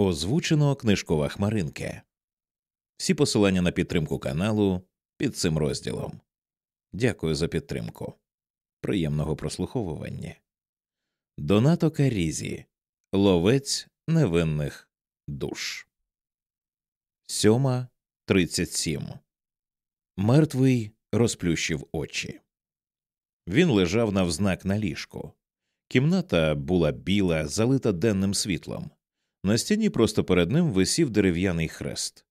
Озвучено книжкова хмаринка. Всі посилання на підтримку каналу під цим розділом. Дякую за підтримку. Приємного прослуховування. Донато Карізі. Ловець невинних душ. Сьома тридцять сім. Мертвий розплющив очі. Він лежав навзнак на ліжку. Кімната була біла, залита денним світлом. На стіні просто перед ним висів дерев'яний хрест.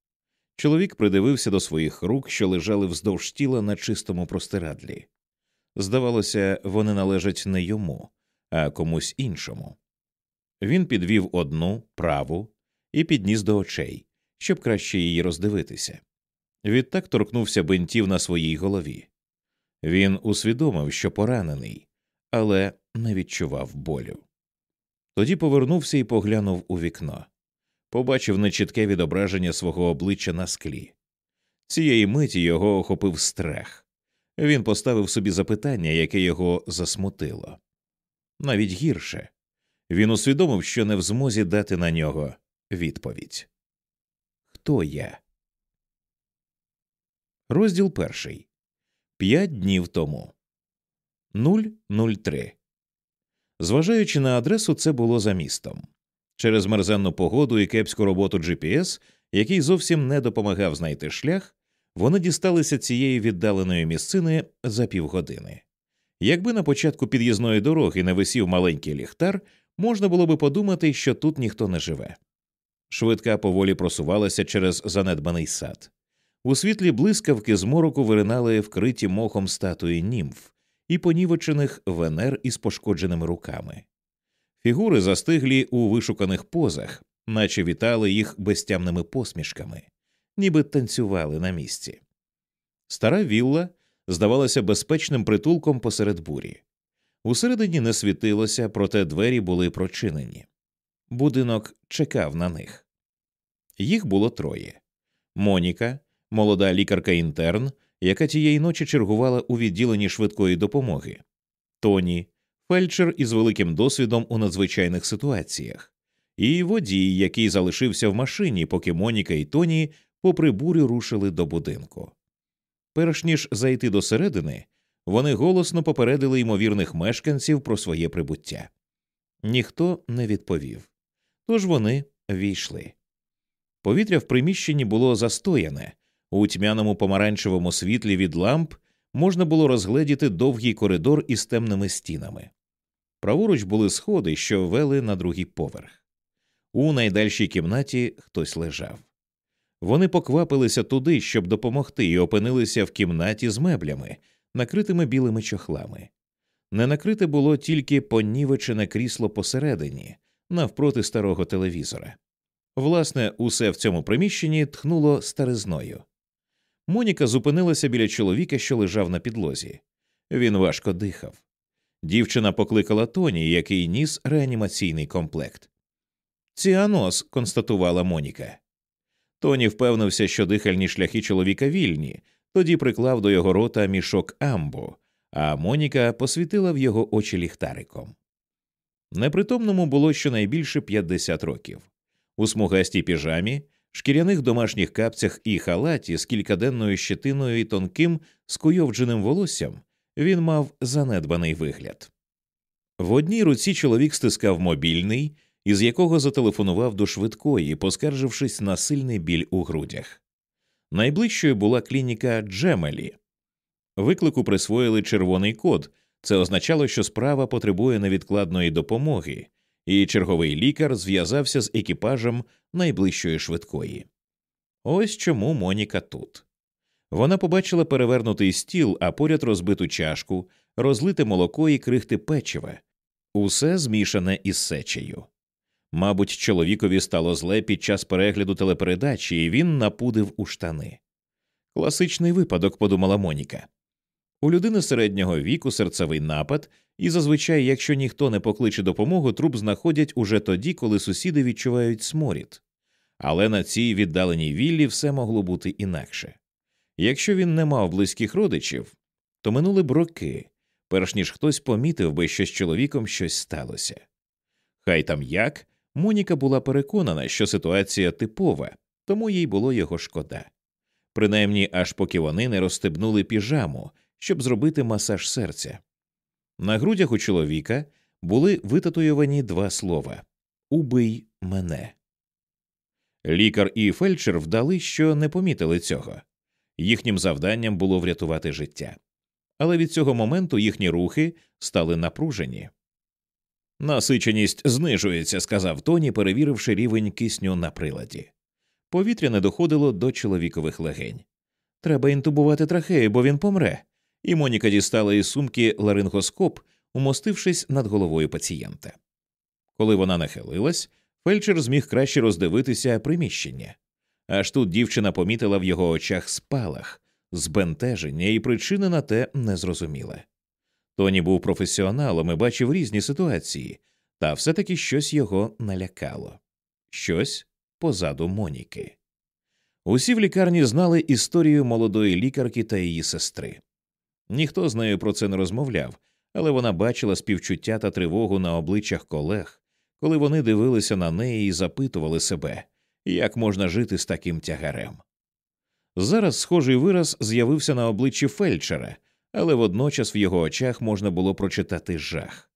Чоловік придивився до своїх рук, що лежали вздовж тіла на чистому простирадлі. Здавалося, вони належать не йому, а комусь іншому. Він підвів одну праву і підніс до очей, щоб краще її роздивитися. Відтак торкнувся бинтів на своїй голові. Він усвідомив, що поранений, але не відчував болю. Тоді повернувся і поглянув у вікно, побачив нечітке відображення свого обличчя на склі. Цієї миті його охопив страх. Він поставив собі запитання, яке його засмутило. Навіть гірше він усвідомив, що не в змозі дати на нього відповідь. Хто я? Розділ перший. П'ять днів тому. 003. Зважаючи на адресу, це було за містом. Через мерзенну погоду і кепську роботу GPS, який зовсім не допомагав знайти шлях, вони дісталися цієї віддаленої місцини за півгодини. Якби на початку під'їзної дороги не висів маленький ліхтар, можна було би подумати, що тут ніхто не живе. Швидка поволі просувалася через занедбаний сад. У світлі блискавки з мороку виринали вкриті мохом статуї німф і понівечених венер із пошкодженими руками. Фігури застиглі у вишуканих позах, наче вітали їх безтямними посмішками, ніби танцювали на місці. Стара вілла здавалася безпечним притулком посеред бурі. Усередині не світилося, проте двері були прочинені. Будинок чекав на них. Їх було троє Моніка, молода лікарка інтерн, яка тієї ночі чергувала у відділенні швидкої допомоги, Тоні, фельдшер із великим досвідом у надзвичайних ситуаціях, і водій, який залишився в машині, поки Моніка і Тоні, попри бурю, рушили до будинку. Перш ніж зайти до середини, вони голосно попередили ймовірних мешканців про своє прибуття. Ніхто не відповів. Тож вони війшли. Повітря в приміщенні було застояне, у тьмяному помаранчевому світлі від ламп можна було розгледіти довгий коридор із темними стінами. Праворуч були сходи, що вели на другий поверх. У найдальшій кімнаті хтось лежав. Вони поквапилися туди, щоб допомогти, і опинилися в кімнаті з меблями, накритими білими чохлами. Не накрите було тільки понівечене крісло посередині, навпроти старого телевізора. Власне, усе в цьому приміщенні тхнуло старизною. Моніка зупинилася біля чоловіка, що лежав на підлозі. Він важко дихав. Дівчина покликала Тоні, який ніс реанімаційний комплект. Ціанос, констатувала Моніка. Тоні впевнився, що дихальні шляхи чоловіка вільні, тоді приклав до його рота мішок амбу, а Моніка посвітила в його очі ліхтариком. Непритомному було щонайбільше 50 років. У смугастій піжамі, шкіряних домашніх капцях і халаті з кількаденною щетиною і тонким скуйовдженим волоссям він мав занедбаний вигляд. В одній руці чоловік стискав мобільний, із якого зателефонував до швидкої, поскаржившись на сильний біль у грудях. Найближчою була клініка Джемелі. Виклику присвоїли червоний код. Це означало, що справа потребує невідкладної допомоги, і черговий лікар зв'язався з екіпажем найближчої швидкої. Ось чому Моніка тут. Вона побачила перевернутий стіл, а поряд розбиту чашку, розлите молоко і крихти печива, усе змішане із сечею. Мабуть, чоловікові стало зле під час перегляду телепередачі, і він напудив у штани. Класичний випадок, подумала Моніка. У людини середнього віку серцевий напад, і зазвичай, якщо ніхто не покличе допомогу, труп знаходять уже тоді, коли сусіди відчувають сморід. Але на цій віддаленій віллі все могло бути інакше. Якщо він не мав близьких родичів, то минули б роки, перш ніж хтось помітив би, що з чоловіком щось сталося. Хай там як, Моніка була переконана, що ситуація типова, тому їй було його шкода. Принаймні, аж поки вони не розстебнули піжаму, щоб зробити масаж серця. На грудях у чоловіка були витатуйовані два слова Убий мене. Лікар і фельдшер вдали, що не помітили цього. Їхнім завданням було врятувати життя. Але від цього моменту їхні рухи стали напружені. Насиченість знижується, сказав Тоні, перевіривши рівень кисню на приладі. Повітря не доходило до чоловікових легень. Треба інтубувати трахею, бо він помре. І Моніка дістала із сумки ларингоскоп, умостившись над головою пацієнта. Коли вона нахилилась, фельдшер зміг краще роздивитися приміщення. Аж тут дівчина помітила в його очах спалах, збентеження і причини на те не зрозуміла. Тоні був професіоналом і бачив різні ситуації, та все таки щось його налякало щось позаду Моніки. Усі в лікарні знали історію молодої лікарки та її сестри. Ніхто з нею про це не розмовляв, але вона бачила співчуття та тривогу на обличчях колег, коли вони дивилися на неї і запитували себе, як можна жити з таким тягарем. Зараз схожий вираз з'явився на обличчі фельдшера, але водночас в його очах можна було прочитати жах.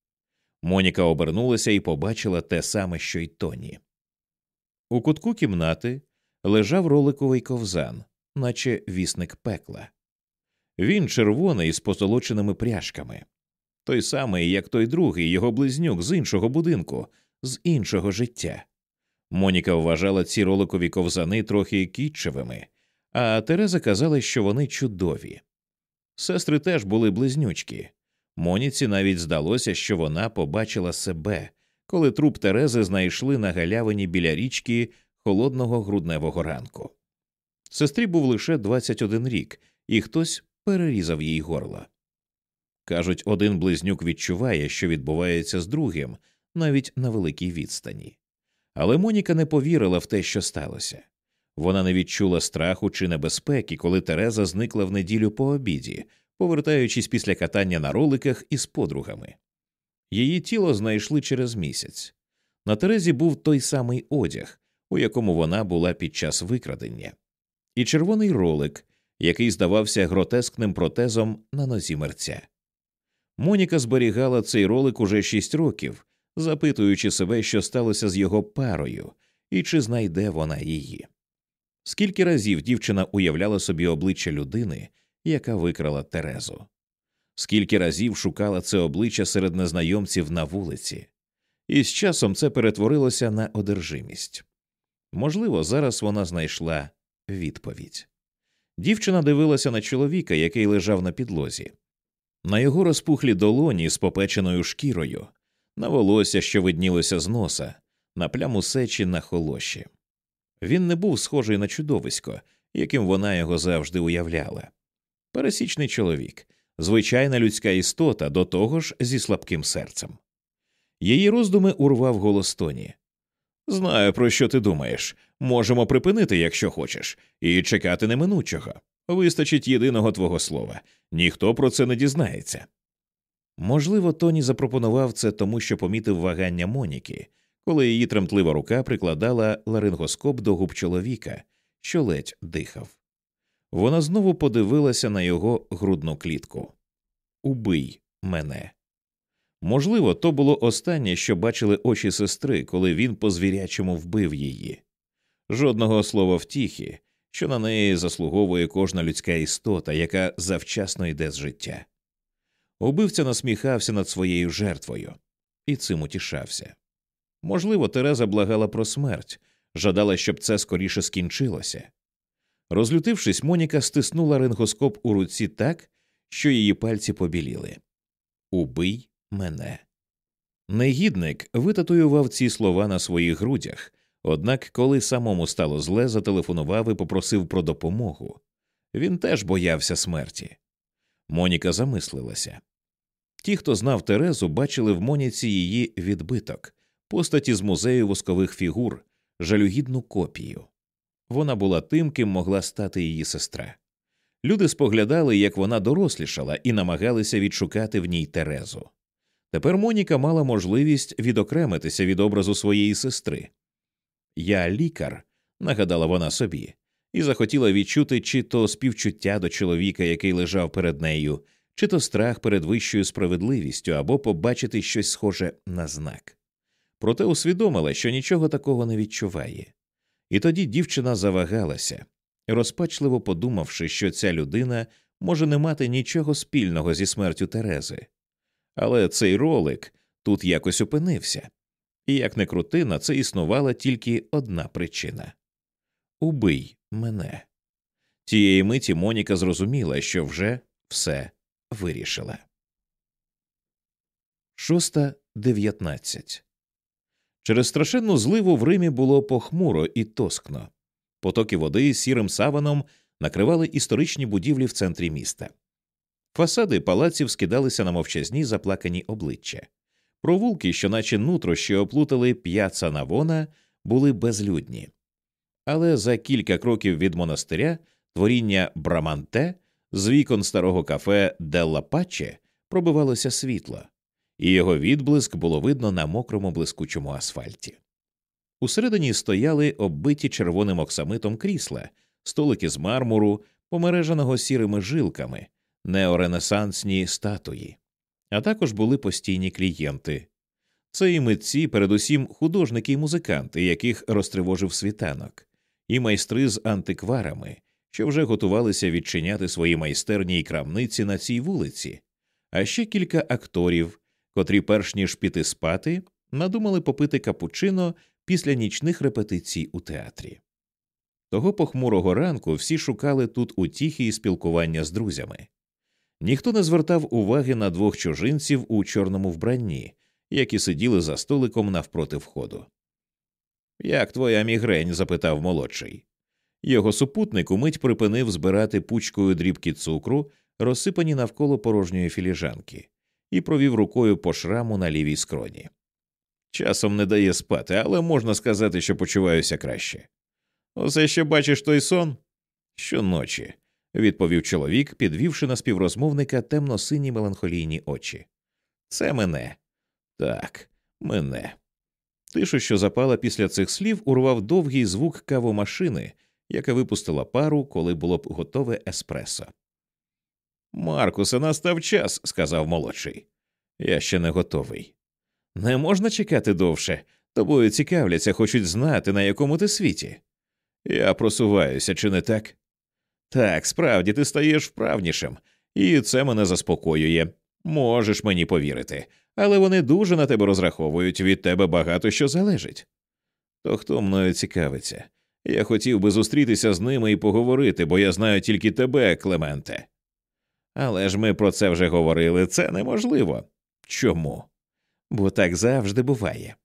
Моніка обернулася і побачила те саме, що й Тоні. У кутку кімнати лежав роликовий ковзан, наче вісник пекла. Він червоний з позолоченими пряжками, той самий, як той другий, його близнюк з іншого будинку, з іншого життя. Моніка вважала ці роликові ковзани трохи кітчевими, а Тереза казала, що вони чудові. Сестри теж були близнючки. Моніці навіть здалося, що вона побачила себе, коли труп Терези знайшли на галявині біля річки холодного грудневого ранку. Сестрі був лише 21 рік, і хтось перерізав їй горло. Кажуть, один близнюк відчуває, що відбувається з другим, навіть на великій відстані. Але Моніка не повірила в те, що сталося. Вона не відчула страху чи небезпеки, коли Тереза зникла в неділю по обіді, повертаючись після катання на роликах із подругами. Її тіло знайшли через місяць. На Терезі був той самий одяг, у якому вона була під час викрадення, і червоний ролик, який здавався гротескним протезом на нозі мерця. Моніка зберігала цей ролик уже шість років, запитуючи себе, що сталося з його парою, і чи знайде вона її. Скільки разів дівчина уявляла собі обличчя людини, яка викрала Терезу, скільки разів шукала це обличчя серед незнайомців на вулиці, і з часом це перетворилося на одержимість. Можливо, зараз вона знайшла відповідь. Дівчина дивилася на чоловіка, який лежав на підлозі, на його розпухлі долоні з попеченою шкірою, на волосся, що виднілося з носа, на пляму сечі на холоші. Він не був схожий на чудовисько, яким вона його завжди уявляла. Пересічний чоловік, звичайна людська істота, до того ж зі слабким серцем. Її роздуми урвав голос Тоні. Знаю, про що ти думаєш. Можемо припинити, якщо хочеш, і чекати неминучого. Вистачить єдиного твого слова. Ніхто про це не дізнається. Можливо, Тоні запропонував це тому, що помітив вагання Моніки, коли її тремтлива рука прикладала ларингоскоп до губ чоловіка, що ледь дихав. Вона знову подивилася на його грудну клітку. Убий мене. Можливо, то було останнє, що бачили очі сестри, коли він по звірячому вбив її. Жодного слова втіхи, що на неї заслуговує кожна людська істота, яка завчасно йде з життя. Убивця насміхався над своєю жертвою і цим утішався. Можливо, Тереза благала про смерть, жадала, щоб це скоріше скінчилося. Розлютившись, Моніка стиснула рингоскоп у руці так, що її пальці побіліли. Убий мене. Негідник витатуював ці слова на своїх грудях, однак, коли самому стало зле, зателефонував і попросив про допомогу. Він теж боявся смерті. Моніка замислилася. Ті, хто знав Терезу, бачили в Моніці її відбиток, постаті з музею воскових фігур, жалюгідну копію. Вона була тим, ким могла стати її сестра. Люди споглядали, як вона дорослішала, і намагалися відшукати в ній Терезу. Тепер Моніка мала можливість відокремитися від образу своєї сестри. Я лікар, нагадала вона собі, і захотіла відчути чи то співчуття до чоловіка, який лежав перед нею, чи то страх перед вищою справедливістю, або побачити щось схоже на знак. Проте усвідомила, що нічого такого не відчуває. І тоді дівчина завагалася, розпачливо подумавши, що ця людина може не мати нічого спільного зі смертю Терези. Але цей ролик тут якось опинився, і як не крути, на це існувала тільки одна причина Убий мене. Тієї миті Моніка зрозуміла, що вже все вирішила. Шоста дев'ятнадцять. Через страшенну зливу в Римі було похмуро і тоскно. Потоки води сірим саваном накривали історичні будівлі в центрі міста. Фасади палаців скидалися на мовчазні заплакані обличчя. Провулки, що наче нутрощі оплутали п'яца Навона, були безлюдні. Але за кілька кроків від монастиря творіння Браманте з вікон старого кафе Делла Паче пробивалося світло, і його відблиск було видно на мокрому блискучому асфальті. Усередині стояли оббиті червоним оксамитом крісла, столики з мармуру, помереженого сірими жилками, неоренесансні статуї, а також були постійні клієнти. Це і митці, передусім художники і музиканти, яких розтривожив світанок, і майстри з антикварами, що вже готувалися відчиняти свої майстерні й крамниці на цій вулиці, а ще кілька акторів, котрі, перш ніж піти спати, надумали попити капучино після нічних репетицій у театрі. Того похмурого ранку всі шукали тут утіхи і спілкування з друзями. Ніхто не звертав уваги на двох чужинців у чорному вбранні, які сиділи за столиком навпроти входу. Як твоя мігрень? запитав молодший. Його супутник умить припинив збирати пучкою дрібки цукру, розсипані навколо порожньої філіжанки, і провів рукою по шраму на лівій скроні. Часом не дає спати, але можна сказати, що почуваюся краще. Усе ще бачиш той сон? Щоночі, відповів чоловік, підвівши на співрозмовника темно сині меланхолійні очі. Це мене. Так, мене. Тишу, що запала після цих слів, урвав довгий звук кавомашини, яка випустила пару, коли було б готове еспресо. Маркусе, настав час, сказав молодший. Я ще не готовий. Не можна чекати довше. Тобою цікавляться, хочуть знати, на якому ти світі. Я просуваюся, чи не так? Так, справді ти стаєш вправнішим, і це мене заспокоює. Можеш мені повірити, але вони дуже на тебе розраховують, від тебе багато що залежить. То хто мною цікавиться? Я хотів би зустрітися з ними і поговорити, бо я знаю тільки тебе, Клементе. Але ж ми про це вже говорили, це неможливо. Чому? Бо так завжди буває.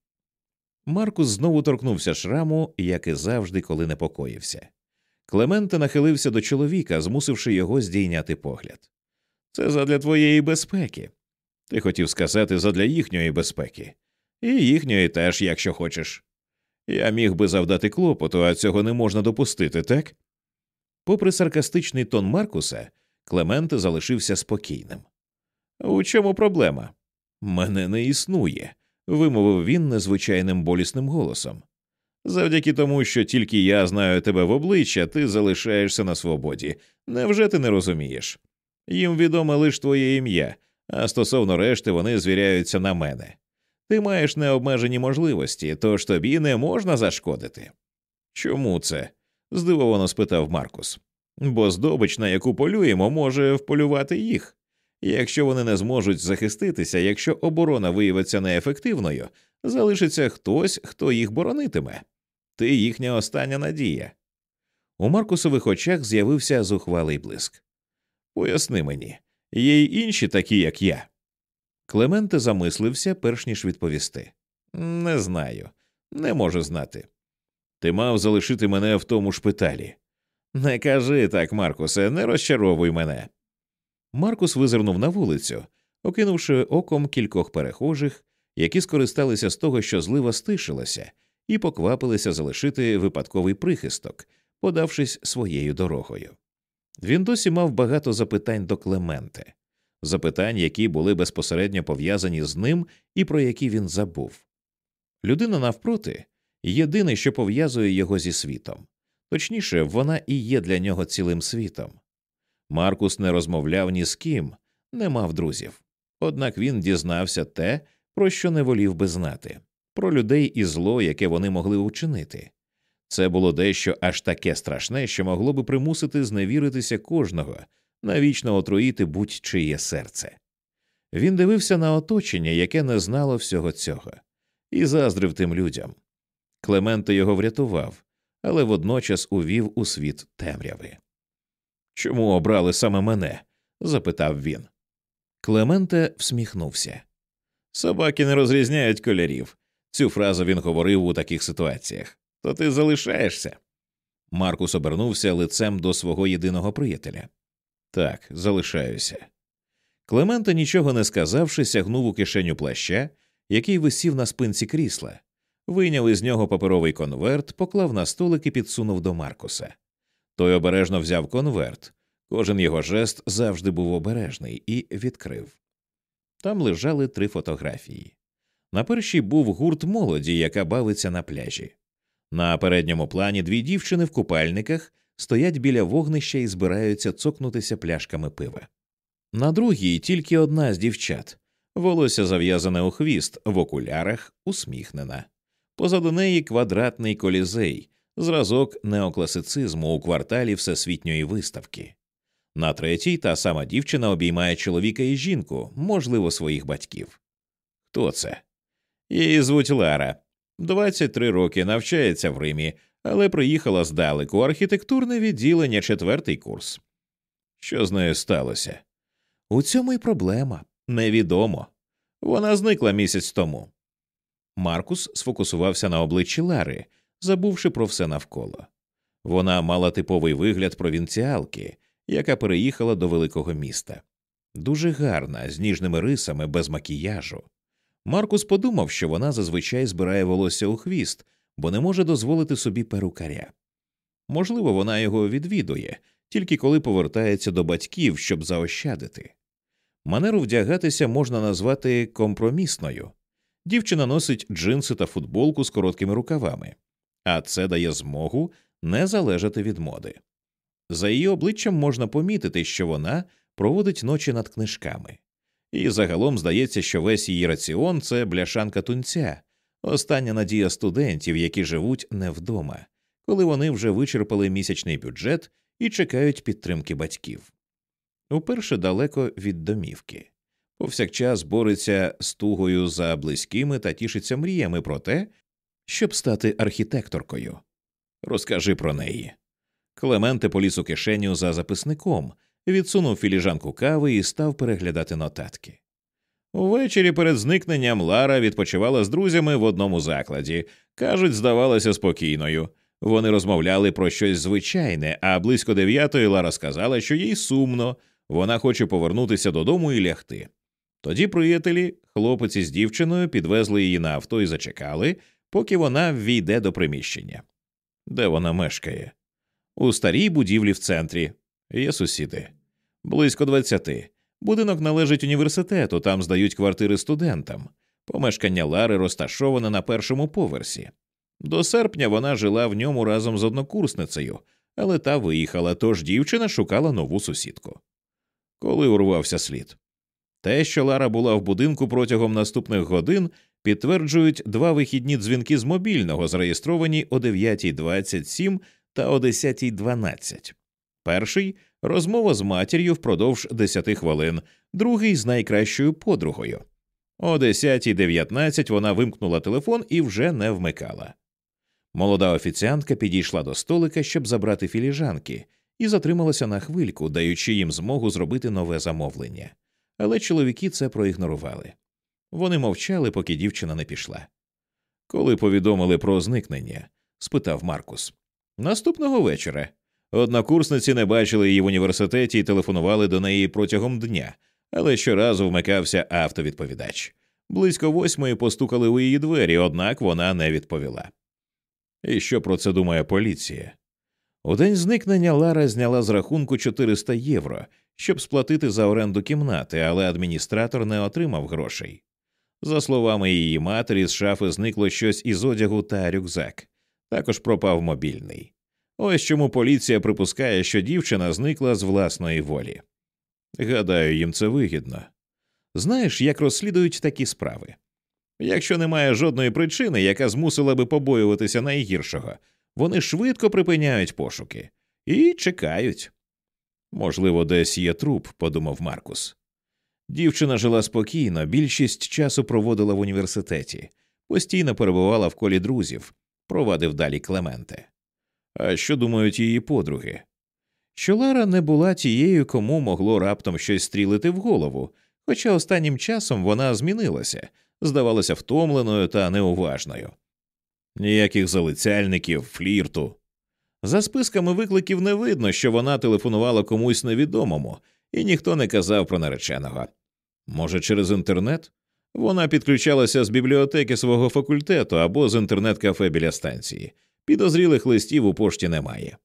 Маркус знову торкнувся шраму, як і завжди, коли непокоївся. Клементе нахилився до чоловіка, змусивши його здійняти погляд. Це задля твоєї безпеки. Ти хотів сказати задля їхньої безпеки, і їхньої теж, якщо хочеш. Я міг би завдати клопоту, а цього не можна допустити, так? Попри саркастичний тон Маркуса, Клемент залишився спокійним. У чому проблема? Мене не існує, вимовив він незвичайним болісним голосом. Завдяки тому, що тільки я знаю тебе в обличчя, ти залишаєшся на свободі. Невже ти не розумієш? Їм відоме лише твоє ім'я, а стосовно решти вони звіряються на мене. Ти маєш необмежені можливості, тож тобі не можна зашкодити. Чому це? здивовано спитав Маркус. Бо здобич, на яку полюємо, може вполювати їх. Якщо вони не зможуть захиститися, якщо оборона виявиться неефективною, залишиться хтось, хто їх боронитиме. Ти їхня остання надія. У Маркусових очах з'явився зухвалий блиск. Поясни мені, є й інші такі, як я. Клементе замислився, перш ніж відповісти. Не знаю, не можу знати. Ти мав залишити мене в тому шпиталі. Не кажи так, Маркусе, не розчаровуй мене. Маркус визирнув на вулицю, окинувши оком кількох перехожих, які скористалися з того, що злива стишилася, і поквапилися залишити випадковий прихисток, подавшись своєю дорогою. Він досі мав багато запитань до Клементе. запитань, які були безпосередньо пов'язані з ним і про які він забув. Людина навпроти єдине, що пов'язує його зі світом, точніше, вона і є для нього цілим світом. Маркус не розмовляв ні з ким, не мав друзів. Однак він дізнався те, про що не волів би знати, про людей і зло, яке вони могли учинити. Це було дещо аж таке страшне, що могло би примусити зневіритися кожного, навічно отруїти будь-чиє серце. Він дивився на оточення, яке не знало всього цього, і заздрив тим людям. Клементе його врятував, але водночас увів у світ темряви. Чому обрали саме мене? запитав він. Клементе всміхнувся. Собаки не розрізняють кольорів. Цю фразу він говорив у таких ситуаціях. То ти залишаєшся. Маркус обернувся лицем до свого єдиного приятеля. Так, залишаюся. Клементе, нічого не сказавши, сягнув у кишеню плаща, який висів на спинці крісла, вийняв із нього паперовий конверт, поклав на столик і підсунув до Маркуса. Той обережно взяв конверт. Кожен його жест завжди був обережний і відкрив. Там лежали три фотографії. На першій був гурт молоді, яка бавиться на пляжі. На передньому плані дві дівчини в купальниках стоять біля вогнища і збираються цокнутися пляшками пива. На другій тільки одна з дівчат волосся зав'язане у хвіст, в окулярах усміхнена. Позаду неї квадратний колізей, зразок неокласицизму у кварталі всесвітньої виставки. На третій та сама дівчина обіймає чоловіка і жінку, можливо, своїх батьків. Хто це? Її звуть Лара. 23 роки навчається в Римі, але приїхала здалеку архітектурне відділення четвертий курс. Що з нею сталося? У цьому й проблема невідомо. Вона зникла місяць тому. Маркус сфокусувався на обличчі Лари, забувши про все навколо. Вона мала типовий вигляд провінціалки, яка переїхала до великого міста. Дуже гарна, з ніжними рисами, без макіяжу. Маркус подумав, що вона зазвичай збирає волосся у хвіст, бо не може дозволити собі перукаря. Можливо, вона його відвідує, тільки коли повертається до батьків, щоб заощадити. Манеру вдягатися можна назвати компромісною. Дівчина носить джинси та футболку з короткими рукавами, а це дає змогу не залежати від моди. За її обличчям можна помітити, що вона проводить ночі над книжками, і загалом здається, що весь її раціон це бляшанка тунця, остання надія студентів, які живуть не вдома, коли вони вже вичерпали місячний бюджет і чекають підтримки батьків. Уперше далеко від домівки. Повсякчас бореться з тугою за близькими та тішиться мріями про те, щоб стати архітекторкою. Розкажи про неї. Клементе поліз у кишеню за записником, відсунув філіжанку кави і став переглядати нотатки. Увечері перед зникненням Лара відпочивала з друзями в одному закладі. Кажуть, здавалася спокійною. Вони розмовляли про щось звичайне, а близько дев'ятої Лара сказала, що їй сумно, вона хоче повернутися додому і лягти. Тоді приятелі, хлопець із дівчиною, підвезли її на авто і зачекали, поки вона ввійде до приміщення. Де вона мешкає? У старій будівлі в центрі. Є сусіди. Близько двадцяти. Будинок належить університету, там здають квартири студентам. Помешкання Лари розташоване на першому поверсі. До серпня вона жила в ньому разом з однокурсницею, але та виїхала, тож дівчина шукала нову сусідку. Коли урвався слід. Те, що Лара була в будинку протягом наступних годин, підтверджують два вихідні дзвінки з мобільного, зареєстровані о 9.27 та о 10.12. Перший розмова з матір'ю впродовж 10 хвилин, другий з найкращою подругою. О 10.19 вона вимкнула телефон і вже не вмикала. Молода офіціантка підійшла до столика, щоб забрати філіжанки, і затрималася на хвильку, даючи їм змогу зробити нове замовлення. Але чоловіки це проігнорували. Вони мовчали, поки дівчина не пішла. Коли повідомили про зникнення? спитав Маркус. Наступного вечора. Однокурсниці не бачили її в університеті і телефонували до неї протягом дня, але щоразу вмикався автовідповідач. Близько восьмої постукали у її двері, однак вона не відповіла. І що про це думає поліція? У день зникнення Лара зняла з рахунку 400 євро, щоб сплатити за оренду кімнати, але адміністратор не отримав грошей. За словами її матері, з шафи зникло щось із одягу та рюкзак. Також пропав мобільний. Ось чому поліція припускає, що дівчина зникла з власної волі. Гадаю, їм це вигідно. Знаєш, як розслідують такі справи? Якщо немає жодної причини, яка змусила би побоюватися найгіршого, вони швидко припиняють пошуки і чекають. Можливо, десь є труп, подумав Маркус. Дівчина жила спокійно, більшість часу проводила в університеті, постійно перебувала в колі друзів, провадив далі Клементе. А що думають її подруги? Що Лара не була тією, кому могло раптом щось стрілити в голову, хоча останнім часом вона змінилася, здавалася втомленою та неуважною. Ніяких залицяльників, флірту. За списками викликів не видно, що вона телефонувала комусь невідомому, і ніхто не казав про нареченого. Може, через інтернет? Вона підключалася з бібліотеки свого факультету або з інтернет-кафе біля станції. Підозрілих листів у пошті немає.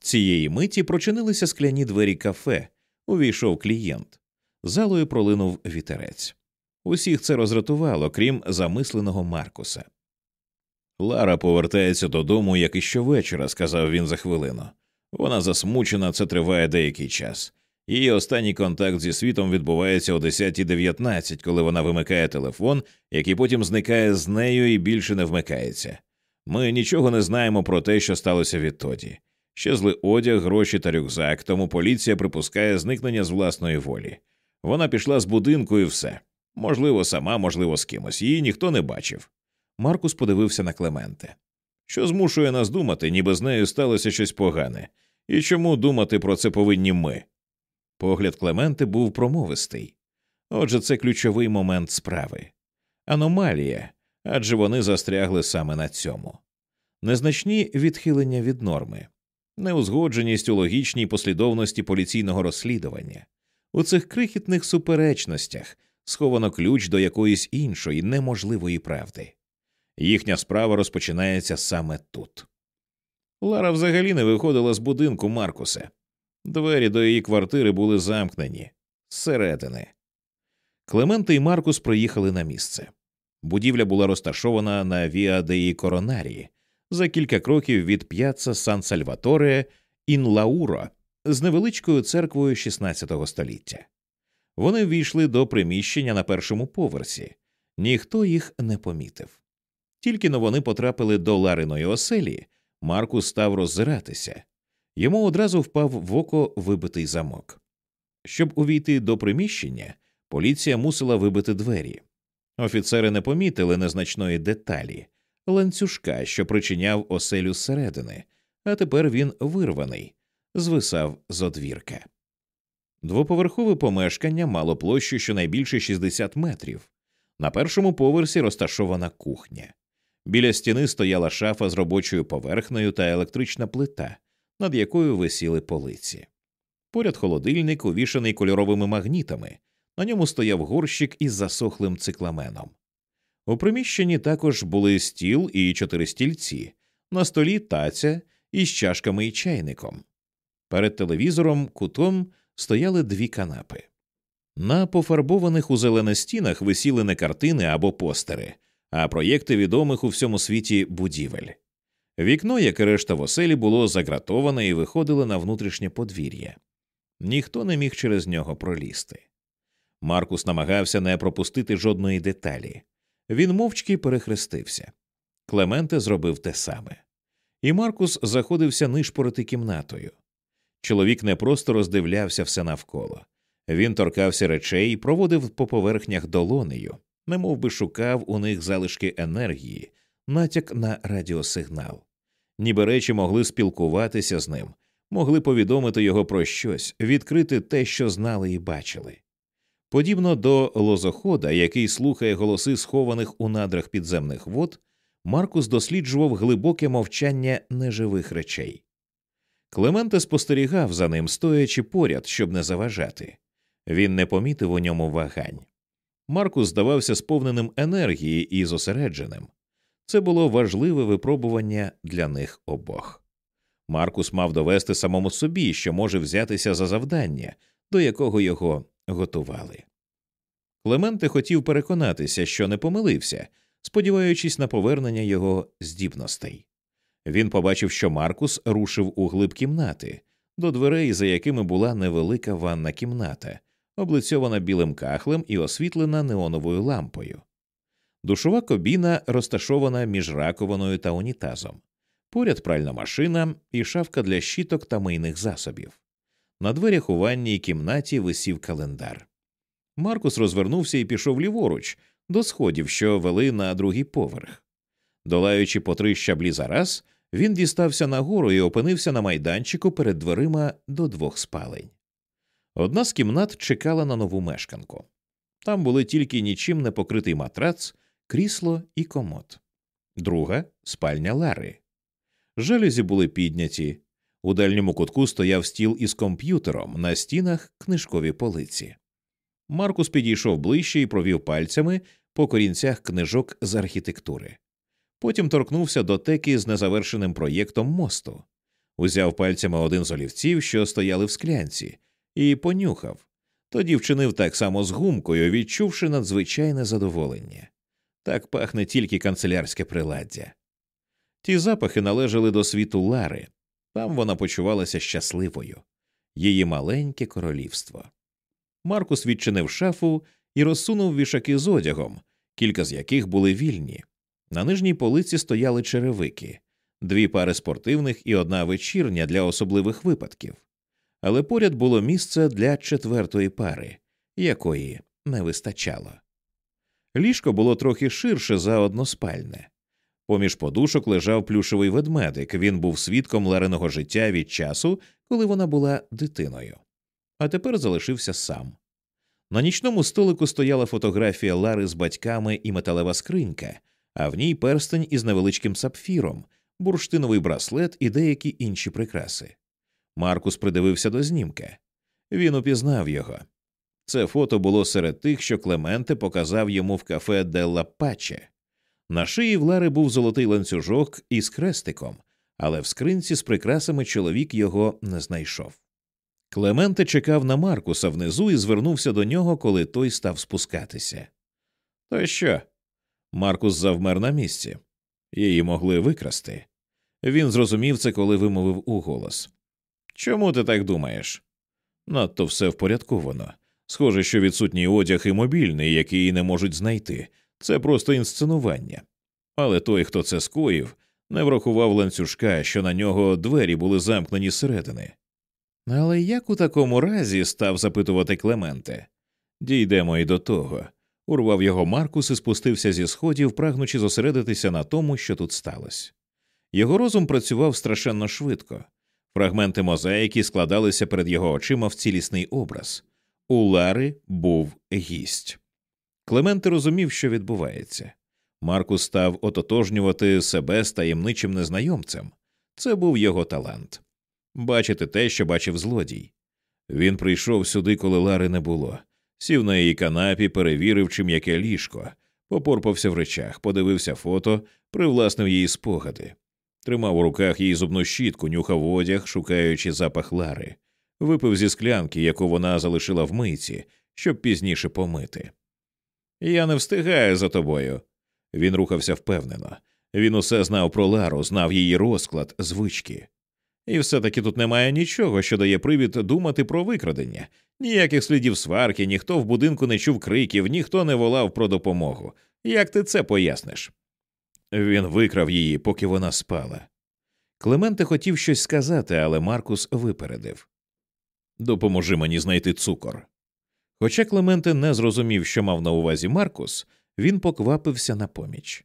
Цієї миті прочинилися скляні двері кафе, увійшов клієнт. Залою пролинув вітерець. Усіх це розратувало, крім замисленого Маркуса. Лара повертається додому, як і щовечора, сказав він за хвилину. Вона засмучена, це триває деякий час. Її останній контакт зі світом відбувається о 10.19, коли вона вимикає телефон, який потім зникає з нею і більше не вмикається. Ми нічого не знаємо про те, що сталося відтоді. Щезли одяг, гроші та рюкзак, тому поліція припускає зникнення з власної волі. Вона пішла з будинку і все. Можливо, сама, можливо, з кимось. Її ніхто не бачив. Маркус подивився на Клементе. Що змушує нас думати, ніби з нею сталося щось погане, і чому думати про це повинні ми? Погляд Клементи був промовистий. Отже, це ключовий момент справи. Аномалія, адже вони застрягли саме на цьому. Незначні відхилення від норми, неузгодженість у логічній послідовності поліційного розслідування. У цих крихітних суперечностях сховано ключ до якоїсь іншої неможливої правди. Їхня справа розпочинається саме тут. Лара взагалі не виходила з будинку Маркуса. Двері до її квартири були замкнені зсередини. Клементи і Маркус приїхали на місце. Будівля була розташована на Віа деї Коронарії за кілька кроків від п'яца Сан Сальваторе ін Лауро з невеличкою церквою XVI століття. Вони ввійшли до приміщення на першому поверсі, ніхто їх не помітив. Тільки но вони потрапили до Лариної оселі, Маркус став роззиратися. Йому одразу впав в око вибитий замок. Щоб увійти до приміщення, поліція мусила вибити двері. Офіцери не помітили незначної деталі ланцюжка, що причиняв оселю зсередини, а тепер він вирваний, звисав з одвірка. Двоповерхове помешкання мало площу щонайбільше 60 метрів. На першому поверсі розташована кухня. Біля стіни стояла шафа з робочою поверхнею та електрична плита, над якою висіли полиці. Поряд холодильник, увішаний кольоровими магнітами, на ньому стояв горщик із засохлим цикламеном. У приміщенні також були стіл і чотири стільці, на столі таця із чашками і чайником. Перед телевізором кутом стояли дві канапи. На пофарбованих у зелене стінах висіли не картини або постери, а проєкти відомих у всьому світі будівель. Вікно, як і решта в оселі, було загратоване і виходило на внутрішнє подвір'я. Ніхто не міг через нього пролізти. Маркус намагався не пропустити жодної деталі. Він мовчки перехрестився. Клементе зробив те саме. І Маркус заходився нишпорити кімнатою. Чоловік не просто роздивлявся все навколо. Він торкався речей, проводив по поверхнях долонею, немов би шукав у них залишки енергії, натяк на радіосигнал. Ніби речі могли спілкуватися з ним, могли повідомити його про щось, відкрити те, що знали і бачили. Подібно до лозохода, який слухає голоси схованих у надрах підземних вод, Маркус досліджував глибоке мовчання неживих речей. Клементе спостерігав за ним, стоячи поряд, щоб не заважати. Він не помітив у ньому вагань. Маркус здавався сповненим енергії і зосередженим. Це було важливе випробування для них обох. Маркус мав довести самому собі, що може взятися за завдання, до якого його готували. Клементе хотів переконатися, що не помилився, сподіваючись на повернення його здібностей. Він побачив, що Маркус рушив у глиб кімнати, до дверей, за якими була невелика ванна кімната, облицьована білим кахлем і освітлена неоновою лампою. Душова кабіна розташована між раковиною та унітазом, поряд пральна машина і шафка для щіток та мийних засобів. На дверях у ванній кімнаті висів календар. Маркус розвернувся і пішов ліворуч, до сходів, що вели на другий поверх. Долаючи по три щаблі за раз, він дістався нагору і опинився на майданчику перед дверима до двох спалень. Одна з кімнат чекала на нову мешканку. Там були тільки нічим не покритий матрац, крісло і комод. Друга спальня Лари. Жалюзі були підняті. У дальньому кутку стояв стіл із комп'ютером, на стінах книжкові полиці. Маркус підійшов ближче і провів пальцями по корінцях книжок з архітектури. Потім торкнувся до теки з незавершеним проєктом мосту, узяв пальцями один з олівців, що стояли в склянці, і понюхав. Тоді вчинив так само з гумкою, відчувши надзвичайне задоволення. Так пахне тільки канцелярське приладдя. Ті запахи належали до світу Лари, там вона почувалася щасливою, її маленьке королівство. Маркус відчинив шафу і розсунув вішаки з одягом, кілька з яких були вільні. На нижній полиці стояли черевики, дві пари спортивних і одна вечірня для особливих випадків, але поряд було місце для четвертої пари, якої не вистачало. Ліжко було трохи ширше за односпальне. Поміж подушок лежав плюшевий ведмедик. Він був свідком Лариного життя від часу, коли вона була дитиною. А тепер залишився сам. На нічному столику стояла фотографія Лари з батьками і металева скринька, а в ній перстень із невеличким сапфіром, бурштиновий браслет і деякі інші прикраси. Маркус придивився до знімка. Він упізнав його. Це фото було серед тих, що Клементе показав йому в кафе Делла Паче. На шиї в Лари був золотий ланцюжок із хрестиком, але в скринці з прикрасами чоловік його не знайшов. Клементе чекав на Маркуса внизу і звернувся до нього, коли той став спускатися. То що? Маркус завмер на місці. Її могли викрасти. Він зрозумів це, коли вимовив уголос. Чому ти так думаєш? Надто все впорядковано. Схоже, що відсутній одяг і мобільний, який не можуть знайти, це просто інсценування. Але той, хто це скоїв, не врахував ланцюжка, що на нього двері були замкнені зсередини. Але як у такому разі став запитувати Клементе? Дійдемо і до того. Урвав його Маркус і спустився зі сходів, прагнучи зосередитися на тому, що тут сталося. Його розум працював страшенно швидко. Фрагменти мозаїки складалися перед його очима в цілісний образ. У Лари був гість. Клементе розумів, що відбувається. Маркус став ототожнювати себе з таємничим незнайомцем. Це був його талант бачити те, що бачив злодій. Він прийшов сюди, коли Лари не було, сів на її канапі, перевірив, чи м'яке ліжко, попорпався в речах, подивився фото, привласнив її спогади, тримав у руках її зубну щітку, нюхав одяг, шукаючи запах Лари, випив зі склянки, яку вона залишила в мийці, щоб пізніше помити. Я не встигаю за тобою. Він рухався впевнено. Він усе знав про Лару, знав її розклад, звички. І все таки тут немає нічого, що дає привід думати про викрадення, ніяких слідів сварки, ніхто в будинку не чув криків, ніхто не волав про допомогу. Як ти це поясниш? Він викрав її, поки вона спала. Клементе хотів щось сказати, але Маркус випередив Допоможи мені знайти цукор. Хоча Клементе не зрозумів, що мав на увазі Маркус, він поквапився на поміч.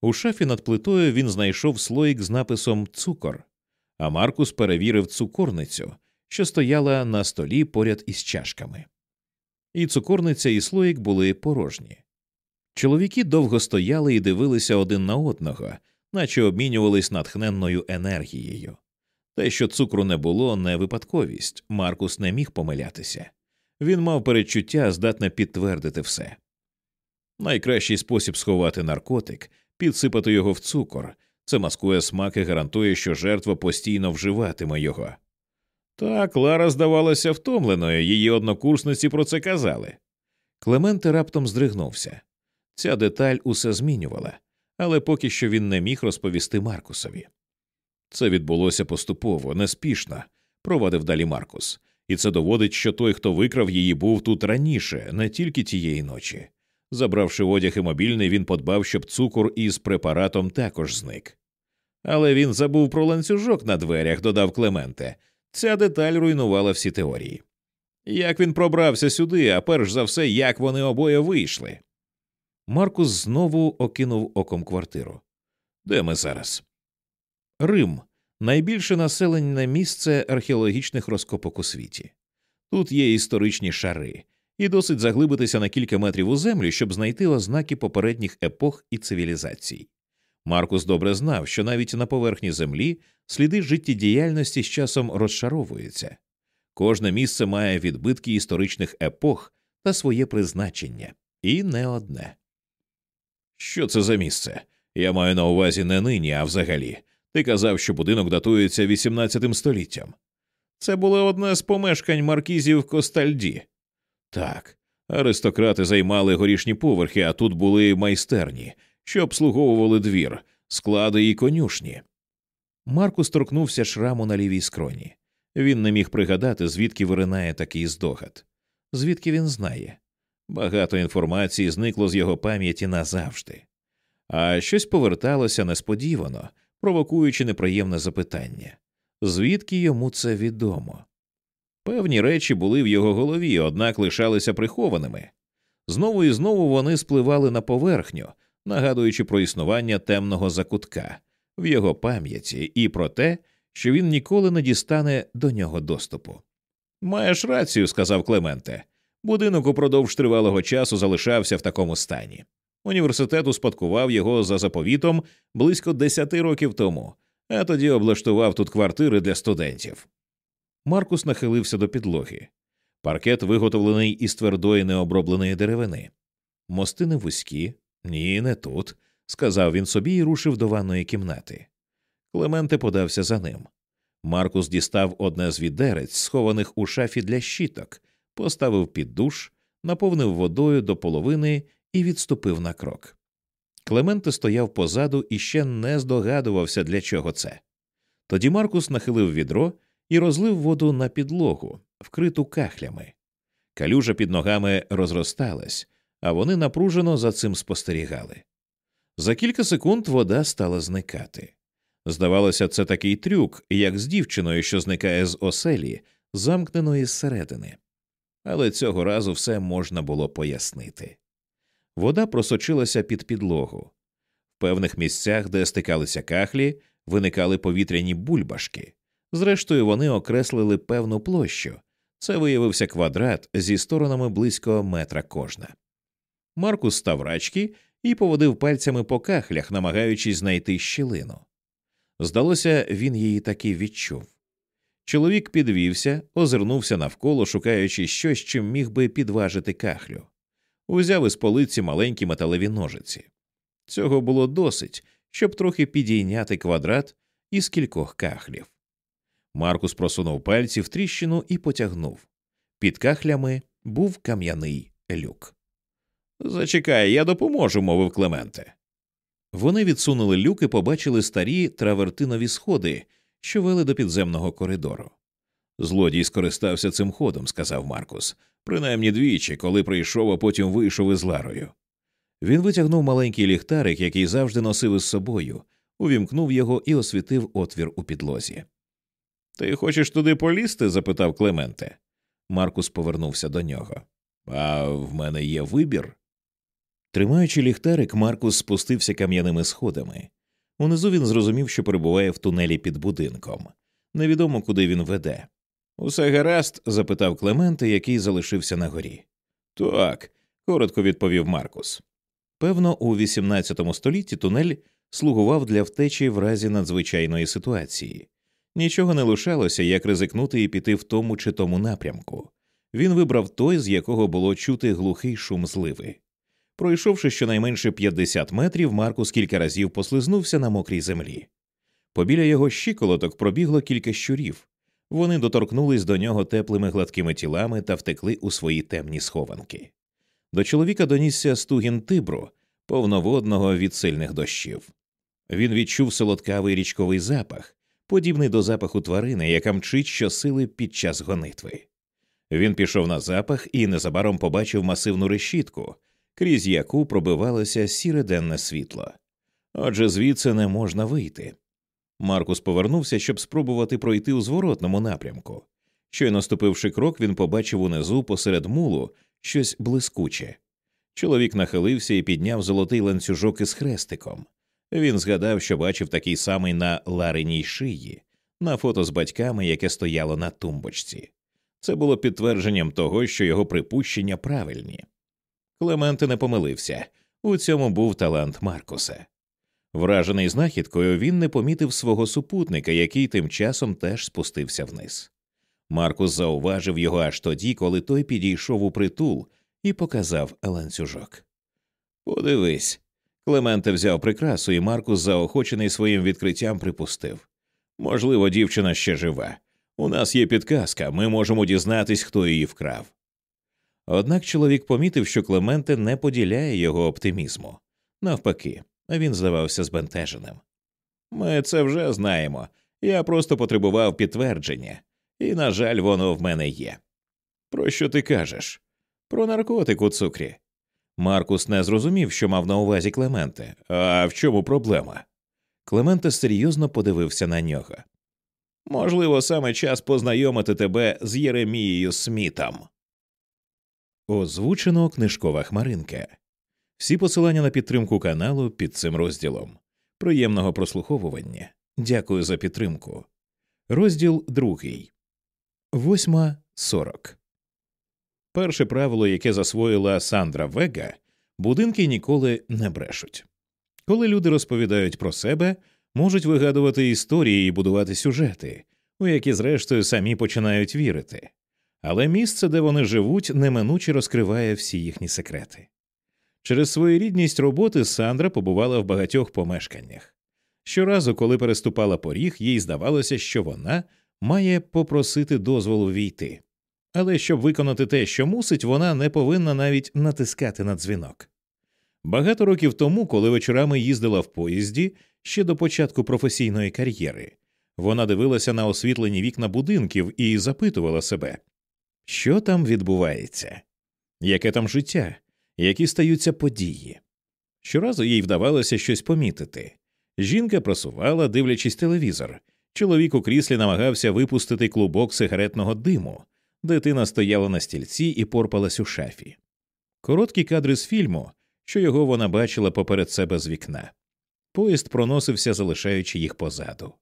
У шафі над плитою він знайшов слоїк з написом Цукор а Маркус перевірив цукорницю, що стояла на столі поряд із чашками. І цукорниця і слоїк були порожні. Чоловіки довго стояли і дивилися один на одного, наче обмінювались натхненною енергією. Те, що цукру не було, не випадковість, Маркус не міг помилятися. Він мав передчуття, здатне підтвердити все. Найкращий спосіб сховати наркотик підсипати його в цукор, це маскує смак і гарантує, що жертва постійно вживатиме його. Так, Лара здавалася втомленою, її однокурсниці про це казали. Клементе раптом здригнувся. Ця деталь усе змінювала, але поки що він не міг розповісти Маркусові. Це відбулося поступово, неспішно, провадив далі Маркус, і це доводить, що той, хто викрав її, був тут раніше, не тільки тієї ночі. Забравши одяг і мобільний, він подбав, щоб цукор із препаратом також зник. Але він забув про ланцюжок на дверях, додав Клементе. Ця деталь руйнувала всі теорії. Як він пробрався сюди, а перш за все, як вони обоє вийшли. Маркус знову окинув оком квартиру. Де ми зараз? Рим найбільше населене місце археологічних розкопок у світі. Тут є історичні шари, і досить заглибитися на кілька метрів у землю, щоб знайти ознаки попередніх епох і цивілізацій. Маркус добре знав, що навіть на поверхні землі сліди життєдіяльності з часом розшаровуються. Кожне місце має відбитки історичних епох та своє призначення, і не одне. Що це за місце? Я маю на увазі не нині, а взагалі. Ти казав, що будинок датується XVIII століттям. Це було одне з помешкань маркізів Костальді. Так, аристократи займали горішні поверхи, а тут були майстерні, що обслуговували двір, склади і конюшні. Маркус торкнувся шраму на лівій скроні. Він не міг пригадати, звідки виринає такий здогад, звідки він знає. Багато інформації зникло з його пам'яті назавжди, а щось поверталося несподівано, провокуючи неприємне запитання звідки йому це відомо? Певні речі були в його голові, однак лишалися прихованими. Знову і знову вони спливали на поверхню, нагадуючи про існування темного закутка в його пам'яті і про те, що він ніколи не дістане до нього доступу. Маєш рацію, сказав Клементе. Будинок упродовж тривалого часу залишався в такому стані. Університет успадкував його за заповітом близько десяти років тому, а тоді облаштував тут квартири для студентів. Маркус нахилився до підлоги. Паркет виготовлений із твердої необробленої деревини. Мости не вузькі, ні, не тут, сказав він собі і рушив до ванної кімнати. Клементе подався за ним. Маркус дістав одне з відерець, схованих у шафі для щіток, поставив під душ, наповнив водою до половини і відступив на крок. Клементе стояв позаду і ще не здогадувався, для чого це. Тоді Маркус нахилив відро і розлив воду на підлогу, вкриту кахлями. Калюжа під ногами розросталась, а вони напружено за цим спостерігали. За кілька секунд вода стала зникати. Здавалося, це такий трюк, як з дівчиною, що зникає з оселі, замкненої зсередини. Але цього разу все можна було пояснити. Вода просочилася під підлогу. В певних місцях, де стикалися кахлі, виникали повітряні бульбашки. Зрештою, вони окреслили певну площу. Це виявився квадрат зі сторонами близько метра кожна. Маркус став рачки і поводив пальцями по кахлях, намагаючись знайти щілину. Здалося, він її таки відчув. Чоловік підвівся, озирнувся навколо, шукаючи щось, чим міг би підважити кахлю. Узяв із полиці маленькі металеві ножиці. Цього було досить, щоб трохи підійняти квадрат із кількох кахлів. Маркус просунув пальці в тріщину і потягнув. Під кахлями був кам'яний люк. Зачекай, я допоможу, мовив Клементе. Вони відсунули люк і побачили старі травертинові сходи, що вели до підземного коридору. Злодій скористався цим ходом, сказав Маркус, принаймні двічі, коли прийшов, а потім вийшов із Ларою. Він витягнув маленький ліхтарик, який завжди носив із собою, увімкнув його і освітив отвір у підлозі. Ти хочеш туди полізти? запитав Клементе. Маркус повернувся до нього. А в мене є вибір. Тримаючи ліхтарик, Маркус спустився кам'яними сходами. Унизу він зрозумів, що перебуває в тунелі під будинком. Невідомо, куди він веде. Усе гаразд? запитав Клементе, який залишився на горі. Так, коротко відповів Маркус. Певно, у XVIII столітті тунель слугував для втечі в разі надзвичайної ситуації. Нічого не лишалося, як ризикнути і піти в тому чи тому напрямку. Він вибрав той, з якого було чути глухий шум зливи. Пройшовши щонайменше 50 метрів, Маркус кілька разів послизнувся на мокрій землі. Побіля його щиколоток пробігло кілька щурів. Вони доторкнулись до нього теплими гладкими тілами та втекли у свої темні схованки. До чоловіка донісся стугін тибру, повноводного від сильних дощів. Він відчув солодкавий річковий запах, подібний до запаху тварини, яка мчить щосили під час гонитви. Він пішов на запах і незабаром побачив масивну решітку, крізь яку пробивалося сіре денне світло. Отже, звідси не можна вийти. Маркус повернувся, щоб спробувати пройти у зворотному напрямку. Щойно ступивши крок, він побачив унизу посеред мулу щось блискуче. Чоловік нахилився і підняв золотий ланцюжок із хрестиком. Він згадав, що бачив такий самий на лариній шиї, на фото з батьками, яке стояло на тумбочці. Це було підтвердженням того, що його припущення правильні. Клементи не помилився у цьому був талант Маркуса. Вражений знахідкою, він не помітив свого супутника, який тим часом теж спустився вниз. Маркус зауважив його аж тоді, коли той підійшов у притул і показав ланцюжок. Подивись. Клементе взяв прикрасу, і Маркус, заохочений своїм відкриттям, припустив можливо, дівчина ще жива. У нас є підказка, ми можемо дізнатись, хто її вкрав. Однак чоловік помітив, що Клементе не поділяє його оптимізму. Навпаки, він здавався збентеженим. Ми це вже знаємо. Я просто потребував підтвердження, і, на жаль, воно в мене є. Про що ти кажеш? Про наркотик у цукрі. Маркус не зрозумів, що мав на увазі Клементе. А в чому проблема? Клементе серйозно подивився на нього. Можливо, саме час познайомити тебе з Єремією Смітом. Озвучено книжкова хмаринка. Всі посилання на підтримку каналу під цим розділом. Приємного прослуховування. Дякую за підтримку. Розділ другий. Восьма сорок. Перше правило, яке засвоїла Сандра Вега, будинки ніколи не брешуть. Коли люди розповідають про себе, можуть вигадувати історії і будувати сюжети, у які, зрештою, самі починають вірити, але місце, де вони живуть, неминуче розкриває всі їхні секрети. Через своєрідність роботи Сандра побувала в багатьох помешканнях. Щоразу, коли переступала поріг, їй здавалося, що вона має попросити дозволу війти. Але щоб виконати те, що мусить, вона не повинна навіть натискати на дзвінок. Багато років тому, коли вечорами їздила в поїзді ще до початку професійної кар'єри, вона дивилася на освітлені вікна будинків і запитувала себе, що там відбувається, яке там життя, які стаються події. Щоразу їй вдавалося щось помітити. Жінка просувала, дивлячись телевізор. Чоловік у кріслі намагався випустити клубок сигаретного диму, дитина стояла на стільці і порпалась у шафі. Короткі кадри з фільму, що його вона бачила поперед себе з вікна. Поїзд проносився, залишаючи їх позаду.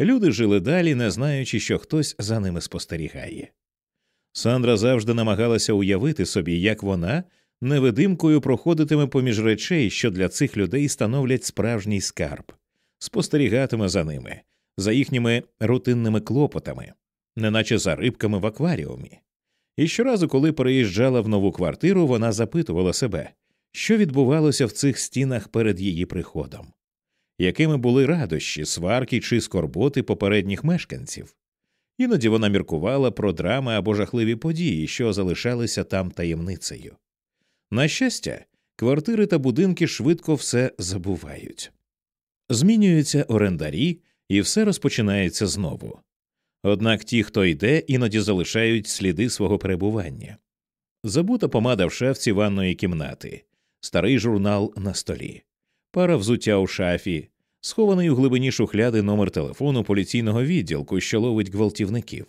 Люди жили далі, не знаючи, що хтось за ними спостерігає. Сандра завжди намагалася уявити собі, як вона невидимкою проходитиме поміж речей, що для цих людей становлять справжній скарб, спостерігатиме за ними, за їхніми рутинними клопотами, неначе за рибками в акваріумі. І щоразу, коли переїжджала в нову квартиру, вона запитувала себе, що відбувалося в цих стінах перед її приходом, якими були радощі, сварки чи скорботи попередніх мешканців. Іноді вона міркувала про драми або жахливі події, що залишалися там таємницею. На щастя, квартири та будинки швидко все забувають. Змінюються орендарі, і все розпочинається знову. Однак ті, хто йде, іноді залишають сліди свого перебування. Забута помада в шафці ванної кімнати, старий журнал на столі, пара взуття у шафі, схований у глибині шухляди номер телефону поліційного відділку, що ловить гвалтівників.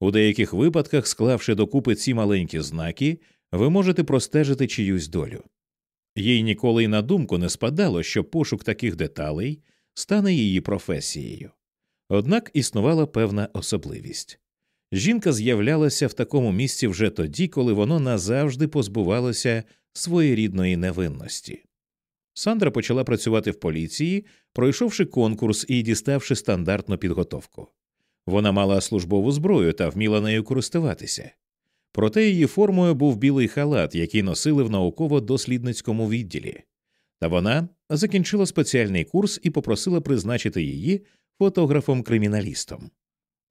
У деяких випадках, склавши докупи ці маленькі знаки, ви можете простежити чиюсь долю. Їй ніколи й на думку не спадало, що пошук таких деталей стане її професією. Однак існувала певна особливість. Жінка з'являлася в такому місці вже тоді, коли воно назавжди позбувалося своєрідної невинності. Сандра почала працювати в поліції, пройшовши конкурс і діставши стандартну підготовку. Вона мала службову зброю та вміла нею користуватися. Проте її формою був білий халат, який носили в науково-дослідницькому відділі, та вона закінчила спеціальний курс і попросила призначити її фотографом-криміналістом.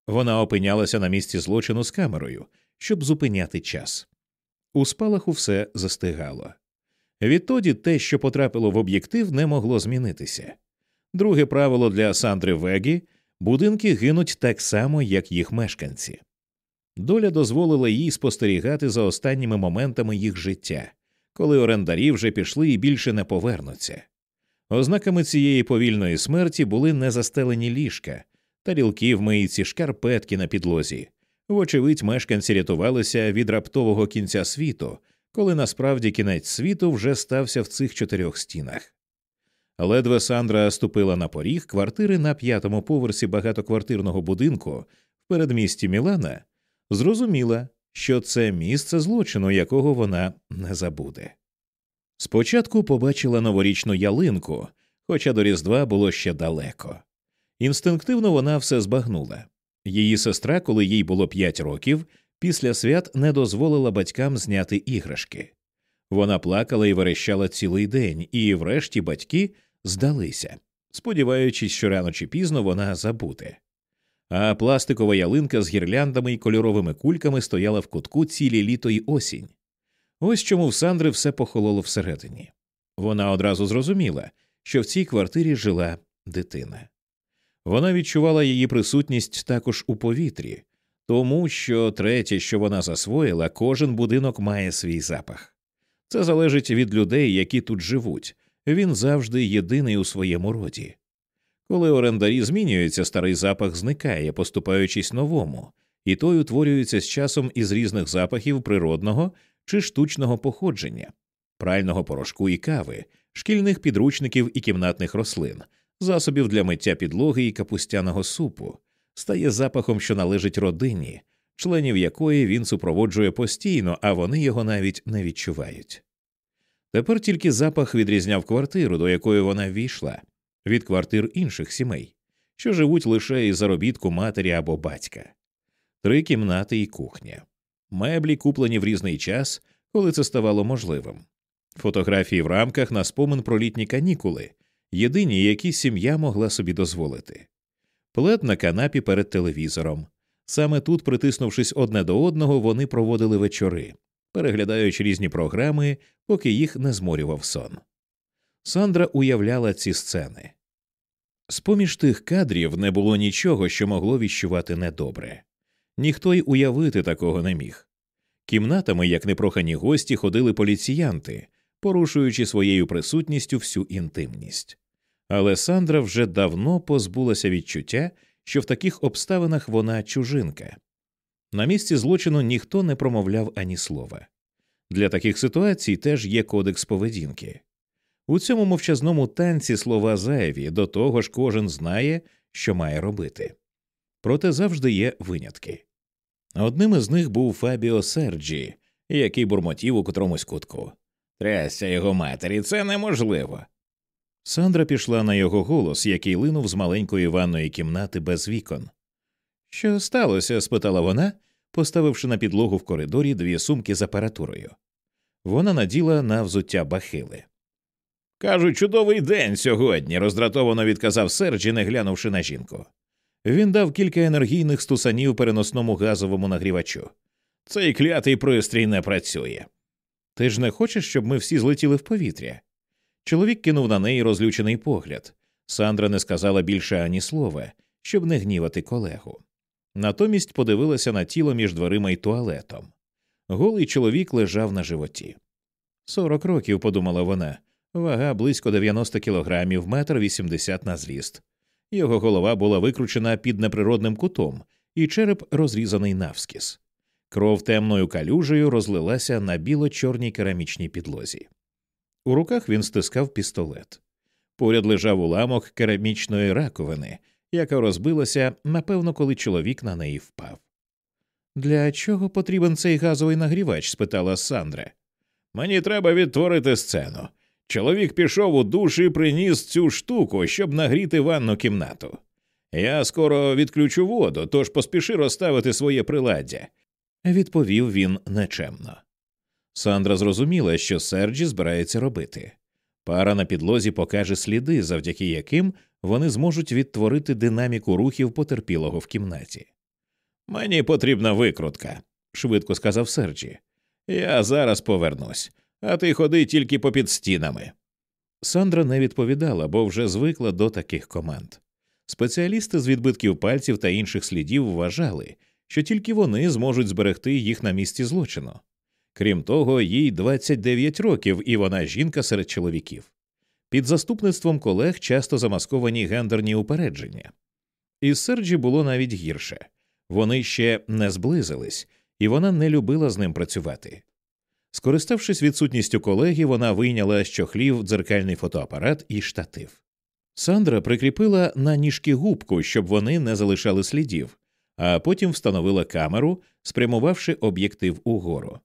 Вона опинялася на місці злочину з камерою, щоб зупиняти час. У спалаху все застигало. Відтоді те, що потрапило в об'єктив, не могло змінитися. Друге правило для Сандри Вегі будинки гинуть так само, як їх мешканці. Доля дозволила їй спостерігати за останніми моментами їх життя, коли орендарі вже пішли і більше не повернуться. Ознаками цієї повільної смерті були незастелені ліжка, тарілки в мийці, шкарпетки на підлозі. Вочевидь, мешканці рятувалися від раптового кінця світу, коли насправді кінець світу вже стався в цих чотирьох стінах. Ледве Сандра ступила на поріг квартири на п'ятому поверсі багатоквартирного будинку в передмісті Мілана, зрозуміла, що це місце злочину, якого вона не забуде. Спочатку побачила новорічну ялинку, хоча до Різдва було ще далеко. Інстинктивно вона все збагнула. Її сестра, коли їй було п'ять років, після свят не дозволила батькам зняти іграшки. Вона плакала і верещала цілий день, і, врешті, батьки здалися, сподіваючись, що рано чи пізно вона забуде. А пластикова ялинка з гірляндами і кольоровими кульками стояла в кутку цілі літо й осінь. Ось чому в Сандри все похололо всередині. Вона одразу зрозуміла, що в цій квартирі жила дитина. Вона відчувала її присутність також у повітрі, тому що третє, що вона засвоїла, кожен будинок має свій запах. Це залежить від людей, які тут живуть. Він завжди єдиний у своєму роді. Коли орендарі змінюються, старий запах зникає, поступаючись новому, і той утворюється з часом із різних запахів природного чи штучного походження, прального порошку і кави, шкільних підручників і кімнатних рослин, засобів для миття підлоги і капустяного супу, стає запахом, що належить родині, членів якої він супроводжує постійно, а вони його навіть не відчувають. Тепер тільки запах відрізняв квартиру, до якої вона ввійшла, від квартир інших сімей, що живуть лише із заробітку матері або батька, три кімнати і кухня, меблі, куплені в різний час, коли це ставало можливим, фотографії в рамках на спомин про літні канікули, єдині, які сім'я могла собі дозволити, плед на канапі перед телевізором. Саме тут, притиснувшись одне до одного, вони проводили вечори, переглядаючи різні програми, поки їх не зморював сон. Сандра уявляла ці сцени. З поміж тих кадрів не було нічого, що могло віщувати недобре. Ніхто й уявити такого не міг. Кімнатами, як непрохані гості, ходили поліціянти, порушуючи своєю присутністю всю інтимність. Але Сандра вже давно позбулася відчуття, що в таких обставинах вона чужинка. На місці злочину ніхто не промовляв ані слова. Для таких ситуацій теж є кодекс поведінки. У цьому мовчазному танці слова зайві, до того ж кожен знає, що має робити. Проте завжди є винятки. Одним із них був Фабіо Серджі, який бурмотів у котромусь кутку. Трясця його матері, це неможливо. Сандра пішла на його голос, який линув з маленької ванної кімнати без вікон. Що сталося? спитала вона, поставивши на підлогу в коридорі дві сумки з апаратурою. Вона наділа на взуття бахили. Кажуть, чудовий день сьогодні, роздратовано відказав Серджі, не глянувши на жінку. Він дав кілька енергійних стусанів переносному газовому нагрівачу. Цей клятий пристрій не працює. Ти ж не хочеш, щоб ми всі злетіли в повітря? Чоловік кинув на неї розлючений погляд. Сандра не сказала більше ані слова, щоб не гнівати колегу. Натомість подивилася на тіло між дверима й туалетом. Голий чоловік лежав на животі. Сорок років, подумала вона, вага близько 90 кілограмів, метр вісімдесят на зріст. Його голова була викручена під неприродним кутом, і череп розрізаний навскіз. Кров темною калюжею розлилася на біло-чорній керамічній підлозі. У руках він стискав пістолет. Поряд лежав уламок керамічної раковини, яка розбилася, напевно, коли чоловік на неї впав. Для чого потрібен цей газовий нагрівач? спитала Сандра. Мені треба відтворити сцену. Чоловік пішов у душ і приніс цю штуку, щоб нагріти ванну кімнату. Я скоро відключу воду, тож поспіши розставити своє приладдя, відповів він нечемно. Сандра зрозуміла, що Серджі збирається робити. Пара на підлозі покаже сліди, завдяки яким вони зможуть відтворити динаміку рухів потерпілого в кімнаті. Мені потрібна викрутка, швидко сказав Серджі. Я зараз повернусь, а ти ходи тільки попід стінами. Сандра не відповідала, бо вже звикла до таких команд. Спеціалісти з відбитків пальців та інших слідів вважали, що тільки вони зможуть зберегти їх на місці злочину. Крім того, їй 29 років, і вона жінка серед чоловіків. Під заступництвом колег часто замасковані гендерні упередження. Із Серджі було навіть гірше вони ще не зблизились, і вона не любила з ним працювати. Скориставшись відсутністю колеги, вона вийняла з чохлів дзеркальний фотоапарат і штатив. Сандра прикріпила на ніжки губку, щоб вони не залишали слідів, а потім встановила камеру, спрямувавши об'єктив угору.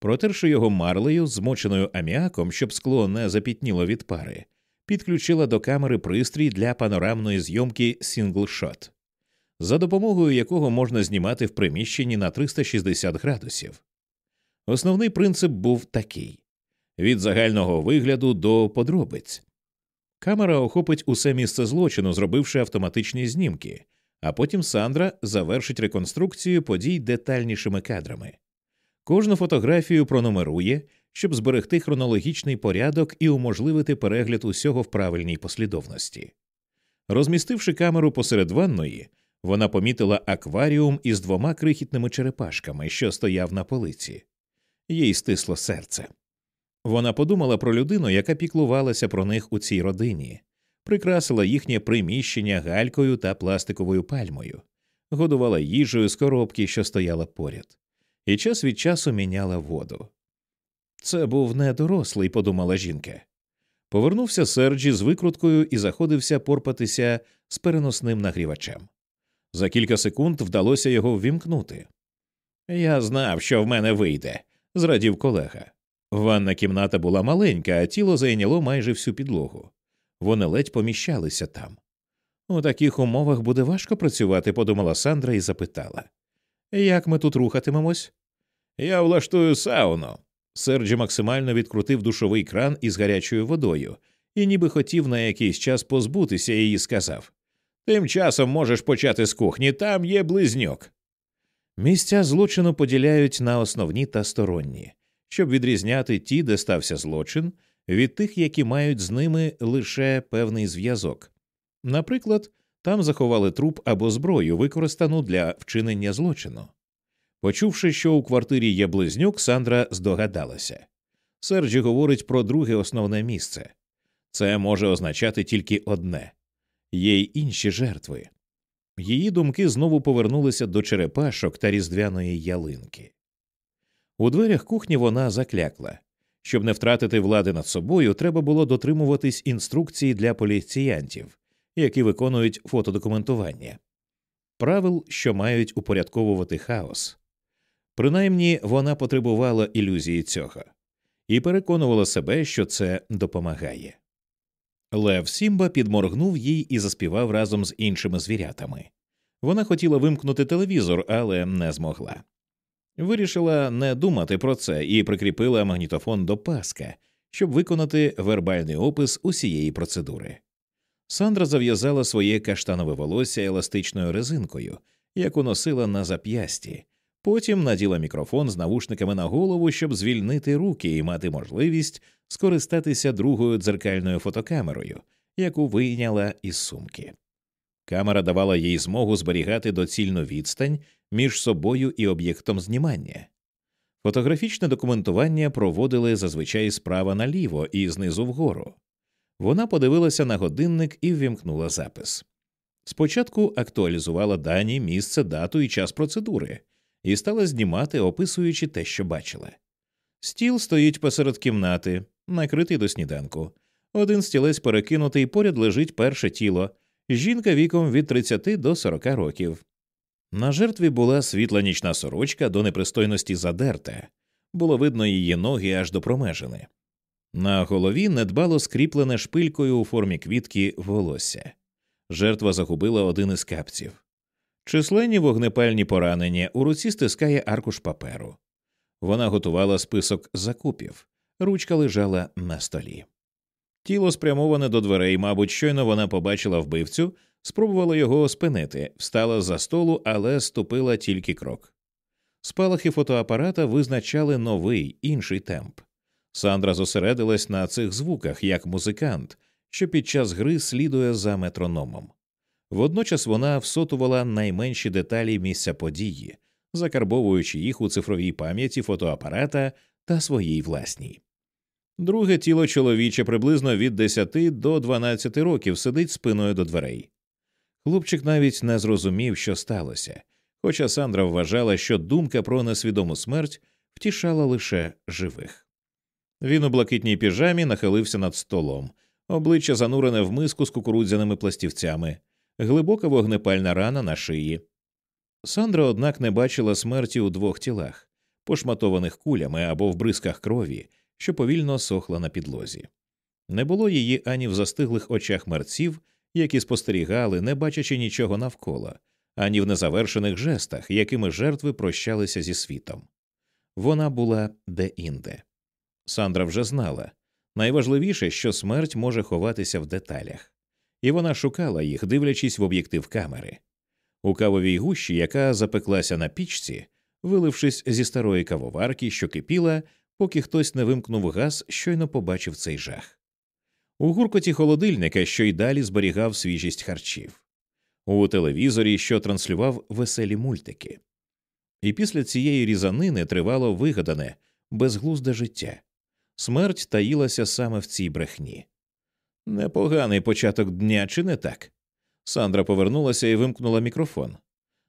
Протерши його марлею, змоченою аміаком, щоб скло не запітніло від пари, підключила до камери пристрій для панорамної зйомки single shot, за допомогою якого можна знімати в приміщенні на 360 градусів. Основний принцип був такий від загального вигляду до подробиць. Камера охопить усе місце злочину, зробивши автоматичні знімки, а потім Сандра завершить реконструкцію подій детальнішими кадрами. Кожну фотографію пронумерує, щоб зберегти хронологічний порядок і уможливити перегляд усього в правильній послідовності. Розмістивши камеру посеред ванної, вона помітила акваріум із двома крихітними черепашками, що стояв на полиці. Їй стисло серце. Вона подумала про людину, яка піклувалася про них у цій родині, прикрасила їхнє приміщення галькою та пластиковою пальмою, годувала їжею з коробки, що стояла поряд, і час від часу міняла воду. Це був не дорослий, подумала жінка. Повернувся Серджі з викруткою і заходився порпатися з переносним нагрівачем. За кілька секунд вдалося його ввімкнути. Я знав, що в мене вийде, зрадів колега. Ванна кімната була маленька, а тіло зайняло майже всю підлогу. Вони ледь поміщалися там. У таких умовах буде важко працювати, подумала Сандра і запитала. Як ми тут рухатимемось? Я влаштую сауну. Серджі максимально відкрутив душовий кран із гарячою водою і ніби хотів на якийсь час позбутися її сказав Тим часом можеш почати з кухні, там є близнюк. Місця злочину поділяють на основні та сторонні, щоб відрізняти ті, де стався злочин, від тих, які мають з ними лише певний зв'язок. Наприклад, там заховали труп або зброю, використану для вчинення злочину. Почувши, що у квартирі є близнюк, Сандра здогадалася. Серджі говорить про друге основне місце це може означати тільки одне є й інші жертви. Її думки знову повернулися до черепашок та різдвяної ялинки. У дверях кухні вона заклякла. Щоб не втратити влади над собою, треба було дотримуватись інструкцій для поліціянтів, які виконують фотодокументування, правил, що мають упорядковувати хаос. Принаймні вона потребувала ілюзії цього і переконувала себе, що це допомагає. Лев Сімба підморгнув їй і заспівав разом з іншими звірятами. Вона хотіла вимкнути телевізор, але не змогла. Вирішила не думати про це і прикріпила магнітофон до паска, щоб виконати вербальний опис усієї процедури. Сандра зав'язала своє каштанове волосся еластичною резинкою, яку носила на зап'ясті, потім наділа мікрофон з навушниками на голову, щоб звільнити руки і мати можливість скористатися другою дзеркальною фотокамерою, яку вийняла із сумки. Камера давала їй змогу зберігати доцільну відстань між собою і об'єктом знімання. Фотографічне документування проводили зазвичай справа наліво і знизу вгору. Вона подивилася на годинник і ввімкнула запис. Спочатку актуалізувала дані, місце, дату і час процедури, і стала знімати, описуючи те, що бачила. Стіл стоїть посеред кімнати, накритий до сніданку. Один стілець перекинутий, поряд лежить перше тіло, жінка віком від 30 до 40 років. На жертві була світла нічна сорочка до непристойності задерта, було видно її ноги аж до промежини. На голові недбало скріплене шпилькою у формі квітки волосся. Жертва загубила один із капців. Численні вогнепальні поранення у руці стискає аркуш паперу. Вона готувала список закупів, ручка лежала на столі. Тіло спрямоване до дверей, мабуть, щойно вона побачила вбивцю, спробувала його спинити, встала за столу, але ступила тільки крок. Спалахи фотоапарата визначали новий інший темп. Сандра зосередилась на цих звуках як музикант, що під час гри слідує за метрономом. Водночас вона всотувала найменші деталі місця події, закарбовуючи їх у цифровій пам'яті фотоапарата та своїй власній. Друге тіло чоловіче приблизно від 10 до 12 років сидить спиною до дверей. Хлопчик навіть не зрозумів, що сталося, хоча Сандра вважала, що думка про несвідому смерть втішала лише живих. Він у блакитній піжамі нахилився над столом, обличчя занурене в миску з кукурудзяними пластівцями, глибока вогнепальна рана на шиї. Сандра, однак, не бачила смерті у двох тілах, пошматованих кулями або в бризках крові, що повільно сохла на підлозі. Не було її ані в застиглих очах мерців, які спостерігали, не бачачи нічого навколо, ані в незавершених жестах, якими жертви прощалися зі світом. Вона була де-інде. Сандра вже знала найважливіше, що смерть може ховатися в деталях, і вона шукала їх, дивлячись в об'єктив камери. У кавовій гущі, яка запеклася на пічці, вилившись зі старої кавоварки, що кипіла, поки хтось не вимкнув газ, щойно побачив цей жах. У гуркоті холодильника, що й далі зберігав свіжість харчів, у телевізорі, що транслював веселі мультики. І після цієї різанини тривало вигадане, безглузде життя. Смерть таїлася саме в цій брехні. Непоганий початок дня, чи не так? Сандра повернулася і вимкнула мікрофон.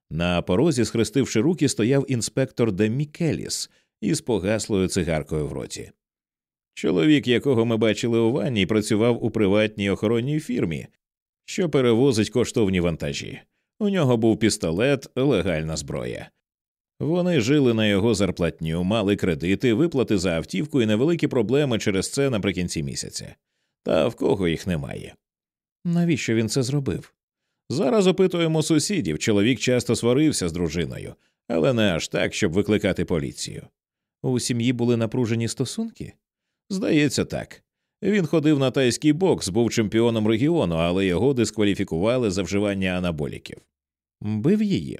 На порозі, схрестивши руки, стояв інспектор де Мікеліс із погаслою цигаркою в роті. Чоловік, якого ми бачили у ванні, працював у приватній охоронній фірмі, що перевозить коштовні вантажі. У нього був пістолет, легальна зброя. Вони жили на його зарплатню, мали кредити, виплати за автівку і невеликі проблеми через це наприкінці місяця. Та в кого їх немає. Навіщо він це зробив? Зараз опитуємо сусідів. Чоловік часто сварився з дружиною, але не аж так, щоб викликати поліцію. У сім'ї були напружені стосунки? Здається, так. Він ходив на тайський бокс, був чемпіоном регіону, але його дискваліфікували за вживання анаболіків. Бив її.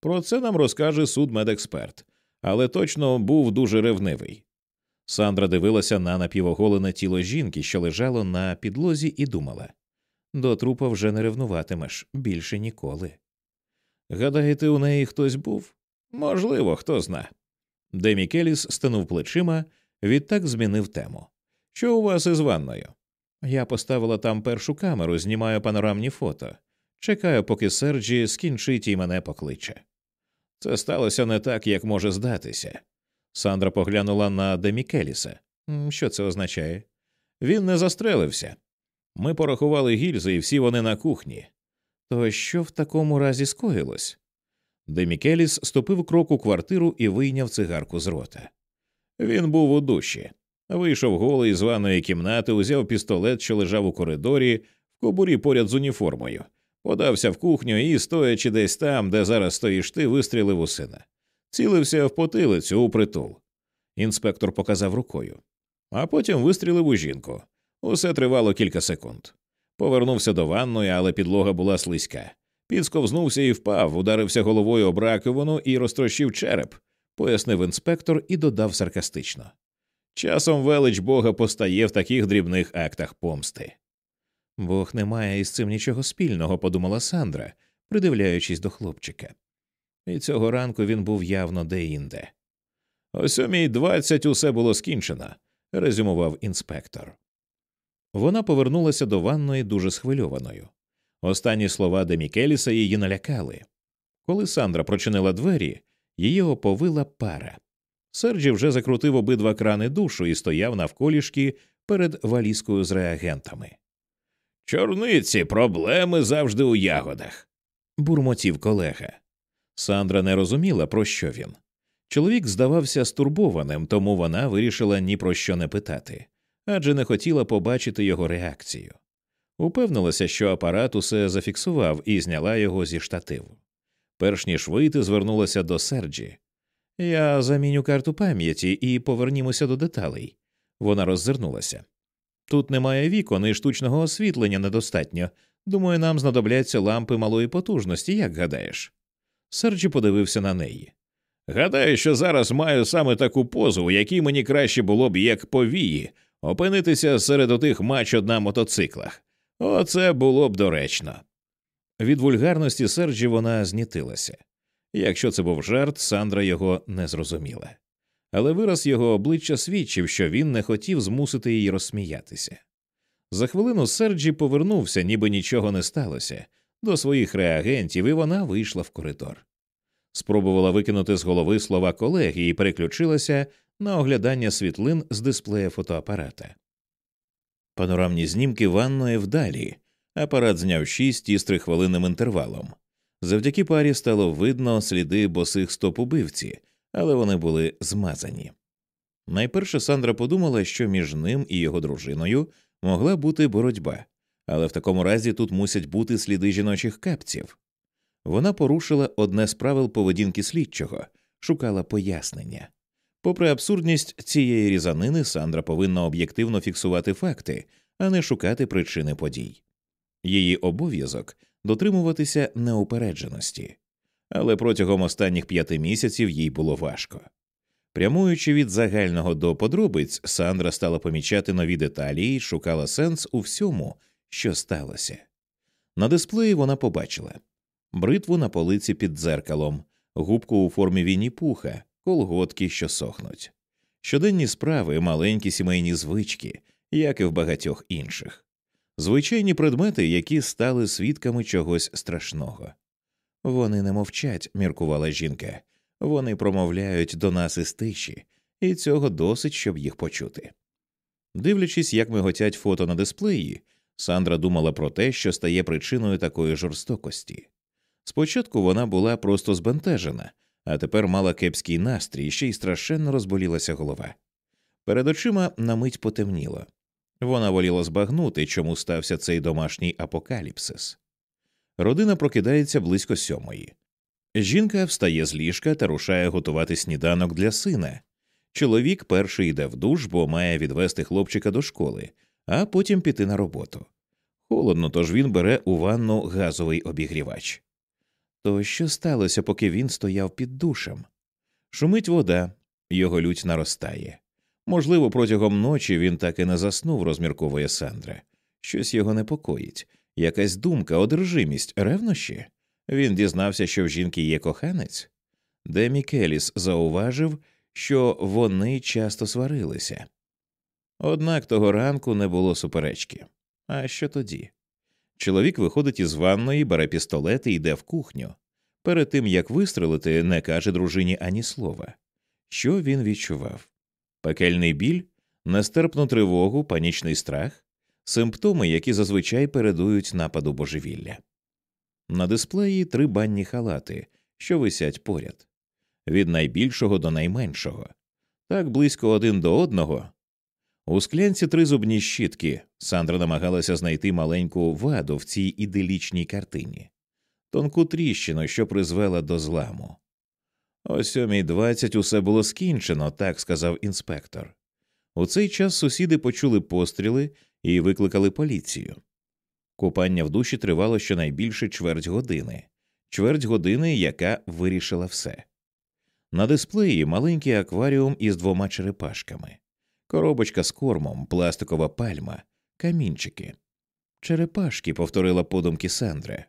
Про це нам розкаже судмедексперт, але точно був дуже ревнивий. Сандра дивилася на напівоголене тіло жінки, що лежало на підлозі, і думала до трупа вже не ревнуватимеш більше ніколи. Гадаєте, у неї хтось був? Можливо, хто зна. Демі Келіс стенув плечима, відтак змінив тему. Що у вас із ванною? Я поставила там першу камеру, знімаю панорамні фото. Чекаю, поки Серджі скінчить і мене покличе. Це сталося не так, як може здатися. Сандра поглянула на Демікеліса. Що це означає? Він не застрелився. Ми порахували гільзи, і всі вони на кухні. То що в такому разі скоїлось? Демікеліс ступив крок у квартиру і вийняв цигарку з рота. Він був у душі. Вийшов голий з ванної кімнати, узяв пістолет, що лежав у коридорі, в кобурі поряд з уніформою, подався в кухню і, стоячи десь там, де зараз стоїш ти, вистрілив у сина. Цілився в потилицю у притул. Інспектор показав рукою, а потім вистрілив у жінку. Усе тривало кілька секунд. Повернувся до ванної, але підлога була слизька. Підсковзнувся і впав, ударився головою об раковину і розтрощив череп, пояснив інспектор і додав саркастично. Часом велич Бога постає в таких дрібних актах помсти. Бог не має із цим нічого спільного, подумала Сандра, придивляючись до хлопчика. І цього ранку він був явно деінде. О сьомій двадцять усе було скінчено, резюмував інспектор. Вона повернулася до ванної дуже схвильованою. Останні слова Демікеліса її налякали. Коли Сандра прочинила двері, її оповила пара. Серджі вже закрутив обидва крани душу і стояв навколішки перед валізкою з реагентами. Чорниці, проблеми завжди у ягодах, бурмотів колега. Сандра не розуміла, про що він. Чоловік здавався стурбованим, тому вона вирішила ні про що не питати адже не хотіла побачити його реакцію. Упевнилася, що апарат усе зафіксував і зняла його зі штативу. Перш ніж вийти, звернулася до Серджі. Я заміню карту пам'яті і повернімося до деталей. Вона роззирнулася. Тут немає вікон і штучного освітлення недостатньо. Думаю, нам знадобляться лампи малої потужності, як гадаєш? Серджі подивився на неї. Гадаю, що зараз маю саме таку позу, у якій мені краще було б як повії, опинитися серед отих мачо на мотоциклах. Оце було б доречно. Від вульгарності Серджі вона знітилася. Якщо це був жарт, Сандра його не зрозуміла. Але вираз його обличчя свідчив, що він не хотів змусити її розсміятися. За хвилину Серджі повернувся, ніби нічого не сталося, до своїх реагентів, і вона вийшла в коридор. Спробувала викинути з голови слова колеги і переключилася на оглядання світлин з дисплея фотоапарата. Панорамні знімки ванної вдалі. Апарат зняв шість із трихвилинним інтервалом. Завдяки парі стало видно сліди босих стоп убивці, але вони були змазані. Найперше Сандра подумала, що між ним і його дружиною могла бути боротьба, але в такому разі тут мусять бути сліди жіночих капців. Вона порушила одне з правил поведінки слідчого, шукала пояснення. Попри абсурдність цієї різанини, Сандра повинна об'єктивно фіксувати факти, а не шукати причини подій. Її обов'язок дотримуватися неупередженості, але протягом останніх п'яти місяців їй було важко. Прямуючи від загального до подробиць, Сандра стала помічати нові деталі і шукала сенс у всьому, що сталося. На дисплеї вона побачила бритву на полиці під дзеркалом, губку у формі віні пуха, колготки, що сохнуть, щоденні справи, маленькі сімейні звички, як і в багатьох інших, звичайні предмети, які стали свідками чогось страшного. Вони не мовчать, міркувала жінка, вони промовляють до нас із тиші, і цього досить, щоб їх почути. Дивлячись, як миготять фото на дисплеї, Сандра думала про те, що стає причиною такої жорстокості. Спочатку вона була просто збентежена, а тепер мала кепський настрій, ще й страшенно розболілася голова. Перед очима на мить потемніло. Вона воліла збагнути, чому стався цей домашній апокаліпсис. Родина прокидається близько сьомої. Жінка встає з ліжка та рушає готувати сніданок для сина. Чоловік перший йде в душ, бо має відвести хлопчика до школи, а потім піти на роботу. Холодно, тож він бере у ванну газовий обігрівач. То що сталося, поки він стояв під душем? Шумить вода, його лють наростає. Можливо, протягом ночі він так і не заснув, розмірковує Сандра. Щось його непокоїть, якась думка, одержимість, ревнощі. Він дізнався, що в жінки є коханець. Демі Келіс зауважив, що вони часто сварилися. Однак того ранку не було суперечки. А що тоді? Чоловік виходить із ванної, бере пістолет і йде в кухню. Перед тим як вистрелити, не каже дружині ані слова. Що він відчував? Пекельний біль, нестерпну тривогу, панічний страх, симптоми, які зазвичай передують нападу божевілля. На дисплеї три банні халати, що висять поряд, від найбільшого до найменшого, так близько один до одного. У склянці три зубні щітки. Сандра намагалася знайти маленьку ваду в цій іделічній картині, тонку тріщину, що призвела до зламу. О сьомій двадцять усе було скінчено, так сказав інспектор. У цей час сусіди почули постріли і викликали поліцію. Купання в душі тривало щонайбільше чверть години, чверть години, яка вирішила все. На дисплеї маленький акваріум із двома черепашками, коробочка з кормом, пластикова пальма, камінчики. Черепашки, повторила подумки Сандра.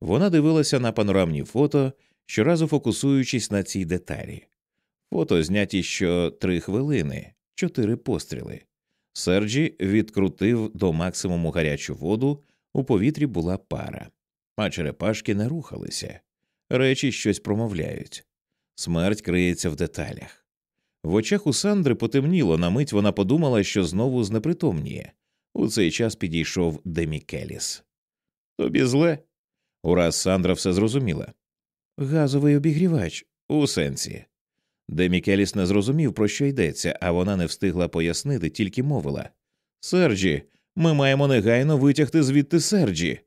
Вона дивилася на панорамні фото, щоразу фокусуючись на цій деталі. Фото зняті що три хвилини, чотири постріли. Серджі відкрутив до максимуму гарячу воду, у повітрі була пара, а черепашки не рухалися. Речі щось промовляють. Смерть криється в деталях. В очах у Сандри потемніло, на мить вона подумала, що знову знепритомніє. У цей час підійшов Демі Келіс. Тобі зле. Ураз Сандра все зрозуміла. Газовий обігрівач у сенсі. Демі Келіс не зрозумів, про що йдеться, а вона не встигла пояснити, тільки мовила Серджі, ми маємо негайно витягти звідти Серджі.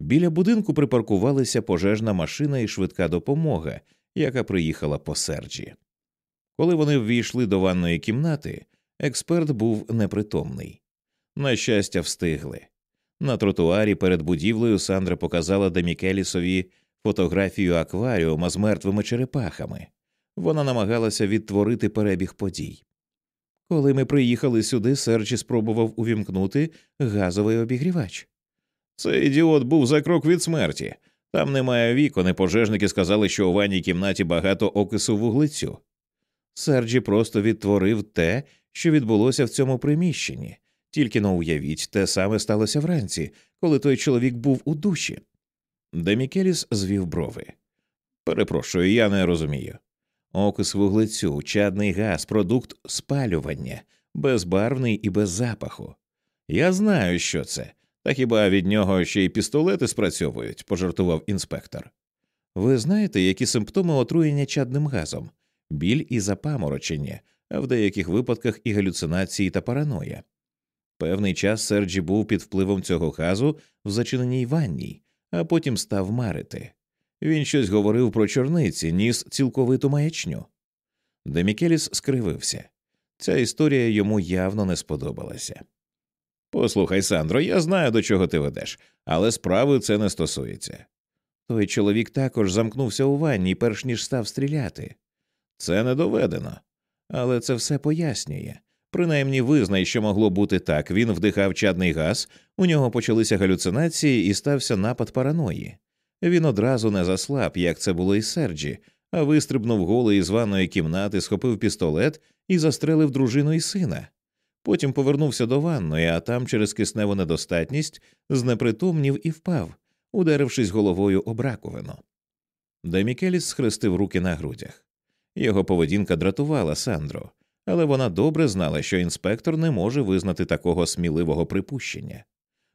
Біля будинку припаркувалися пожежна машина і швидка допомога, яка приїхала по Серджі. Коли вони ввійшли до ванної кімнати, експерт був непритомний. На щастя, встигли. На тротуарі перед будівлею Сандра показала Демікелісові фотографію акваріума з мертвими черепахами. Вона намагалася відтворити перебіг подій. Коли ми приїхали сюди, Серджі спробував увімкнути газовий обігрівач. Цей ідіот був за крок від смерті. Там немає вікон, і пожежники сказали, що у ванній кімнаті багато окису вуглецю. Серджі просто відтворив те, що відбулося в цьому приміщенні, тільки но уявіть, те саме сталося вранці, коли той чоловік був у душі. Демікеліс звів брови. Перепрошую, я не розумію. Окис вуглецю, чадний газ, продукт спалювання, безбарвний і без запаху. Я знаю, що це, та хіба від нього ще й пістолети спрацьовують, пожартував інспектор. Ви знаєте, які симптоми отруєння чадним газом, біль і запаморочення, а в деяких випадках і галюцинації та параноя. Певний час Серджі був під впливом цього газу в зачиненій ванній, а потім став марити. Він щось говорив про чорниці, ніс цілковиту маячню. Демікеліс скривився. Ця історія йому явно не сподобалася. Послухай, Сандро, я знаю, до чого ти ведеш, але справи це не стосується. Той чоловік також замкнувся у ванні, перш ніж став стріляти. Це не доведено, але це все пояснює. Принаймні визнай, що могло бути так. Він вдихав чадний газ, у нього почалися галюцинації і стався напад параної. Він одразу не заслаб, як це було із Серджі, а вистрибнув голий із ванної кімнати, схопив пістолет і застрелив дружину і сина. Потім повернувся до ванної, а там через кисневу недостатність знепритомнів і впав, ударившись головою об раковину. Де Мікеліс схрестив руки на грудях. Його поведінка дратувала Сандру, але вона добре знала, що інспектор не може визнати такого сміливого припущення.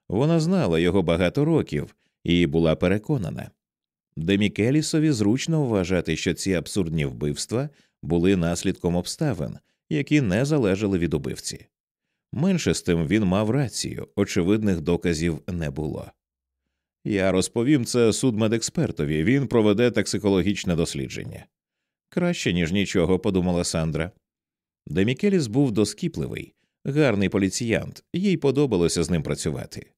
Вона знала його багато років і була переконана. Демікелісові зручно вважати, що ці абсурдні вбивства були наслідком обставин, які не залежали від убивці. Менше з тим він мав рацію, очевидних доказів не було. Я розповім це судмедекспертові, він проведе токсикологічне дослідження. Краще, ніж нічого, подумала Сандра. Демікеліс був доскіпливий, гарний поліціянт, їй подобалося з ним працювати.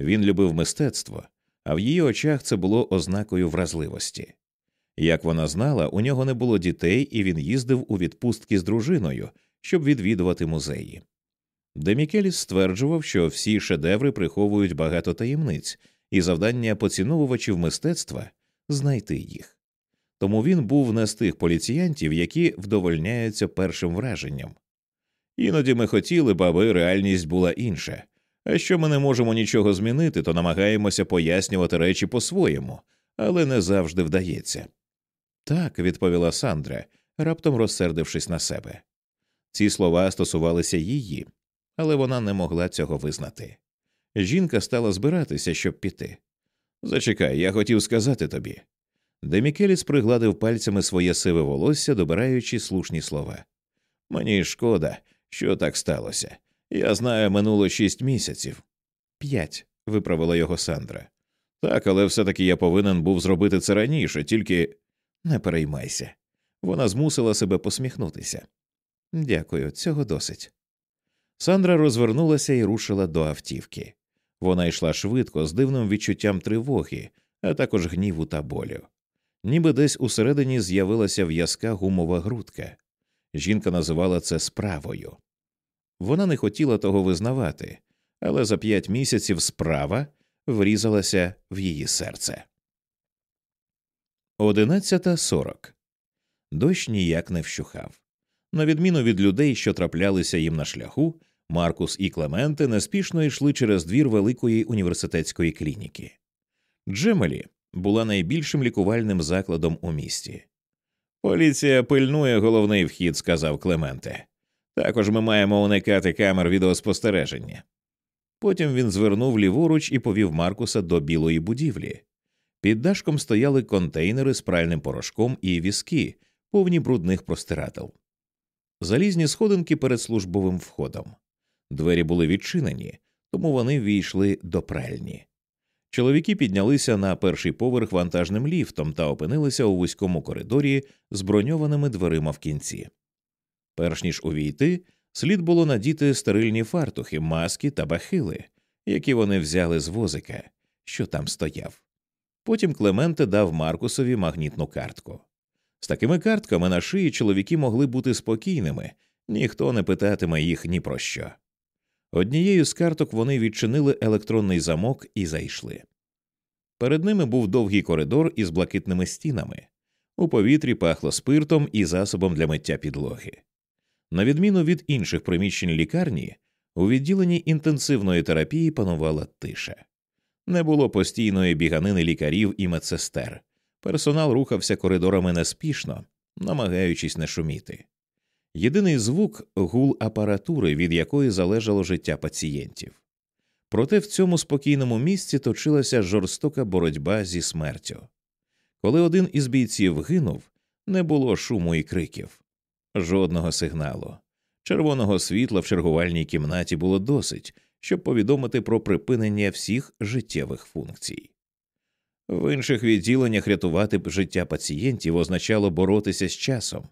Він любив мистецтво, а в її очах це було ознакою вразливості. Як вона знала, у нього не було дітей, і він їздив у відпустки з дружиною, щоб відвідувати музеї. Демікеліс стверджував, що всі шедеври приховують багато таємниць, і завдання поціновувачів мистецтва знайти їх. Тому він був не з тих поліціянтів, які вдовольняються першим враженням. Іноді ми хотіли б, аби реальність була інша, а що ми не можемо нічого змінити, то намагаємося пояснювати речі по-своєму, але не завжди вдається. Так, відповіла Сандра, раптом розсердившись на себе. Ці слова стосувалися її, але вона не могла цього визнати. Жінка стала збиратися, щоб піти. Зачекай, я хотів сказати тобі. Демікеліс пригладив пальцями своє сиве волосся, добираючи слушні слова. Мені шкода, що так сталося. Я знаю, минуло шість місяців. П'ять, виправила його Сандра. Так, але все таки я повинен був зробити це раніше, тільки не переймайся. Вона змусила себе посміхнутися. Дякую, цього досить. Сандра розвернулася і рушила до автівки. Вона йшла швидко, з дивним відчуттям тривоги, а також гніву та болю. Ніби десь усередині з'явилася в'язка гумова грудка. Жінка називала це справою. Вона не хотіла того визнавати, але за п'ять місяців справа врізалася в її серце. Одинадцята сорок. Дощ ніяк не вщухав. На відміну від людей, що траплялися їм на шляху, Маркус і Клементе неспішно йшли через двір великої університетської клініки. Джемелі була найбільшим лікувальним закладом у місті. Поліція пильнує головний вхід, сказав Клементе. Також ми маємо уникати камер відеоспостереження. Потім він звернув ліворуч і повів Маркуса до білої будівлі. Під дашком стояли контейнери з пральним порошком і візки, повні брудних простирадел. Залізні сходинки перед службовим входом. Двері були відчинені, тому вони війшли до пральні. Чоловіки піднялися на перший поверх вантажним ліфтом та опинилися у вузькому коридорі з броньованими дверима в кінці. Перш ніж увійти, слід було надіти стерильні фартухи, маски та бахили, які вони взяли з возика, що там стояв. Потім Клементе дав Маркусові магнітну картку. З такими картками на шиї чоловіки могли бути спокійними, ніхто не питатиме їх ні про що. Однією з карток вони відчинили електронний замок і зайшли. Перед ними був довгий коридор із блакитними стінами. У повітрі пахло спиртом і засобом для миття підлоги. На відміну від інших приміщень лікарні, у відділенні інтенсивної терапії панувала тиша. Не було постійної біганини лікарів і медсестер. Персонал рухався коридорами неспішно, намагаючись не шуміти. Єдиний звук гул апаратури, від якої залежало життя пацієнтів. Проте в цьому спокійному місці точилася жорстока боротьба зі смертю. Коли один із бійців гинув, не було шуму і криків, жодного сигналу. Червоного світла в чергувальній кімнаті було досить, щоб повідомити про припинення всіх життєвих функцій. В інших відділеннях рятувати життя пацієнтів означало боротися з часом.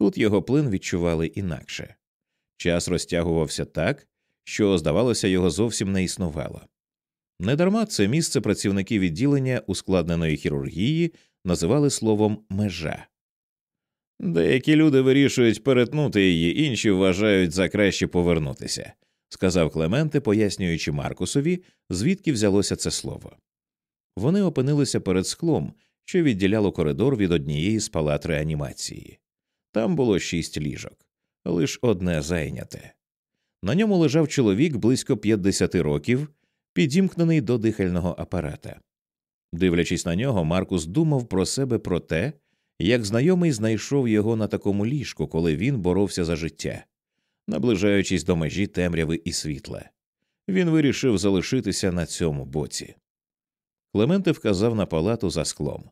Тут його плин відчували інакше. Час розтягувався так, що, здавалося, його зовсім не існувало. Недарма це місце працівники відділення ускладненої хірургії називали словом межа. Деякі люди вирішують перетнути її, інші вважають за краще повернутися, сказав Клементе, пояснюючи Маркусові, звідки взялося це слово. Вони опинилися перед склом, що відділяло коридор від однієї з палат реанімації. Там було шість ліжок, лише одне зайняте. На ньому лежав чоловік близько 50 років, підімкнений до дихального апарата. Дивлячись на нього, Маркус думав про себе про те, як знайомий знайшов його на такому ліжку, коли він боровся за життя, наближаючись до межі темряви і світла. Він вирішив залишитися на цьому боці. Клементе вказав на палату за склом.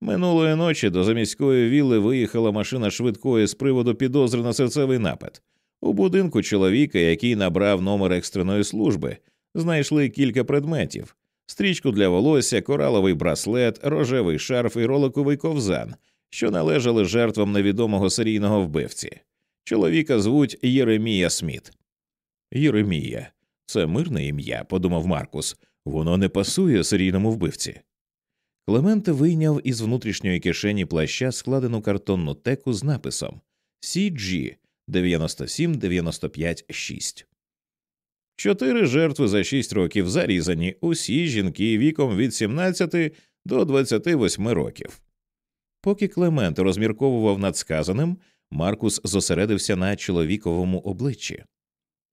Минулої ночі до заміської вілли виїхала машина швидкої з приводу підозри на серцевий напад. У будинку чоловіка, який набрав номер екстреної служби, знайшли кілька предметів стрічку для волосся, кораловий браслет, рожевий шарф і роликовий ковзан, що належали жертвам невідомого серійного вбивці. Чоловіка звуть Єремія Сміт. Єремія, це мирне ім'я, подумав Маркус. Воно не пасує серійному вбивці. Клементе вийняв із внутрішньої кишені плаща складену картонну теку з написом CG 97956. Чотири жертви за шість років зарізані, усі жінки віком від 17 до 28 років. Поки Клемент розмірковував над сказаним, Маркус зосередився на чоловіковому обличчі.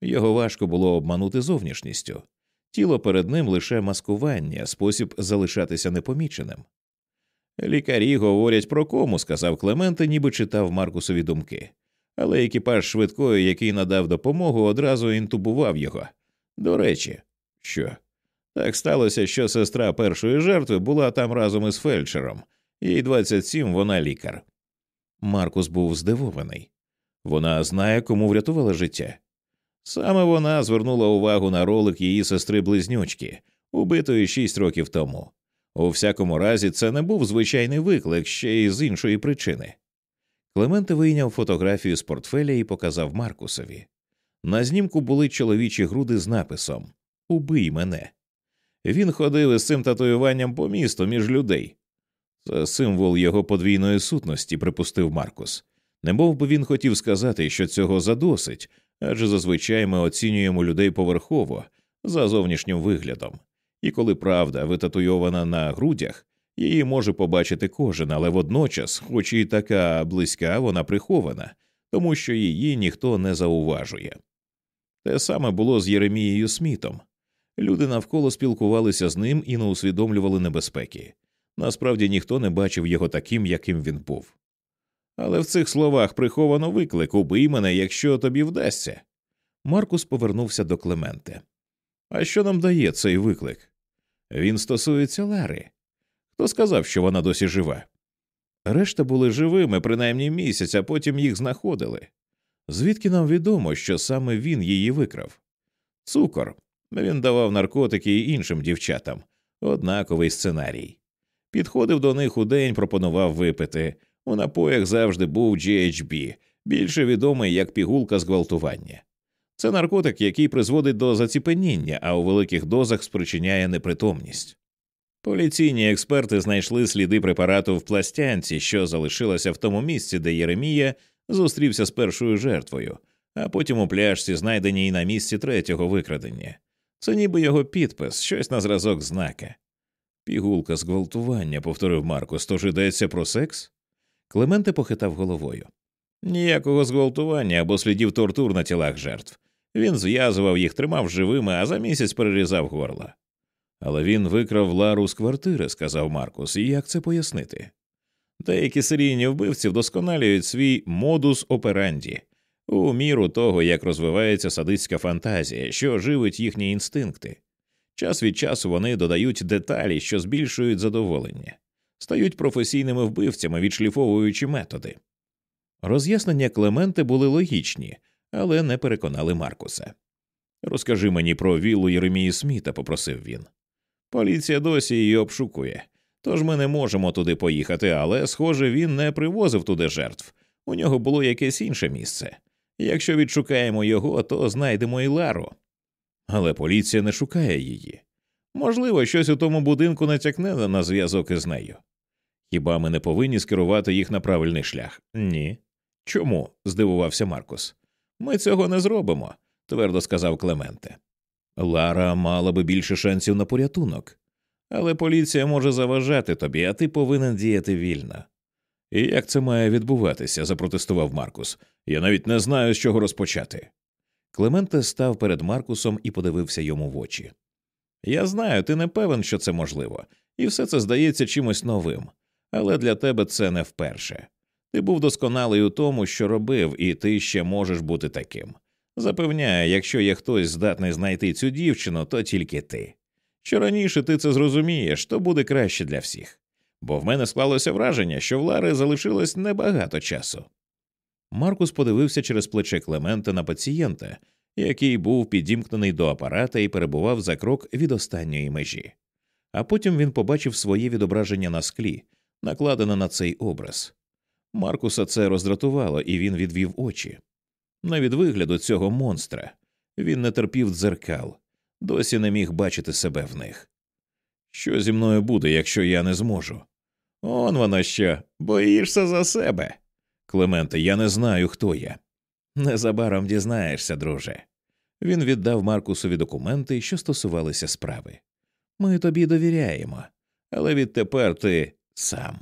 Його важко було обманути зовнішністю. Тіло перед ним лише маскування, спосіб залишатися непоміченим. Лікарі говорять про кому, сказав Клементе, ніби читав Маркусові думки, але екіпаж швидкої, який надав допомогу, одразу інтубував його. До речі, що так сталося, що сестра першої жертви була там разом із фельдшером, їй 27, вона лікар. Маркус був здивований. Вона знає, кому врятувала життя. Саме вона звернула увагу на ролик її сестри близнючки, убитої шість років тому. У всякому разі, це не був звичайний виклик ще й з іншої причини. Клементе вийняв фотографію з портфеля і показав Маркусові. На знімку були чоловічі груди з написом Убий мене. Він ходив із цим татуюванням по місту між людей. Це символ його подвійної сутності, припустив Маркус. Не мов би він хотів сказати, що цього задосить, адже зазвичай ми оцінюємо людей поверхово за зовнішнім виглядом, і коли правда витатуйована на грудях, її може побачити кожен, але водночас, хоч і така близька, вона прихована, тому що її ніхто не зауважує. Те саме було з Єремією Смітом. Люди навколо спілкувалися з ним і не усвідомлювали небезпеки. Насправді ніхто не бачив його таким, яким він був. Але в цих словах приховано виклик убий мене, якщо тобі вдасться. Маркус повернувся до Клементе. А що нам дає цей виклик? Він стосується Лари. Хто сказав, що вона досі жива? Решта були живими принаймні місяць, а потім їх знаходили. Звідки нам відомо, що саме він її викрав? Цукор. Він давав наркотики і іншим дівчатам, однаковий сценарій. Підходив до них у день, пропонував випити. У напоях завжди був GHB, більше відомий як пігулка зґвалтування. Це наркотик, який призводить до заціпеніння, а у великих дозах спричиняє непритомність. Поліційні експерти знайшли сліди препарату в пластянці, що залишилася в тому місці, де Єремія зустрівся з першою жертвою, а потім у пляжці, знайденій на місці третього викрадення. Це ніби його підпис, щось на зразок знака. Пігулка зґвалтування, повторив Маркус, тож йдеться про секс? Клементе похитав головою. Ніякого зґвалтування або слідів тортур на тілах жертв. Він зв'язував їх, тримав живими, а за місяць перерізав горла. Але він викрав Лару з квартири, сказав Маркус, і як це пояснити? Деякі серійні вбивці вдосконалюють свій модус операнді у міру того, як розвивається садистська фантазія, що живить їхні інстинкти. Час від часу вони додають деталі, що збільшують задоволення, стають професійними вбивцями, відшліфовуючи методи. Роз'яснення Клементи були логічні, але не переконали Маркуса. Розкажи мені про віллу Єремії Сміта, попросив він. Поліція досі її обшукує, тож ми не можемо туди поїхати, але, схоже, він не привозив туди жертв. У нього було якесь інше місце. Якщо відшукаємо його, то знайдемо і Лару. Але поліція не шукає її. Можливо, щось у тому будинку натякне на зв'язок із нею. Хіба ми не повинні скерувати їх на правильний шлях? Ні. Чому? здивувався Маркус. Ми цього не зробимо, твердо сказав Клементе. Лара мала би більше шансів на порятунок, але поліція може заважати тобі, а ти повинен діяти вільно. І як це має відбуватися? запротестував Маркус. Я навіть не знаю, з чого розпочати. Клементе став перед Маркусом і подивився йому в очі. Я знаю, ти не певен, що це можливо, і все це здається чимось новим, але для тебе це не вперше. Ти був досконалий у тому, що робив, і ти ще можеш бути таким. Запевняю, якщо є хтось здатний знайти цю дівчину, то тільки ти. Що раніше ти це зрозумієш, то буде краще для всіх. Бо в мене склалося враження, що в Лари залишилось небагато часу. Маркус подивився через плече Клемента на пацієнта, який був підімкнений до апарата і перебував за крок від останньої межі. А потім він побачив своє відображення на склі, накладене на цей образ. Маркуса це роздратувало, і він відвів очі. Не від вигляду цього монстра він не терпів дзеркал, досі не міг бачити себе в них. Що зі мною буде, якщо я не зможу? Он воно що, боїшся за себе. Клементе, я не знаю, хто я. Незабаром дізнаєшся, друже. Він віддав Маркусові документи, що стосувалися справи. Ми тобі довіряємо, але відтепер ти сам.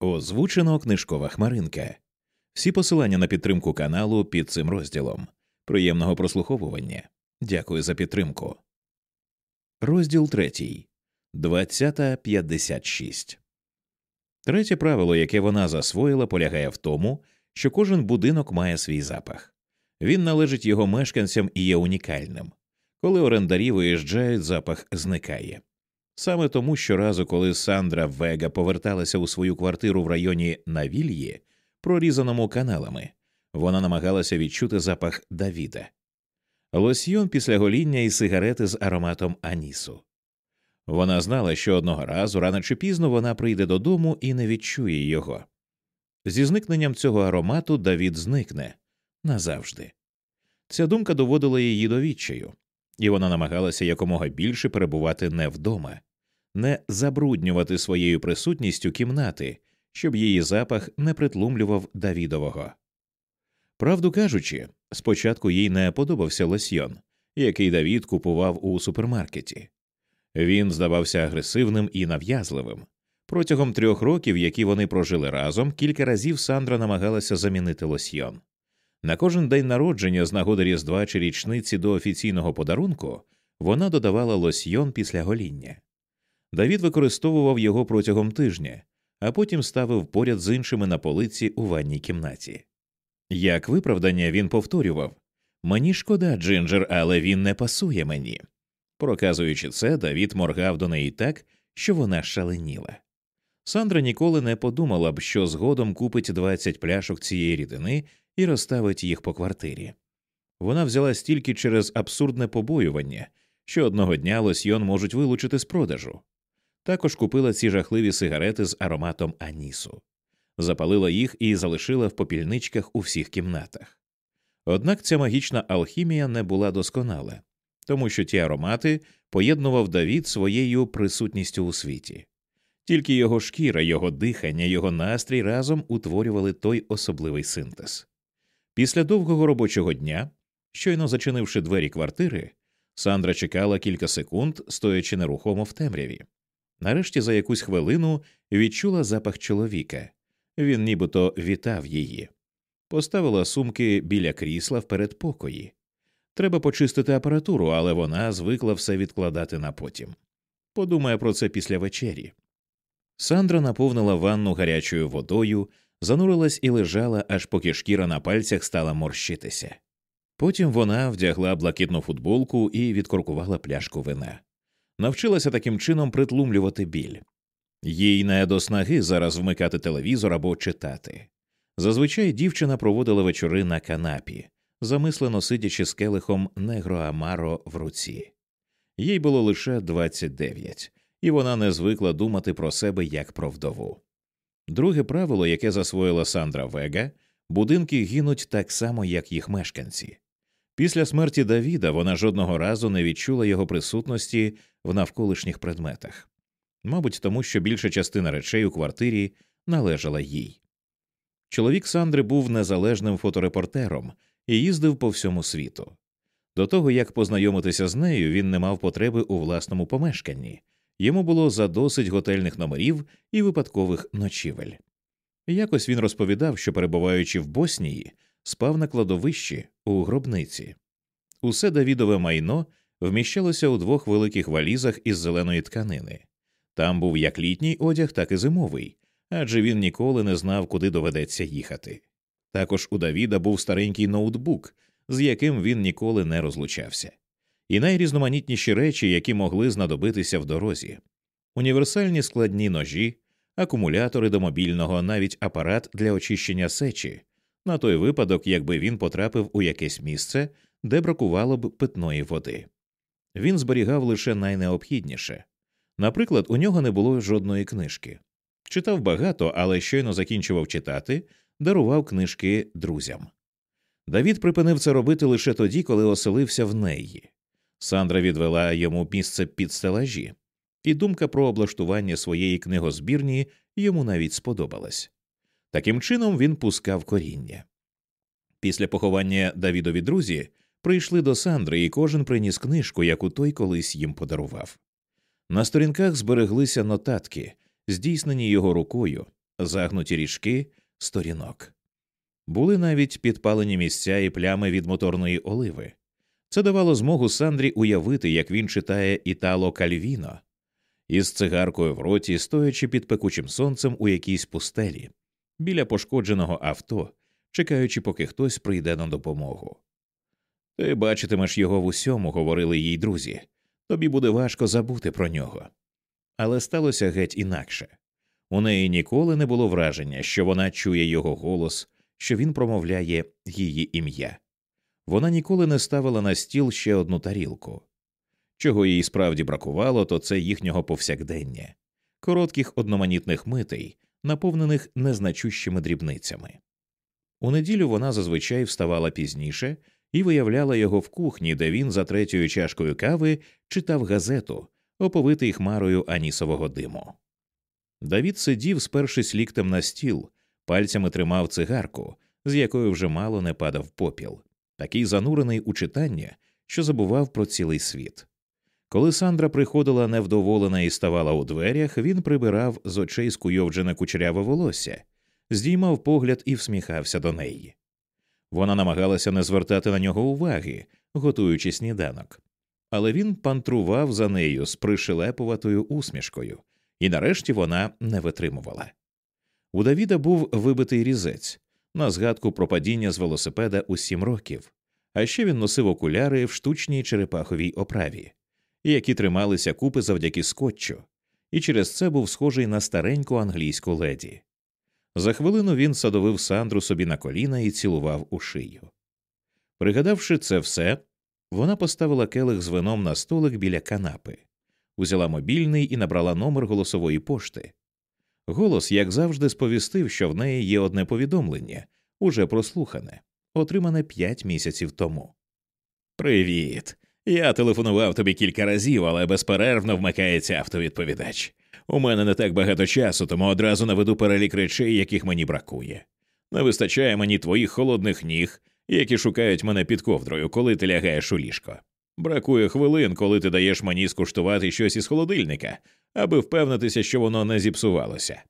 Озвучено книжкова хмаринка. Всі посилання на підтримку каналу під цим розділом. Приємного прослуховування. Дякую за підтримку. Розділ третій. 20.56 Третє правило, яке вона засвоїла, полягає в тому, що кожен будинок має свій запах. Він належить його мешканцям і є унікальним. Коли орендарі виїжджають, запах зникає. Саме тому щоразу, коли Сандра Вега поверталася у свою квартиру в районі Навільї, прорізаному каналами, вона намагалася відчути запах Давіда, лосьйон після гоління і сигарети з ароматом Анісу. Вона знала, що одного разу рано чи пізно вона прийде додому і не відчує його. Зі зникненням цього аромату Давід зникне назавжди. Ця думка доводила її до відчаю, і вона намагалася якомога більше перебувати не вдома, не забруднювати своєю присутністю кімнати, щоб її запах не притлумлював Давідового. Правду кажучи, спочатку їй не подобався лосьйон, який Давід купував у супермаркеті. Він здавався агресивним і нав'язливим. Протягом трьох років, які вони прожили разом, кілька разів Сандра намагалася замінити лосьйон. На кожен день народження з нагоди Різдва чи річниці до офіційного подарунку вона додавала лосьйон після гоління. Давід використовував його протягом тижня, а потім ставив поряд з іншими на полиці у ванній кімнаті. Як виправдання він повторював мені шкода, Джинджер, але він не пасує мені. Проказуючи це, Давід моргав до неї так, що вона шаленіла. Сандра ніколи не подумала б, що згодом купить 20 пляшок цієї рідини і розставить їх по квартирі. Вона взяла стільки через абсурдне побоювання, що одного дня лосьйон можуть вилучити з продажу. Також купила ці жахливі сигарети з ароматом анісу, запалила їх і залишила в попільничках у всіх кімнатах. Однак ця магічна алхімія не була досконала, тому що ті аромати поєднував Давід своєю присутністю у світі. Тільки його шкіра, його дихання, його настрій разом утворювали той особливий синтез. Після довгого робочого дня, щойно зачинивши двері квартири, Сандра чекала кілька секунд, стоячи нерухомо в темряві. Нарешті за якусь хвилину відчула запах чоловіка. Він нібито вітав її, поставила сумки біля крісла в передпокої. Треба почистити апаратуру, але вона звикла все відкладати на потім. Подумає про це після вечері. Сандра наповнила ванну гарячою водою, занурилась і лежала, аж поки шкіра на пальцях стала морщитися. Потім вона вдягла блакитну футболку і відкоркувала пляшку вина. Навчилася таким чином притлумлювати біль. Їй не до снаги зараз вмикати телевізор або читати. Зазвичай дівчина проводила вечори на канапі, замислено сидячи з келихом негро Амаро в руці. Їй було лише 29, і вона не звикла думати про себе як про вдову. Друге правило, яке засвоїла Сандра Вега будинки гинуть так само, як їх мешканці. Після смерті Давіда вона жодного разу не відчула його присутності в навколишніх предметах, мабуть, тому що більша частина речей у квартирі належала їй. Чоловік Сандри був незалежним фоторепортером і їздив по всьому світу. До того як познайомитися з нею, він не мав потреби у власному помешканні, йому було задосить готельних номерів і випадкових ночівель. Якось він розповідав, що, перебуваючи в Боснії, спав на кладовищі у гробниці. Усе Давідове майно вміщалося у двох великих валізах із зеленої тканини. Там був як літній одяг, так і зимовий, адже він ніколи не знав, куди доведеться їхати. Також у Давіда був старенький ноутбук, з яким він ніколи не розлучався, і найрізноманітніші речі, які могли знадобитися в дорозі, універсальні складні ножі, акумулятори до мобільного, навіть апарат для очищення сечі, на той випадок, якби він потрапив у якесь місце, де бракувало б питної води. Він зберігав лише найнеобхідніше. Наприклад, у нього не було жодної книжки. Читав багато, але щойно закінчував читати, дарував книжки друзям. Давід припинив це робити лише тоді, коли оселився в неї. Сандра відвела йому місце під стелажі, і думка про облаштування своєї книгозбірні йому навіть сподобалась. Таким чином він пускав коріння. Після поховання Давідові друзі прийшли до Сандри, і кожен приніс книжку, яку той колись їм подарував. На сторінках збереглися нотатки, здійснені його рукою, загнуті ріжки сторінок. Були навіть підпалені місця і плями від моторної оливи. Це давало змогу Сандрі уявити, як він читає Італо Кальвіно, із цигаркою в роті, стоячи під пекучим сонцем у якійсь пустелі, біля пошкодженого авто, чекаючи, поки хтось прийде на допомогу. Ти бачитимеш його в усьому, говорили їй друзі. Тобі буде важко забути про нього. Але сталося геть інакше. У неї ніколи не було враження, що вона чує його голос, що він промовляє її ім'я. Вона ніколи не ставила на стіл ще одну тарілку. Чого їй справді бракувало, то це їхнього повсякдення, коротких одноманітних митей, наповнених незначущими дрібницями. У неділю вона зазвичай вставала пізніше і виявляла його в кухні, де він за третьою чашкою кави читав газету, оповитий хмарою анісового диму. Давід сидів, спершись ліктем на стіл, пальцями тримав цигарку, з якої вже мало не падав попіл, такий занурений у читання, що забував про цілий світ. Коли Сандра приходила невдоволена і ставала у дверях, він прибирав з очей скуйовджене кучеряве волосся, здіймав погляд і всміхався до неї. Вона намагалася не звертати на нього уваги, готуючи сніданок, але він пантрував за нею з пришелепуватою усмішкою, і нарешті вона не витримувала. У Давіда був вибитий різець на згадку про падіння з велосипеда у сім років, а ще він носив окуляри в штучній черепаховій оправі, які трималися купи завдяки скотчу, і через це був схожий на стареньку англійську леді. За хвилину він садовив Сандру собі на коліна і цілував у шию. Пригадавши це все, вона поставила келих з вином на столик біля канапи, узяла мобільний і набрала номер голосової пошти. Голос, як завжди, сповістив, що в неї є одне повідомлення, уже прослухане, отримане п'ять місяців тому. Привіт. Я телефонував тобі кілька разів, але безперервно вмикається автовідповідач. У мене не так багато часу, тому одразу наведу перелік речей, яких мені бракує. Не вистачає мені твоїх холодних ніг, які шукають мене під ковдрою, коли ти лягаєш у ліжко. Бракує хвилин, коли ти даєш мені скуштувати щось із холодильника, аби впевнитися, що воно не зіпсувалося.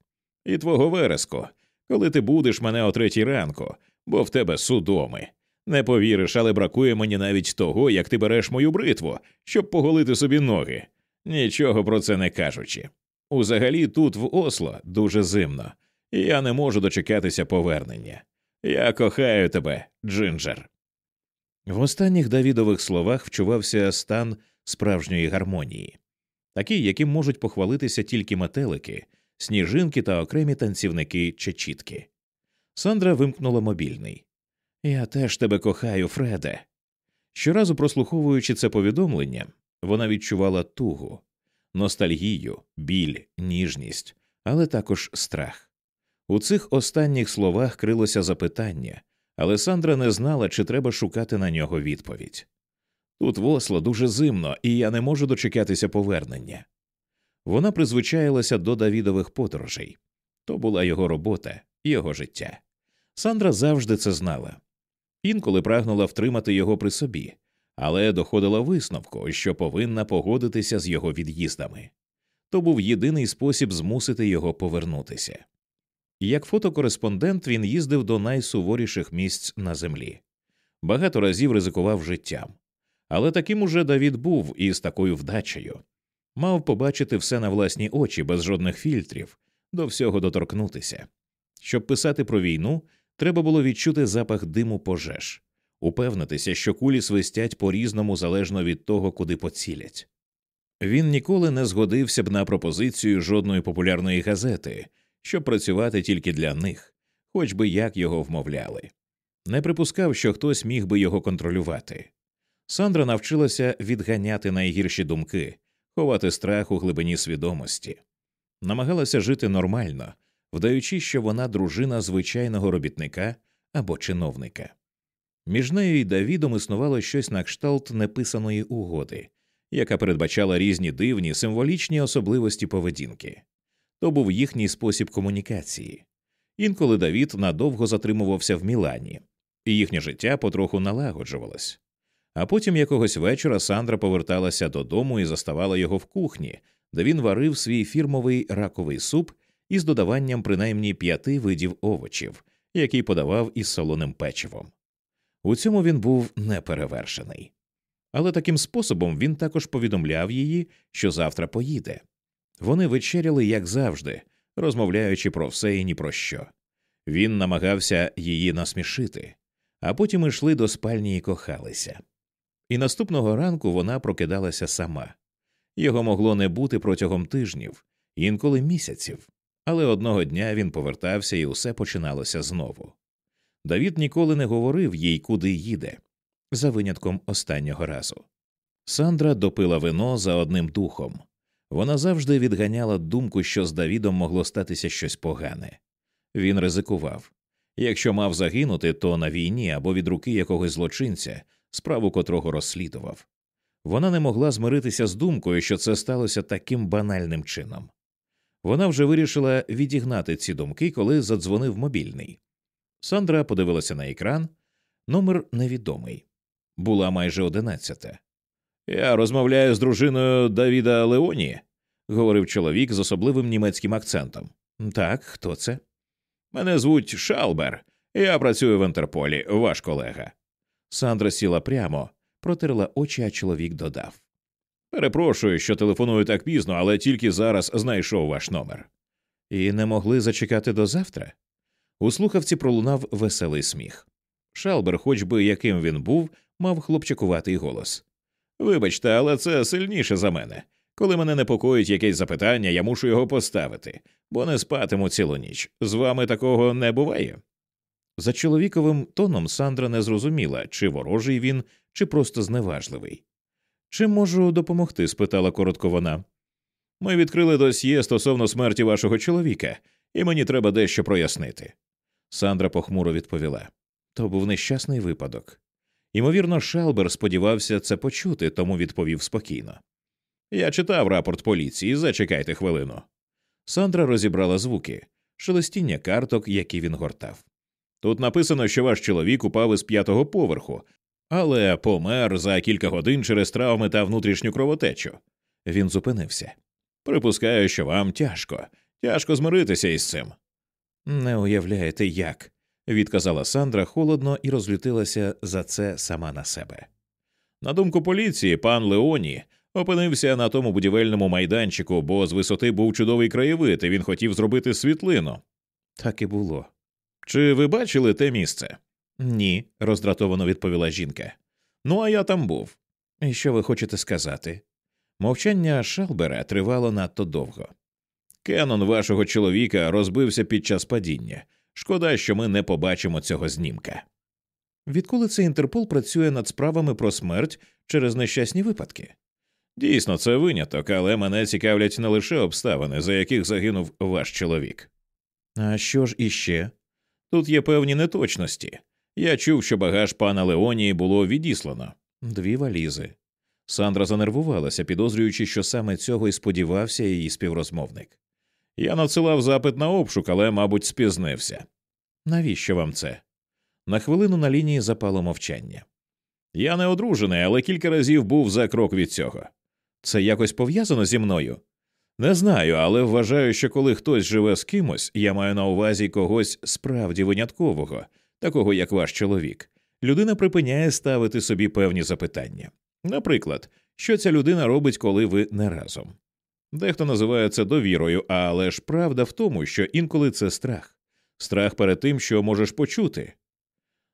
І твого вереску, коли ти будеш мене о третій ранку, бо в тебе судоми. Не повіриш, але бракує мені навіть того, як ти береш мою бритву, щоб поголити собі ноги, нічого про це не кажучи. Узагалі тут в Осло дуже зимно, і я не можу дочекатися повернення. Я кохаю тебе, Джинджер. В останніх Давідових словах вчувався стан справжньої гармонії, такий, яким можуть похвалитися тільки метелики, сніжинки та окремі танцівники чечітки. Сандра вимкнула мобільний. Я теж тебе кохаю, Фреде. Щоразу прослуховуючи це повідомлення, вона відчувала тугу, ностальгію, біль, ніжність, але також страх. У цих останніх словах крилося запитання, але Сандра не знала, чи треба шукати на нього відповідь. Тут в Осло дуже зимно, і я не можу дочекатися повернення. Вона призвичаїлася до Давідових подорожей то була його робота, його життя. Сандра завжди це знала. Інколи прагнула втримати його при собі, але доходила висновку, що повинна погодитися з його від'їздами. То був єдиний спосіб змусити його повернутися. Як фотокореспондент він їздив до найсуворіших місць на землі, багато разів ризикував життям. Але таким уже Давід був і з такою вдачею мав побачити все на власні очі без жодних фільтрів, до всього доторкнутися. Щоб писати про війну, треба було відчути запах диму пожеж, упевнитися, що кулі свистять по різному залежно від того, куди поцілять. Він ніколи не згодився б на пропозицію жодної популярної газети, щоб працювати тільки для них, хоч би як його вмовляли. Не припускав, що хтось міг би його контролювати. Сандра навчилася відганяти найгірші думки, ховати страх у глибині свідомості, намагалася жити нормально, вдаючи, що вона дружина звичайного робітника або чиновника. Між нею і Давідом існувало щось на кшталт неписаної угоди, яка передбачала різні дивні символічні особливості поведінки. То був їхній спосіб комунікації. Інколи Давід надовго затримувався в Мілані, і їхнє життя потроху налагоджувалось. А потім якогось вечора Сандра поверталася додому і заставала його в кухні, де він варив свій фірмовий раковий суп із додаванням принаймні п'яти видів овочів, який подавав із солоним печивом. У цьому він був неперевершений. Але таким способом він також повідомляв її, що завтра поїде. Вони вечеряли, як завжди, розмовляючи про все і ні про що. Він намагався її насмішити, а потім йшли до спальні і кохалися. І наступного ранку вона прокидалася сама. Його могло не бути протягом тижнів, інколи місяців, але одного дня він повертався і усе починалося знову. Давід ніколи не говорив їй, куди їде, за винятком останнього разу. Сандра допила вино за одним духом. Вона завжди відганяла думку, що з Давідом могло статися щось погане. Він ризикував якщо мав загинути, то на війні або від руки якогось злочинця, справу котрого розслідував. Вона не могла змиритися з думкою, що це сталося таким банальним чином. Вона вже вирішила відігнати ці думки, коли задзвонив мобільний. Сандра подивилася на екран. Номер невідомий. Була майже одинадцята. Я розмовляю з дружиною Давіда Леоні, говорив чоловік з особливим німецьким акцентом. Так, хто це? Мене звуть Шалбер. Я працюю в Інтерполі, ваш колега. Сандра сіла прямо, протерла очі, а чоловік додав. Перепрошую, що телефоную так пізно, але тільки зараз знайшов ваш номер. І не могли зачекати до завтра. У слухавці пролунав веселий сміх. Шалбер, хоч би яким він був, мав хлопчакуватий голос. Вибачте, але це сильніше за мене. Коли мене непокоїть якесь запитання, я мушу його поставити, бо не спатиму цілу ніч. З вами такого не буває. За чоловіковим тоном Сандра не зрозуміла, чи ворожий він, чи просто зневажливий. Чи можу допомогти? спитала коротко вона. Ми відкрили досьє стосовно смерті вашого чоловіка, і мені треба дещо прояснити. Сандра похмуро відповіла. То був нещасний випадок. Ймовірно, Шалбер сподівався це почути, тому відповів спокійно. Я читав рапорт поліції, зачекайте хвилину. Сандра розібрала звуки, шелестіння карток, які він гортав. Тут написано, що ваш чоловік упав із п'ятого поверху, але помер за кілька годин через травми та внутрішню кровотечу. Він зупинився. Припускаю, що вам тяжко, тяжко змиритися із цим. Не уявляєте, як, відказала Сандра холодно і розлютилася за це сама на себе. На думку поліції, пан Леоні опинився на тому будівельному майданчику, бо з висоти був чудовий краєвид, і він хотів зробити світлину. Так і було. Чи ви бачили те місце? Ні, роздратовано відповіла жінка. Ну, а я там був. І що ви хочете сказати? Мовчання Шалбера тривало надто довго. Кенон вашого чоловіка розбився під час падіння. Шкода, що ми не побачимо цього знімка. Відколи цей Інтерпол працює над справами про смерть через нещасні випадки? Дійсно, це виняток, але мене цікавлять не лише обставини, за яких загинув ваш чоловік. А що ж іще? Тут є певні неточності. Я чув, що багаж пана Леонії було відіслано дві валізи. Сандра занервувалася, підозрюючи, що саме цього і сподівався її співрозмовник. Я надсилав запит на обшук, але, мабуть, спізнився. Навіщо вам це? На хвилину на лінії запало мовчання. Я не одружений, але кілька разів був за крок від цього. Це якось пов'язано зі мною? Не знаю, але вважаю, що коли хтось живе з кимось, я маю на увазі когось справді виняткового, такого як ваш чоловік, людина припиняє ставити собі певні запитання. Наприклад, що ця людина робить, коли ви не разом. Дехто називає це довірою, але ж правда в тому, що інколи це страх, страх перед тим, що можеш почути.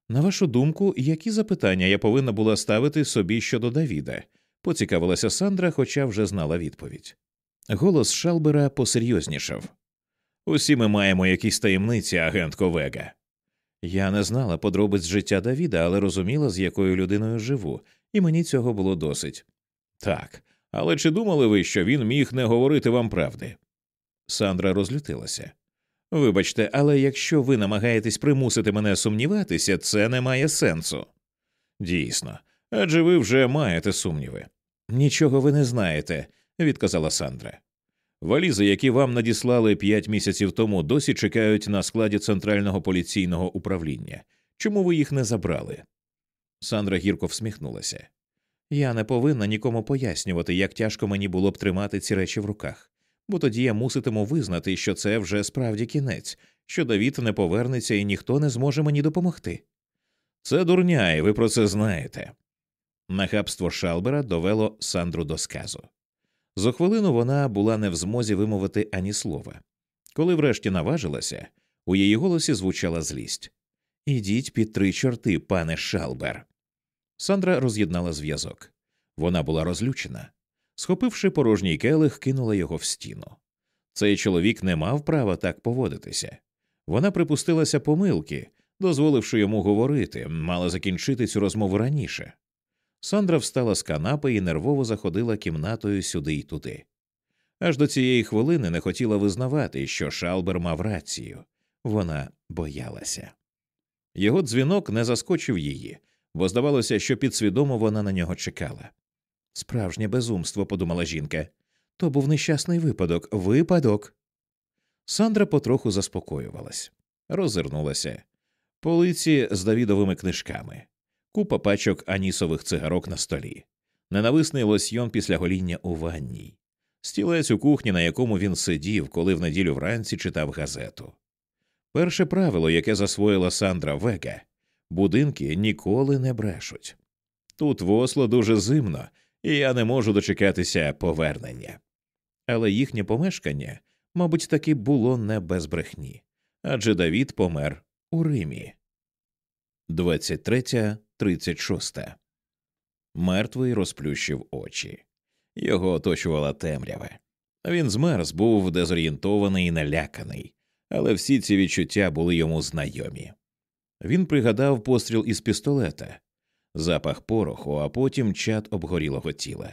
На вашу думку, які запитання я повинна була ставити собі щодо Давіда? поцікавилася Сандра, хоча вже знала відповідь. Голос Шалбера посерйознішав. Усі ми маємо якісь таємниці, агентко Вега. Я не знала подробиць життя Давіда, але розуміла, з якою людиною живу, і мені цього було досить. Так, але чи думали ви, що він міг не говорити вам правди? Сандра розлютилася. Вибачте, але якщо ви намагаєтесь примусити мене сумніватися, це не має сенсу. Дійсно, адже ви вже маєте сумніви. Нічого ви не знаєте, відказала Сандра. Валізи, які вам надіслали п'ять місяців тому, досі чекають на складі центрального поліційного управління. Чому ви їх не забрали? Сандра гірко всміхнулася. Я не повинна нікому пояснювати, як тяжко мені було б тримати ці речі в руках, бо тоді я муситиму визнати, що це вже справді кінець, що Давід не повернеться і ніхто не зможе мені допомогти. Це дурня, і ви про це знаєте. Нахабство Шалбера довело Сандру до сказу. За хвилину вона була не в змозі вимовити ані слова. Коли врешті наважилася, у її голосі звучала злість. Ідіть під три чорти, пане Шалбер. Сандра роз'єднала зв'язок. Вона була розлючена. Схопивши порожній келих, кинула його в стіну. Цей чоловік не мав права так поводитися. Вона припустилася помилки, дозволивши йому говорити, мала закінчити цю розмову раніше. Сандра встала з канапи і нервово заходила кімнатою сюди й туди. Аж до цієї хвилини не хотіла визнавати, що Шалбер мав рацію вона боялася. Його дзвінок не заскочив її, бо здавалося, що підсвідомо вона на нього чекала. Справжнє безумство, подумала жінка. То був нещасний випадок, випадок. Сандра потроху заспокоювалась, розвернулася. Полиці з Давідовими книжками, купа пачок анісових цигарок на столі, ненависний лосьйон після гоління у ванній, стілець у кухні, на якому він сидів, коли в неділю вранці читав газету. Перше правило, яке засвоїла Сандра Вега будинки ніколи не брешуть. Тут в Осло дуже зимно, і я не можу дочекатися повернення. Але їхнє помешкання, мабуть, таки було не без брехні адже Давід помер у Римі. 23.36 Мертвий розплющив очі. Його оточувала темрява. Він змерз, був дезорієнтований і наляканий, але всі ці відчуття були йому знайомі. Він пригадав постріл із пістолета, запах пороху, а потім чад обгорілого тіла.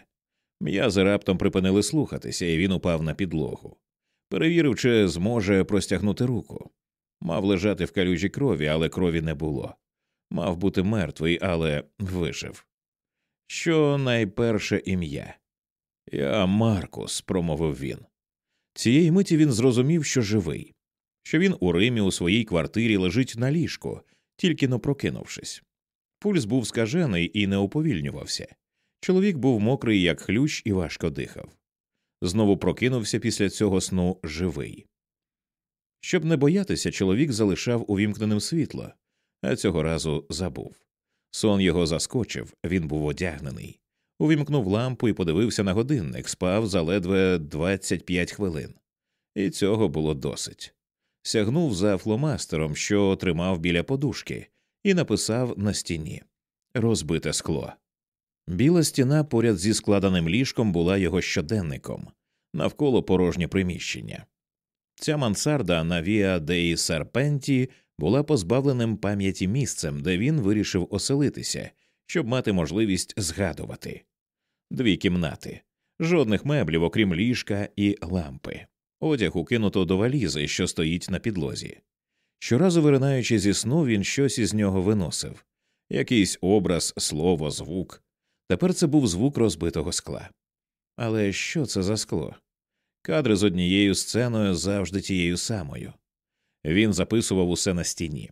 М'язи раптом припинили слухатися, і він упав на підлогу. Перевірив, чи зможе простягнути руку. Мав лежати в калюжі крові, але крові не було. Мав бути мертвий, але вижив. Що найперше ім'я? Я Маркус, промовив він. Цієї миті він зрозумів, що живий, що він у Римі у своїй квартирі лежить на ліжку, тільки но прокинувшись. Пульс був скажений і не уповільнювався. Чоловік був мокрий, як хлющ, і важко дихав. Знову прокинувся після цього сну живий. Щоб не боятися, чоловік залишав увімкненим світло, а цього разу забув. Сон його заскочив, він був одягнений. Увімкнув лампу і подивився на годинник, спав за ледве 25 хвилин. І цього було досить. Сягнув за фломастером, що тримав біля подушки, і написав на стіні розбите скло. Біла стіна поряд зі складеним ліжком була його щоденником, навколо порожнє приміщення. Ця мансарда на Віа Деї Серпенті була позбавленим пам'яті місцем, де він вирішив оселитися, щоб мати можливість згадувати дві кімнати, жодних меблів, окрім ліжка і лампи, одяг укинуто до валізи, що стоїть на підлозі. Щоразу виринаючи зі сну, він щось із нього виносив якийсь образ, слово, звук. Тепер це був звук розбитого скла. Але що це за скло? Кадри з однією сценою завжди тією самою. Він записував усе на стіні.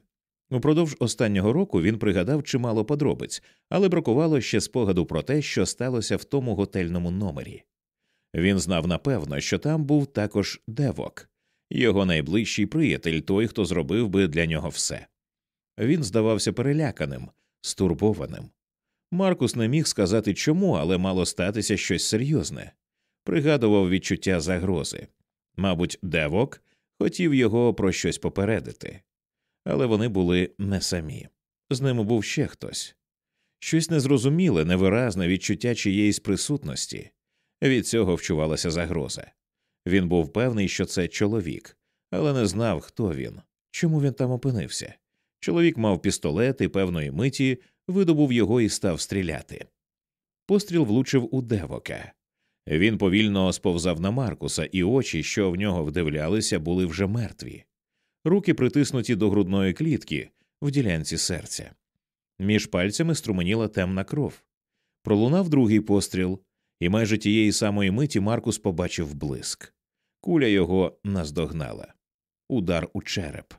Упродовж останнього року він пригадав чимало подробиць, але бракувало ще спогаду про те, що сталося в тому готельному номері. Він знав напевно, що там був також девок, його найближчий приятель, той, хто зробив би для нього все. Він здавався переляканим, стурбованим. Маркус не міг сказати чому, але мало статися щось серйозне. Пригадував відчуття загрози. Мабуть, девок хотів його про щось попередити, але вони були не самі. З ними був ще хтось. Щось незрозуміле, невиразне відчуття чиєїсь присутності. Від цього вчувалася загроза. Він був певний, що це чоловік, але не знав, хто він, чому він там опинився. Чоловік мав пістолет і певної миті видобув його і став стріляти. Постріл влучив у девока. Він повільно сповзав на Маркуса, і очі, що в нього вдивлялися, були вже мертві, руки притиснуті до грудної клітки в ділянці серця. Між пальцями струменіла темна кров. Пролунав другий постріл, і майже тієї самої миті Маркус побачив блиск. Куля його наздогнала. Удар у череп.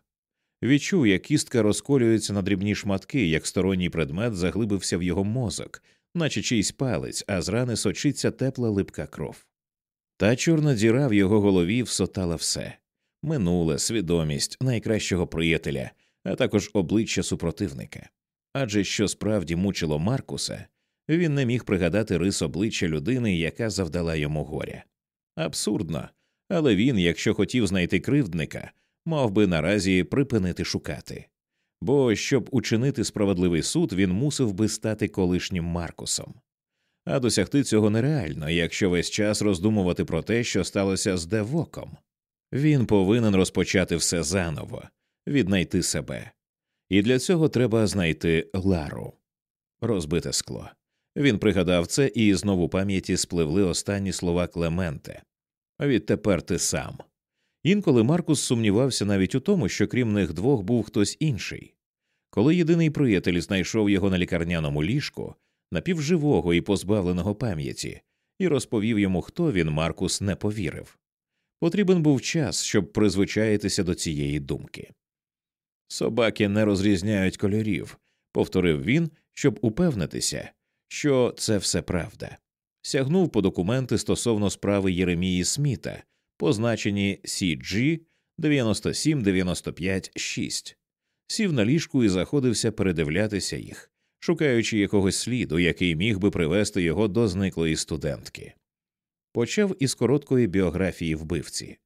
Відчув, як кістка розколюється на дрібні шматки, як сторонній предмет заглибився в його мозок, наче чийсь палець, а з рани сочиться тепла липка кров. Та чорна діра в його голові всотала все минуле, свідомість найкращого приятеля, а також обличчя супротивника. Адже що справді мучило Маркуса, він не міг пригадати рис обличчя людини, яка завдала йому горя. Абсурдно, але він, якщо хотів знайти кривдника, мав би наразі припинити шукати. Бо щоб учинити справедливий суд, він мусив би стати колишнім Маркусом. А досягти цього нереально, якщо весь час роздумувати про те, що сталося з Девоком. Він повинен розпочати все заново, віднайти себе. І для цього треба знайти Лару. Розбите скло. Він пригадав це, і знову пам'яті спливли останні слова Клементе. Відтепер ти сам. Інколи Маркус сумнівався навіть у тому, що крім них двох був хтось інший. Коли єдиний приятель знайшов його на лікарняному ліжку, напівживого і позбавленого пам'яті, і розповів йому, хто він, Маркус не повірив. Потрібен був час, щоб призвичаїтися до цієї думки. Собаки не розрізняють кольорів, повторив він, щоб упевнитися, що це все правда. Сягнув по документи стосовно справи Єремії Сміта, позначені CG 97956, сів на ліжку і заходився передивлятися їх, шукаючи якогось сліду, який міг би привести його до зниклої студентки. Почав із короткої біографії вбивці.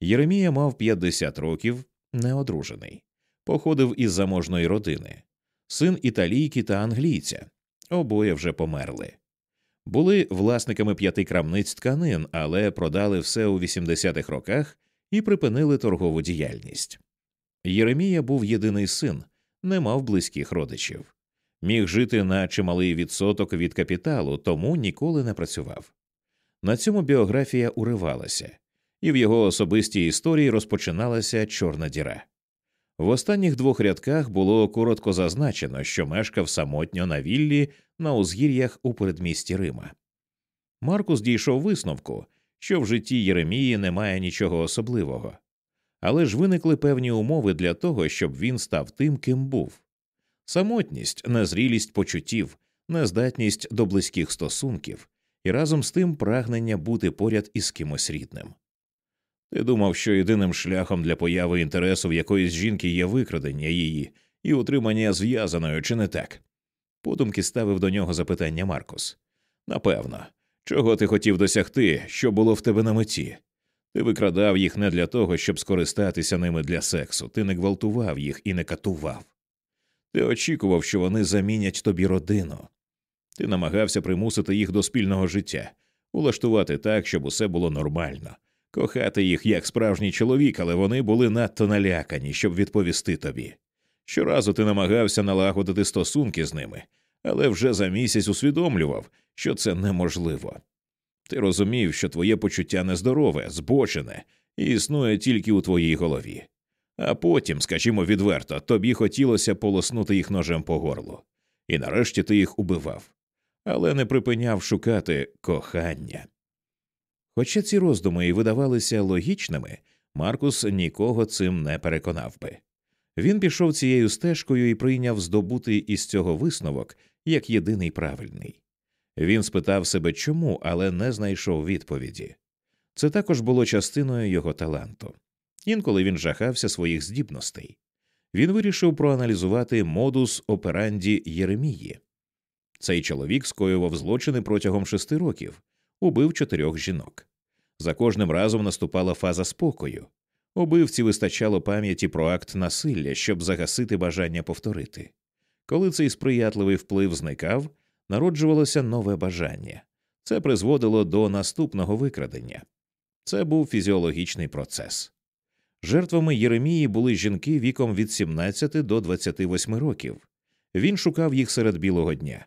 Єремія мав 50 років, неодружений, походив із заможної родини, син італійки та англійця, обоє вже померли були власниками п'яти крамниць тканин, але продали все у 80-х роках і припинили торгову діяльність. Єремія був єдиний син, не мав близьких родичів, міг жити на чималий відсоток від капіталу, тому ніколи не працював. На цьому біографія уривалася, і в його особистій історії розпочиналася чорна діра. В останніх двох рядках було коротко зазначено, що мешкав самотньо на віллі на узгір'ях у передмісті Рима. Маркус дійшов висновку, що в житті Єремії немає нічого особливого, але ж виникли певні умови для того, щоб він став тим, ким був самотність, незрілість почуттів, нездатність до близьких стосунків і разом з тим прагнення бути поряд із кимось рідним. Ти думав, що єдиним шляхом для появи інтересу в якоїсь жінки є викрадення її і утримання зв'язаною, чи не так? Подумки ставив до нього запитання Маркус. Напевно, чого ти хотів досягти, що було в тебе на меті? Ти викрадав їх не для того, щоб скористатися ними для сексу, ти не гвалтував їх і не катував. Ти очікував, що вони замінять тобі родину. Ти намагався примусити їх до спільного життя, улаштувати так, щоб усе було нормально, кохати їх як справжній чоловік, але вони були надто налякані, щоб відповісти тобі. Щоразу ти намагався налагодити стосунки з ними, але вже за місяць усвідомлював, що це неможливо. Ти розумів, що твоє почуття нездорове, збочене і існує тільки у твоїй голові. А потім, скажімо відверто, тобі хотілося полоснути їх ножем по горлу, і нарешті ти їх убивав, але не припиняв шукати кохання. Хоча ці роздуми і видавалися логічними, Маркус нікого цим не переконав би. Він пішов цією стежкою і прийняв здобутий із цього висновок як єдиний правильний. Він спитав себе чому, але не знайшов відповіді. Це також було частиною його таланту. Інколи він жахався своїх здібностей. Він вирішив проаналізувати модус операнді Єремії. Цей чоловік скоював злочини протягом шести років, убив чотирьох жінок. За кожним разом наступала фаза спокою. Убивці вистачало пам'яті про акт насилля, щоб загасити бажання повторити. Коли цей сприятливий вплив зникав, народжувалося нове бажання. Це призводило до наступного викрадення. Це був фізіологічний процес. Жертвами Єремії були жінки віком від 17 до 28 років. Він шукав їх серед білого дня,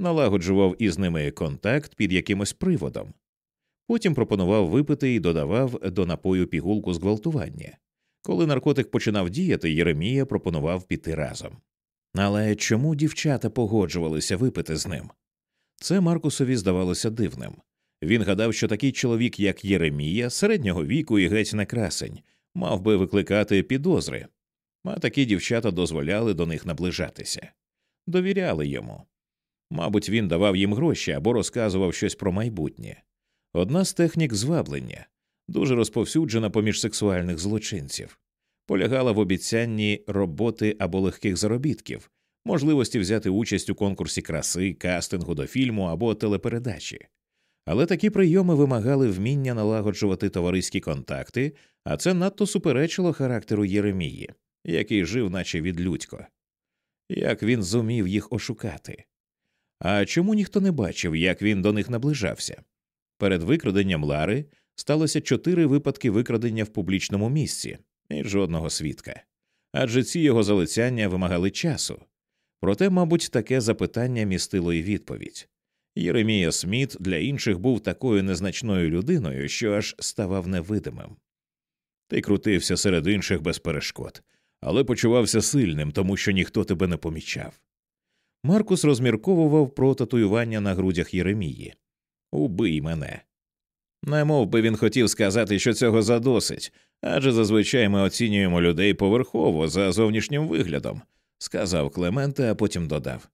налагоджував із ними контакт під якимось приводом. Потім пропонував випити і додавав до напою пігулку зґвалтування. Коли наркотик починав діяти, Єремія пропонував піти разом. Але чому дівчата погоджувалися випити з ним? Це Маркусові здавалося дивним. Він гадав, що такий чоловік, як Єремія, середнього віку і геть не красень, мав би викликати підозри, а такі дівчата дозволяли до них наближатися, довіряли йому. Мабуть, він давав їм гроші або розказував щось про майбутнє. Одна з технік зваблення, дуже розповсюджена поміж сексуальних злочинців, полягала в обіцянні роботи або легких заробітків, можливості взяти участь у конкурсі краси, кастингу до фільму або телепередачі. Але такі прийоми вимагали вміння налагоджувати товариські контакти, а це надто суперечило характеру Єремії, який жив, наче відлюдько. Як він зумів їх ошукати? А чому ніхто не бачив, як він до них наближався? Перед викраденням Лари сталося чотири випадки викрадення в публічному місці і жодного свідка. Адже ці його залицяння вимагали часу. Проте, мабуть, таке запитання містило й відповідь. Єремія Сміт для інших був такою незначною людиною, що аж ставав невидимим. Ти крутився серед інших без перешкод, але почувався сильним, тому що ніхто тебе не помічав. Маркус розмірковував про татуювання на грудях Єремії. Убий мене. Не мов би він хотів сказати, що цього задосить, адже зазвичай ми оцінюємо людей поверхово за зовнішнім виглядом, сказав Клемента, а потім додав.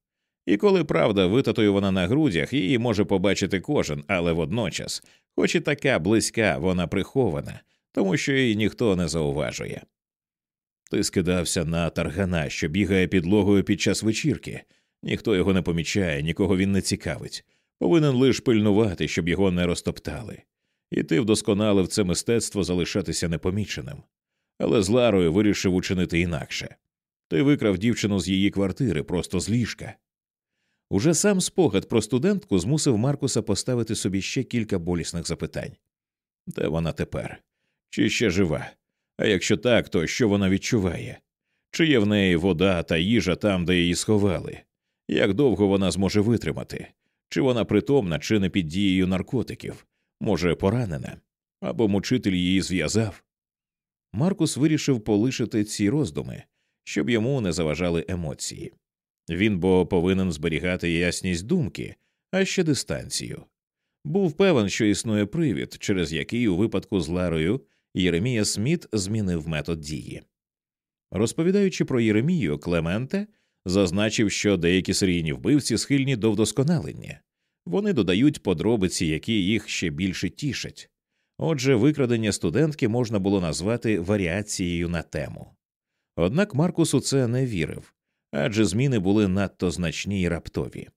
І коли правда витатуювана на грудях, її може побачити кожен, але водночас, хоч і така близька, вона прихована, тому що її ніхто не зауважує. Ти скидався на таргана, що бігає підлогою під час вечірки, ніхто його не помічає, нікого він не цікавить, повинен лише пильнувати, щоб його не розтоптали, і ти вдосконалив це мистецтво залишатися непоміченим. Але з Ларою вирішив учинити інакше. Ти викрав дівчину з її квартири, просто з ліжка. Уже сам спогад про студентку змусив Маркуса поставити собі ще кілька болісних запитань де вона тепер? Чи ще жива? А якщо так, то що вона відчуває? Чи є в неї вода та їжа там, де її сховали? Як довго вона зможе витримати? Чи вона притомна, чи не під дією наркотиків? Може, поранена? Або мучитель її зв'язав? Маркус вирішив полишити ці роздуми щоб йому не заважали емоції. Він бо повинен зберігати ясність думки, а ще дистанцію. Був певен, що існує привід, через який у випадку з Ларою Єремія Сміт змінив метод дії. Розповідаючи про Єремію, Клементе зазначив, що деякі серійні вбивці схильні до вдосконалення, вони додають подробиці, які їх ще більше тішать. Отже, викрадення студентки можна було назвати варіацією на тему. Однак Маркус у це не вірив, адже зміни були надто значні й раптові.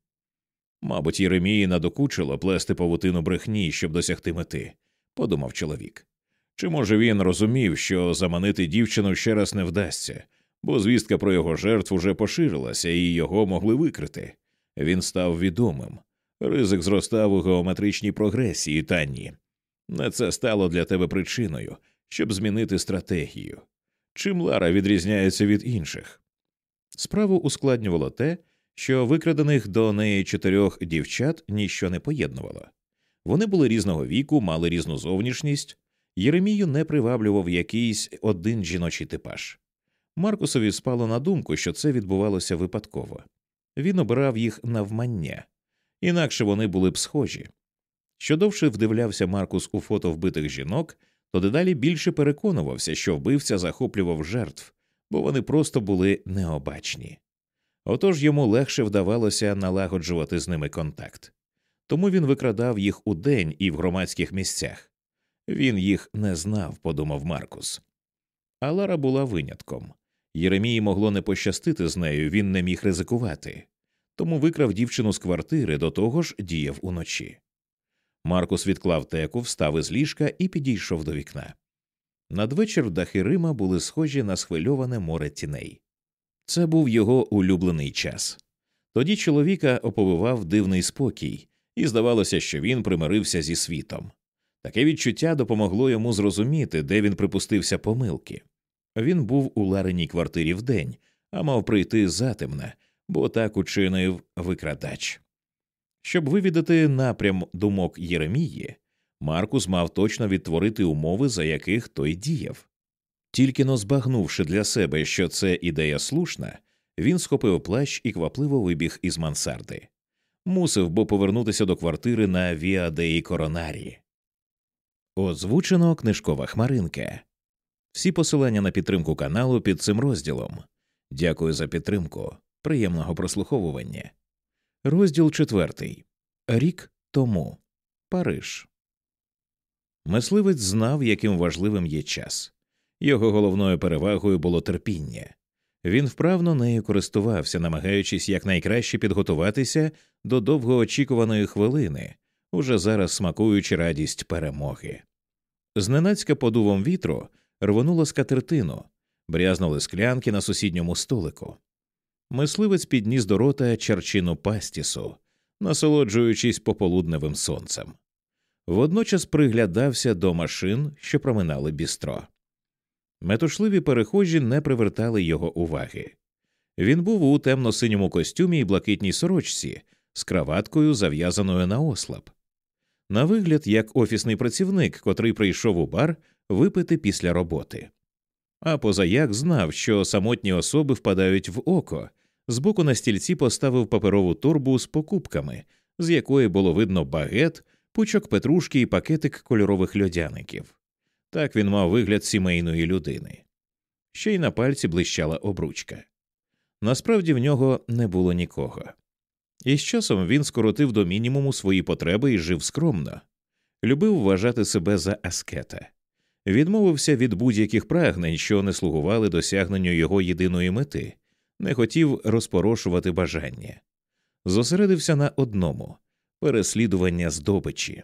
Мабуть, Єремії надокучило плести павутину брехні, щоб досягти мети, подумав чоловік. Чи може він розумів, що заманити дівчину ще раз не вдасться, бо звістка про його жертв уже поширилася і його могли викрити. Він став відомим. Ризик зростав у геометричній прогресії, та ні. Не це стало для тебе причиною, щоб змінити стратегію. Чим Лара відрізняється від інших? Справу ускладнювало те, що викрадених до неї чотирьох дівчат ніщо не поєднувало. Вони були різного віку, мали різну зовнішність. Єремію не приваблював якийсь один жіночий типаж. Маркусові спало на думку, що це відбувалося випадково. Він обирав їх навмання, інакше вони були б схожі. Що довше вдивлявся Маркус у фото вбитих жінок, то дедалі більше переконувався, що вбивця захоплював жертв, бо вони просто були необачні. Отож йому легше вдавалося налагоджувати з ними контакт. Тому він викрадав їх у день і в громадських місцях. Він їх не знав, подумав Маркус. А Лара була винятком. Єремії могло не пощастити з нею, він не міг ризикувати, тому викрав дівчину з квартири, до того ж діяв уночі. Маркус відклав теку, встав із ліжка і підійшов до вікна. Надвечір дахи Рима були схожі на схвильоване море тіней. Це був його улюблений час. Тоді чоловіка оповивав дивний спокій, і здавалося, що він примирився зі світом. Таке відчуття допомогло йому зрозуміти, де він припустився помилки. Він був у Лариній квартирі вдень, а мав прийти затемна, бо так учинив викрадач. Щоб вивідати напрям думок Єремії, Маркус мав точно відтворити умови, за яких той діяв. Тільки но збагнувши для себе, що це ідея слушна, він схопив плащ і квапливо вибіг із мансарди. Мусив бо повернутися до квартири на Віа Деї Коронарі. Озвучено книжкова хмаринка. Всі посилання на підтримку каналу під цим розділом. Дякую за підтримку. Приємного прослуховування. Розділ четвертий. Рік тому. Париж. Мисливець знав, яким важливим є час. Його головною перевагою було терпіння. Він вправно нею користувався, намагаючись якнайкраще підготуватися до довгоочікуваної хвилини, уже зараз смакуючи радість перемоги. Зненацька подувом вітру рвонуло скатертину, брязнули склянки на сусідньому столику. Мисливець підніс до рота черчину пастісу, насолоджуючись пополудневим сонцем. Водночас приглядався до машин, що проминали бістро. Метушливі перехожі не привертали його уваги. Він був у темно-синьому костюмі і блакитній сорочці з краваткою, зав'язаною на ослаб. На вигляд, як офісний працівник, котрий прийшов у бар випити після роботи. А позаяк знав, що самотні особи впадають в око, збоку на стільці поставив паперову торбу з покупками, з якої було видно багет, пучок петрушки і пакетик кольорових льодяників. Так він мав вигляд сімейної людини. Ще й на пальці блищала обручка. Насправді в нього не було нікого. І з часом він скоротив до мінімуму свої потреби і жив скромно, любив вважати себе за аскета, відмовився від будь-яких прагнень, що не слугували досягненню його єдиної мети, не хотів розпорошувати бажання, зосередився на одному переслідування здобичі.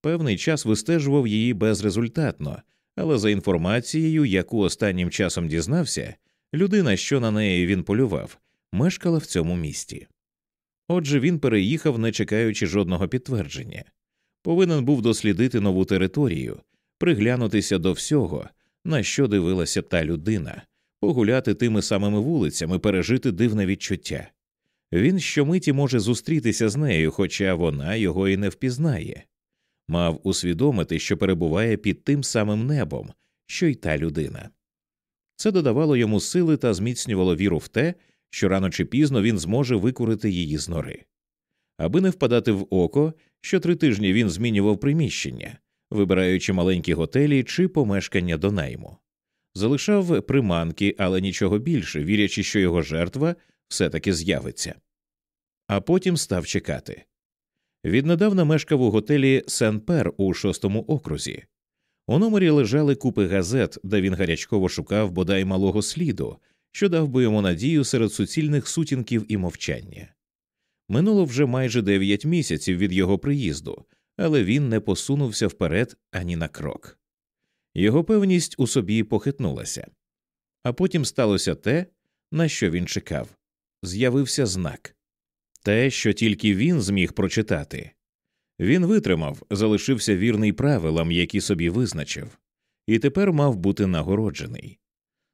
Певний час вистежував її безрезультатно, але за інформацією, яку останнім часом дізнався, людина, що на неї він полював, мешкала в цьому місті. Отже, він переїхав, не чекаючи жодного підтвердження, повинен був дослідити нову територію, приглянутися до всього, на що дивилася та людина, погуляти тими самими вулицями, пережити дивне відчуття. Він щомиті може зустрітися з нею, хоча вона його і не впізнає мав усвідомити, що перебуває під тим самим небом, що й та людина. Це додавало йому сили та зміцнювало віру в те, що рано чи пізно він зможе викурити її з нори. Аби не впадати в око, що три тижні він змінював приміщення, вибираючи маленькі готелі чи помешкання до найму. Залишав приманки, але нічого більше, вірячи, що його жертва все таки з'явиться. А потім став чекати. Віднедавна мешкав у готелі Сен Пер у шостому окрузі. У номері лежали купи газет, де він гарячково шукав бодай малого сліду, що дав би йому надію серед суцільних сутінків і мовчання. Минуло вже майже дев'ять місяців від його приїзду, але він не посунувся вперед ані на крок. Його певність у собі похитнулася. А потім сталося те, на що він чекав з'явився знак те, що тільки він зміг прочитати. Він витримав, залишився вірний правилам, які собі визначив, і тепер мав бути нагороджений.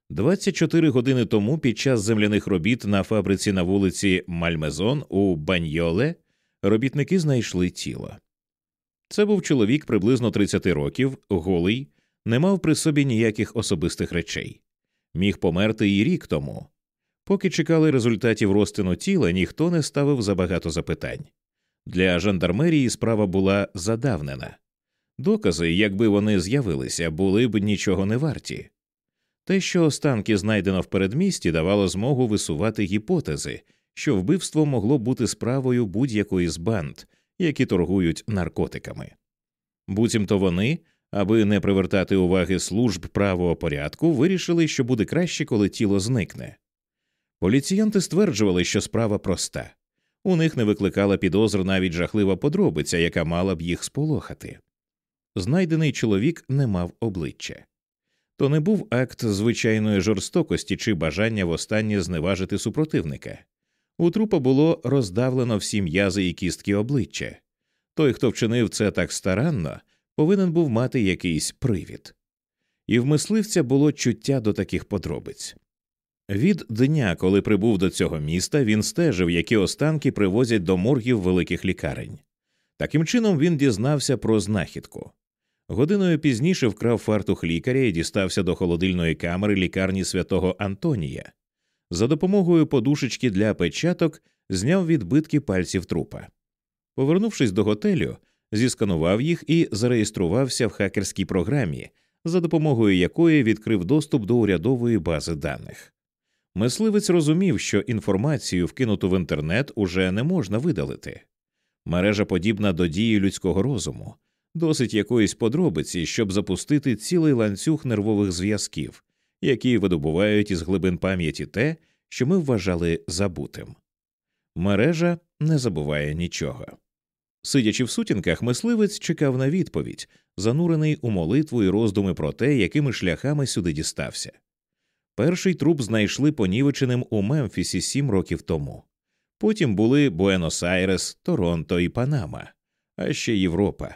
24 години тому під час земляних робіт на фабриці на вулиці Мальмезон у Баньйоле робітники знайшли тіло. Це був чоловік приблизно 30 років, голий, не мав при собі ніяких особистих речей, міг померти і рік тому. Поки чекали результатів розтину тіла, ніхто не ставив забагато запитань. Для жандармерії справа була задавнена. Докази, якби вони з'явилися, були б нічого не варті. Те, що останки знайдено в передмісті, давало змогу висувати гіпотези, що вбивство могло бути справою будь-якої з банд, які торгують наркотиками. Буцімто вони, аби не привертати уваги служб правого порядку, вирішили, що буде краще, коли тіло зникне. Поліціянти стверджували, що справа проста у них не викликала підозр навіть жахлива подробиця, яка мала б їх сполохати. Знайдений чоловік не мав обличчя. То не був акт звичайної жорстокості чи бажання востаннє зневажити супротивника. У трупа було роздавлено всі м'язи і кістки обличчя. Той, хто вчинив це так старанно, повинен був мати якийсь привід. І в мисливця було чуття до таких подробиць. Від дня, коли прибув до цього міста, він стежив, які останки привозять до моргів великих лікарень. Таким чином він дізнався про знахідку. Годиною пізніше вкрав фартух лікаря і дістався до холодильної камери лікарні святого Антонія. За допомогою подушечки для печаток зняв відбитки пальців трупа. Повернувшись до готелю, зісканував їх і зареєструвався в хакерській програмі, за допомогою якої відкрив доступ до урядової бази даних. Мисливець розумів, що інформацію, вкинуту в інтернет, уже не можна видалити. Мережа подібна до дії людського розуму, досить якоїсь подробиці, щоб запустити цілий ланцюг нервових зв'язків, які видобувають із глибин пам'яті те, що ми вважали забутим. Мережа не забуває нічого. Сидячи в сутінках, мисливець чекав на відповідь, занурений у молитву і роздуми про те, якими шляхами сюди дістався. Перший труп знайшли понівеченим у Мемфісі сім років тому. Потім були Буенос-Айрес, Торонто і Панама, а ще Європа,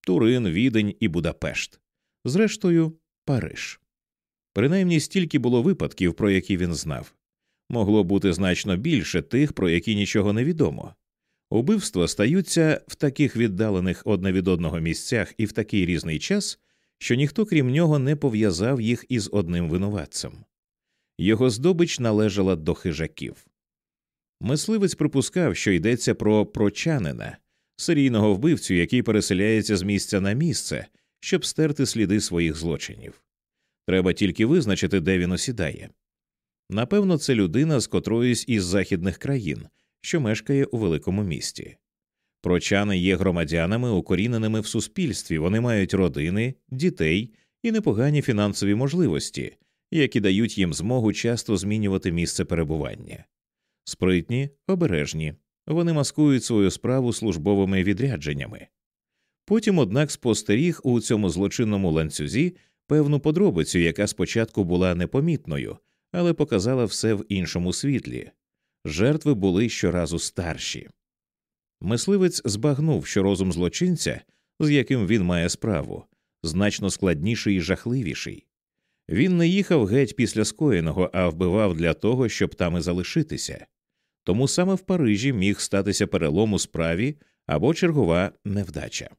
Турин, Відень і Будапешт, зрештою, Париж. Принаймні стільки було випадків, про які він знав. Могло бути значно більше тих, про які нічого не відомо. Убивства стаються в таких віддалених одне від одного місцях і в такий різний час, що ніхто крім нього не пов'язав їх із одним винуватцем його здобич належала до хижаків. Мисливець припускав, що йдеться про прочанина, серійного вбивцю, який переселяється з місця на місце, щоб стерти сліди своїх злочинів. Треба тільки визначити, де він осідає. Напевно, це людина з котроїсь із західних країн, що мешкає у великому місті. Прочани є громадянами, укоріненими в суспільстві, вони мають родини, дітей і непогані фінансові можливості, які дають їм змогу часто змінювати місце перебування. Спритні, обережні, вони маскують свою справу службовими відрядженнями. Потім, однак, спостеріг у цьому злочинному ланцюзі певну подробицю, яка спочатку була непомітною, але показала все в іншому світлі жертви були щоразу старші. Мисливець збагнув, що розум злочинця, з яким він має справу, значно складніший і жахливіший. Він не їхав геть після скоєного, а вбивав для того, щоб там і залишитися. Тому саме в Парижі міг статися перелом у справі або чергова невдача.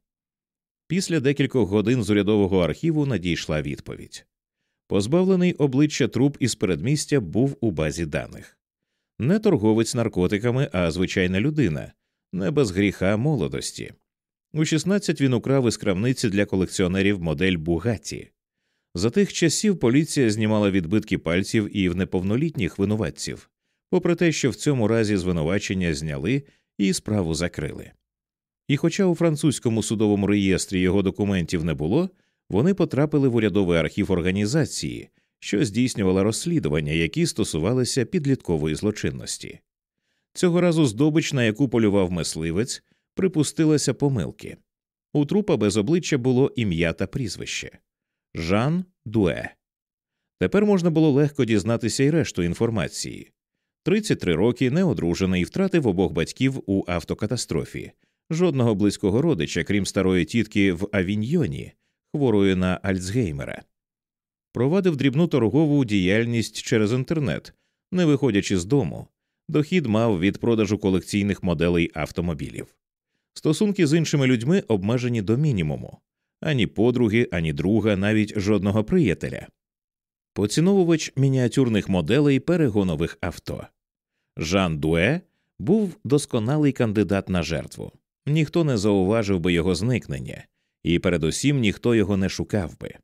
Після декількох годин з урядового архіву надійшла відповідь. Позбавлений обличчя труп із передмістя був у базі даних. Не торговець наркотиками, а звичайна людина, не без гріха молодості. У 16 він украв із крамниці для колекціонерів модель Бугаті. За тих часів поліція знімала відбитки пальців і в неповнолітніх винуватців, попри те, що в цьому разі звинувачення зняли і справу закрили. І хоча у французькому судовому реєстрі його документів не було, вони потрапили в урядовий архів організації, що здійснювала розслідування, які стосувалися підліткової злочинності. Цього разу здобич, на яку полював мисливець, припустилася помилки. У трупа без обличчя було ім'я та прізвище Жан Дуе. Тепер можна було легко дізнатися й решту інформації. 33 роки неодружений, втратив обох батьків у автокатастрофі, жодного близького родича, крім старої тітки в Авіньйоні, хворої на Альцгеймера. Провадив дрібну торгову діяльність через інтернет, не виходячи з дому. Дохід мав від продажу колекційних моделей автомобілів. Стосунки з іншими людьми обмежені до мінімуму ані подруги, ані друга, навіть жодного приятеля. Поціновувач мініатюрних моделей перегонових авто. Жан Дуе був досконалий кандидат на жертву. Ніхто не зауважив би його зникнення, і передусім ніхто його не шукав би.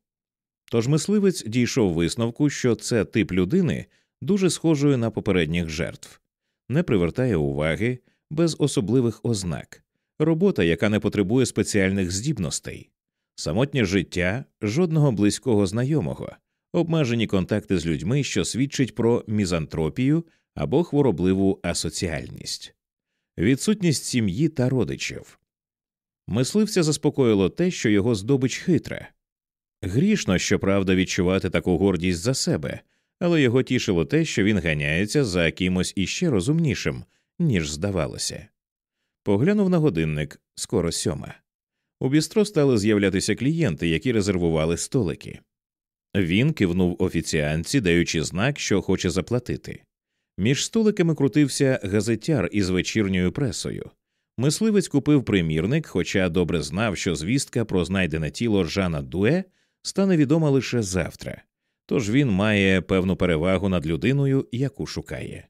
Тож мисливець дійшов висновку, що це тип людини дуже схожої на попередніх жертв, не привертає уваги без особливих ознак, робота, яка не потребує спеціальних здібностей, самотнє життя, жодного близького знайомого, обмежені контакти з людьми, що свідчить про мізантропію або хворобливу асоціальність, відсутність сім'ї та родичів. Мисливця заспокоїло те, що його здобич хитра. Грішно, щоправда, відчувати таку гордість за себе, але його тішило те, що він ганяється за кимось іще розумнішим, ніж здавалося. Поглянув на годинник скоро сьома. У бістро стали з'являтися клієнти, які резервували столики. Він кивнув офіціанці, даючи знак, що хоче заплатити. Між столиками крутився газетяр із вечірньою пресою. Мисливець купив примірник, хоча добре знав, що звістка про знайдене тіло Жана Дуе стане відома лише завтра, тож він має певну перевагу над людиною, яку шукає.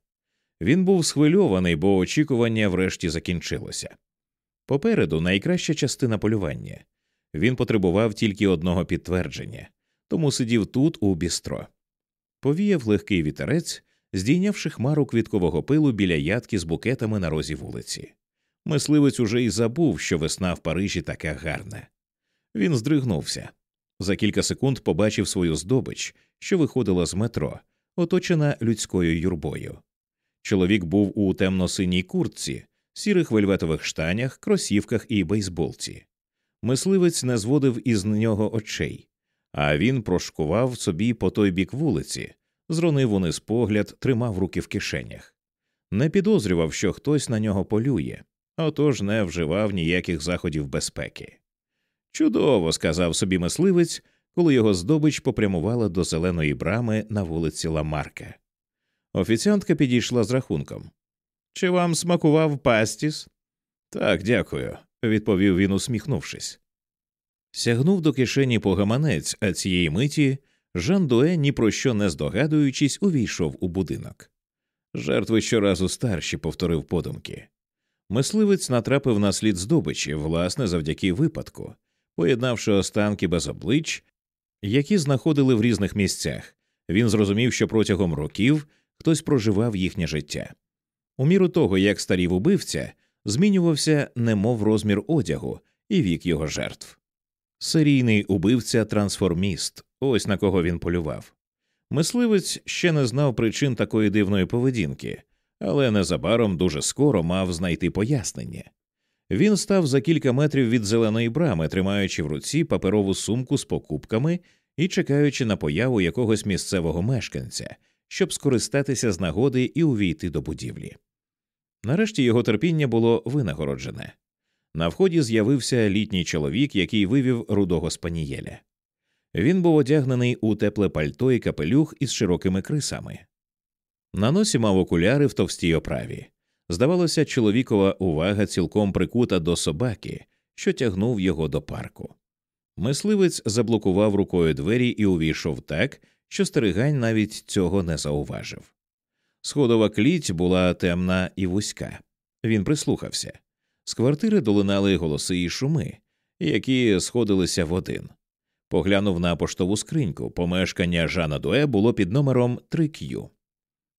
Він був схвильований, бо очікування врешті закінчилося. Попереду найкраща частина полювання. Він потребував тільки одного підтвердження, тому сидів тут, у бістро. Повіяв легкий вітерець, здійнявши хмару квіткового пилу біля ядки з букетами на розі вулиці. Мисливець уже й забув, що весна в Парижі така гарна. Він здригнувся. За кілька секунд побачив свою здобич, що виходила з метро, оточена людською юрбою. Чоловік був у темно-синій куртці, сірих вельветових штанях, кросівках і бейсболці. Мисливець не зводив із нього очей, а він прошкував собі по той бік вулиці, зронив униз погляд, тримав руки в кишенях. Не підозрював, що хтось на нього полює, отож не вживав ніяких заходів безпеки. Чудово, сказав собі мисливець, коли його здобич попрямувала до зеленої брами на вулиці Ламарка. Офіціантка підійшла з рахунком. Чи вам смакував пастіс? Так, дякую, відповів він, усміхнувшись. Сягнув до кишені погаманець, а цієї миті Жан Дуе, ні про що не здогадуючись, увійшов у будинок. Жертви щоразу старші, повторив подумки. Мисливець натрапив на слід здобичі, власне, завдяки випадку, поєднавши останки без облич, які знаходили в різних місцях. Він зрозумів, що протягом років хтось проживав їхнє життя. У міру того, як старів убивця, змінювався немов розмір одягу і вік його жертв. Серійний убивця трансформіст, ось на кого він полював. Мисливець ще не знав причин такої дивної поведінки, але незабаром дуже скоро мав знайти пояснення. Він став за кілька метрів від зеленої брами, тримаючи в руці паперову сумку з покупками і чекаючи на появу якогось місцевого мешканця, щоб скористатися з нагоди і увійти до будівлі. Нарешті його терпіння було винагороджене. На вході з'явився літній чоловік, який вивів рудого спанієля. Він був одягнений у тепле пальто і капелюх із широкими крисами. На носі мав окуляри в товстій оправі. Здавалося, чоловікова увага цілком прикута до собаки, що тягнув його до парку. Мисливець заблокував рукою двері і увійшов так, що стерегань навіть цього не зауважив. Сходова кліть була темна і вузька. Він прислухався. З квартири долинали голоси і шуми, які сходилися в один. Поглянув на поштову скриньку. Помешкання Жана Дуе було під номером 3Q.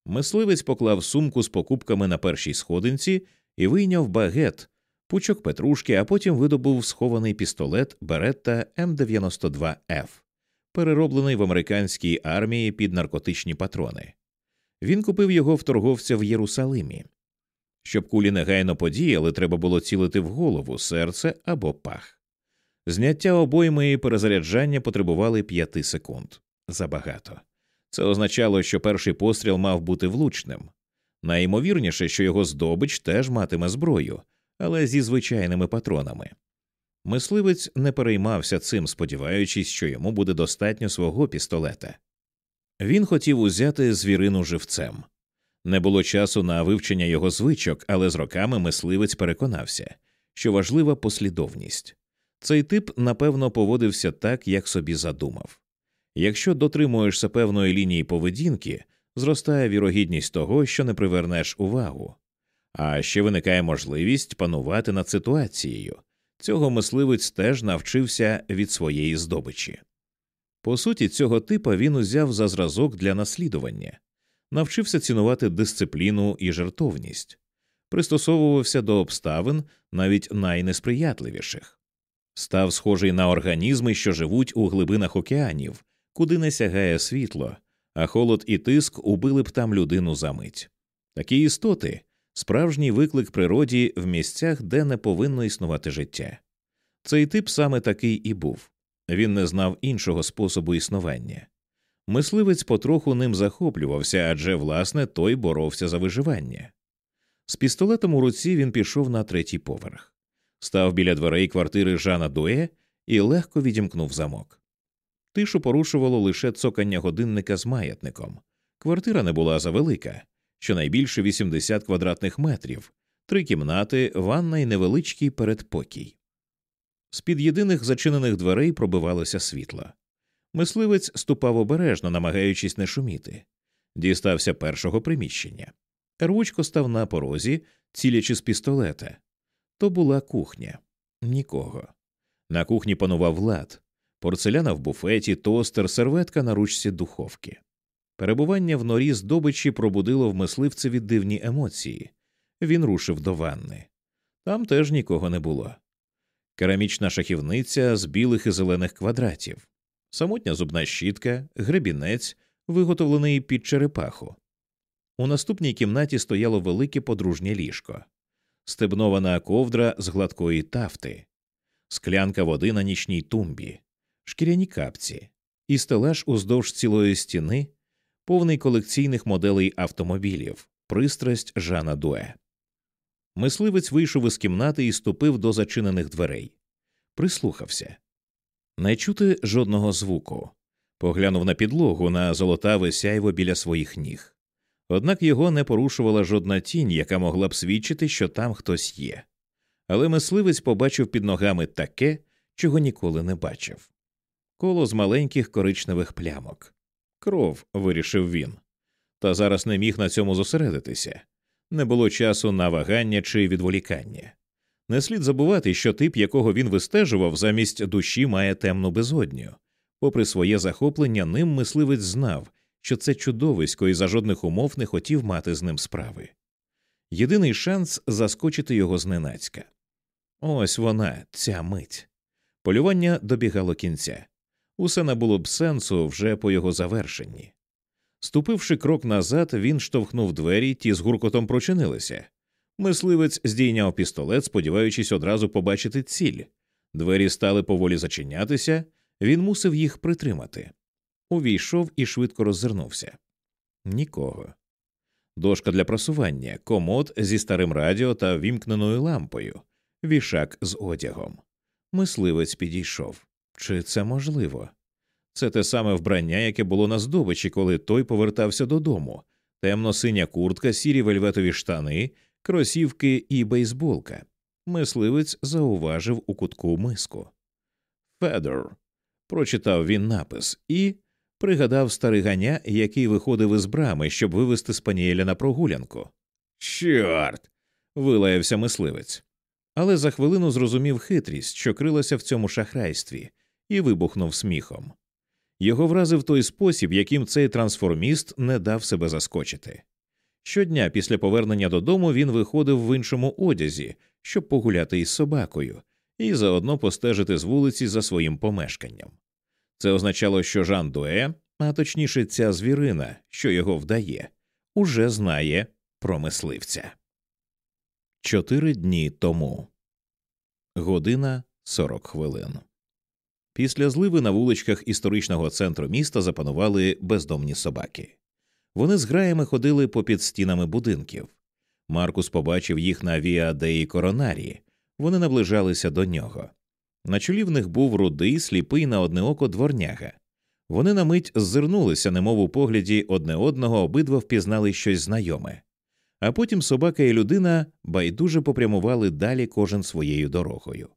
Мисливець поклав сумку з покупками на першій сходинці і вийняв багет, пучок петрушки, а потім видобув схований пістолет Беретта М92Ф, перероблений в американській армії під наркотичні патрони. Він купив його в торговця в Єрусалимі. Щоб кулі негайно подіяли, треба було цілити в голову, серце або пах. Зняття обойми і перезаряджання потребували п'яти секунд забагато. Це означало, що перший постріл мав бути влучним. Найімовірніше, що його здобич теж матиме зброю, але зі звичайними патронами. Мисливець не переймався цим, сподіваючись, що йому буде достатньо свого пістолета. Він хотів узяти звірину живцем. Не було часу на вивчення його звичок, але з роками мисливець переконався, що важлива послідовність. Цей тип, напевно, поводився так, як собі задумав. Якщо дотримуєшся певної лінії поведінки, зростає вірогідність того, що не привернеш увагу, а ще виникає можливість панувати над ситуацією. Цього мисливець теж навчився від своєї здобичі. По суті, цього типа він узяв за зразок для наслідування, навчився цінувати дисципліну і жертовність, пристосовувався до обставин навіть найнесприятливіших, став схожий на організми, що живуть у глибинах океанів, куди не сягає світло, а холод і тиск убили б там людину за мить. Такі істоти справжній виклик природі в місцях, де не повинно існувати життя. Цей тип саме такий і був він не знав іншого способу існування. Мисливець потроху ним захоплювався, адже, власне, той боровся за виживання. З пістолетом у руці він пішов на третій поверх, став біля дверей квартири Жана Дуе і легко відімкнув замок. Тишу порушувало лише цокання годинника з маятником. Квартира не була завелика, щонайбільше 80 квадратних метрів, три кімнати, ванна і невеличкий передпокій. З під єдиних зачинених дверей пробивалося світло. Мисливець ступав обережно, намагаючись не шуміти, дістався першого приміщення. Рвучко став на порозі, цілячи з пістолета. То була кухня нікого. На кухні панував лад, порцеляна в буфеті, тостер, серветка на ручці духовки. Перебування в норі здобичі пробудило в мисливцеві дивні емоції. Він рушив до ванни. Там теж нікого не було. Керамічна шахівниця з білих і зелених квадратів, самотня зубна щітка, гребінець, виготовлений під черепаху. У наступній кімнаті стояло велике подружнє ліжко, стебнована ковдра з гладкої тафти, склянка води на нічній тумбі, шкіряні капці, і стелаж уздовж цілої стіни, повний колекційних моделей автомобілів, пристрасть Жана Дуе. Мисливець вийшов із кімнати і ступив до зачинених дверей. Прислухався. Не чути жодного звуку. Поглянув на підлогу на золотаве сяйво біля своїх ніг. Однак його не порушувала жодна тінь, яка могла б свідчити, що там хтось є. Але мисливець побачив під ногами таке, чого ніколи не бачив коло з маленьких коричневих плямок. Кров, вирішив він. Та зараз не міг на цьому зосередитися не було часу на вагання чи відволікання. Не слід забувати, що тип, якого він вистежував, замість душі має темну безодню. Попри своє захоплення, ним мисливець знав, що це чудовисько і за жодних умов не хотів мати з ним справи. Єдиний шанс заскочити його зненацька. Ось вона, ця мить. Полювання добігало кінця. Усе набуло б сенсу вже по його завершенні. Ступивши крок назад, він штовхнув двері, ті з гуркотом прочинилися. Мисливець здійняв пістолет, сподіваючись одразу побачити ціль. Двері стали поволі зачинятися, він мусив їх притримати. Увійшов і швидко роззирнувся. Нікого. Дошка для просування, комод зі старим радіо та вімкненою лампою, вішак з одягом. Мисливець підійшов. Чи це можливо? Це те саме вбрання, яке було на здобичі, коли той повертався додому, темно синя куртка, сірі вельветові штани, кросівки і бейсболка. Мисливець зауважив у кутку миску. Федор. Прочитав він напис і пригадав стариганя, який виходив із брами, щоб вивести спанієля на прогулянку. Чорт. вилаявся мисливець. Але за хвилину зрозумів хитрість, що крилася в цьому шахрайстві, і вибухнув сміхом. Його вразив той спосіб, яким цей трансформіст не дав себе заскочити. Щодня після повернення додому він виходив в іншому одязі, щоб погуляти із собакою, і заодно постежити з вулиці за своїм помешканням. Це означало, що Жан Дуе, а точніше, ця звірина, що його вдає, уже знає про мисливця. Чотири дні тому година сорок хвилин. Після зливи на вуличках історичного центру міста запанували бездомні собаки. Вони з граями ходили попід стінами будинків. Маркус побачив їх на Віа Деї Коронарі. Вони наближалися до нього. На чолі в них був рудий, сліпий на одне око дворняга. Вони на мить ззирнулися, немов у погляді одне одного, обидва впізнали щось знайоме. А потім собака і людина байдуже попрямували далі кожен своєю дорогою.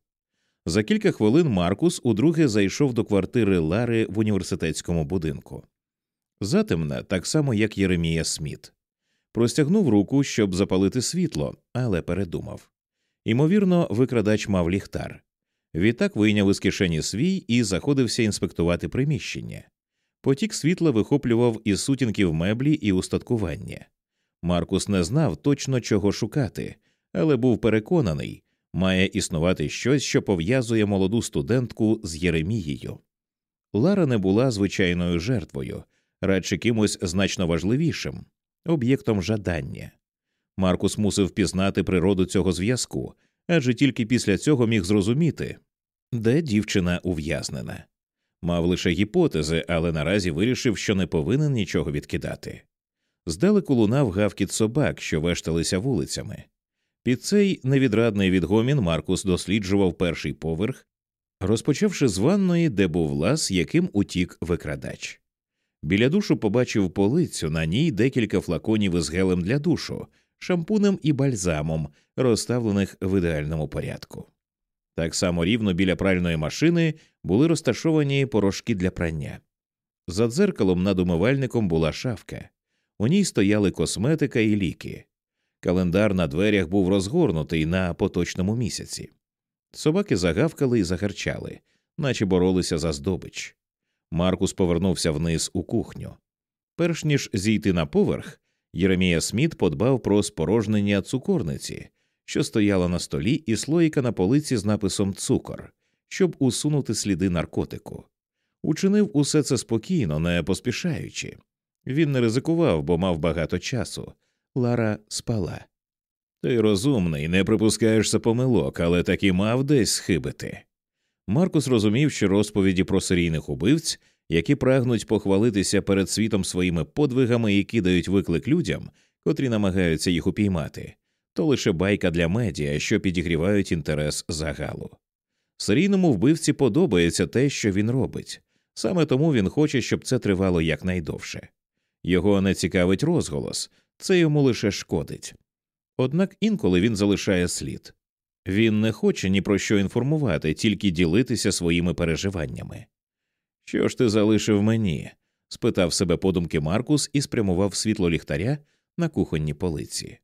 За кілька хвилин Маркус удруге зайшов до квартири Лари в університетському будинку. Затемне, так само як Єремія Сміт. Простягнув руку, щоб запалити світло, але передумав. Імовірно, викрадач мав ліхтар. Відтак вийняв із кишені свій і заходився інспектувати приміщення. Потік світла вихоплював із сутінків меблі і устаткування. Маркус не знав точно чого шукати, але був переконаний, має існувати щось, що пов'язує молоду студентку з Єремією. Лара не була звичайною жертвою, радше кимось значно важливішим об'єктом жадання. Маркус мусив пізнати природу цього зв'язку, адже тільки після цього міг зрозуміти, де дівчина ув'язнена. Мав лише гіпотези, але наразі вирішив, що не повинен нічого відкидати. Здалеку лунав гавкіт собак, що вешталися вулицями. Під цей невідрадний відгомін Маркус досліджував перший поверх, розпочавши з ванної, де був лаз, яким утік викрадач. Біля душу побачив полицю, на ній декілька флаконів із гелем для душу, шампунем і бальзамом, розставлених в ідеальному порядку. Так само рівно біля пральної машини були розташовані порошки для прання. За дзеркалом над умивальником була шафка, у ній стояли косметика і ліки. Календар на дверях був розгорнутий на поточному місяці. Собаки загавкали і загарчали, наче боролися за здобич. Маркус повернувся вниз у кухню. Перш ніж зійти на поверх, Єремія Сміт подбав про спорожнення цукорниці, що стояла на столі, і слоїка на полиці з написом цукор, щоб усунути сліди наркотику. Учинив усе це спокійно, не поспішаючи. Він не ризикував, бо мав багато часу. Лара спала. Ти розумний, не припускаєшся помилок, але таки мав десь схибити. Маркус розумів, що розповіді про серійних убивць, які прагнуть похвалитися перед світом своїми подвигами і кидають виклик людям, котрі намагаються їх упіймати, то лише байка для медіа, що підігрівають інтерес загалу. Серійному вбивці подобається те, що він робить, саме тому він хоче, щоб це тривало якнайдовше. Його не цікавить розголос, це йому лише шкодить. Однак інколи він залишає слід. Він не хоче ні про що інформувати, тільки ділитися своїми переживаннями. Що ж ти залишив мені? спитав себе подумки Маркус і спрямував світло ліхтаря на кухонні полиці.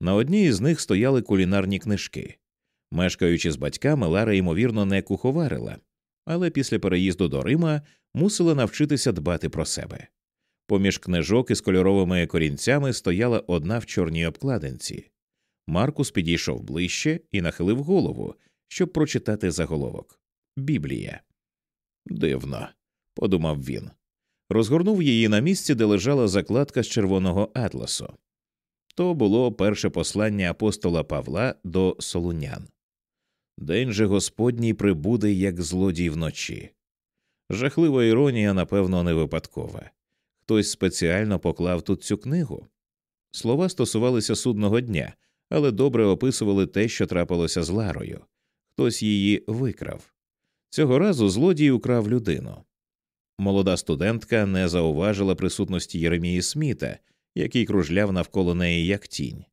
На одній із них стояли кулінарні книжки. Мешкаючи з батьками, Лара, ймовірно, не куховарила, але після переїзду до Рима мусила навчитися дбати про себе. Поміж книжок із кольоровими корінцями стояла одна в чорній обкладинці. Маркус підійшов ближче і нахилив голову, щоб прочитати заголовок Біблія. Дивно, подумав він. Розгорнув її на місці, де лежала закладка з червоного атласу. То було перше послання апостола Павла до Солунян. День же Господній прибуде, як злодій вночі. Жахлива іронія, напевно, не випадкова. Хтось спеціально поклав тут цю книгу. Слова стосувалися судного дня, але добре описували те, що трапилося з Ларою. Хтось її викрав. Цього разу злодій украв людину. Молода студентка не зауважила присутності Єремії Сміта, який кружляв навколо неї як тінь.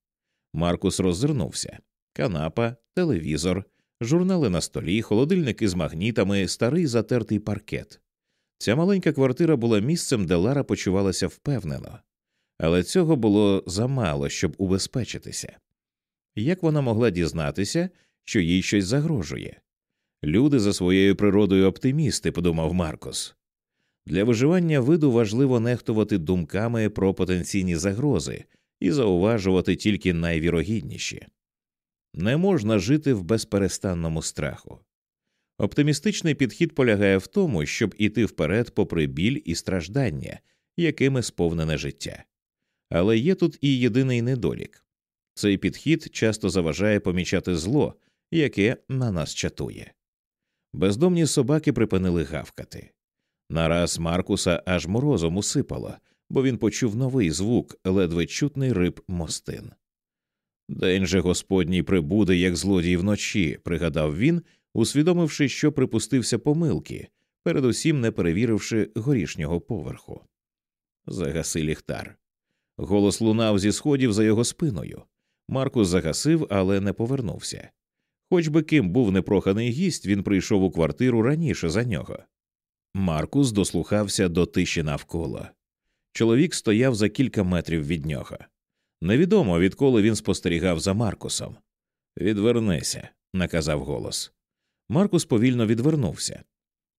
Маркус роззирнувся канапа, телевізор, журнали на столі, холодильник із магнітами, старий затертий паркет. Ця маленька квартира була місцем, де Лара почувалася впевнено, але цього було замало, щоб убезпечитися. Як вона могла дізнатися, що їй щось загрожує? Люди за своєю природою оптимісти, подумав Маркус. Для виживання виду важливо нехтувати думками про потенційні загрози і зауважувати тільки найвірогідніші. Не можна жити в безперестанному страху. Оптимістичний підхід полягає в тому, щоб іти вперед попри біль і страждання, якими сповнене життя. Але є тут і єдиний недолік цей підхід часто заважає помічати зло, яке на нас чатує. Бездомні собаки припинили гавкати. Нараз Маркуса аж морозом усипало, бо він почув новий звук, ледве чутний риб мостин. День же господній прибуде, як злодій вночі, пригадав він, усвідомивши, що припустився помилки, передусім не перевіривши горішнього поверху. Загаси ліхтар. Голос лунав зі сходів за його спиною. Маркус загасив, але не повернувся. Хоч би ким був непроханий гість, він прийшов у квартиру раніше за нього. Маркус дослухався до тиші навколо. Чоловік стояв за кілька метрів від нього. Невідомо, відколи він спостерігав за Маркусом. Відвернися, наказав голос. Маркус повільно відвернувся.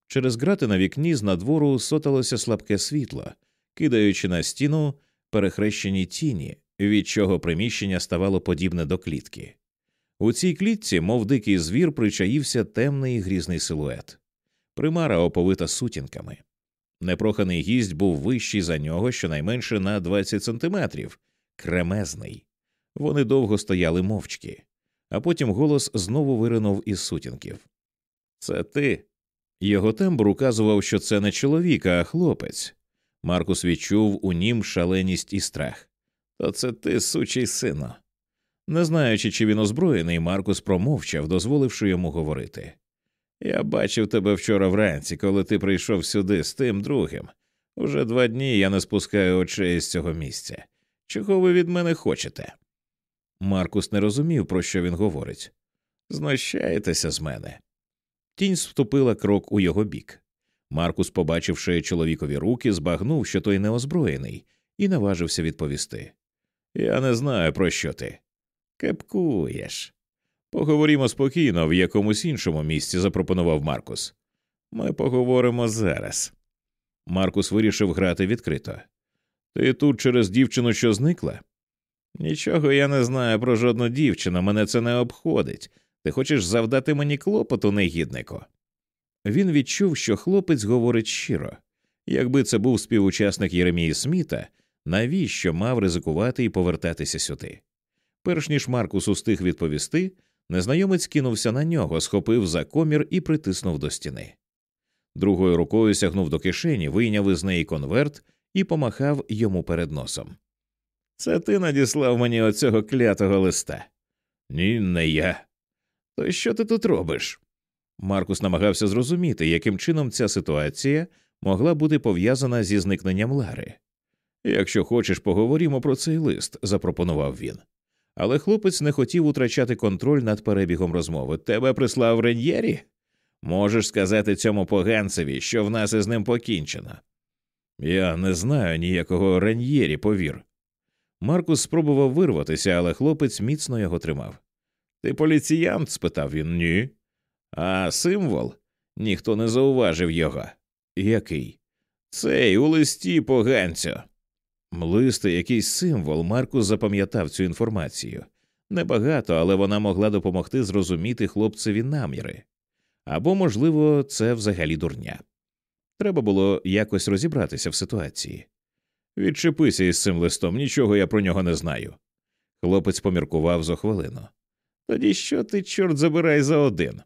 Через грати на вікні з надвору соталося слабке світло, кидаючи на стіну перехрещені тіні, від чого приміщення ставало подібне до клітки. У цій клітці, мов дикий звір, причаївся темний грізний силует, примара оповита сутінками. Непроханий гість був вищий за нього щонайменше на 20 сантиметрів, кремезний. Вони довго стояли мовчки, а потім голос знову виринув із сутінків. Це ти. Його тембр указував, що це не чоловік, а хлопець. Маркус відчув у нім шаленість і страх. То це ти, сучий сино. Не знаючи, чи він озброєний, Маркус промовчав, дозволивши йому говорити. Я бачив тебе вчора вранці, коли ти прийшов сюди з тим другим. Уже два дні я не спускаю очей з цього місця. Чого ви від мене хочете? Маркус не розумів, про що він говорить. Знущаєтеся з мене. Тінь вступила крок у його бік. Маркус, побачивши чоловікові руки, збагнув, що той неозброєний, і наважився відповісти. Я не знаю, про що ти. Кепкуєш. Поговоримо спокійно в якомусь іншому місці, запропонував Маркус. Ми поговоримо зараз. Маркус вирішив грати відкрито. Ти тут через дівчину, що зникла? Нічого я не знаю про жодну дівчину, мене це не обходить. Ти хочеш завдати мені клопоту, негіднику? Він відчув, що хлопець говорить щиро. Якби це був співучасник Єремії Сміта, навіщо мав ризикувати і повертатися сюди? Перш ніж Маркус устиг відповісти, незнайомець кинувся на нього, схопив за комір і притиснув до стіни. Другою рукою сягнув до кишені, вийняв із неї конверт і помахав йому перед носом. Це ти надіслав мені оцього клятого листа? Ні, не я. То що ти тут робиш? Маркус намагався зрозуміти, яким чином ця ситуація могла бути пов'язана зі зникненням Лари. Якщо хочеш, поговоримо про цей лист, запропонував він. Але хлопець не хотів утрачати контроль над перебігом розмови. Тебе прислав Рен'єрі? Можеш сказати цьому поганцеві, що в нас із ним покінчено. Я не знаю ніякого Рен'єрі, повір. Маркус спробував вирватися, але хлопець міцно його тримав. Ти поліціянт? спитав він. Ні. А символ? Ніхто не зауважив його. Який? Цей у листі поганцю. Млисти якийсь символ, Маркус запам'ятав цю інформацію. Небагато, але вона могла допомогти зрозуміти хлопцеві наміри. Або, можливо, це взагалі дурня. Треба було якось розібратися в ситуації. Відчепися із цим листом, нічого я про нього не знаю. Хлопець поміркував за хвилину. Тоді що ти, чорт забирай за один?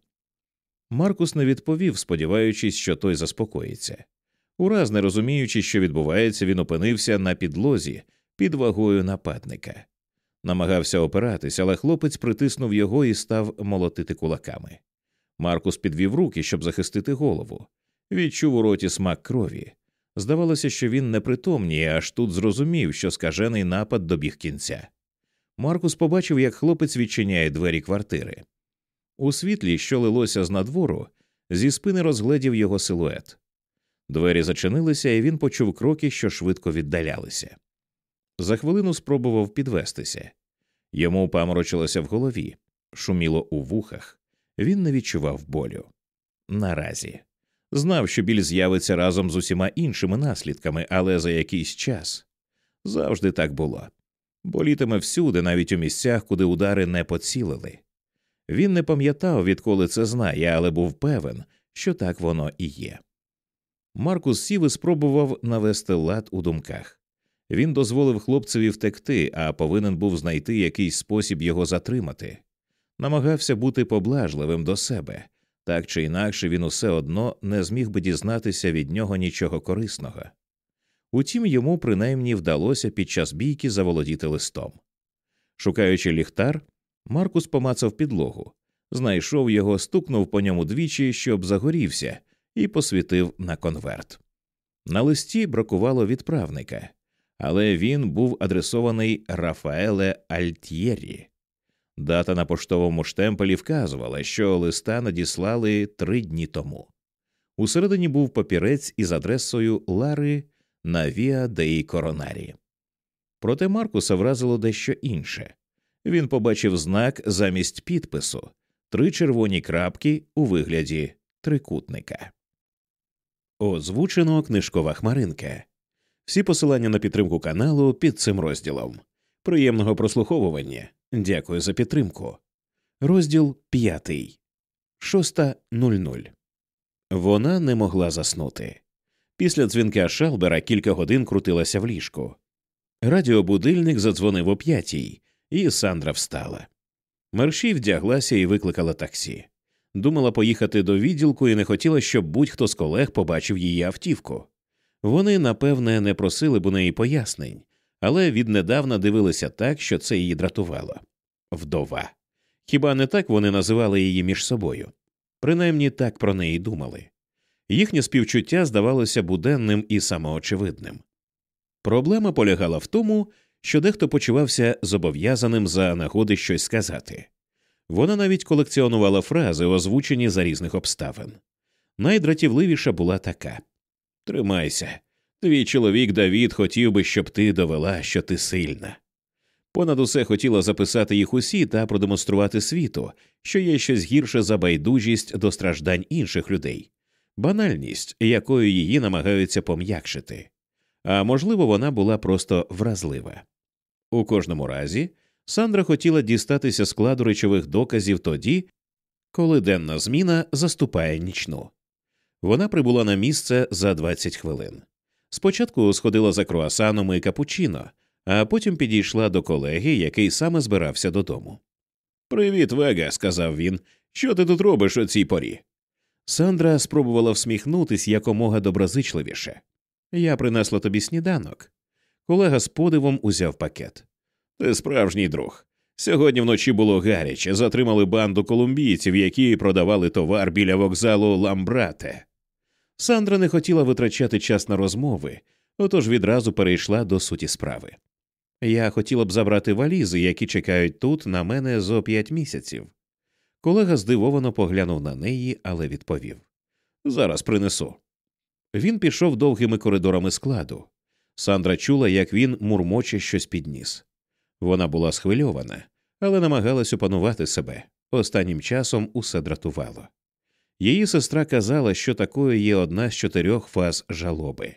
Маркус не відповів, сподіваючись, що той заспокоїться. Ураз, не розуміючи, що відбувається, він опинився на підлозі під вагою нападника. Намагався опиратись, але хлопець притиснув його і став молотити кулаками. Маркус підвів руки, щоб захистити голову. Відчув у роті смак крові. Здавалося, що він непритомніє, аж тут зрозумів, що скажений напад добіг кінця. Маркус побачив, як хлопець відчиняє двері квартири. У світлі, що лилося з надвору, зі спини розгледів його силует. Двері зачинилися, і він почув кроки, що швидко віддалялися. За хвилину спробував підвестися. Йому паморочилося в голові, шуміло у вухах. Він не відчував болю. Наразі знав, що біль з'явиться разом з усіма іншими наслідками, але за якийсь час завжди так було. Болітиме всюди, навіть у місцях, куди удари не поцілили. Він не пам'ятав, відколи це знає, але був певен, що так воно і є. Маркус сів і спробував навести лад у думках. Він дозволив хлопцеві втекти, а повинен був знайти якийсь спосіб його затримати. Намагався бути поблажливим до себе, так чи інакше він усе одно не зміг би дізнатися від нього нічого корисного. Утім, йому принаймні вдалося під час бійки заволодіти листом. Шукаючи ліхтар, Маркус помацав підлогу, знайшов його, стукнув по ньому двічі, щоб загорівся, і посвітив на конверт. На листі бракувало відправника, але він був адресований Рафаеле Альтєрі. Дата на поштовому штемпелі вказувала, що листа надіслали три дні тому. Усередині був папірець із адресою Лари на Віа Деї Коронарі. Проте Маркуса вразило дещо інше він побачив знак замість підпису три червоні крапки у вигляді трикутника. Озвучено книжкова хмаринка. Всі посилання на підтримку каналу під цим розділом. Приємного прослуховування. Дякую за підтримку. Розділ п'ятий. Шоста нуль нуль. Вона не могла заснути. Після дзвінка Шалбера кілька годин крутилася в ліжку. Радіобудильник задзвонив о п'ятій, і Сандра встала. Мерші вдяглася і викликала таксі. Думала поїхати до відділку і не хотіла, щоб будь-хто з колег побачив її автівку. Вони, напевне, не просили б у неї пояснень, але віднедавна дивилися так, що це її дратувало. Вдова. Хіба не так вони називали її між собою? Принаймні так про неї думали. Їхнє співчуття здавалося буденним і самоочевидним. Проблема полягала в тому, що дехто почувався зобов'язаним за нагоди щось сказати. Вона навіть колекціонувала фрази, озвучені за різних обставин. Найдратівливіша була така Тримайся, твій чоловік Давід хотів би, щоб ти довела, що ти сильна. Понад усе хотіла записати їх усі та продемонструвати світу, що є щось гірше за байдужість до страждань інших людей, банальність, якою її намагаються пом'якшити. А можливо, вона була просто вразлива. У кожному разі Сандра хотіла дістатися складу речових доказів тоді, коли денна зміна заступає нічну. Вона прибула на місце за 20 хвилин. Спочатку сходила за круасаном і капучино, а потім підійшла до колеги, який саме збирався додому. Привіт, Вега, сказав він. Що ти тут робиш о цій порі? Сандра спробувала всміхнутись якомога доброзичливіше. Я принесла тобі сніданок. Колега з подивом узяв пакет. Ти справжній друг. Сьогодні вночі було гаряче, затримали банду колумбійців, які продавали товар біля вокзалу Ламбрате. Сандра не хотіла витрачати час на розмови, отож відразу перейшла до суті справи. Я хотіла б забрати валізи, які чекають тут на мене зо п'ять місяців. Колега здивовано поглянув на неї, але відповів Зараз принесу. Він пішов довгими коридорами складу. Сандра чула, як він мурмоче щось підніс. Вона була схвильована, але намагалась опанувати себе. Останнім часом усе дратувало. Її сестра казала, що такою є одна з чотирьох фаз жалоби.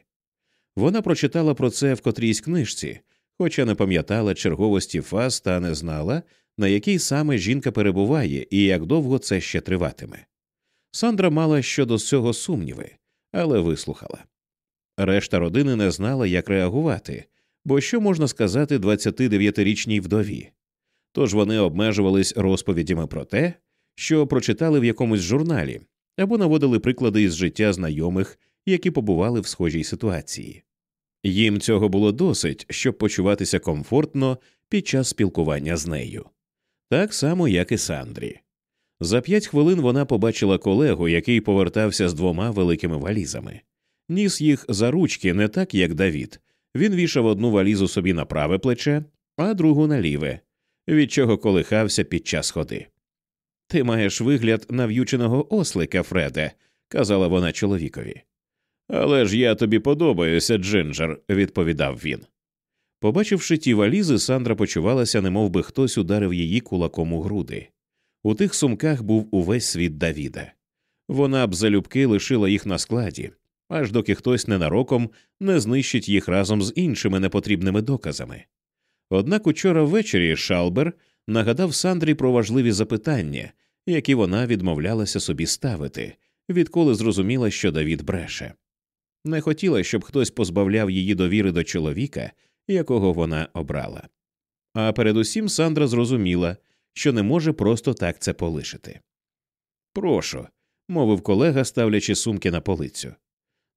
Вона прочитала про це в котрійсь книжці, хоча не пам'ятала черговості фаз та не знала, на якій саме жінка перебуває і як довго це ще триватиме. Сандра мала щодо цього сумніви, але вислухала. Решта родини не знала, як реагувати, бо що можна сказати 29-річній вдові. Тож вони обмежувались розповідями про те, що прочитали в якомусь журналі, або наводили приклади із життя знайомих, які побували в схожій ситуації. Їм цього було досить, щоб почуватися комфортно під час спілкування з нею, так само, як і Сандрі. За п'ять хвилин вона побачила колегу, який повертався з двома великими валізами. Ніс їх за ручки, не так, як Давід. Він вішав одну валізу собі на праве плече, а другу на ліве, від чого колихався під час ходи. Ти маєш вигляд нав'юченого ослика, Фреде, казала вона чоловікові. Але ж я тобі подобаюся, Джинджер, відповідав він. Побачивши ті валізи, Сандра почувалася, немов би хтось ударив її кулаком у груди. У тих сумках був увесь світ Давіда. Вона б залюбки лишила їх на складі, аж доки хтось ненароком не знищить їх разом з іншими непотрібними доказами. Однак учора ввечері Шалбер нагадав Сандрі про важливі запитання, які вона відмовлялася собі ставити, відколи зрозуміла, що Давід бреше. Не хотіла, щоб хтось позбавляв її довіри до чоловіка, якого вона обрала. А передусім Сандра зрозуміла, що не може просто так це полишити. Прошу, мовив колега, ставлячи сумки на полицю.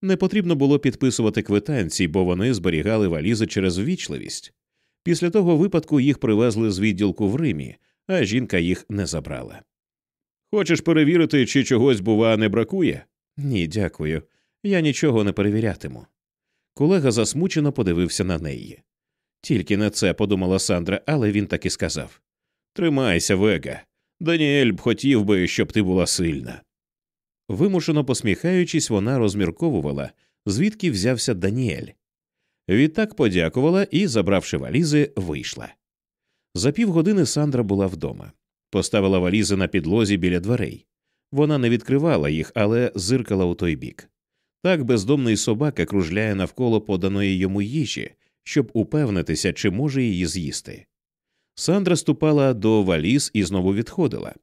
Не потрібно було підписувати квитанції, бо вони зберігали валізи через ввічливість. Після того випадку їх привезли з відділку в Римі, а жінка їх не забрала. Хочеш перевірити, чи чогось, бува, не бракує? Ні, дякую. Я нічого не перевірятиму. Колега засмучено подивився на неї. Тільки на це подумала Сандра, але він так і сказав Тримайся, Вега. Даніель б хотів би, щоб ти була сильна. Вимушено посміхаючись, вона розмірковувала, звідки взявся Даніель. Відтак подякувала і, забравши валізи, вийшла. За півгодини Сандра була вдома, поставила валізи на підлозі біля дверей. Вона не відкривала їх, але зиркала у той бік. Так бездомний собака кружляє навколо поданої йому їжі, щоб упевнитися, чи може її з'їсти. Сандра ступала до валіз і знову відходила,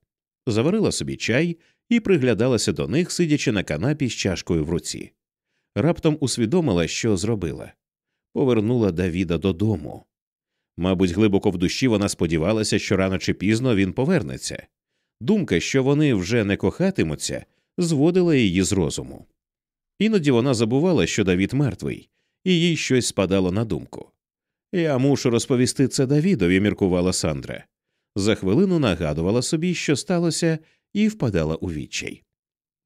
заварила собі чай і приглядалася до них, сидячи на канапі з чашкою в руці. Раптом усвідомила, що зробила повернула Давіда додому. Мабуть, глибоко в душі вона сподівалася, що рано чи пізно він повернеться. Думка, що вони вже не кохатимуться, зводила її з розуму. Іноді вона забувала, що Давід мертвий, і їй щось спадало на думку. Я мушу розповісти це Давідові, міркувала Сандра. За хвилину нагадувала собі, що сталося, і впадала у відчай.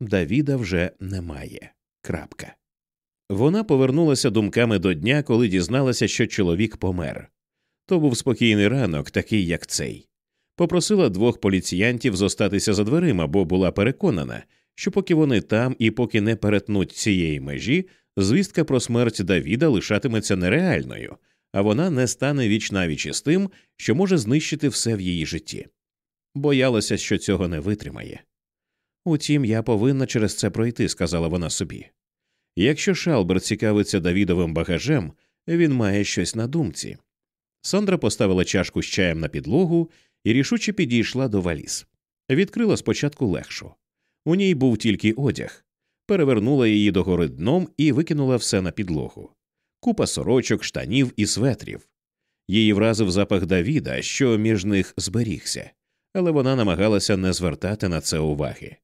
Давіда вже немає. Крапка. Вона повернулася думками до дня, коли дізналася, що чоловік помер. То був спокійний ранок, такий, як цей. Попросила двох поліціянтів зостатися за дверима, бо була переконана, що поки вони там і поки не перетнуть цієї межі, звістка про смерть Давіда лишатиметься нереальною, а вона не стане віч навіч із тим, що може знищити все в її житті. Боялася, що цього не витримає. Утім, я повинна через це пройти, сказала вона собі. Якщо Шалбер цікавиться Давідовим багажем, він має щось на думці. Сандра поставила чашку з чаєм на підлогу і рішуче підійшла до валіз. Відкрила спочатку легшу. У ній був тільки одяг, перевернула її догори дном і викинула все на підлогу. Купа сорочок, штанів і светрів. Її вразив запах Давіда, що між них зберігся, але вона намагалася не звертати на це уваги.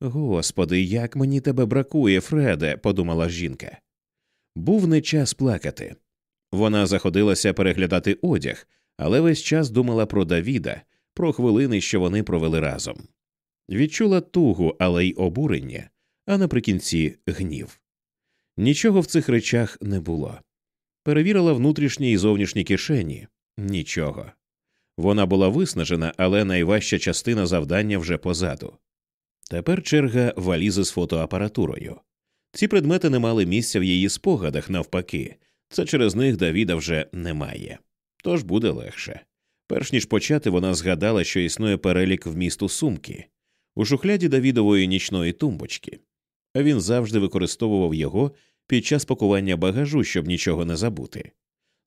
Господи, як мені тебе бракує, Фреде, подумала жінка. Був не час плакати. Вона заходилася переглядати одяг, але весь час думала про Давіда, про хвилини, що вони провели разом. Відчула тугу, але й обурення, а наприкінці гнів. Нічого в цих речах не було. Перевірила внутрішні і зовнішні кишені нічого. Вона була виснажена, але найважча частина завдання вже позаду. Тепер черга валізи з фотоапаратурою. Ці предмети не мали місця в її спогадах, навпаки, це через них Давіда вже немає. Тож буде легше. Перш ніж почати, вона згадала, що існує перелік вмісту сумки у шухляді Давідової нічної тумбочки, а він завжди використовував його під час пакування багажу, щоб нічого не забути.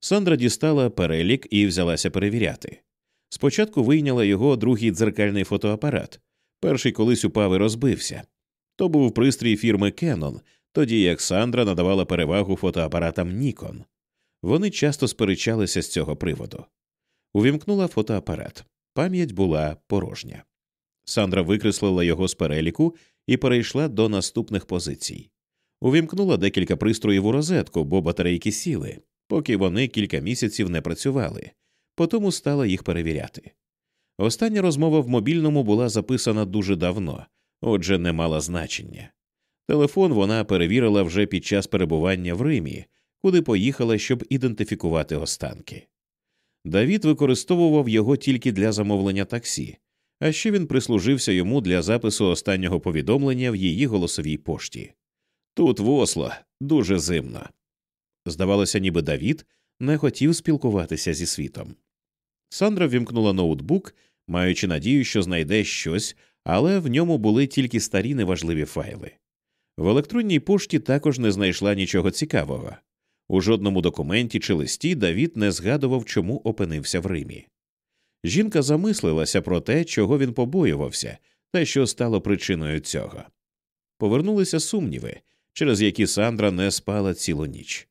Сандра дістала перелік і взялася перевіряти. Спочатку вийняла його другий дзеркальний фотоапарат, перший колись упав і розбився. То був пристрій фірми Canon, тоді як Сандра надавала перевагу фотоапаратам Nikon. Вони часто сперечалися з цього приводу. Увімкнула фотоапарат. Пам'ять була порожня. Сандра викреслила його з переліку і перейшла до наступних позицій. Увімкнула декілька пристроїв у розетку, бо батарейки сіли, поки вони кілька місяців не працювали, потім стала їх перевіряти. Остання розмова в мобільному була записана дуже давно, отже, не мала значення. Телефон вона перевірила вже під час перебування в Римі, куди поїхала, щоб ідентифікувати останки. Давід використовував його тільки для замовлення таксі, а ще він прислужився йому для запису останнього повідомлення в її голосовій пошті. Тут в Осло дуже зимно. Здавалося, ніби Давід не хотів спілкуватися зі світом. Сандра вімкнула ноутбук, маючи надію, що знайде щось, але в ньому були тільки старі неважливі файли. В електронній пошті також не знайшла нічого цікавого. У жодному документі чи листі Давід не згадував, чому опинився в Римі. Жінка замислилася про те, чого він побоювався, та що стало причиною цього. Повернулися сумніви, через які Сандра не спала цілу ніч.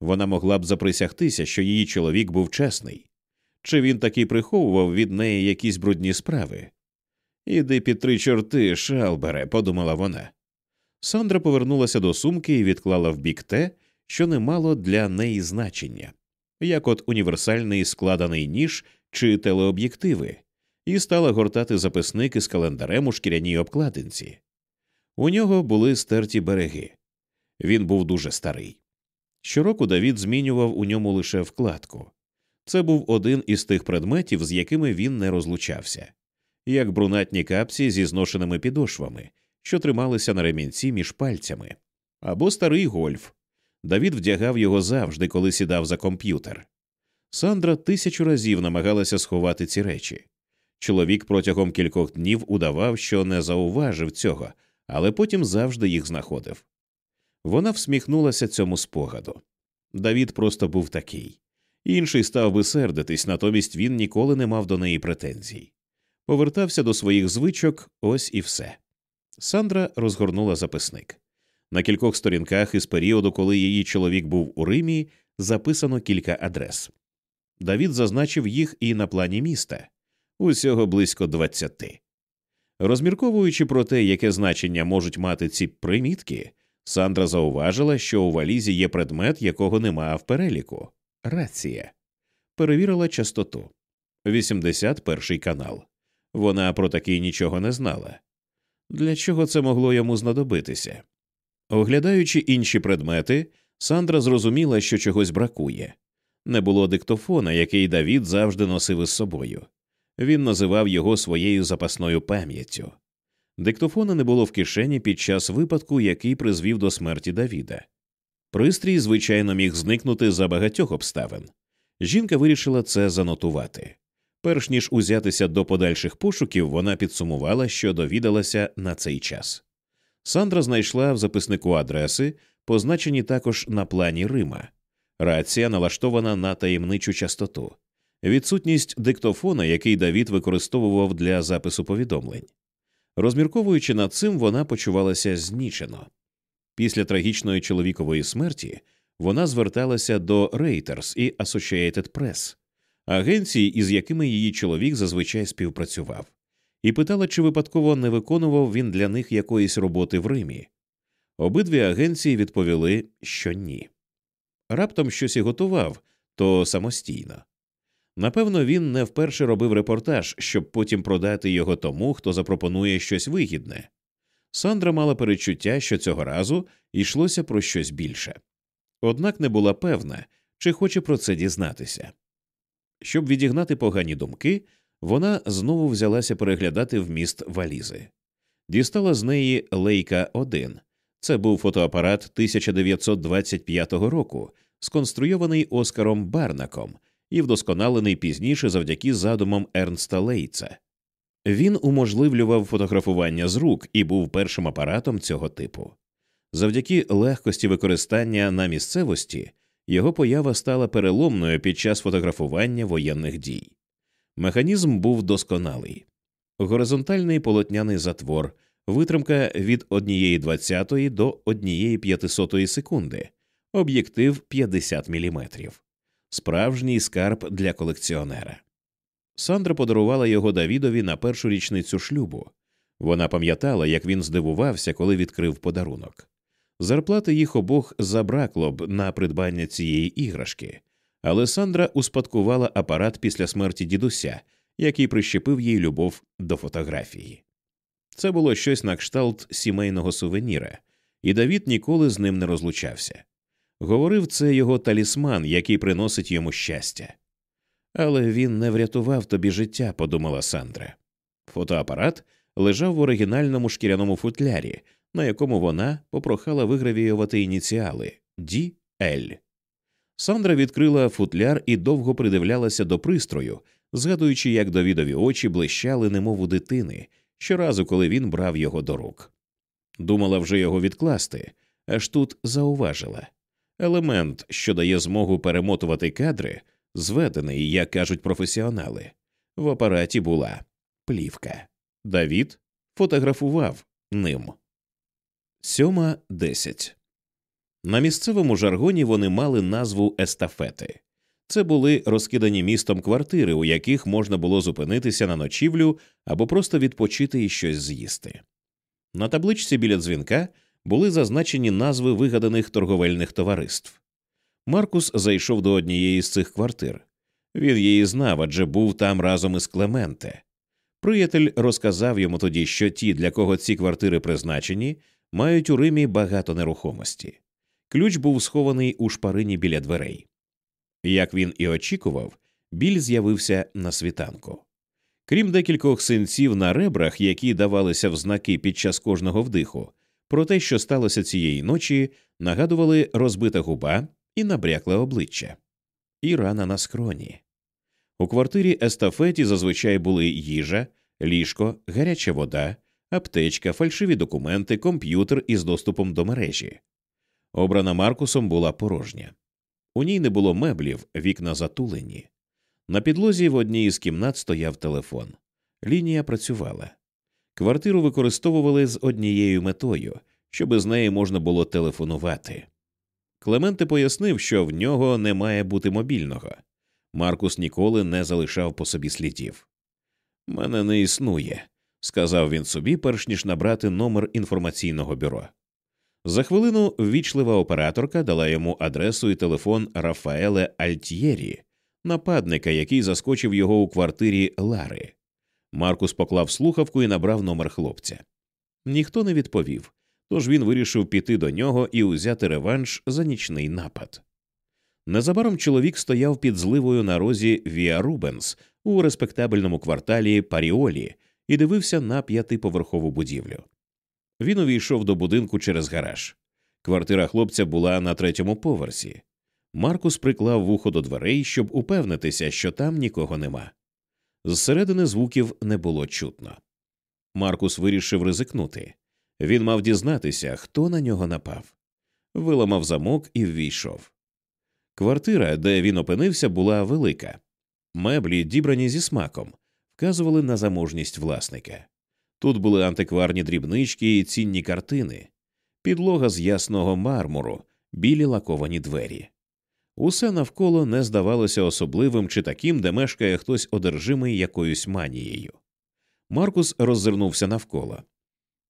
Вона могла б заприсягтися, що її чоловік був чесний. Чи він таки приховував від неї якісь брудні справи? Іди під три чорти, Шалбере, подумала вона. Сандра повернулася до сумки і відклала в бік те, що не мало для неї значення, як от універсальний складений ніж чи телеоб'єктиви, і стала гортати записники з календарем у шкіряній обкладинці. У нього були стерті береги. Він був дуже старий. Щороку Давід змінював у ньому лише вкладку. Це був один із тих предметів, з якими він не розлучався, як брунатні капці зі зношеними підошвами, що трималися на ремінці між пальцями, або старий гольф. Давід вдягав його завжди, коли сідав за комп'ютер. Сандра тисячу разів намагалася сховати ці речі. Чоловік протягом кількох днів удавав, що не зауважив цього, але потім завжди їх знаходив. Вона всміхнулася цьому спогаду. Давід просто був такий. Інший став би сердитись, натомість він ніколи не мав до неї претензій. Повертався до своїх звичок, ось і все. Сандра розгорнула записник. На кількох сторінках із періоду, коли її чоловік був у Римі, записано кілька адрес. Давід зазначив їх і на плані міста усього близько двадцяти. Розмірковуючи про те, яке значення можуть мати ці примітки, Сандра зауважила, що у валізі є предмет, якого нема в переліку рація. Перевірила частоту 81 канал. Вона про такий нічого не знала. Для чого це могло йому знадобитися? Оглядаючи інші предмети, Сандра зрозуміла, що чогось бракує. Не було диктофона, який Давід завжди носив із собою. Він називав його своєю запасною пам'яттю. Диктофона не було в кишені під час випадку, який призвів до смерті Давіда. Пристрій, звичайно, міг зникнути за багатьох обставин. Жінка вирішила це занотувати. Перш ніж узятися до подальших пошуків, вона підсумувала, що довідалася на цей час. Сандра знайшла в записнику адреси, позначені також на плані Рима. Рація налаштована на таємничу частоту, відсутність диктофона, який Давід використовував для запису повідомлень. Розмірковуючи над цим, вона почувалася знічено. Після трагічної чоловікової смерті вона зверталася до Reuters і Associated Press, агенції, із якими її чоловік зазвичай співпрацював, і питала, чи випадково не виконував він для них якоїсь роботи в Римі. Обидві агенції відповіли, що ні. Раптом щось і готував, то самостійно. Напевно, він не вперше робив репортаж, щоб потім продати його тому, хто запропонує щось вигідне. Сандра мала перечуття, що цього разу йшлося про щось більше, однак не була певна, чи хоче про це дізнатися. Щоб відігнати погані думки, вона знову взялася переглядати вміст валізи. Дістала з неї Лейка 1 Це був фотоапарат 1925 року, сконструйований Оскаром Барнаком і вдосконалений пізніше завдяки задумам Ернста Лейца. Він уможливлював фотографування з рук і був першим апаратом цього типу. Завдяки легкості використання на місцевості його поява стала переломною під час фотографування воєнних дій. Механізм був досконалий, горизонтальний полотняний затвор, витримка від 1,20 до 1,5 секунди, об'єктив 50 мм. справжній скарб для колекціонера. Сандра подарувала його Давідові на першу річницю шлюбу. Вона пам'ятала, як він здивувався, коли відкрив подарунок. Зарплати їх обох забракло б на придбання цієї іграшки, але Сандра успадкувала апарат після смерті дідуся, який прищепив їй любов до фотографії. Це було щось на кшталт сімейного сувеніра, і Давід ніколи з ним не розлучався. Говорив, це його талісман, який приносить йому щастя. Але він не врятував тобі життя, подумала Сандра. Фотоапарат лежав в оригінальному шкіряному футлярі, на якому вона попрохала вигравіювати ініціали Ді Ель. Сандра відкрила футляр і довго придивлялася до пристрою, згадуючи, як довідові очі блищали, немов у дитини, щоразу, коли він брав його до рук. Думала вже його відкласти, аж тут зауважила елемент, що дає змогу перемотувати кадри, зведений, як кажуть професіонали. В апараті була плівка. Давід фотографував ним. Сьома десять. На місцевому жаргоні вони мали назву естафети. Це були розкидані містом квартири, у яких можна було зупинитися на ночівлю або просто відпочити і щось з'їсти. На табличці біля дзвінка були зазначені назви вигаданих торговельних товариств. Маркус зайшов до однієї з цих квартир. Він її знав, адже був там разом із Клементе. Приятель розказав йому тоді, що ті, для кого ці квартири призначені, мають у Римі багато нерухомості. Ключ був схований у шпарині біля дверей. Як він і очікував, біль з'явився на світанку. Крім декількох синців на ребрах, які давалися в знаки під час кожного вдиху, про те, що сталося цієї ночі, нагадували розбита губа і набрякле обличчя, і рана на скроні. У квартирі естафеті зазвичай були їжа, ліжко, гаряча вода, аптечка, фальшиві документи, комп'ютер із доступом до мережі. Обрана Маркусом була порожня. У ній не було меблів, вікна затулені. На підлозі в одній із кімнат стояв телефон. Лінія працювала. Квартиру використовували з однією метою, щоб з неї можна було телефонувати. Клементе пояснив, що в нього не має бути мобільного. Маркус ніколи не залишав по собі слідів. Мене не існує, сказав він собі, перш ніж набрати номер інформаційного бюро. За хвилину ввічлива операторка дала йому адресу і телефон Рафаеле Альтьєрі, нападника, який заскочив його у квартирі Лари. Маркус поклав слухавку і набрав номер хлопця. Ніхто не відповів, тож він вирішив піти до нього і узяти реванш за нічний напад. Незабаром чоловік стояв під зливою на розі Віа Рубенс у респектабельному кварталі Паріолі і дивився на п'ятиповерхову будівлю. Він увійшов до будинку через гараж. Квартира хлопця була на третьому поверсі. Маркус приклав вухо до дверей, щоб упевнитися, що там нікого нема. Зсередини звуків не було чутно. Маркус вирішив ризикнути. Він мав дізнатися, хто на нього напав. Виламав замок і ввійшов. Квартира, де він опинився, була велика. Меблі, дібрані зі смаком, вказували на заможність власника. Тут були антикварні дрібнички і цінні картини, підлога з ясного мармуру, білі лаковані двері. Усе навколо не здавалося особливим чи таким, де мешкає хтось одержимий якоюсь манією. Маркус роззирнувся навколо.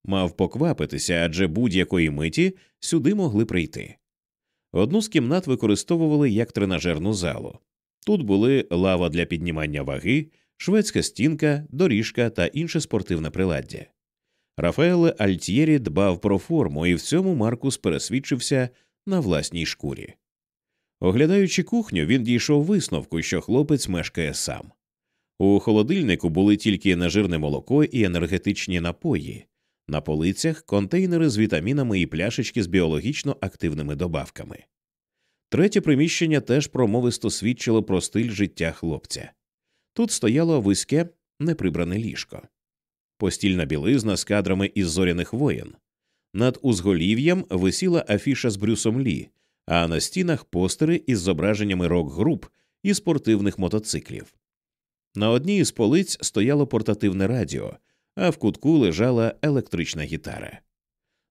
Мав поквапитися, адже будь-якої миті сюди могли прийти. Одну з кімнат використовували як тренажерну залу. Тут були лава для піднімання ваги, шведська стінка, доріжка та інше спортивне приладдя. Рафаеле Альтєрі дбав про форму, і в цьому Маркус пересвідчився на власній шкурі. Оглядаючи кухню, він дійшов висновку, що хлопець мешкає сам. У холодильнику були тільки нежирне молоко і енергетичні напої, на полицях контейнери з вітамінами і пляшечки з біологічно активними добавками. Третє приміщення теж промовисто свідчило про стиль життя хлопця. Тут стояло вузьке, неприбране ліжко, постільна білизна з кадрами із зоряних воєн. Над узголів'ям висіла афіша з Брюсом Лі, а на стінах постери із зображеннями рок-груп і спортивних мотоциклів. На одній із полиць стояло портативне радіо, а в кутку лежала електрична гітара.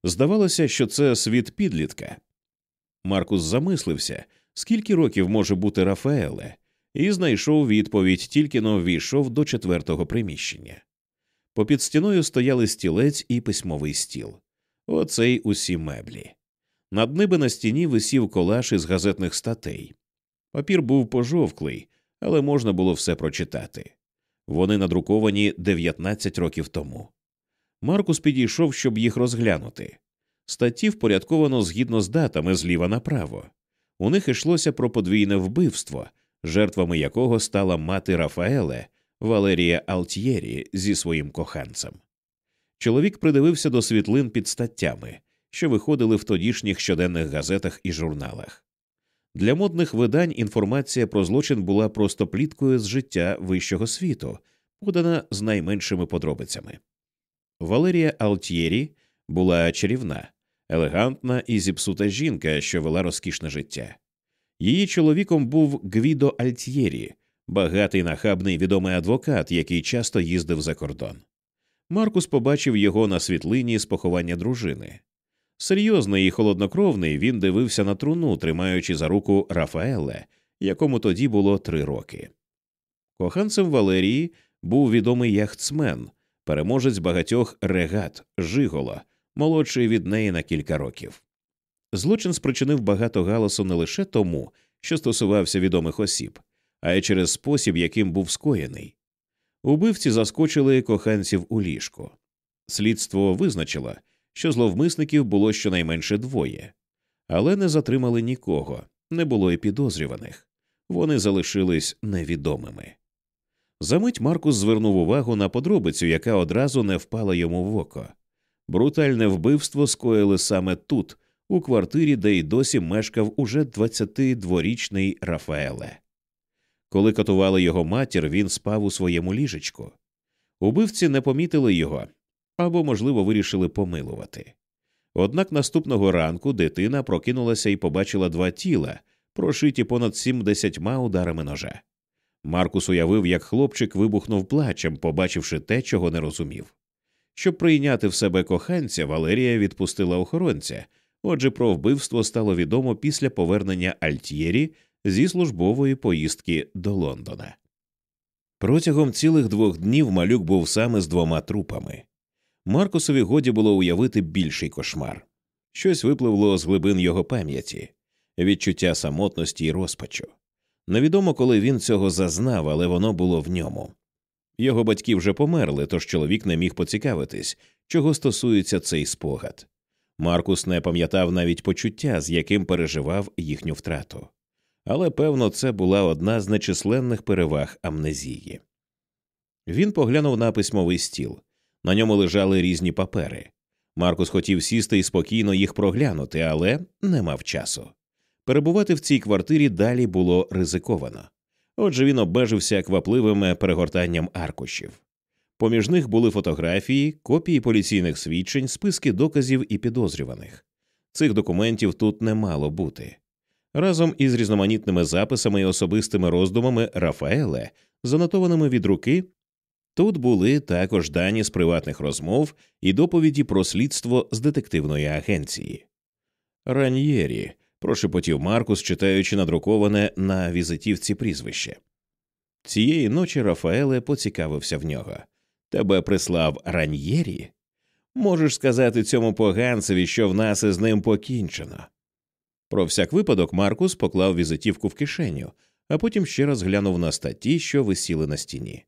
Здавалося, що це світ підлітка. Маркус замислився, скільки років може бути Рафаеле, і знайшов відповідь, тільки но ввійшов до четвертого приміщення. Попід стіною стояли стілець і письмовий стіл. Оцей усі меблі. Над ними на стіні висів колаж із газетних статей. Папір був пожовклий, але можна було все прочитати. Вони надруковані 19 років тому. Маркус підійшов, щоб їх розглянути. Статті впорядковано згідно з датами зліва направо. У них йшлося про подвійне вбивство, жертвами якого стала мати Рафаеле Валерія Алтьєрі зі своїм коханцем. Чоловік придивився до світлин під статтями, що виходили в тодішніх щоденних газетах і журналах. Для модних видань інформація про злочин була просто пліткою з життя вищого світу, подана з найменшими подробицями. Валерія Алтьєрі була чарівна, елегантна і зіпсута жінка, що вела розкішне життя. Її чоловіком був Гвідо Альтьєрі, багатий нахабний відомий адвокат, який часто їздив за кордон. Маркус побачив його на світлині з поховання дружини. Серйозний і холоднокровний він дивився на труну, тримаючи за руку Рафаеле, якому тоді було три роки. Коханцем Валерії був відомий яхтсмен, переможець багатьох регат, Жигола, молодший від неї на кілька років. Злочин спричинив багато галасу не лише тому, що стосувався відомих осіб, а й через спосіб, яким був скоєний. Убивці заскочили коханців у ліжко. Слідство визначило, що зловмисників було щонайменше двоє, але не затримали нікого, не було й підозрюваних вони залишились невідомими. Замить Маркус звернув увагу на подробицю, яка одразу не впала йому в око. Брутальне вбивство скоїли саме тут, у квартирі, де й досі мешкав уже 22-річний Рафаеле. Коли катували його матір, він спав у своєму ліжечку. Убивці не помітили його або, можливо, вирішили помилувати. Однак наступного ранку дитина прокинулася і побачила два тіла, прошиті понад 70 ударами ножа. Маркус уявив, як хлопчик вибухнув плачем, побачивши те, чого не розумів. Щоб прийняти в себе коханця, Валерія відпустила охоронця, отже, про вбивство стало відомо після повернення Альтєрі зі службової поїздки до Лондона. Протягом цілих двох днів малюк був саме з двома трупами. Маркусові годі було уявити більший кошмар. Щось випливло з глибин його пам'яті, відчуття самотності і розпачу. Невідомо, коли він цього зазнав, але воно було в ньому. Його батьки вже померли, тож чоловік не міг поцікавитись, чого стосується цей спогад. Маркус не пам'ятав навіть почуття, з яким переживав їхню втрату. Але, певно, це була одна з нечисленних переваг амнезії. Він поглянув на письмовий стіл. На ньому лежали різні папери. Маркус хотів сісти і спокійно їх проглянути, але не мав часу. Перебувати в цій квартирі далі було ризиковано. Отже, він обмежився квапливим перегортанням аркушів. Поміж них були фотографії, копії поліційних свідчень, списки доказів і підозрюваних. Цих документів тут не мало бути. Разом із різноманітними записами і особистими роздумами Рафаеле, занотованими від руки, тут були також дані з приватних розмов і доповіді про слідство з детективної агенції. Раньєрі прошепотів Маркус, читаючи надруковане на візитівці прізвище. Цієї ночі Рафаеле поцікавився в нього. Тебе прислав раньєрі? Можеш сказати цьому поганцеві, що в нас із ним покінчено. Про всяк випадок Маркус поклав візитівку в кишеню, а потім ще раз глянув на статті, що висіли на стіні.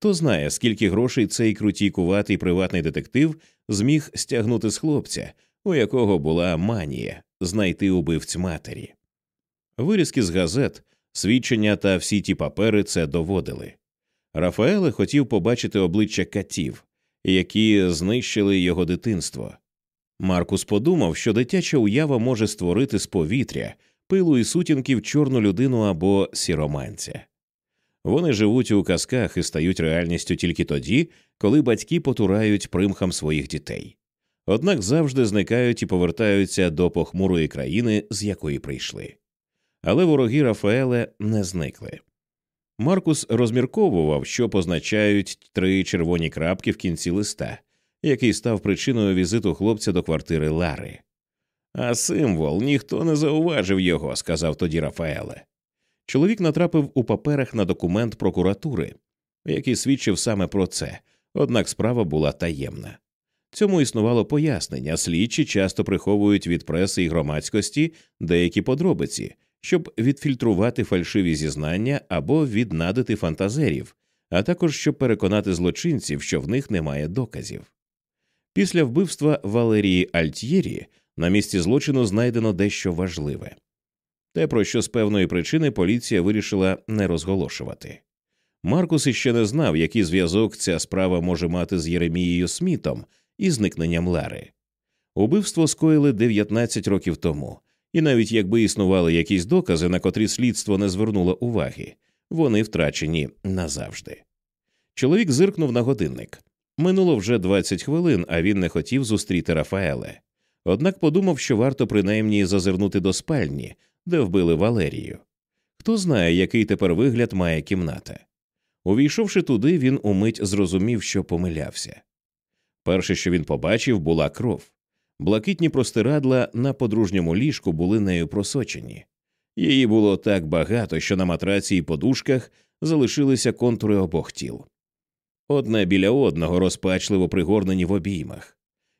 Хто знає, скільки грошей цей крутій куватий приватний детектив зміг стягнути з хлопця, у якого була манія знайти убивць матері. Вирізки з газет, свідчення та всі ті папери це доводили. Рафаеле хотів побачити обличчя катів, які знищили його дитинство. Маркус подумав, що дитяча уява може створити з повітря, пилу і сутінків чорну людину або сіроманця. Вони живуть у казках і стають реальністю тільки тоді, коли батьки потурають примхам своїх дітей однак завжди зникають і повертаються до похмурої країни, з якої прийшли. Але вороги Рафаеле не зникли. Маркус розмірковував, що позначають три червоні крапки в кінці листа, який став причиною візиту хлопця до квартири Лари. А символ ніхто не зауважив його, сказав тоді Рафаеле. Чоловік натрапив у паперах на документ прокуратури, який свідчив саме про це, однак справа була таємна. Цьому існувало пояснення, слідчі часто приховують від преси і громадськості деякі подробиці, щоб відфільтрувати фальшиві зізнання або віднадити фантазерів, а також щоб переконати злочинців, що в них немає доказів. Після вбивства Валерії Альтьєрі на місці злочину знайдено дещо важливе те, про що з певної причини поліція вирішила не розголошувати. Маркус іще не знав, який зв'язок ця справа може мати з Єремією Смітом і зникненням Лари. Убивство скоїли 19 років тому, і навіть якби існували якісь докази, на котрі слідство не звернуло уваги, вони втрачені назавжди. Чоловік зиркнув на годинник. Минуло вже 20 хвилин, а він не хотів зустріти Рафаеле. Однак подумав, що варто принаймні зазирнути до спальні, де вбили Валерію. Хто знає, який тепер вигляд має кімната. Увійшовши туди, він умить зрозумів, що помилявся. Перше, що він побачив, була кров. Блакитні простирадла на подружньому ліжку були нею просочені. Її було так багато, що на матраці і подушках залишилися контури обох тіл. Одне біля одного розпачливо пригорнені в обіймах.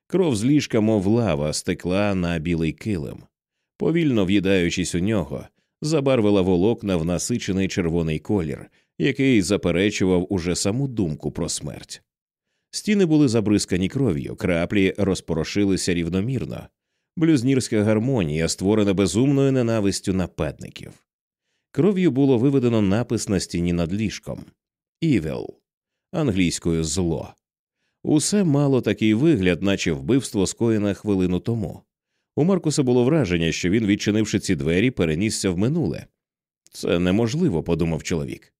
Кров з ліжка, мов лава, стекла на білий килим. Повільно в'їдаючись у нього, забарвила волокна в насичений червоний колір, який заперечував уже саму думку про смерть. Стіни були забризкані кров'ю, краплі розпорошилися рівномірно, блюзнірська гармонія, створена безумною ненавистю нападників. Кров'ю було виведено напис на стіні над ліжком «Evil» англійською зло. Усе мало такий вигляд, наче вбивство скоєне хвилину тому. У Маркуса було враження, що він, відчинивши ці двері, перенісся в минуле. Це неможливо, подумав чоловік.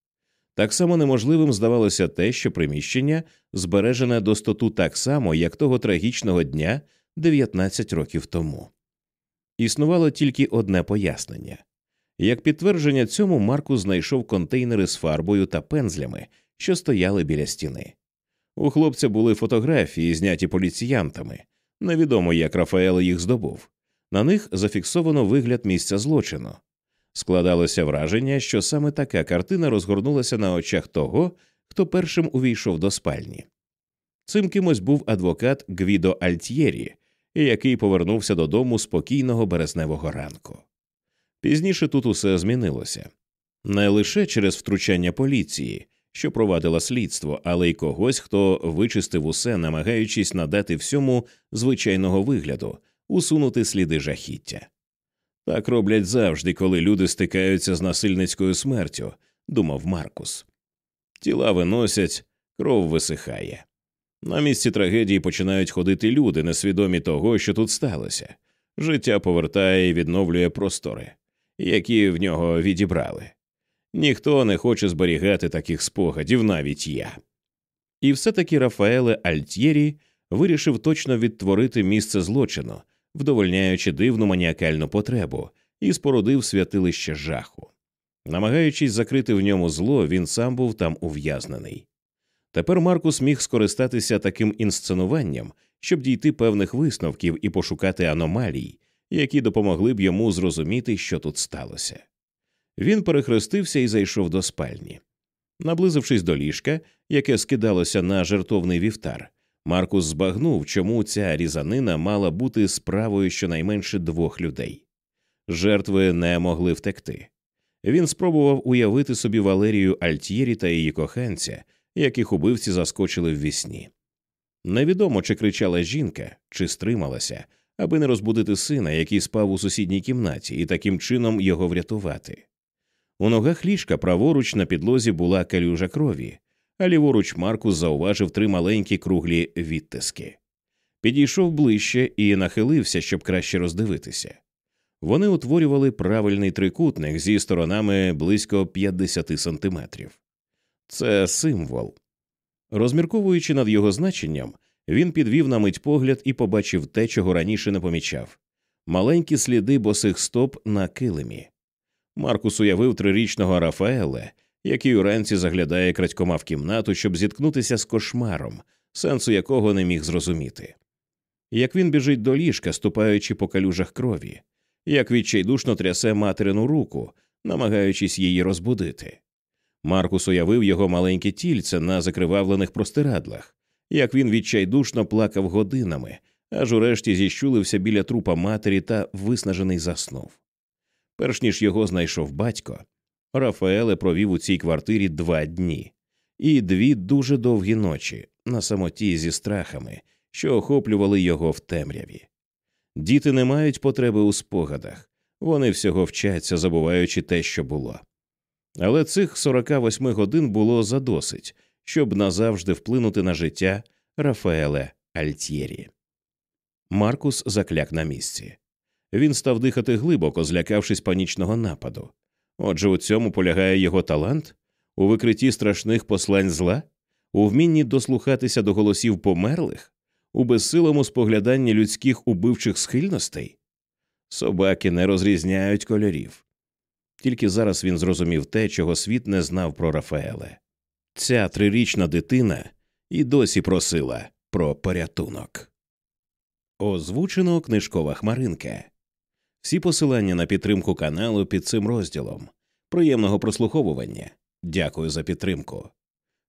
Так само неможливим здавалося те, що приміщення збережене достоту так само, як того трагічного дня 19 років тому. Існувало тільки одне пояснення. Як підтвердження цьому Маркус знайшов контейнери з фарбою та пензлями, що стояли біля стіни. У хлопця були фотографії, зняті поліціянтами. Невідомо, як Рафаел їх здобув. На них зафіксовано вигляд місця злочину. Складалося враження, що саме така картина розгорнулася на очах того, хто першим увійшов до спальні. Цим кимось був адвокат Гвідо Альтєрі, який повернувся додому спокійного березневого ранку. Пізніше тут усе змінилося не лише через втручання поліції, що провадила слідство, але й когось, хто вичистив усе, намагаючись надати всьому звичайного вигляду, усунути сліди жахіття. Так роблять завжди, коли люди стикаються з насильницькою смертю, думав Маркус. Тіла виносять, кров висихає. На місці трагедії починають ходити люди, несвідомі того, що тут сталося. Життя повертає і відновлює простори, які в нього відібрали. Ніхто не хоче зберігати таких спогадів, навіть я. І все таки Рафаеле Альтєрі вирішив точно відтворити місце злочину, вдовольняючи дивну маніакальну потребу, і спорудив святилище жаху. Намагаючись закрити в ньому зло, він сам був там ув'язнений. Тепер Маркус міг скористатися таким інсценуванням, щоб дійти певних висновків і пошукати аномалій, які допомогли б йому зрозуміти, що тут сталося. Він перехрестився і зайшов до спальні. Наблизившись до ліжка, яке скидалося на жертовний вівтар, Маркус збагнув, чому ця різанина мала бути справою щонайменше двох людей. Жертви не могли втекти. Він спробував уявити собі Валерію Альтєрі та її коханця, яких убивці заскочили в вісні. Невідомо, чи кричала жінка, чи стрималася, аби не розбудити сина, який спав у сусідній кімнаті, і таким чином його врятувати. У ногах ліжка праворуч на підлозі була калюжа крові, а ліворуч Маркус зауважив три маленькі круглі відтиски. Підійшов ближче і нахилився, щоб краще роздивитися. Вони утворювали правильний трикутник зі сторонами близько 50 сантиметрів. Це символ. Розмірковуючи над його значенням, він підвів на мить погляд і побачив те, чого раніше не помічав маленькі сліди босих стоп на килимі. Маркус уявив трирічного Рафаеле, який уранці заглядає крадькома в кімнату, щоб зіткнутися з кошмаром, сенсу якого не міг зрозуміти. Як він біжить до ліжка, ступаючи по калюжах крові, як відчайдушно трясе материну руку, намагаючись її розбудити. Маркус уявив його маленьке тільце на закривавлених простирадлах, як він відчайдушно плакав годинами, аж урешті зіщулився біля трупа матері та виснажений заснув. Перш ніж його знайшов батько, Рафаеле провів у цій квартирі два дні і дві дуже довгі ночі на самоті зі страхами, що охоплювали його в темряві. Діти не мають потреби у спогадах, вони всього вчаться, забуваючи те, що було. Але цих 48 годин було задосить, щоб назавжди вплинути на життя Рафаеле Альтєрі. Маркус закляк на місці. Він став дихати глибоко, злякавшись панічного нападу. Отже, у цьому полягає його талант у викритті страшних послань зла, у вмінні дослухатися до голосів померлих, у безсилому спогляданні людських убивчих схильностей. Собаки не розрізняють кольорів. Тільки зараз він зрозумів те, чого світ не знав про Рафаеле. Ця трирічна дитина і досі просила про порятунок. Озвучено книжкова хмаринка. Всі посилання на підтримку каналу під цим розділом. Приємного прослуховування. Дякую за підтримку.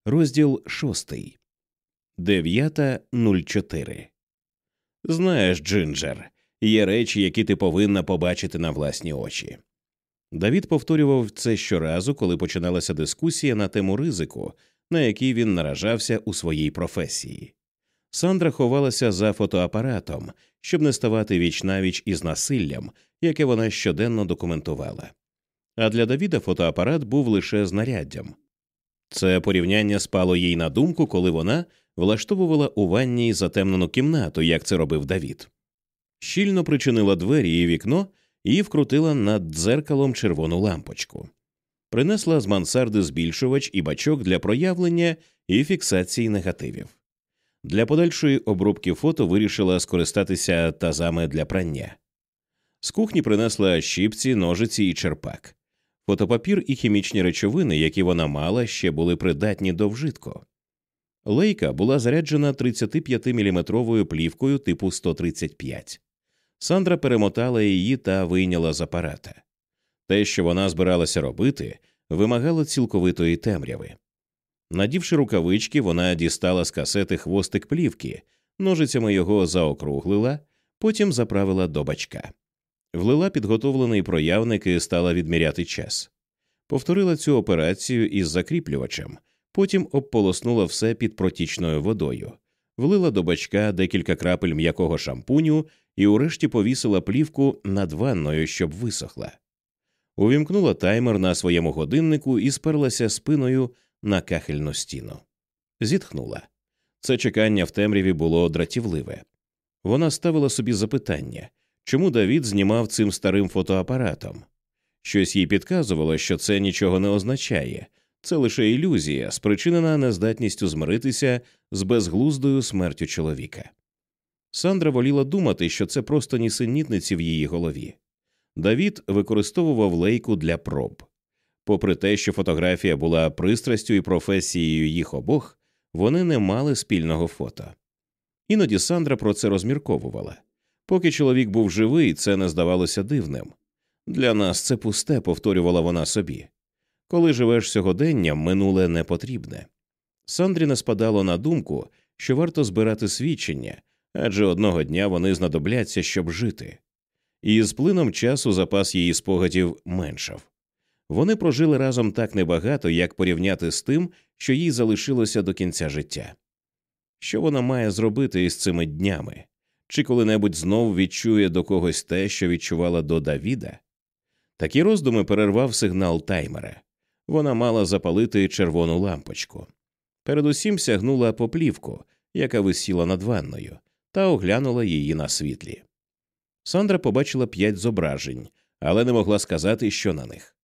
Розділ шостий. 9.04. Знаєш, Джинджер, є речі, які ти повинна побачити на власні очі. Давід повторював це щоразу, коли починалася дискусія на тему ризику, на який він наражався у своїй професії. Сандра ховалася за фотоапаратом, щоб не ставати вічнавіч із насиллям, яке вона щоденно документувала. А для Давіда фотоапарат був лише знаряддям. Це порівняння спало їй на думку, коли вона влаштовувала у ванні затемнену кімнату, як це робив Давід. Щільно причинила двері і вікно і вкрутила над дзеркалом червону лампочку. Принесла з мансарди збільшувач і бачок для проявлення і фіксації негативів. Для подальшої обробки фото вирішила скористатися тазами для прання. З кухні принесла щіпці, ножиці і черпак. Фотопапір і хімічні речовини, які вона мала, ще були придатні до вжитку. Лейка була заряджена 35-мм плівкою типу 135. Сандра перемотала її та вийняла з апарата. Те, що вона збиралася робити, вимагало цілковитої темряви. Надівши рукавички, вона дістала з касети хвостик плівки, ножицями його заокруглила, потім заправила до бачка. Влила підготовлений проявник і стала відміряти час. Повторила цю операцію із закріплювачем, потім обполоснула все під протічною водою, влила до бачка декілька крапель м'якого шампуню і урешті повісила плівку над ванною, щоб висохла. Увімкнула таймер на своєму годиннику і сперлася спиною на кахельну стіну. Зітхнула. Це чекання в темряві було дратівливе. Вона ставила собі запитання, чому Давід знімав цим старим фотоапаратом. Щось їй підказувало, що це нічого не означає, це лише ілюзія, спричинена нездатністю змиритися з безглуздою смертю чоловіка. Сандра воліла думати, що це просто нісенітниці в її голові. Давід використовував лейку для проб. Попри те, що фотографія була пристрастю і професією їх обох, вони не мали спільного фото. Іноді Сандра про це розмірковувала. Поки чоловік був живий, це не здавалося дивним. Для нас це пусте, повторювала вона собі. Коли живеш сьогоденням, минуле не потрібне. Сандрі не спадало на думку, що варто збирати свідчення, адже одного дня вони знадобляться, щоб жити. І з плином часу запас її спогадів меншав. Вони прожили разом так небагато, як порівняти з тим, що їй залишилося до кінця життя. Що вона має зробити із цими днями? Чи коли-небудь знов відчує до когось те, що відчувала до Давіда? Такі роздуми перервав сигнал таймера. Вона мала запалити червону лампочку. Передусім сягнула по плівку, яка висіла над ванною, та оглянула її на світлі. Сандра побачила п'ять зображень, але не могла сказати, що на них.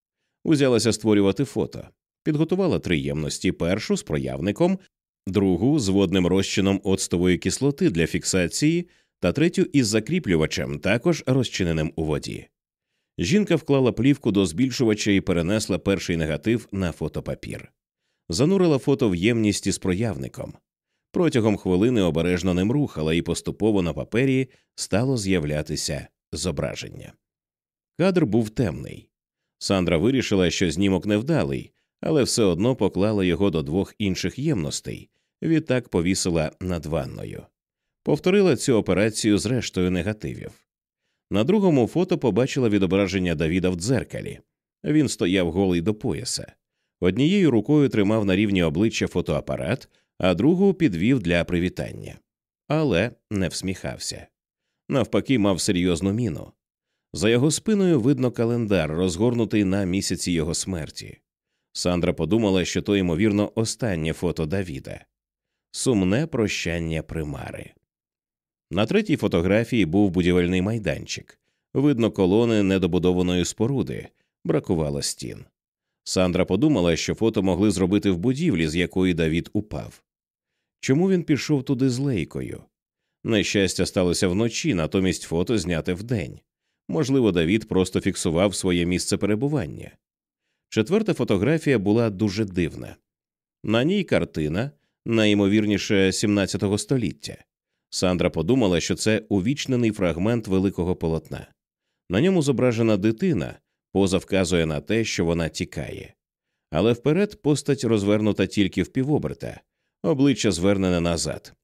Узялася створювати фото, підготувала три ємності першу з проявником, другу з водним розчином оцтової кислоти для фіксації та третю із закріплювачем, також розчиненим у воді. Жінка вклала плівку до збільшувача і перенесла перший негатив на фотопапір, занурила фото в ємність із проявником. Протягом хвилини обережно ним рухала, і поступово на папері стало з'являтися зображення. Кадр був темний. Сандра вирішила, що знімок невдалий, але все одно поклала його до двох інших ємностей, відтак повісила над ванною. Повторила цю операцію з рештою негативів. На другому фото побачила відображення Давіда в дзеркалі. Він стояв голий до пояса. Однією рукою тримав на рівні обличчя фотоапарат, а другу підвів для привітання. Але не всміхався. Навпаки, мав серйозну міну. За його спиною видно календар, розгорнутий на місяці його смерті. Сандра подумала, що то, ймовірно, останнє фото Давіда сумне прощання примари. На третій фотографії був будівельний майданчик. Видно колони недобудованої споруди, бракувало стін. Сандра подумала, що фото могли зробити в будівлі, з якої Давід упав. Чому він пішов туди з лейкою? Нещастя сталося вночі, натомість фото зняте вдень. Можливо, Давід просто фіксував своє місце перебування. Четверта фотографія була дуже дивна. На ній картина, найімовірніше 17 століття. Сандра подумала, що це увічнений фрагмент великого полотна. На ньому зображена дитина, поза вказує на те, що вона тікає. Але вперед постать розвернута тільки в півоберта, обличчя звернене назад.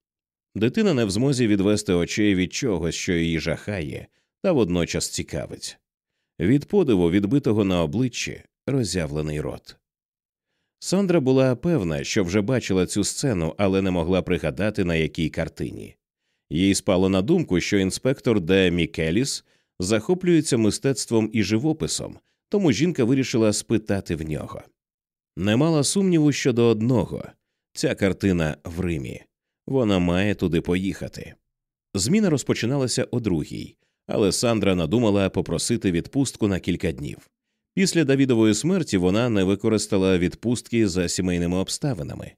Дитина не в змозі відвести очей від чогось, що її жахає, та водночас цікавить. Від подиву, відбитого на обличчі, роззявлений рот. Сандра була певна, що вже бачила цю сцену, але не могла пригадати, на якій картині. Їй спало на думку, що інспектор Де Мікеліс захоплюється мистецтвом і живописом, тому жінка вирішила спитати в нього. Не мала сумніву щодо одного ця картина в Римі. Вона має туди поїхати. Зміна розпочиналася о другій, але Сандра надумала попросити відпустку на кілька днів. Після Давідової смерті вона не використала відпустки за сімейними обставинами.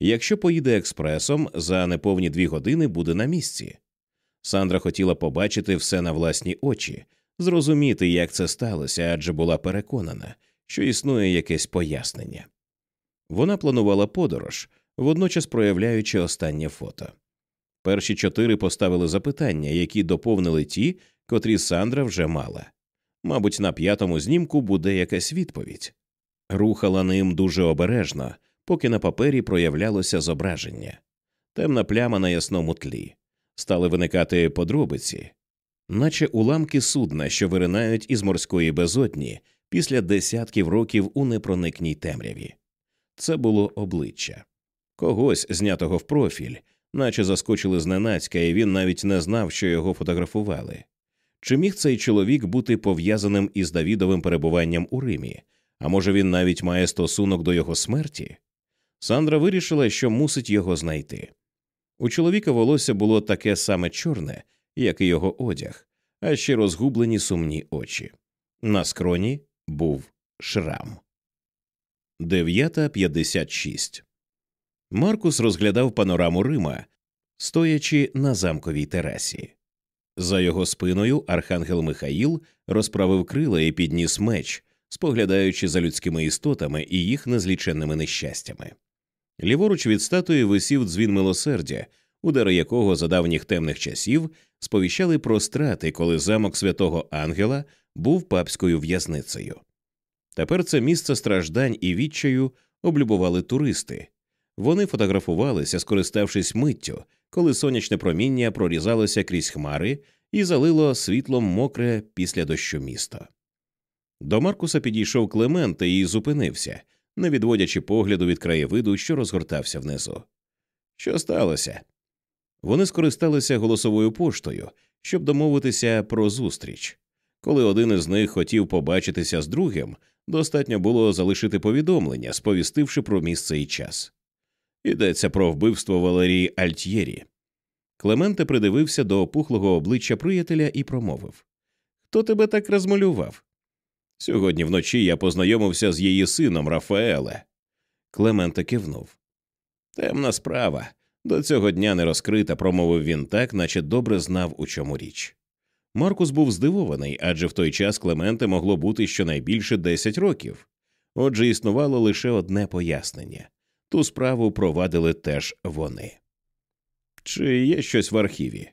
Якщо поїде експресом, за неповні дві години буде на місці. Сандра хотіла побачити все на власні очі, зрозуміти, як це сталося, адже була переконана, що існує якесь пояснення. Вона планувала подорож, водночас проявляючи останнє фото. Перші чотири поставили запитання, які доповнили ті, котрі Сандра вже мала. Мабуть, на п'ятому знімку буде якась відповідь. Рухала ним дуже обережно, поки на папері проявлялося зображення, темна пляма на ясному тлі. Стали виникати подробиці, наче уламки судна, що виринають із морської безодні після десятків років у непроникній темряві. Це було обличчя когось, знятого в профіль, наче заскочили зненацька, і він навіть не знав, що його фотографували. Чи міг цей чоловік бути пов'язаним із Давідовим перебуванням у Римі? А може він навіть має стосунок до його смерті? Сандра вирішила, що мусить його знайти. У чоловіка волосся було таке саме чорне, як і його одяг, а ще розгублені сумні очі. На скроні був шрам. 9.56 Маркус розглядав панораму Рима, стоячи на замковій терасі. За його спиною архангел Михаїл розправив крила і підніс меч, споглядаючи за людськими істотами і їх незліченними нещастями. Ліворуч від статуї висів дзвін милосердя, удари якого за давніх темних часів сповіщали про страти, коли замок святого Ангела був папською в'язницею. Тепер це місце страждань і відчаю облюбували туристи. Вони фотографувалися, скориставшись миттю, коли сонячне проміння прорізалося крізь хмари і залило світлом мокре після дощу місто. До Маркуса підійшов Клемент і зупинився, не відводячи погляду від краєвиду, що розгортався внизу. Що сталося? Вони скористалися голосовою поштою, щоб домовитися про зустріч. Коли один із них хотів побачитися з другим, достатньо було залишити повідомлення, сповістивши про місце і час. Йдеться про вбивство Валерії Альтьєрі. Клементе придивився до опухлого обличчя приятеля і промовив Хто тебе так розмалював? Сьогодні вночі я познайомився з її сином Рафаеле. Клементе кивнув. Темна справа. До цього дня не розкрита, промовив він так, наче добре знав, у чому річ. Маркус був здивований, адже в той час Клементе могло бути щонайбільше 10 років. Отже, існувало лише одне пояснення ту справу провадили теж вони. Чи є щось в архіві?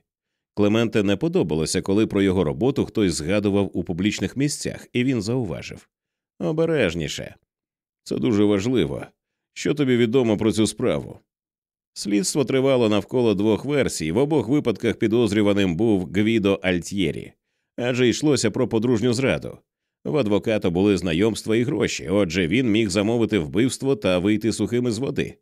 Клементе не подобалося, коли про його роботу хтось згадував у публічних місцях, і він зауважив обережніше. Це дуже важливо. Що тобі відомо про цю справу? Слідство тривало навколо двох версій. В обох випадках підозрюваним був Гвідо Альтєрі, адже йшлося про подружню зраду. В адвоката були знайомства і гроші, отже, він міг замовити вбивство та вийти сухим із води.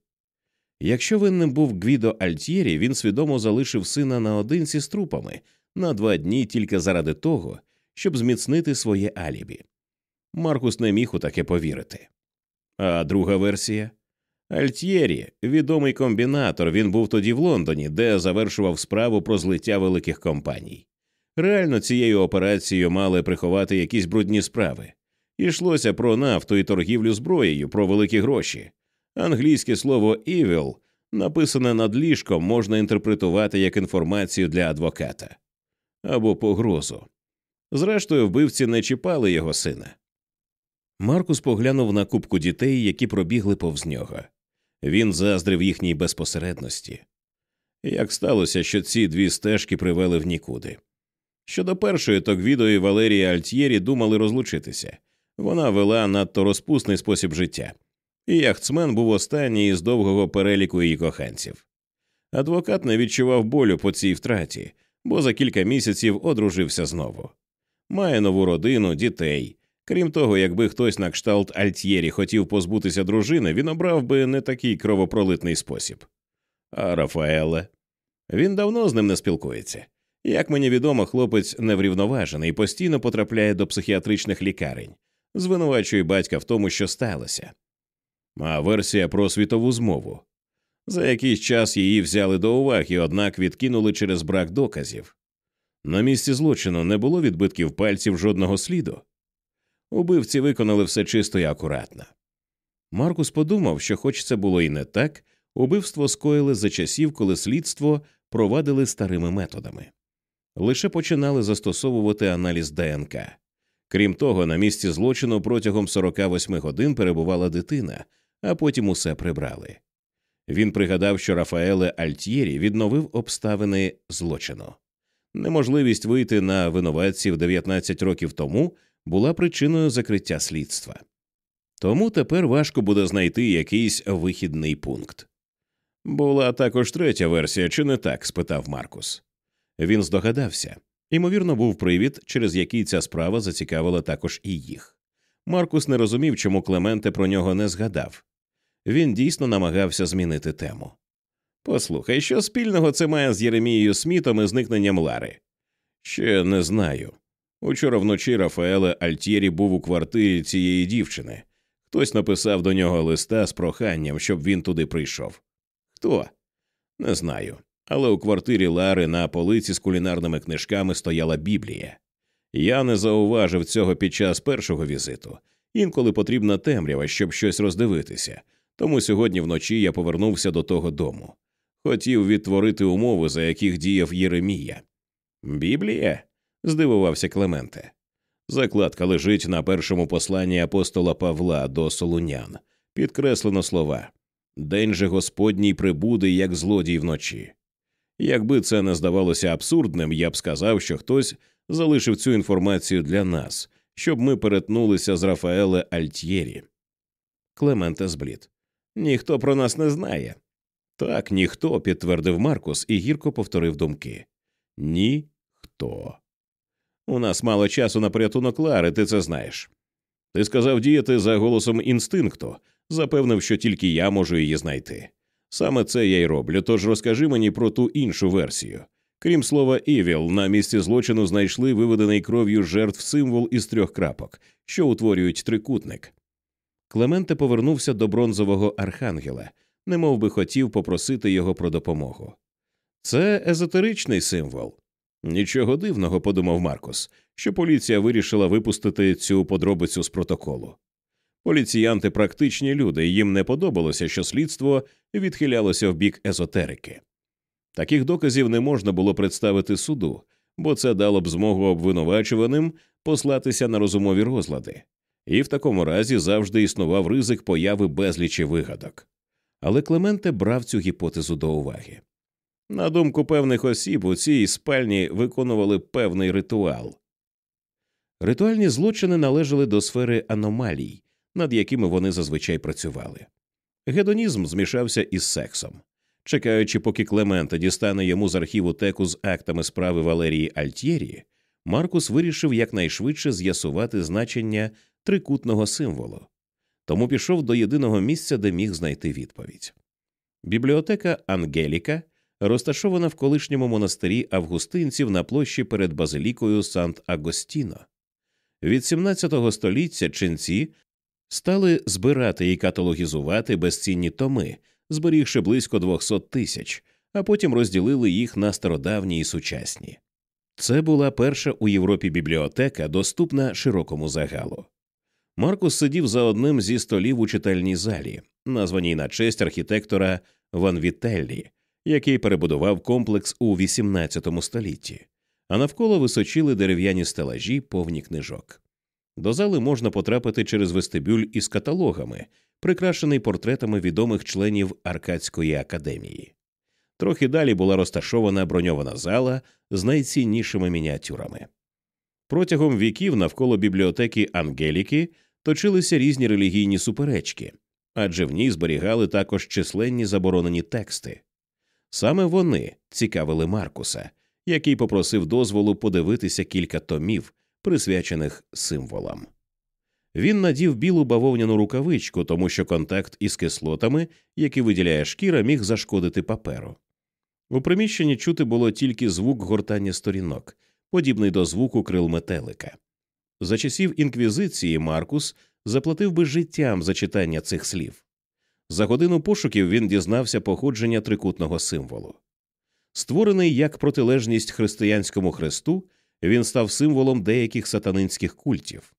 Якщо винним був Гвідо Альтєрі, він свідомо залишив сина наодинці з трупами на два дні тільки заради того, щоб зміцнити своє алібі. Маркус не міг у таке повірити. А друга версія Альтєрі, відомий комбінатор, він був тоді в Лондоні, де завершував справу про злиття великих компаній. Реально цією операцією мали приховати якісь брудні справи. Ішлося про нафту і торгівлю зброєю, про великі гроші. Англійське слово «evil», написане над ліжком, можна інтерпретувати як інформацію для адвоката або погрозу. Зрештою, вбивці не чіпали його сина. Маркус поглянув на кубку дітей, які пробігли повз нього. Він заздрив їхній безпосередності. Як сталося, що ці дві стежки привели в нікуди. Щодо першої, то Гвідо і Валерія Альтєрі думали розлучитися вона вела надто розпусний спосіб життя, і яхтсмен був останній із довгого переліку її коханців. Адвокат не відчував болю по цій втраті, бо за кілька місяців одружився знову. Має нову родину, дітей. Крім того, якби хтось на кшталт Альтєрі хотів позбутися дружини, він обрав би не такий кровопролитний спосіб. А Рафаеле він давно з ним не спілкується. Як мені відомо, хлопець неврівноважений і постійно потрапляє до психіатричних лікарень, звинувачує батька в тому, що сталося. А версія про світову змову. За якийсь час її взяли до уваги, однак відкинули через брак доказів. На місці злочину не було відбитків пальців жодного сліду. Убивці виконали все чисто і акуратно. Маркус подумав, що, хоч це було і не так, убивство скоїли за часів, коли слідство провадили старими методами. Лише починали застосовувати аналіз ДНК. Крім того, на місці злочину протягом 48 годин перебувала дитина, а потім усе прибрали. Він пригадав, що Рафаеле Альтєрі відновив обставини злочину. Неможливість вийти на винуватців 19 років тому була причиною закриття слідства. Тому тепер важко буде знайти якийсь вихідний пункт. Була також третя версія, чи не так? спитав Маркус. Він здогадався. Ймовірно, був привід, через який ця справа зацікавила також і їх. Маркус не розумів, чому Клементе про нього не згадав. Він дійсно намагався змінити тему. Послухай, що спільного це має з Єремією Смітом і зникненням Лари? Ще не знаю. Учора вночі Рафаеле Альтєрі був у квартирі цієї дівчини. Хтось написав до нього листа з проханням, щоб він туди прийшов. Хто? Не знаю. Але у квартирі Лари на полиці з кулінарними книжками стояла Біблія. Я не зауважив цього під час першого візиту. Інколи потрібна темрява, щоб щось роздивитися. Тому сьогодні вночі я повернувся до того дому. Хотів відтворити умови, за яких діяв Єремія. Біблія? здивувався Клементе. Закладка лежить на першому посланні апостола Павла до Солунян. Підкреслено слова День же Господній прибуде, як злодій вночі. Якби це не здавалося абсурдним, я б сказав, що хтось залишив цю інформацію для нас, щоб ми перетнулися з Рафаеле Альтєрі. Клементе зблід. Ніхто про нас не знає. Так, ніхто, підтвердив Маркус і гірко повторив думки. Ніхто. У нас мало часу на порятунок Лари, ти це знаєш. Ти сказав діяти за голосом інстинкту, запевнив, що тільки я можу її знайти. Саме це я й роблю, тож розкажи мені про ту іншу версію. Крім слова «івіл», на місці злочину знайшли виведений кров'ю жертв символ із трьох крапок, що утворюють трикутник. Клементе повернувся до бронзового архангела, немов би хотів попросити його про допомогу. Це езотеричний символ. Нічого дивного, подумав Маркус, що поліція вирішила випустити цю подробицю з протоколу. Поліціянти практичні люди, і їм не подобалося, що слідство відхилялося в бік езотерики. Таких доказів не можна було представити суду, бо це дало б змогу обвинувачуваним послатися на розумові розлади, і в такому разі завжди існував ризик появи безлічі вигадок. Але Клементе брав цю гіпотезу до уваги. На думку певних осіб, у цій спальні виконували певний ритуал. Ритуальні злочини належали до сфери аномалій, над якими вони зазвичай працювали. Гедонізм змішався із сексом. Чекаючи, поки Клементе дістане йому з архіву теку з актами справи Валерії Альтєрі, Маркус вирішив якнайшвидше з'ясувати значення трикутного символу, тому пішов до єдиного місця, де міг знайти відповідь. Бібліотека Ангеліка розташована в колишньому монастирі августинців на площі перед базилікою Сант Агостіно. Від 17 століття ченці стали збирати і каталогізувати безцінні томи, зберігши близько 200 тисяч, а потім розділили їх на стародавні і сучасні. Це була перша у Європі бібліотека, доступна широкому загалу. Маркус сидів за одним зі столів у читальній залі, названій на честь архітектора Ван Вітеллі, який перебудував комплекс у XVIII столітті, а навколо височили дерев'яні стелажі повні книжок. До зали можна потрапити через вестибюль із каталогами, прикрашений портретами відомих членів Аркадської академії. Трохи далі була розташована броньована зала з найціннішими мініатюрами. Протягом віків навколо бібліотеки Ангеліки точилися різні релігійні суперечки, адже в ній зберігали також численні заборонені тексти. Саме вони цікавили Маркуса, який попросив дозволу подивитися кілька томів, присвячених символам. Він надів білу бавовняну рукавичку, тому що контакт із кислотами, які виділяє шкіра, міг зашкодити паперу. У приміщенні чути було тільки звук гортання сторінок, подібний до звуку крил метелика. За часів інквізиції Маркус заплатив би життям за читання цих слів. За годину пошуків він дізнався походження трикутного символу. Створений як протилежність християнському хресту, він став символом деяких сатанинських культів.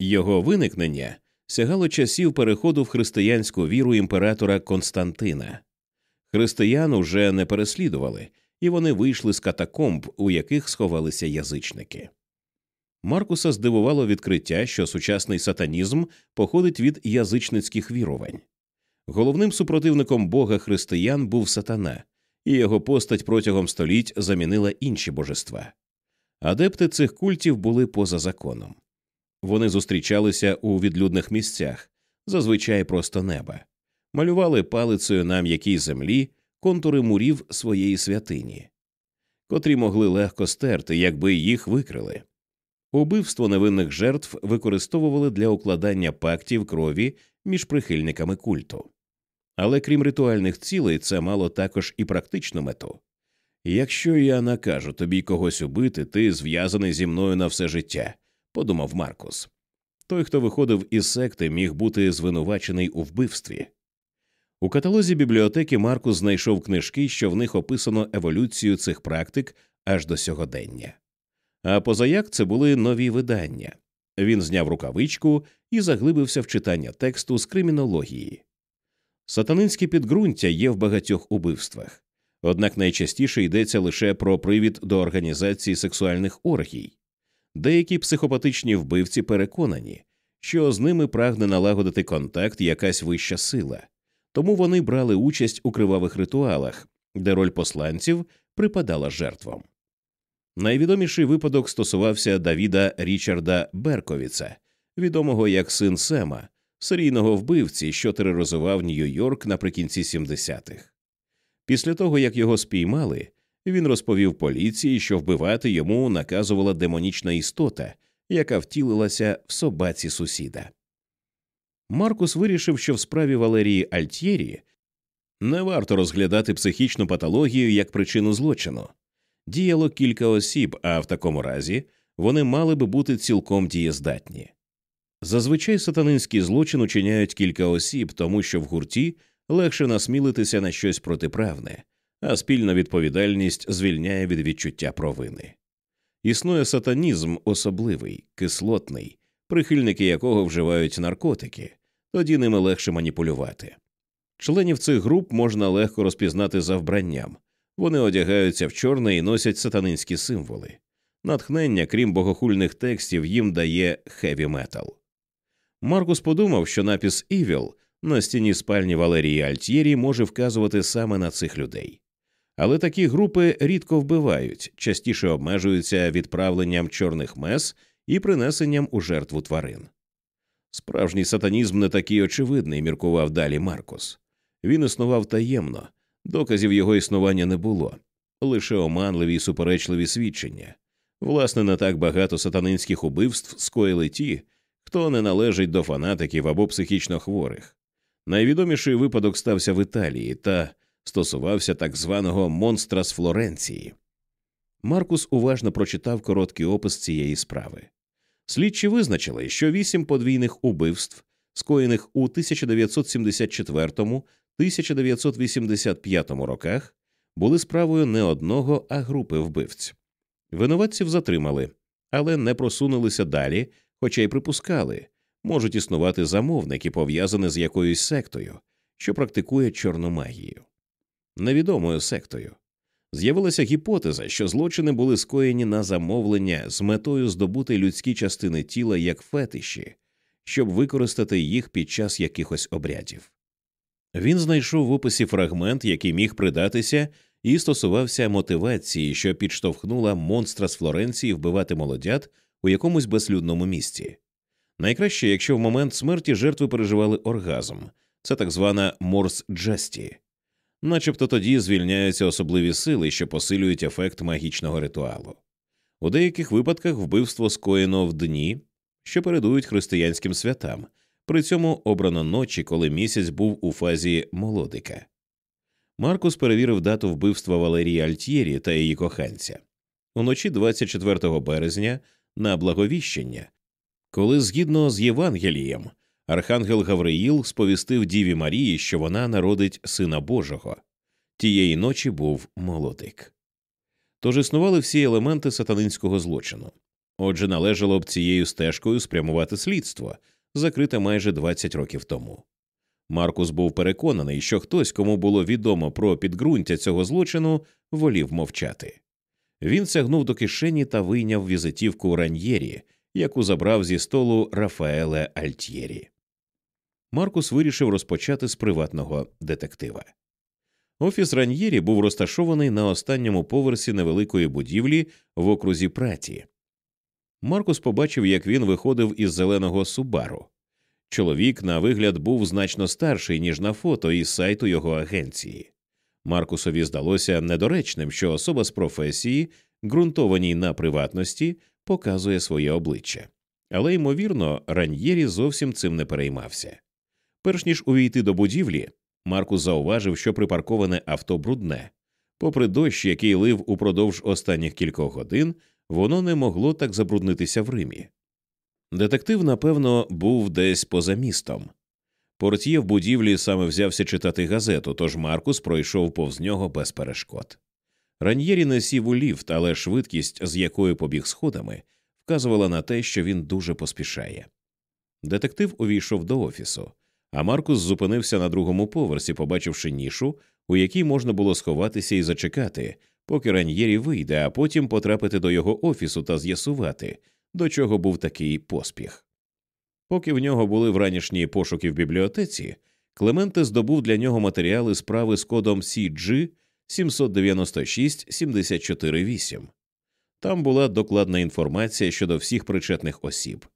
Його виникнення сягало часів переходу в християнську віру імператора Константина. Християн уже не переслідували, і вони вийшли з катакомб, у яких сховалися язичники. Маркуса здивувало відкриття, що сучасний сатанізм походить від язичницьких вірувань. Головним супротивником бога християн був сатана, і його постать протягом століть замінила інші божества. Адепти цих культів були поза законом. Вони зустрічалися у відлюдних місцях, зазвичай просто неба, малювали палицею на м'якій землі контури мурів своєї святині, котрі могли легко стерти, якби їх викрили. Убивство невинних жертв використовували для укладання пактів крові між прихильниками культу. Але крім ритуальних цілей, це мало також і практичну мету. Якщо я накажу тобі когось убити, ти зв'язаний зі мною на все життя, подумав Маркус. Той, хто виходив із секти, міг бути звинувачений у вбивстві. У каталозі бібліотеки Маркус знайшов книжки, що в них описано еволюцію цих практик аж до сьогодення. А позаяк це були нові видання. Він зняв рукавичку і заглибився в читання тексту з кримінології. Сатанинське підґрунтя є в багатьох убивствах, однак найчастіше йдеться лише про привід до організації сексуальних оргій. Деякі психопатичні вбивці переконані, що з ними прагне налагодити контакт якась вища сила, тому вони брали участь у кривавих ритуалах, де роль посланців припадала жертвам. Найвідоміший випадок стосувався Давіда Річарда Берковіца, відомого як син Сема, серійного вбивці, що тероризував Нью-Йорк наприкінці 70-х. Після того, як його спіймали, він розповів поліції, що вбивати йому наказувала демонічна істота, яка втілилася в собаці сусіда. Маркус вирішив, що в справі Валерії Альтєрі не варто розглядати психічну патологію як причину злочину. Діяло кілька осіб, а в такому разі вони мали би бути цілком дієздатні. Зазвичай сатанинський злочин учиняють кілька осіб, тому що в гурті легше насмілитися на щось протиправне, а спільна відповідальність звільняє від відчуття провини. Існує сатанізм особливий, кислотний, прихильники якого вживають наркотики, тоді ними легше маніпулювати. Членів цих груп можна легко розпізнати за вбранням вони одягаються в чорне і носять сатанинські символи. Натхнення, крім богохульних текстів, їм дає хеві метал. Маркус подумав, що напис Івіл на стіні спальні Валерії Альтєрі може вказувати саме на цих людей. Але такі групи рідко вбивають, частіше обмежуються відправленням чорних мес і принесенням у жертву тварин. Справжній сатанізм не такий очевидний, міркував далі Маркус. Він існував таємно, доказів його існування не було, лише оманливі й суперечливі свідчення. Власне, не так багато сатанинських убивств скоїли ті, хто не належить до фанатиків або психічно хворих. Найвідоміший випадок стався в Італії та стосувався так званого монстра з Флоренції. Маркус уважно прочитав короткий опис цієї справи. Слідчі визначили, що вісім подвійних убивств скоєних у 1974-1985 роках, були справою не одного, а групи вбивць. Винуватців затримали, але не просунулися далі, хоча й припускали, можуть існувати замовники, пов'язані з якоюсь сектою, що практикує чорну магію. Невідомою сектою. З'явилася гіпотеза, що злочини були скоєні на замовлення з метою здобути людські частини тіла як фетиші, щоб використати їх під час якихось обрядів. Він знайшов в описі фрагмент, який міг придатися, і стосувався мотивації, що підштовхнула монстра з Флоренції вбивати молодят у якомусь безлюдному місці. Найкраще, якщо в момент смерті жертви переживали оргазм, це так звана морс джесті, начебто тоді звільняються особливі сили, що посилюють ефект магічного ритуалу. У деяких випадках вбивство скоєно в дні, що передують християнським святам, при цьому обрано ночі, коли місяць був у фазі молодика. Маркус перевірив дату вбивства Валерії Альтєрі та її коханця уночі 24 березня на благовіщення, коли згідно з Євангелієм Архангел Гавриїл сповістив Діві Марії, що вона народить Сина Божого. Тієї ночі був молодик. Тож існували всі елементи сатанинського злочину. Отже, належало б цією стежкою спрямувати слідство, закрите майже 20 років тому. Маркус був переконаний, що хтось, кому було відомо про підґрунтя цього злочину, волів мовчати. Він сягнув до кишені та вийняв візитівку раньєрі, яку забрав зі столу Рафаеле Альтєрі. Маркус вирішив розпочати з приватного детектива. Офіс Раньєрі був розташований на останньому поверсі невеликої будівлі в окрузі праті. Маркус побачив, як він виходив із зеленого субару. Чоловік, на вигляд, був значно старший, ніж на фото із сайту його агенції. Маркусові здалося недоречним, що особа з професії, ґрунтованій на приватності, показує своє обличчя. Але, ймовірно, Раньєрі зовсім цим не переймався. Перш ніж увійти до будівлі, Маркус зауважив, що припарковане авто брудне. Попри дощ, який лив упродовж останніх кількох годин, воно не могло так забруднитися в Римі. Детектив, напевно, був десь поза містом. Портьє в будівлі саме взявся читати газету, тож Маркус пройшов повз нього без перешкод. Раньєрі не сів у ліфт, але швидкість, з якою побіг сходами, вказувала на те, що він дуже поспішає. Детектив увійшов до офісу, а Маркус зупинився на другому поверсі, побачивши нішу, у якій можна було сховатися і зачекати, поки Раньєрі вийде, а потім потрапити до його офісу та з'ясувати, до чого був такий поспіх. Поки в нього були вранішні пошуки в бібліотеці, Клементе здобув для нього матеріали справи з кодом CG 796-748. Там була докладна інформація щодо всіх причетних осіб.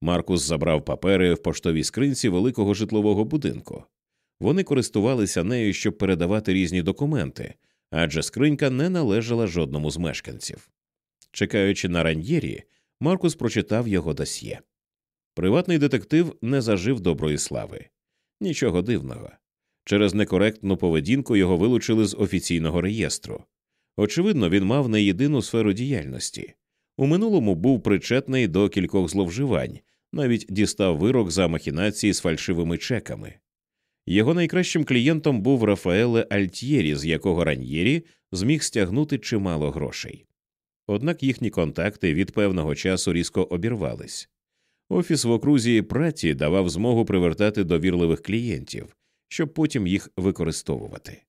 Маркус забрав папери в поштовій скринці великого житлового будинку. Вони користувалися нею, щоб передавати різні документи, адже скринька не належала жодному з мешканців. Чекаючи на раньєрі, Маркус прочитав його досьє. Приватний детектив не зажив доброї слави. Нічого дивного. Через некоректну поведінку його вилучили з офіційного реєстру. Очевидно, він мав не єдину сферу діяльності. У минулому був причетний до кількох зловживань, навіть дістав вирок за махінації з фальшивими чеками. Його найкращим клієнтом був Рафаеле Альтєрі, з якого Раньєрі зміг стягнути чимало грошей. Однак їхні контакти від певного часу різко обірвались. Офіс в окрузі праті давав змогу привертати довірливих клієнтів, щоб потім їх використовувати.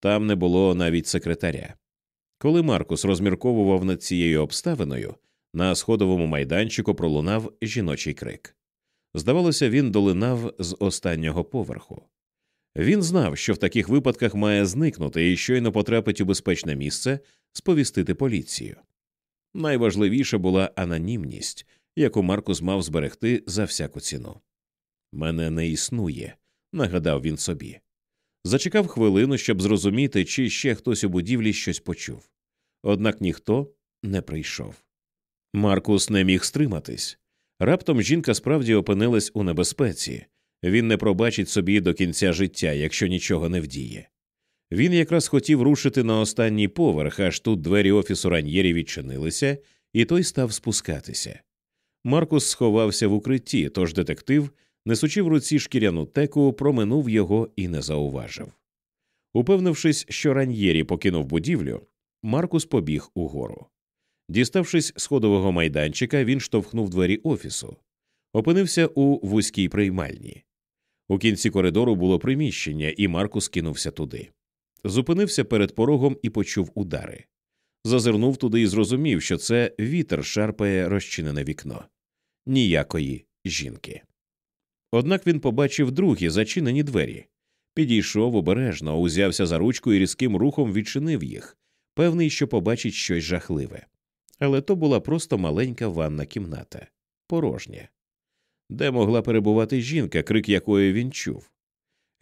Там не було навіть секретаря. Коли Маркус розмірковував над цією обставиною, на сходовому майданчику пролунав жіночий крик. Здавалося, він долинав з останнього поверху. Він знав, що в таких випадках має зникнути і щойно потрапить у безпечне місце сповістити поліцію. Найважливіша була анонімність, яку Маркус мав зберегти за всяку ціну. Мене не існує, нагадав він собі. Зачекав хвилину, щоб зрозуміти, чи ще хтось у будівлі щось почув. Однак ніхто не прийшов. Маркус не міг стриматись. Раптом жінка справді опинилась у небезпеці, він не пробачить собі до кінця життя, якщо нічого не вдіє. Він якраз хотів рушити на останній поверх, аж тут двері офісу раньєрі відчинилися, і той став спускатися. Маркус сховався в укритті, тож детектив несучи в руці шкіряну теку, проминув його і не зауважив. Упевнившись, що раньєрі покинув будівлю, Маркус побіг угору. Діставшись сходового майданчика, він штовхнув двері офісу, опинився у вузькій приймальні. У кінці коридору було приміщення, і Маркус кинувся туди. Зупинився перед порогом і почув удари. Зазирнув туди і зрозумів, що це вітер шарпає розчинене вікно. Ніякої жінки. Однак він побачив другі зачинені двері. Підійшов обережно, узявся за ручку і різким рухом відчинив їх, певний, що побачить щось жахливе. Але то була просто маленька ванна кімната, порожня. Де могла перебувати жінка, крик якої він чув.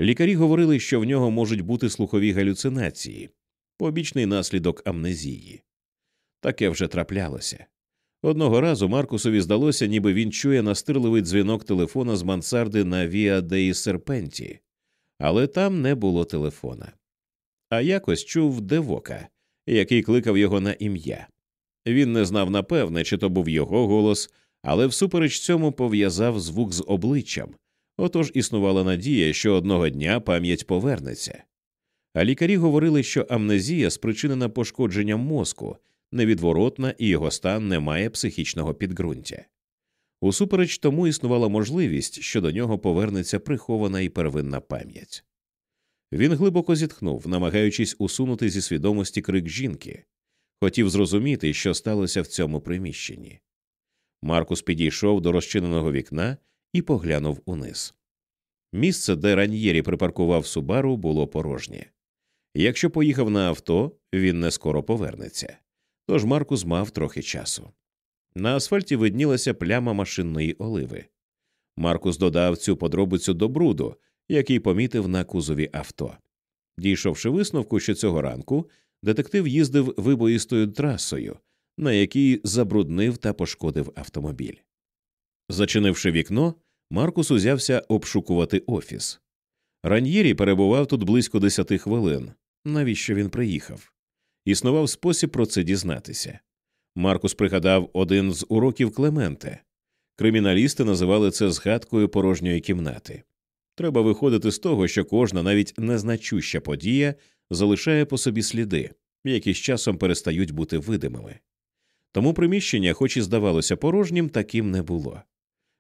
Лікарі говорили, що в нього можуть бути слухові галюцинації, побічний наслідок амнезії. Таке вже траплялося. Одного разу Маркусові здалося, ніби він чує настирливий дзвінок телефона з мансарди на Віа Деї Серпенті, але там не було телефона. А якось чув Девока, який кликав його на ім'я. Він не знав напевне, чи то був його голос, але всупереч цьому пов'язав звук з обличчям. Отож існувала надія, що одного дня пам'ять повернеться. А лікарі говорили, що амнезія спричинена пошкодженням мозку, невідворотна і його стан не має психічного підґрунтя. Усупереч тому існувала можливість, що до нього повернеться прихована і первинна пам'ять. Він глибоко зітхнув, намагаючись усунути зі свідомості крик жінки, хотів зрозуміти, що сталося в цьому приміщенні. Маркус підійшов до розчиненого вікна і поглянув униз. Місце, де раньєрі припаркував Субару, було порожнє. Якщо поїхав на авто, він не скоро повернеться. Тож Маркус мав трохи часу. На асфальті виднілася пляма машинної оливи. Маркус додав цю подробицю до бруду, який помітив на кузові авто. Дійшовши висновку, що цього ранку детектив їздив вибоїстою трасою, на якій забруднив та пошкодив автомобіль. Зачинивши вікно, Маркус узявся обшукувати офіс. Раньєрі перебував тут близько десяти хвилин. Навіщо він приїхав? Існував спосіб про це дізнатися. Маркус пригадав один з уроків Клементе. Криміналісти називали це згадкою порожньої кімнати. Треба виходити з того, що кожна навіть незначуща подія залишає по собі сліди, які з часом перестають бути видимими. Тому приміщення, хоч і здавалося порожнім, таким не було.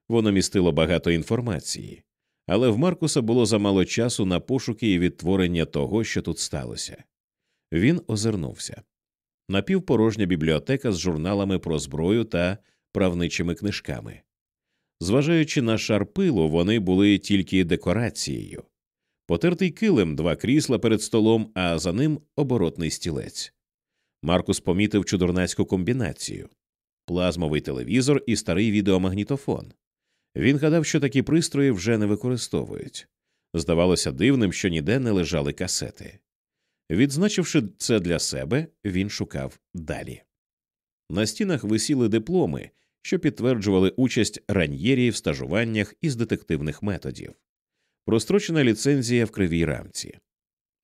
Воно містило багато інформації, але в Маркуса було замало часу на пошуки і відтворення того, що тут сталося. Він озирнувся. Напівпорожня бібліотека з журналами про зброю та правничими книжками. Зважаючи на шар пилу, вони були тільки декорацією. Потертий килим, два крісла перед столом, а за ним оборотний стілець. Маркус помітив чудернацьку комбінацію плазмовий телевізор і старий відеомагнітофон. Він гадав, що такі пристрої вже не використовують. Здавалося дивним, що ніде не лежали касети. Відзначивши це для себе, він шукав далі. На стінах висіли дипломи, що підтверджували участь раньєрії в стажуваннях із детективних методів, прострочена ліцензія в кривій рамці.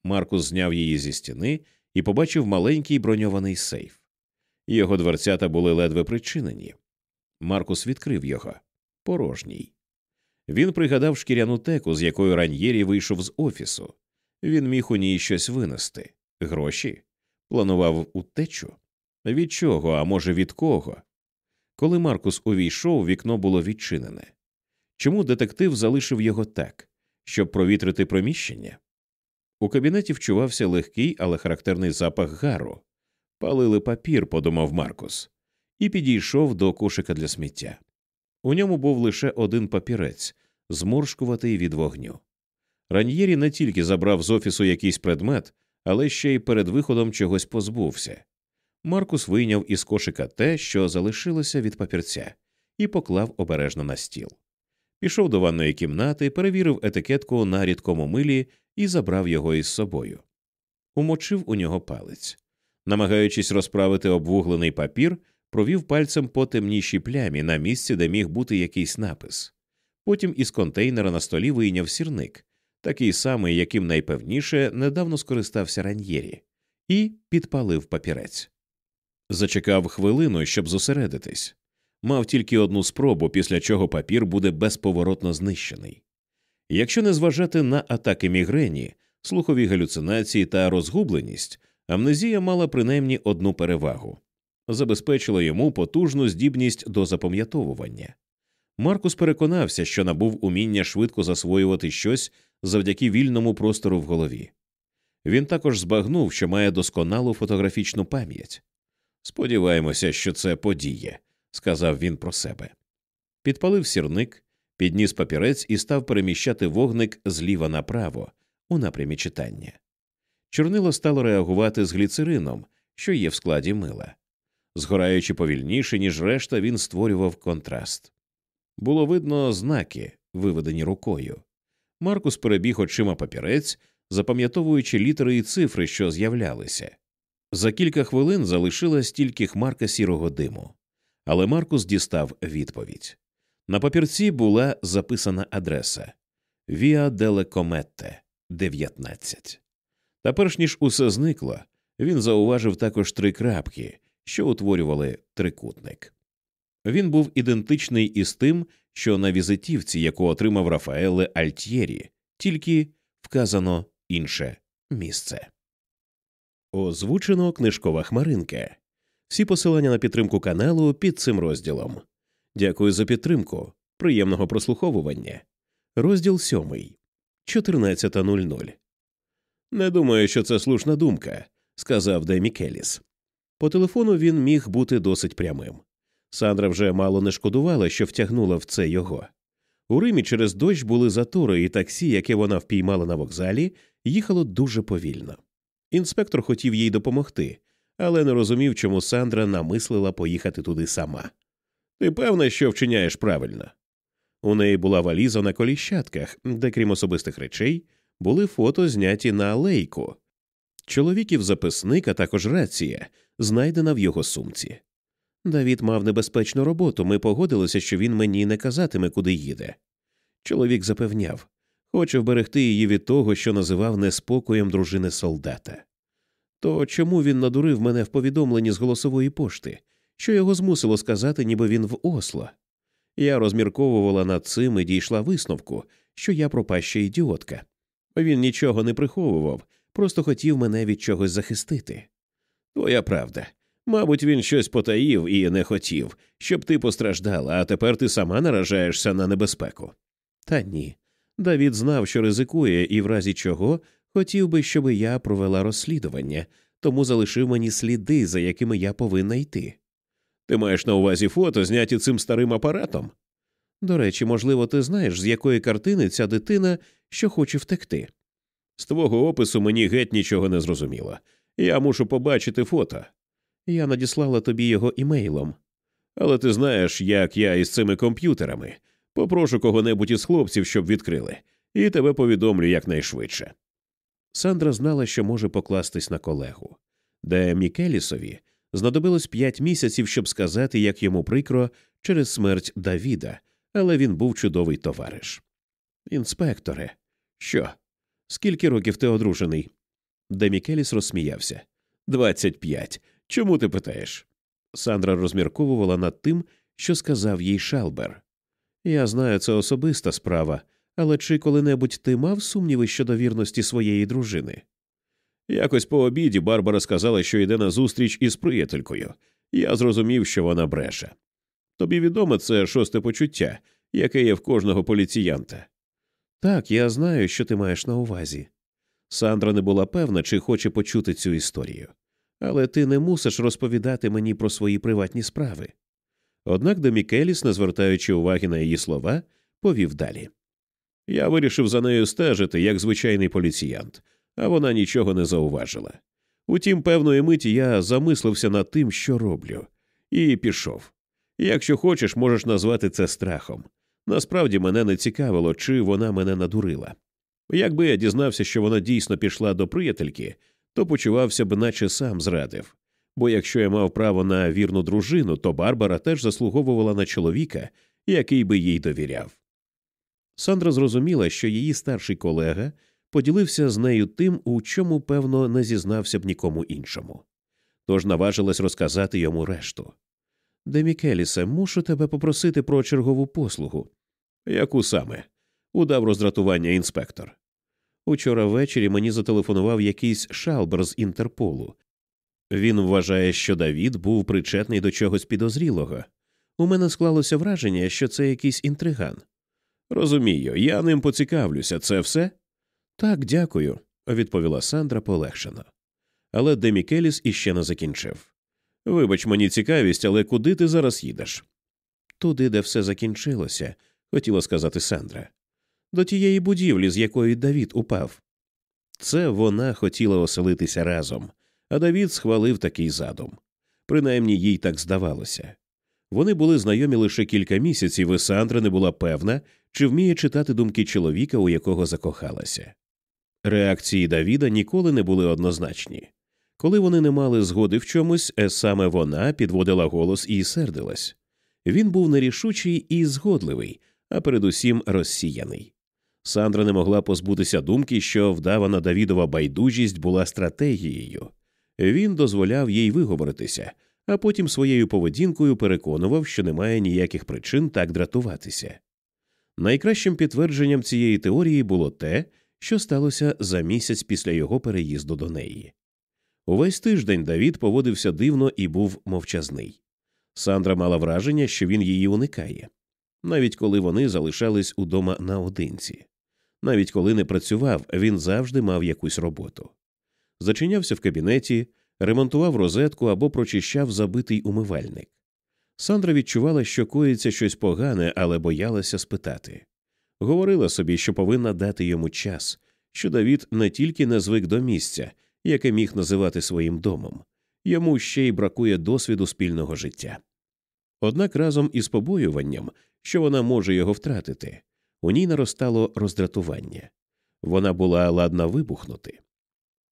Маркус зняв її зі стіни і побачив маленький броньований сейф. Його дверцята були ледве причинені. Маркус відкрив його порожній. Він пригадав шкіряну теку, з якою раньєрі вийшов з офісу. Він міг у ній щось винести гроші, планував утечу. Від чого, а може, від кого? Коли Маркус увійшов, вікно було відчинене. Чому детектив залишив його так, щоб провітрити приміщення? У кабінеті вчувався легкий, але характерний запах гару. Палили папір, подумав Маркус, і підійшов до кошика для сміття. У ньому був лише один папірець, зморшкуватий від вогню. Раньєрі не тільки забрав з офісу якийсь предмет, але ще й перед виходом чогось позбувся. Маркус вийняв із кошика те, що залишилося від папірця, і поклав обережно на стіл. Пішов до ванної кімнати, перевірив етикетку на рідкому милі і забрав його із собою. Умочив у нього палець. Намагаючись розправити обвуглений папір, провів пальцем по темнішій плямі на місці, де міг бути якийсь напис. Потім із контейнера на столі вийняв сірник, такий самий, яким найпевніше недавно скористався раньєрі, і підпалив папірець. Зачекав хвилину, щоб зосередитись. мав тільки одну спробу, після чого папір буде безповоротно знищений. Якщо не зважати на атаки мігрені, слухові галюцинації та розгубленість, амнезія мала принаймні одну перевагу забезпечила йому потужну здібність до запам'ятовування. Маркус переконався, що набув уміння швидко засвоювати щось завдяки вільному простору в голові. Він також збагнув, що має досконалу фотографічну пам'ять. Сподіваємося, що це подіє, сказав він про себе. Підпалив сірник, підніс папірець і став переміщати вогник зліва направо, у напрямі читання. Чорнило стало реагувати з гліцерином, що є в складі мила. Згораючи повільніше, ніж решта, він створював контраст. Було видно знаки, виведені рукою. Маркус перебіг очима папірець, запам'ятовуючи літери і цифри, що з'являлися. За кілька хвилин залишилась тільки хмарка сірого диму, але Маркус дістав відповідь. На папірці була записана адреса Віа Деле Кометте, 19. Та перш ніж усе зникло, він зауважив також три крапки, що утворювали трикутник. Він був ідентичний із тим, що на візитівці, яку отримав Рафаеле Альтєрі, тільки вказано інше місце. Озвучено книжкова хмаринка. Всі посилання на підтримку каналу під цим розділом. Дякую за підтримку. Приємного прослуховування. Розділ сьомий. 14.00. Не думаю, що це слушна думка, сказав Демі Келіс. По телефону він міг бути досить прямим. Сандра вже мало не шкодувала, що втягнула в це його. У Римі через дощ були затори, і таксі, яке вона впіймала на вокзалі, їхало дуже повільно. Інспектор хотів їй допомогти, але не розумів, чому Сандра намислила поїхати туди сама. Ти певна, що вчиняєш правильно? У неї була валіза на коліщатках, де, крім особистих речей, були фото зняті на алейку. Чоловіків записник, а також рація, знайдена в його сумці. Давід мав небезпечну роботу, ми погодилися, що він мені не казатиме, куди їде. Чоловік запевняв хоче вберегти її від того, що називав неспокоєм дружини солдата. То чому він надурив мене в повідомленні з голосової пошти, що його змусило сказати, ніби він в Осло? Я розмірковувала над цим і дійшла висновку, що я пропаща ідіотка. Він нічого не приховував, просто хотів мене від чогось захистити. Твоя правда. Мабуть, він щось потаїв і не хотів, щоб ти постраждала, а тепер ти сама наражаєшся на небезпеку. Та ні. Давід знав, що ризикує, і в разі чого хотів би, щоб я провела розслідування, тому залишив мені сліди, за якими я повинна йти. Ти маєш на увазі фото, зняті цим старим апаратом? До речі, можливо, ти знаєш, з якої картини ця дитина що хоче втекти. З твого опису мені геть нічого не зрозуміло. Я мушу побачити фото. Я надіслала тобі його імейлом. Але ти знаєш, як я із цими комп'ютерами. Попрошу кого-небудь із хлопців, щоб відкрили, і тебе повідомлю якнайшвидше. Сандра знала, що може покластись на колегу, де Мікелісові знадобилось п'ять місяців, щоб сказати, як йому прикро через смерть Давіда, але він був чудовий товариш. Інспекторе, що? Скільки років ти одружений? Демікеліс розсміявся. Двадцять п'ять. Чому ти питаєш? Сандра розмірковувала над тим, що сказав їй Шалбер. Я знаю, це особиста справа, але чи коли-небудь ти мав сумніви щодо вірності своєї дружини? Якось по обіді Барбара сказала, що йде на зустріч із приятелькою. Я зрозумів, що вона бреше. Тобі відомо це шосте почуття, яке є в кожного поліціянта. Так, я знаю, що ти маєш на увазі. Сандра не була певна, чи хоче почути цю історію, але ти не мусиш розповідати мені про свої приватні справи. Однак Демікеліс, не звертаючи уваги на її слова, повів далі. Я вирішив за нею стежити, як звичайний поліціянт, а вона нічого не зауважила. Утім, певної миті я замислився над тим, що роблю, і пішов. Якщо хочеш, можеш назвати це страхом. Насправді мене не цікавило, чи вона мене надурила. Якби я дізнався, що вона дійсно пішла до приятельки, то почувався б, наче сам зрадив. Бо якщо я мав право на вірну дружину, то Барбара теж заслуговувала на чоловіка, який би їй довіряв. Сандра зрозуміла, що її старший колега поділився з нею тим, у чому, певно, не зізнався б нікому іншому, тож наважилась розказати йому решту. Демікелісе, мушу тебе попросити про чергову послугу. Яку саме? удав роздратування інспектор. Учора ввечері мені зателефонував якийсь шалбер з Інтерполу. Він вважає, що Давід був причетний до чогось підозрілого. У мене склалося враження, що це якийсь інтриган. Розумію, я ним поцікавлюся, це все? Так, дякую, відповіла Сандра полегшено. Але Демікеліс іще не закінчив. Вибач мені цікавість, але куди ти зараз їдеш? Туди, де все закінчилося, хотіла сказати Сандра, до тієї будівлі, з якої Давід упав. Це вона хотіла оселитися разом, а Давід схвалив такий задум. Принаймні їй так здавалося. Вони були знайомі лише кілька місяців, і Сандра не була певна, чи вміє читати думки чоловіка, у якого закохалася. Реакції Давіда ніколи не були однозначні. Коли вони не мали згоди в чомусь, е, саме вона підводила голос і сердилась. Він був нерішучий і згодливий, а передусім розсіяний. Сандра не могла позбутися думки, що вдавана Давідова байдужість була стратегією. Він дозволяв їй виговоритися, а потім своєю поведінкою переконував, що немає ніяких причин так дратуватися. Найкращим підтвердженням цієї теорії було те, що сталося за місяць після його переїзду до неї. Увесь тиждень Давід поводився дивно і був мовчазний. Сандра мала враження, що він її уникає, навіть коли вони залишались удома наодинці. Навіть коли не працював, він завжди мав якусь роботу. Зачинявся в кабінеті, ремонтував розетку або прочищав забитий умивальник. Сандра відчувала, що коїться щось погане, але боялася спитати. Говорила собі, що повинна дати йому час, що Давід не тільки не звик до місця, яке міг називати своїм домом, йому ще й бракує досвіду спільного життя. Однак разом із побоюванням, що вона може його втратити, у ній наростало роздратування вона була ладна вибухнути.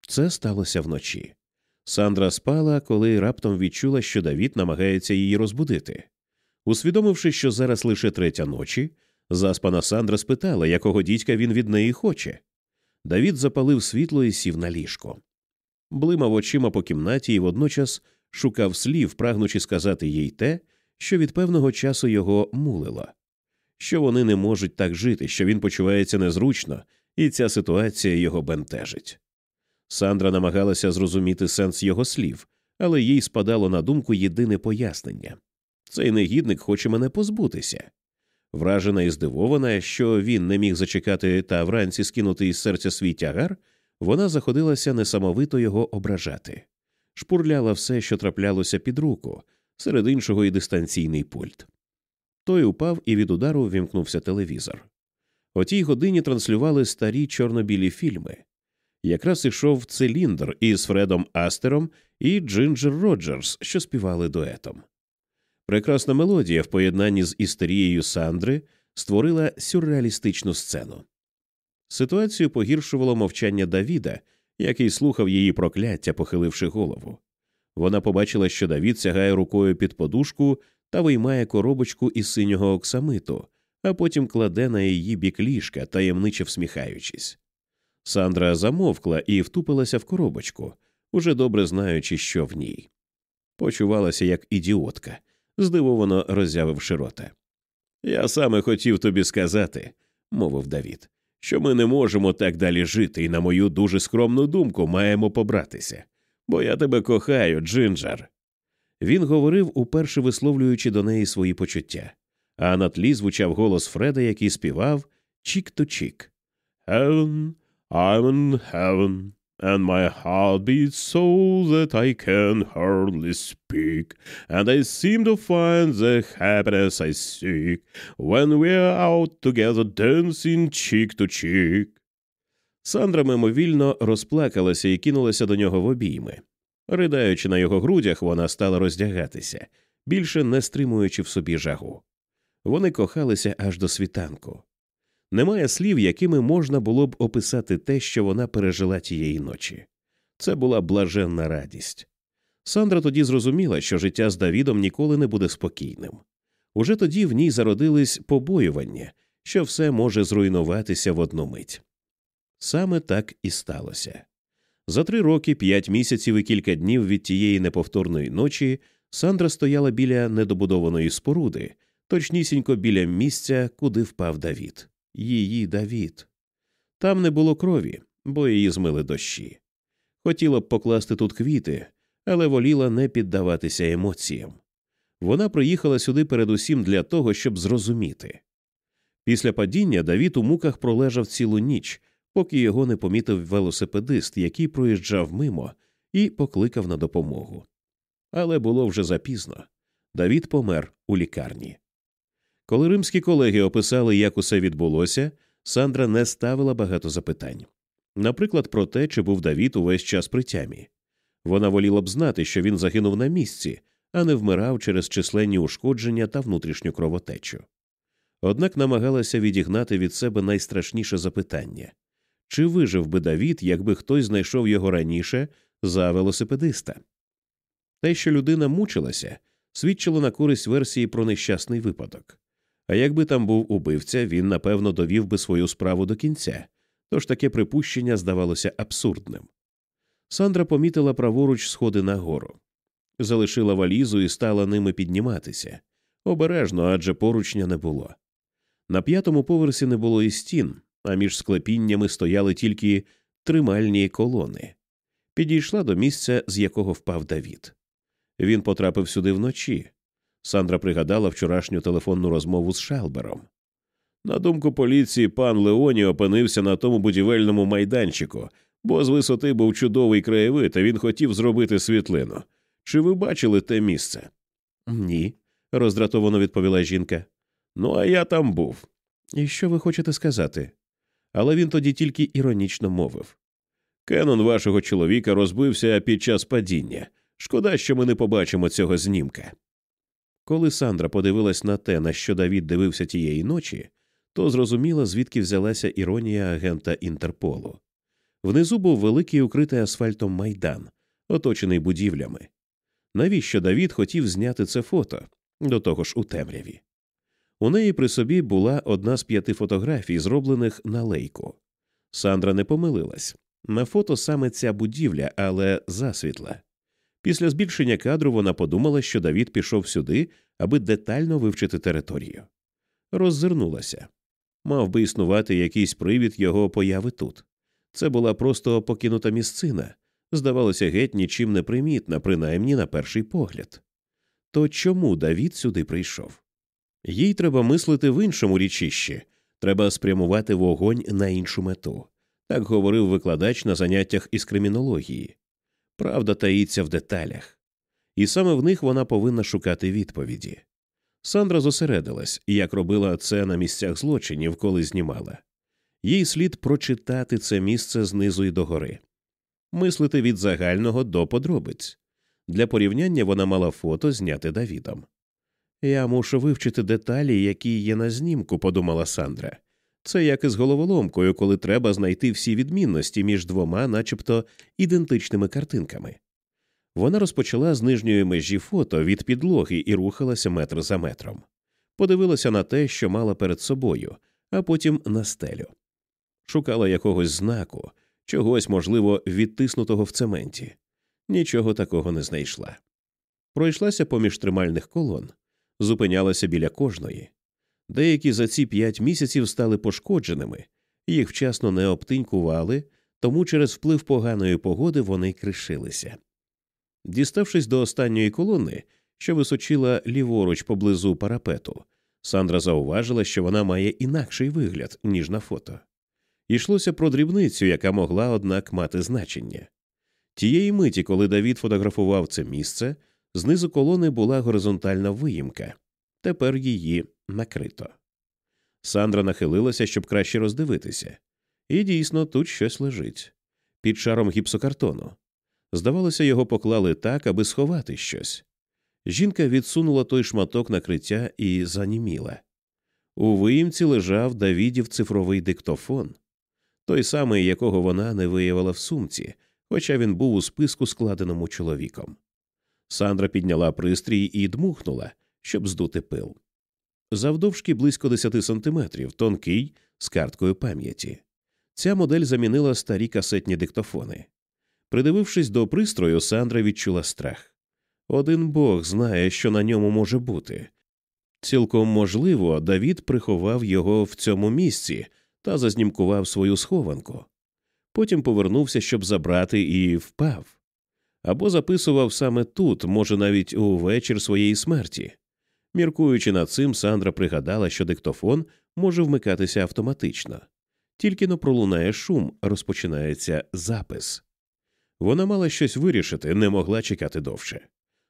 Це сталося вночі. Сандра спала, коли раптом відчула, що Давід намагається її розбудити. Усвідомивши, що зараз лише третя ночі, заспана Сандра спитала, якого дідька він від неї хоче. Давід запалив світло і сів на ліжко. Блимав очима по кімнаті і водночас шукав слів, прагнучи сказати їй те, що від певного часу його мулило, що вони не можуть так жити, що він почувається незручно, і ця ситуація його бентежить. Сандра намагалася зрозуміти сенс його слів, але їй спадало на думку єдине пояснення цей негідник хоче мене позбутися. Вражена і здивована, що він не міг зачекати та вранці скинути із серця свій тягар, вона заходилася несамовито його ображати, шпурляла все, що траплялося під руку, серед іншого і дистанційний пульт. Той упав і від удару вімкнувся телевізор. О тій годині транслювали старі чорно-білі фільми. Якраз ішов циліндр із Фредом Астером і Джинджер Роджерс, що співали дуетом. Прекрасна мелодія в поєднанні з істерією Сандри створила сюрреалістичну сцену. Ситуацію погіршувало мовчання Давіда, який слухав її прокляття, похиливши голову. Вона побачила, що Давід сягає рукою під подушку та виймає коробочку із синього оксамиту, а потім кладе на її бік ліжка, таємниче всміхаючись. Сандра замовкла і втупилася в коробочку, уже добре знаючи, що в ній. Почувалася як ідіотка, здивовано роззявивши рота. Я саме хотів тобі сказати, мовив Давід, що ми не можемо так далі жити, і, на мою дуже скромну думку, маємо побратися. Бо я тебе кохаю, Джинджер. Він говорив, уперше висловлюючи до неї свої почуття, а на тлі звучав голос Фреда, який співав чік то чік. Heaven, I'm in heaven, and my heart beats so that I can hardly speak, and I seem to find the happiness I seek when we're out together dancing cheek to cheek. Сандра мимовільно розплакалася і кинулася до нього в обійми. Ридаючи на його грудях, вона стала роздягатися, більше не стримуючи в собі жагу. Вони кохалися аж до світанку. Немає слів, якими можна було б описати те, що вона пережила тієї ночі. Це була блаженна радість. Сандра тоді зрозуміла, що життя з Давідом ніколи не буде спокійним. Уже тоді в ній зародились побоювання, що все може зруйнуватися в одну мить. Саме так і сталося. За три роки, п'ять місяців і кілька днів від тієї неповторної ночі Сандра стояла біля недобудованої споруди, точнісінько біля місця, куди впав Давід. Її Давід. Там не було крові, бо її змили дощі. Хотіла б покласти тут квіти, але воліла не піддаватися емоціям. Вона приїхала сюди передусім для того, щоб зрозуміти. Після падіння Давід у муках пролежав цілу ніч, поки його не помітив велосипедист, який проїжджав мимо, і покликав на допомогу. Але було вже запізно. Давід помер у лікарні. Коли римські колеги описали, як усе відбулося, Сандра не ставила багато запитань. Наприклад, про те, чи був Давід увесь час при тямі. Вона воліла б знати, що він загинув на місці, а не вмирав через численні ушкодження та внутрішню кровотечу. Однак намагалася відігнати від себе найстрашніше запитання чи вижив би Давід, якби хтось знайшов його раніше за велосипедиста? Те, що людина мучилася, свідчило на користь версії про нещасний випадок. А якби там був убивця, він напевно довів би свою справу до кінця, тож таке припущення здавалося абсурдним. Сандра помітила праворуч сходи нагору, залишила валізу і стала ними підніматися обережно, адже поручня не було. На п'ятому поверсі не було і стін, а між склепіннями стояли тільки тримальні колони. Підійшла до місця, з якого впав Давід. Він потрапив сюди вночі. Сандра пригадала вчорашню телефонну розмову з Шелбером. На думку поліції, пан Леоні опинився на тому будівельному майданчику, бо з висоти був чудовий краєвид, а він хотів зробити світлину. Чи ви бачили те місце? Ні, роздратовано відповіла жінка. Ну, а я там був. І що ви хочете сказати? Але він тоді тільки іронічно мовив Кенон вашого чоловіка розбився під час падіння. Шкода, що ми не побачимо цього знімка. Коли Сандра подивилась на те, на що Давід дивився тієї ночі, то зрозуміла, звідки взялася іронія агента Інтерполу. Внизу був великий укритий асфальтом майдан, оточений будівлями. Навіщо Давід хотів зняти це фото до того ж у темряві? У неї при собі була одна з п'яти фотографій, зроблених на лейку. Сандра не помилилась на фото саме ця будівля, але засвітла. Після збільшення кадру вона подумала, що Давід пішов сюди, аби детально вивчити територію. Роззирнулася мав би існувати якийсь привід його появи тут. Це була просто покинута місцина, здавалося, геть нічим не примітна, принаймні на перший погляд. То чому Давід сюди прийшов? Їй треба мислити в іншому річищі, треба спрямувати вогонь на іншу мету. Так говорив викладач на заняттях із кримінології. Правда таїться в деталях, і саме в них вона повинна шукати відповіді. Сандра зосередилась, як робила це на місцях злочинів, коли знімала. Їй слід прочитати це місце знизу і догори, мислити від загального до подробиць. Для порівняння вона мала фото зняти Давідом. Я мушу вивчити деталі, які є на знімку, подумала Сандра. Це як із головоломкою, коли треба знайти всі відмінності між двома, начебто ідентичними картинками. Вона розпочала з нижньої межі фото від підлоги і рухалася метр за метром. Подивилася на те, що мала перед собою, а потім на стелю. Шукала якогось знаку, чогось, можливо, відтиснутого в цементі. Нічого такого не знайшла. Пройшлася поміж тримальних колон, зупинялася біля кожної. Деякі за ці п'ять місяців стали пошкодженими, їх вчасно не обтинькували, тому через вплив поганої погоди вони кришилися. Діставшись до останньої колони, що височила ліворуч поблизу парапету, Сандра зауважила, що вона має інакший вигляд, ніж на фото. Йшлося про дрібницю, яка могла, однак, мати значення. Тієї миті, коли Давід фотографував це місце, знизу колони була горизонтальна виїмка, тепер її накрито. Сандра нахилилася, щоб краще роздивитися, і дійсно тут щось лежить під шаром гіпсокартону. Здавалося, його поклали так, аби сховати щось. Жінка відсунула той шматок накриття і заніміла. У виїмці лежав Давідів цифровий диктофон, той самий, якого вона не виявила в сумці, хоча він був у списку, складеному чоловіком. Сандра підняла пристрій і дмухнула, щоб здути пил. Завдовжки близько 10 сантиметрів, тонкий, з карткою пам'яті. Ця модель замінила старі касетні диктофони. Придивившись до пристрою, Сандра відчула страх. Один бог знає, що на ньому може бути. Цілком можливо, Давід приховав його в цьому місці та зазнімкував свою схованку. Потім повернувся, щоб забрати, і впав. Або записував саме тут, може, навіть у вечір своєї смерті. Міркуючи над цим, Сандра пригадала, що диктофон може вмикатися автоматично, тільки но пролунає шум, розпочинається запис. Вона мала щось вирішити, не могла чекати довше.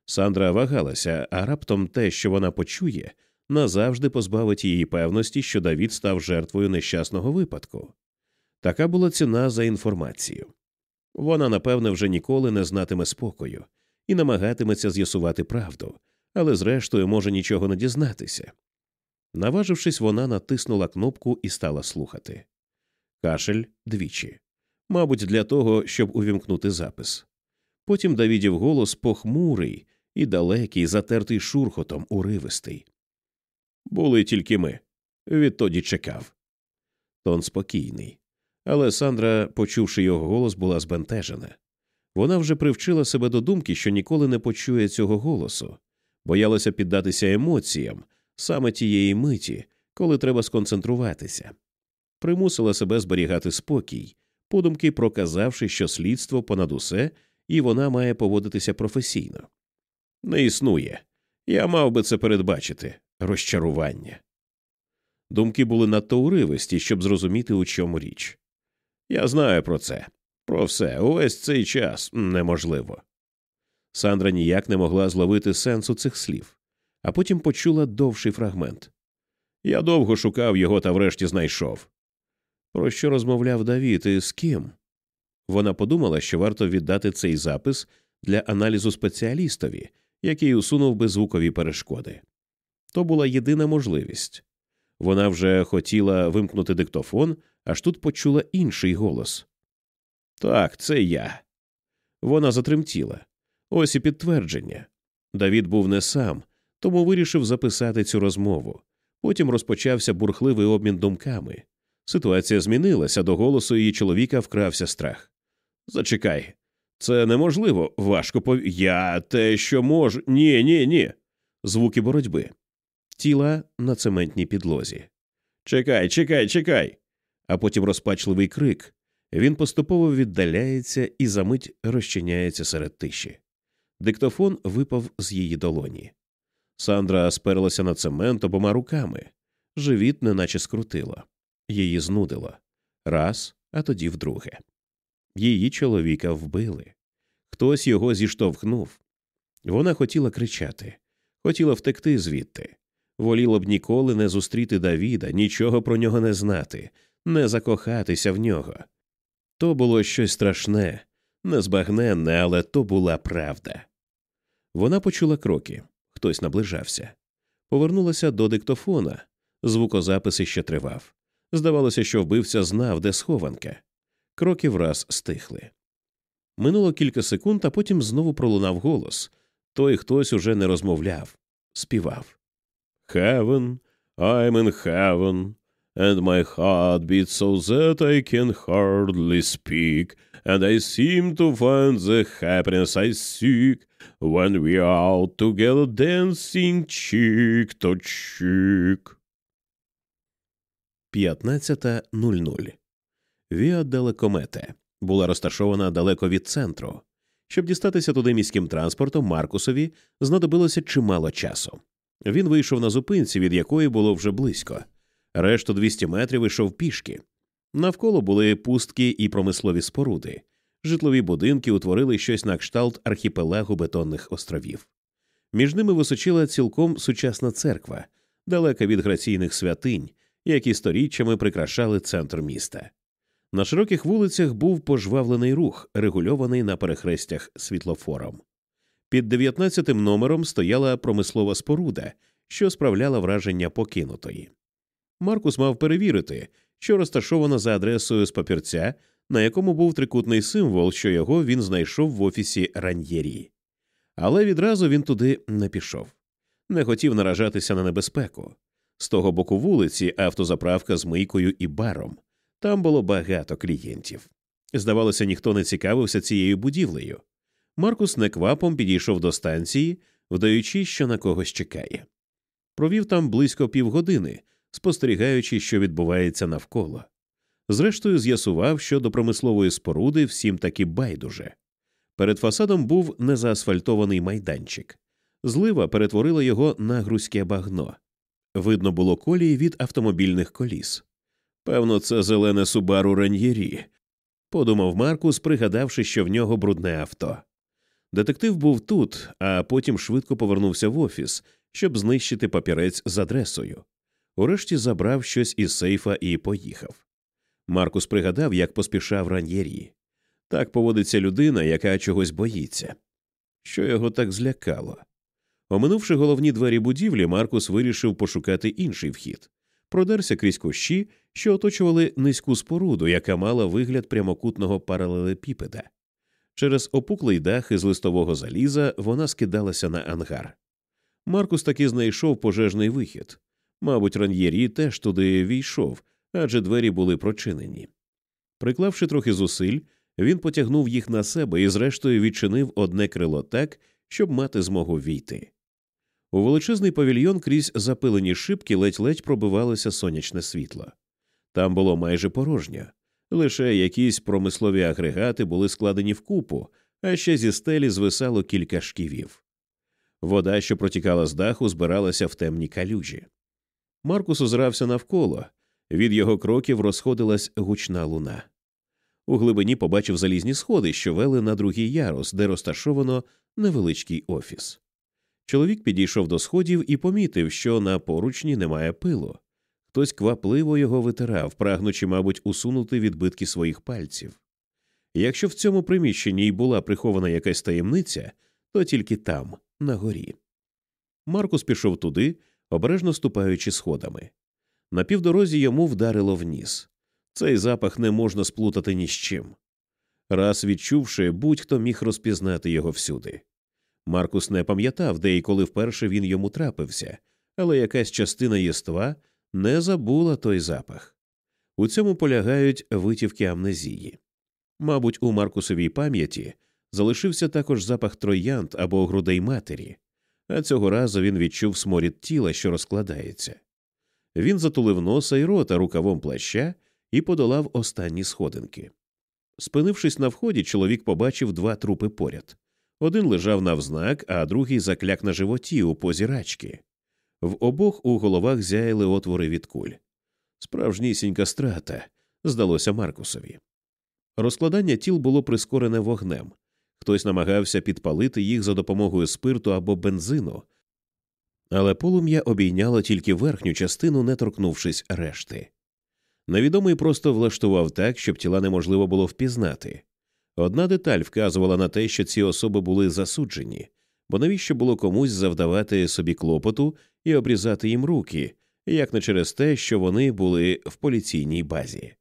Сандра вагалася, а раптом те, що вона почує, назавжди позбавить її певності, що Давід став жертвою нещасного випадку. Така була ціна за інформацію. Вона, напевне, вже ніколи не знатиме спокою і намагатиметься з'ясувати правду, але зрештою може нічого не дізнатися. Наважившись, вона натиснула кнопку і стала слухати. Кашель двічі. Мабуть, для того, щоб увімкнути запис. Потім Давідів голос похмурий і далекий, затертий шурхотом, уривистий. Були тільки ми. Відтоді чекав. Тон спокійний. Але Сандра, почувши його голос, була збентежена. Вона вже привчила себе до думки, що ніколи не почує цього голосу, боялася піддатися емоціям саме тієї миті, коли треба сконцентруватися, примусила себе зберігати спокій, подумки проказавши, що слідство понад усе, і вона має поводитися професійно. Не існує. Я мав би це передбачити розчарування. Думки були надто уривисті, щоб зрозуміти, у чому річ. Я знаю про це, про все, увесь цей час неможливо. Сандра ніяк не могла зловити сенсу цих слів, а потім почула довший фрагмент. Я довго шукав його та врешті знайшов. Про що розмовляв Давід і з ким? Вона подумала, що варто віддати цей запис для аналізу спеціалістові, який усунув би звукові перешкоди. То була єдина можливість. Вона вже хотіла вимкнути диктофон, аж тут почула інший голос. Так, це я. Вона затремтіла. Ось і підтвердження. Давід був не сам, тому вирішив записати цю розмову. Потім розпочався бурхливий обмін думками. Ситуація змінилася, до голосу її чоловіка вкрався страх. Зачекай, це неможливо, важко пов... Я те, що можу. Ні, ні, ні. Звуки боротьби. Тіла на цементній підлозі. Чекай, чекай, чекай. А потім розпачливий крик. Він поступово віддаляється і за мить розчиняється серед тиші. Диктофон випав з її долоні. Сандра сперлася на цемент обома руками. Живіт неначе скрутило. Її знудило. Раз, а тоді вдруге. Її чоловіка вбили. Хтось його зіштовхнув. Вона хотіла кричати, хотіла втекти звідти. Воліла б ніколи не зустріти Давіда, нічого про нього не знати, не закохатися в нього. То було щось страшне, незбагненне, але то була правда. Вона почула кроки, хтось наближався, повернулася до диктофона. Звукозапис іще тривав. Здавалося, що вбивця знав, де схованка. Кроки враз стихли. Минуло кілька секунд, а потім знову пролунав голос. Той хтось уже не розмовляв, співав. Heaven, I'm in heaven, and my heart beats so that I can hardly speak, and I seem to find the happiness I seek when we are out together dancing cheek to cheek. 15.00 Віа Делекомете була розташована далеко від центру. Щоб дістатися туди міським транспортом, Маркусові знадобилося чимало часу. Він вийшов на зупинці, від якої було вже близько. Решту 200 метрів йшов пішки. Навколо були пустки і промислові споруди. Житлові будинки утворили щось на кшталт архіпелагу бетонних островів. Між ними височила цілком сучасна церква, далека від граційних святинь, які сторіччями прикрашали центр міста. На широких вулицях був пожвавлений рух, регульований на перехрестях світлофором. Під 19-тим номером стояла промислова споруда, що справляла враження покинутої. Маркус мав перевірити, що розташовано за адресою з папірця, на якому був трикутний символ, що його він знайшов в офісі раньєрі. Але відразу він туди не пішов, не хотів наражатися на небезпеку. З того боку вулиці автозаправка з мийкою і баром. Там було багато клієнтів. Здавалося, ніхто не цікавився цією будівлею. Маркус неквапом підійшов до станції, вдаючи, що на когось чекає. Провів там близько півгодини, спостерігаючи, що відбувається навколо. Зрештою, з'ясував, що до промислової споруди всім таки байдуже. Перед фасадом був незаасфальтований майданчик. Злива перетворила його на грузьке багно. Видно було колії від автомобільних коліс. Певно, це зелене Субару Ран'єрі, подумав Маркус, пригадавши, що в нього брудне авто. Детектив був тут, а потім швидко повернувся в офіс, щоб знищити папірець з адресою. Урешті забрав щось із сейфа і поїхав. Маркус пригадав, як поспішав ран'єрі. Так поводиться людина, яка чогось боїться. Що його так злякало? Оминувши головні двері будівлі, Маркус вирішив пошукати інший вхід, продерся крізь кущі, що оточували низьку споруду, яка мала вигляд прямокутного паралелепіпеда. Через опуклий дах із листового заліза вона скидалася на ангар. Маркус таки знайшов пожежний вихід. Мабуть, ран'єрі теж туди війшов, адже двері були прочинені. Приклавши трохи зусиль, він потягнув їх на себе і, зрештою, відчинив одне крило так, щоб мати змогу війти. У величезний павільйон крізь запилені шибки ледь-ледь пробивалося сонячне світло. Там було майже порожньо, лише якісь промислові агрегати були складені в купу, а ще зі стелі звисало кілька шківів. Вода, що протікала з даху, збиралася в темні калюжі. Маркус озирався навколо, від його кроків розходилась гучна луна. У глибині побачив залізні сходи, що вели на другий ярус, де розташовано невеличкий офіс. Чоловік підійшов до сходів і помітив, що на поручні немає пилу. Хтось квапливо його витирав, прагнучи, мабуть, усунути відбитки своїх пальців. Якщо в цьому приміщенні й була прихована якась таємниця, то тільки там, на горі. Маркус пішов туди, обережно ступаючи сходами. На півдорозі йому вдарило в ніс. Цей запах не можна сплутати ні з чим. Раз відчувши, будь-хто міг розпізнати його всюди. Маркус не пам'ятав, де і коли вперше він йому трапився, але якась частина єства не забула той запах. У цьому полягають витівки амнезії. Мабуть, у Маркусовій пам'яті залишився також запах троянд або грудей матері, а цього разу він відчув сморід тіла, що розкладається. Він затулив носа й рота рукавом плаща і подолав останні сходинки. Спинившись на вході, чоловік побачив два трупи поряд. Один лежав навзнак, а другий закляк на животі у позі рачки. В обох у головах зяяли отвори від куль. Справжнісінька страта, здалося Маркусові. Розкладання тіл було прискорене вогнем. Хтось намагався підпалити їх за допомогою спирту або бензину, але полум'я обійняло тільки верхню частину, не торкнувшись решти. Невідомий просто влаштував так, щоб тіла неможливо було впізнати. Одна деталь вказувала на те, що ці особи були засуджені, бо навіщо було комусь завдавати собі клопоту і обрізати їм руки, як не через те, що вони були в поліційній базі.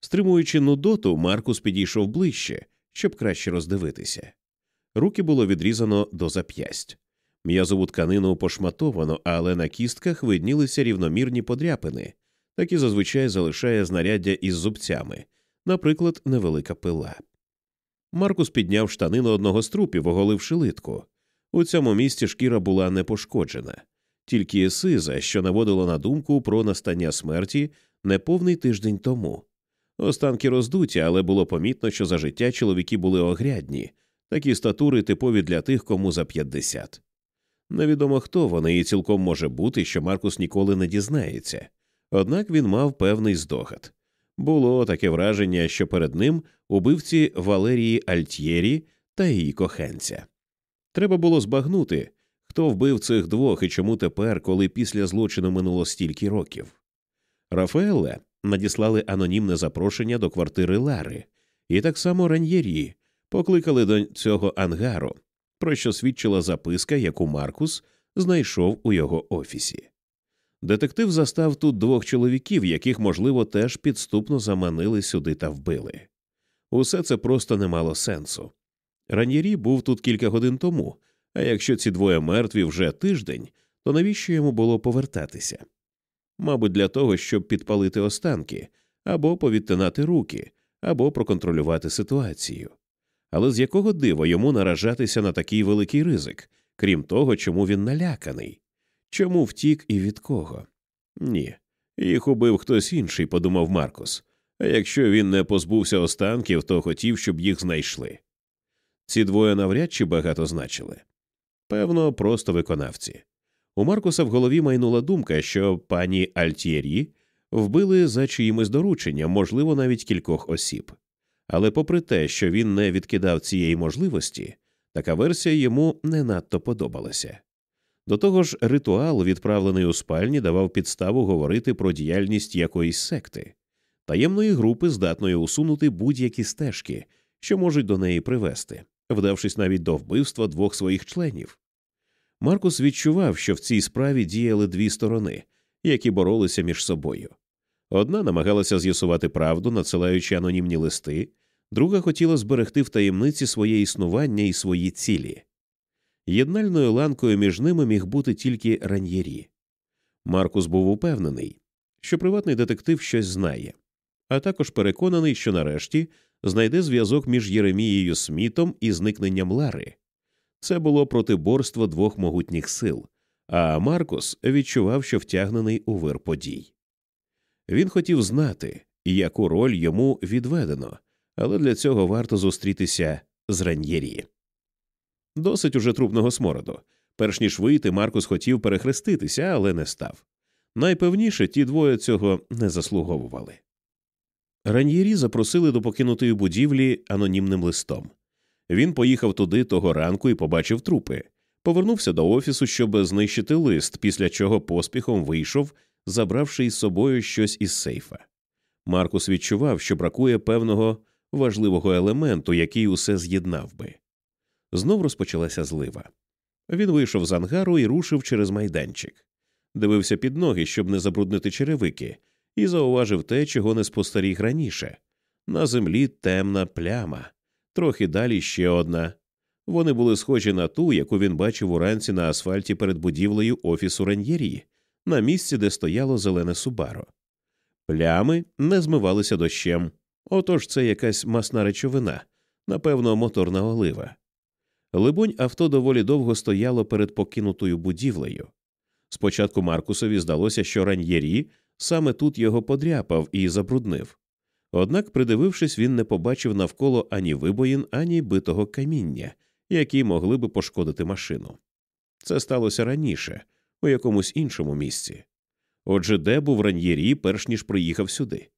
Стримуючи нудоту, Маркус підійшов ближче, щоб краще роздивитися. Руки було відрізано до зап'ясть. М'язову тканину пошматовано, але на кістках виднілися рівномірні подряпини, такі зазвичай залишає знаряддя із зубцями, наприклад, невелика пила. Маркус підняв штанину одного з трупів, оголивши литку. У цьому місці шкіра була не пошкоджена, тільки сиза, що наводило на думку про настання смерті неповний тиждень тому. Останки роздуті, але було помітно, що за життя чоловіки були огрядні, такі статури типові для тих, кому за 50. Невідомо хто вони, і цілком може бути, що Маркус ніколи не дізнається, однак він мав певний здогад. Було таке враження, що перед ним убивці Валерії Альтєрі та її коханця. Треба було збагнути, хто вбив цих двох і чому тепер, коли після злочину минуло стільки років. Рафаеле надіслали анонімне запрошення до квартири Лари, і так само ран'єрі покликали до цього ангару, про що свідчила записка, яку Маркус знайшов у його офісі. Детектив застав тут двох чоловіків, яких, можливо, теж підступно заманили сюди та вбили. Усе це просто не мало сенсу. Ран'єрі був тут кілька годин тому, а якщо ці двоє мертві вже тиждень, то навіщо йому було повертатися? Мабуть, для того, щоб підпалити останки, або повідтинати руки, або проконтролювати ситуацію. Але з якого дива йому наражатися на такий великий ризик, крім того, чому він наляканий? Чому втік і від кого? Ні. Їх убив хтось інший, подумав Маркус. А якщо він не позбувся останків, то хотів, щоб їх знайшли. Ці двоє навряд чи багато значили. Певно, просто виконавці. У Маркуса в голові майнула думка, що пані Альтєрі вбили за чиїмось дорученням, можливо, навіть кількох осіб. Але попри те, що він не відкидав цієї можливості, така версія йому не надто подобалася. До того ж, ритуал, відправлений у спальні, давав підставу говорити про діяльність якоїсь секти, таємної групи, здатної усунути будь-які стежки, що можуть до неї привести, вдавшись навіть до вбивства двох своїх членів. Маркус відчував, що в цій справі діяли дві сторони, які боролися між собою. Одна намагалася з'ясувати правду, надсилаючи анонімні листи, друга хотіла зберегти в таємниці своє існування і свої цілі. Єднальною ланкою між ними міг бути тільки ран'єрі. Маркус був упевнений, що приватний детектив щось знає, а також переконаний, що нарешті знайде зв'язок між Єремією Смітом і зникненням Лари. Це було протиборство двох могутніх сил, а Маркус відчував, що втягнений у вир подій. Він хотів знати, яку роль йому відведено, але для цього варто зустрітися з ран'єрі. Досить уже трупного смороду. Перш ніж вийти, Маркус хотів перехреститися, але не став. Найпевніше ті двоє цього не заслуговували. Ран'єрі запросили до покинутої будівлі анонімним листом. Він поїхав туди того ранку і побачив трупи, повернувся до офісу, щоб знищити лист, після чого поспіхом вийшов, забравши із собою щось із сейфа. Маркус відчував, що бракує певного важливого елементу, який усе з'єднав би. Знов розпочалася злива. Він вийшов з ангару і рушив через майданчик, дивився під ноги, щоб не забруднити черевики, і зауважив те, чого не спостеріг раніше на землі темна пляма, трохи далі ще одна. Вони були схожі на ту, яку він бачив уранці на асфальті перед будівлею офісу Раньєрі, на місці, де стояло зелене Субаро. Плями не змивалися дощем, отож це якась масна речовина, напевно, моторна олива. Либонь, авто доволі довго стояло перед покинутою будівлею. Спочатку Маркусові здалося, що раньєрі саме тут його подряпав і забруднив. Однак, придивившись, він не побачив навколо ані вибоїн, ані битого каміння, які могли би пошкодити машину. Це сталося раніше, у якомусь іншому місці. Отже, де був раньєрі, перш ніж приїхав сюди.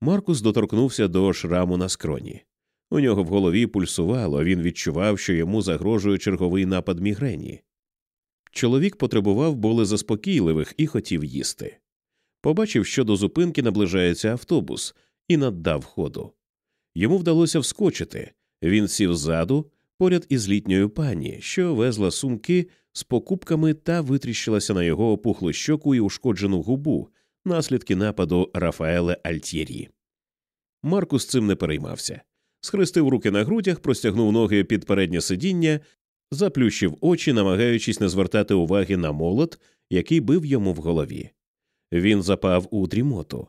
Маркус доторкнувся до шраму на скроні. У нього в голові пульсувало, він відчував, що йому загрожує черговий напад мігрені. Чоловік потребував болезаспокійливих і хотів їсти. Побачив, що до зупинки наближається автобус, і наддав ходу. Йому вдалося вскочити. Він сів ззаду, поряд із літньою пані, що везла сумки з покупками та витріщилася на його опухлу щоку і ушкоджену губу, наслідки нападу Рафаеле Альтєрі. Маркус цим не переймався. Схрестив руки на грудях, простягнув ноги під переднє сидіння, заплющив очі, намагаючись не звертати уваги на молот, який бив йому в голові. Він запав у дрімоту.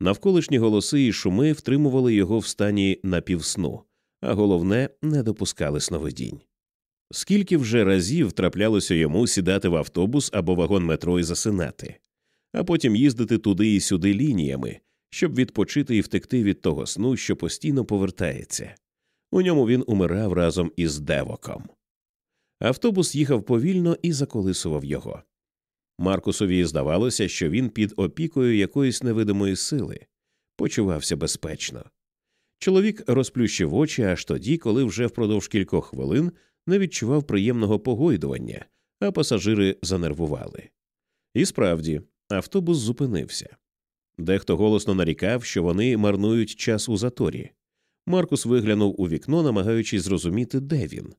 Навколишні голоси і шуми втримували його в стані напівсну, а головне, не допускали сновидінь. Скільки вже разів траплялося йому сідати в автобус або вагон метро і засинати, а потім їздити туди і сюди лініями, щоб відпочити і втекти від того сну, що постійно повертається. У ньому він умирав разом із девоком. Автобус їхав повільно і заколисував його. Маркусові здавалося, що він під опікою якоїсь невидимої сили почувався безпечно. Чоловік розплющив очі аж тоді, коли вже впродовж кількох хвилин не відчував приємного погойдування, а пасажири занервували. І справді, автобус зупинився. Дехто голосно нарікав, що вони марнують час у заторі. Маркус виглянув у вікно, намагаючись зрозуміти, де він.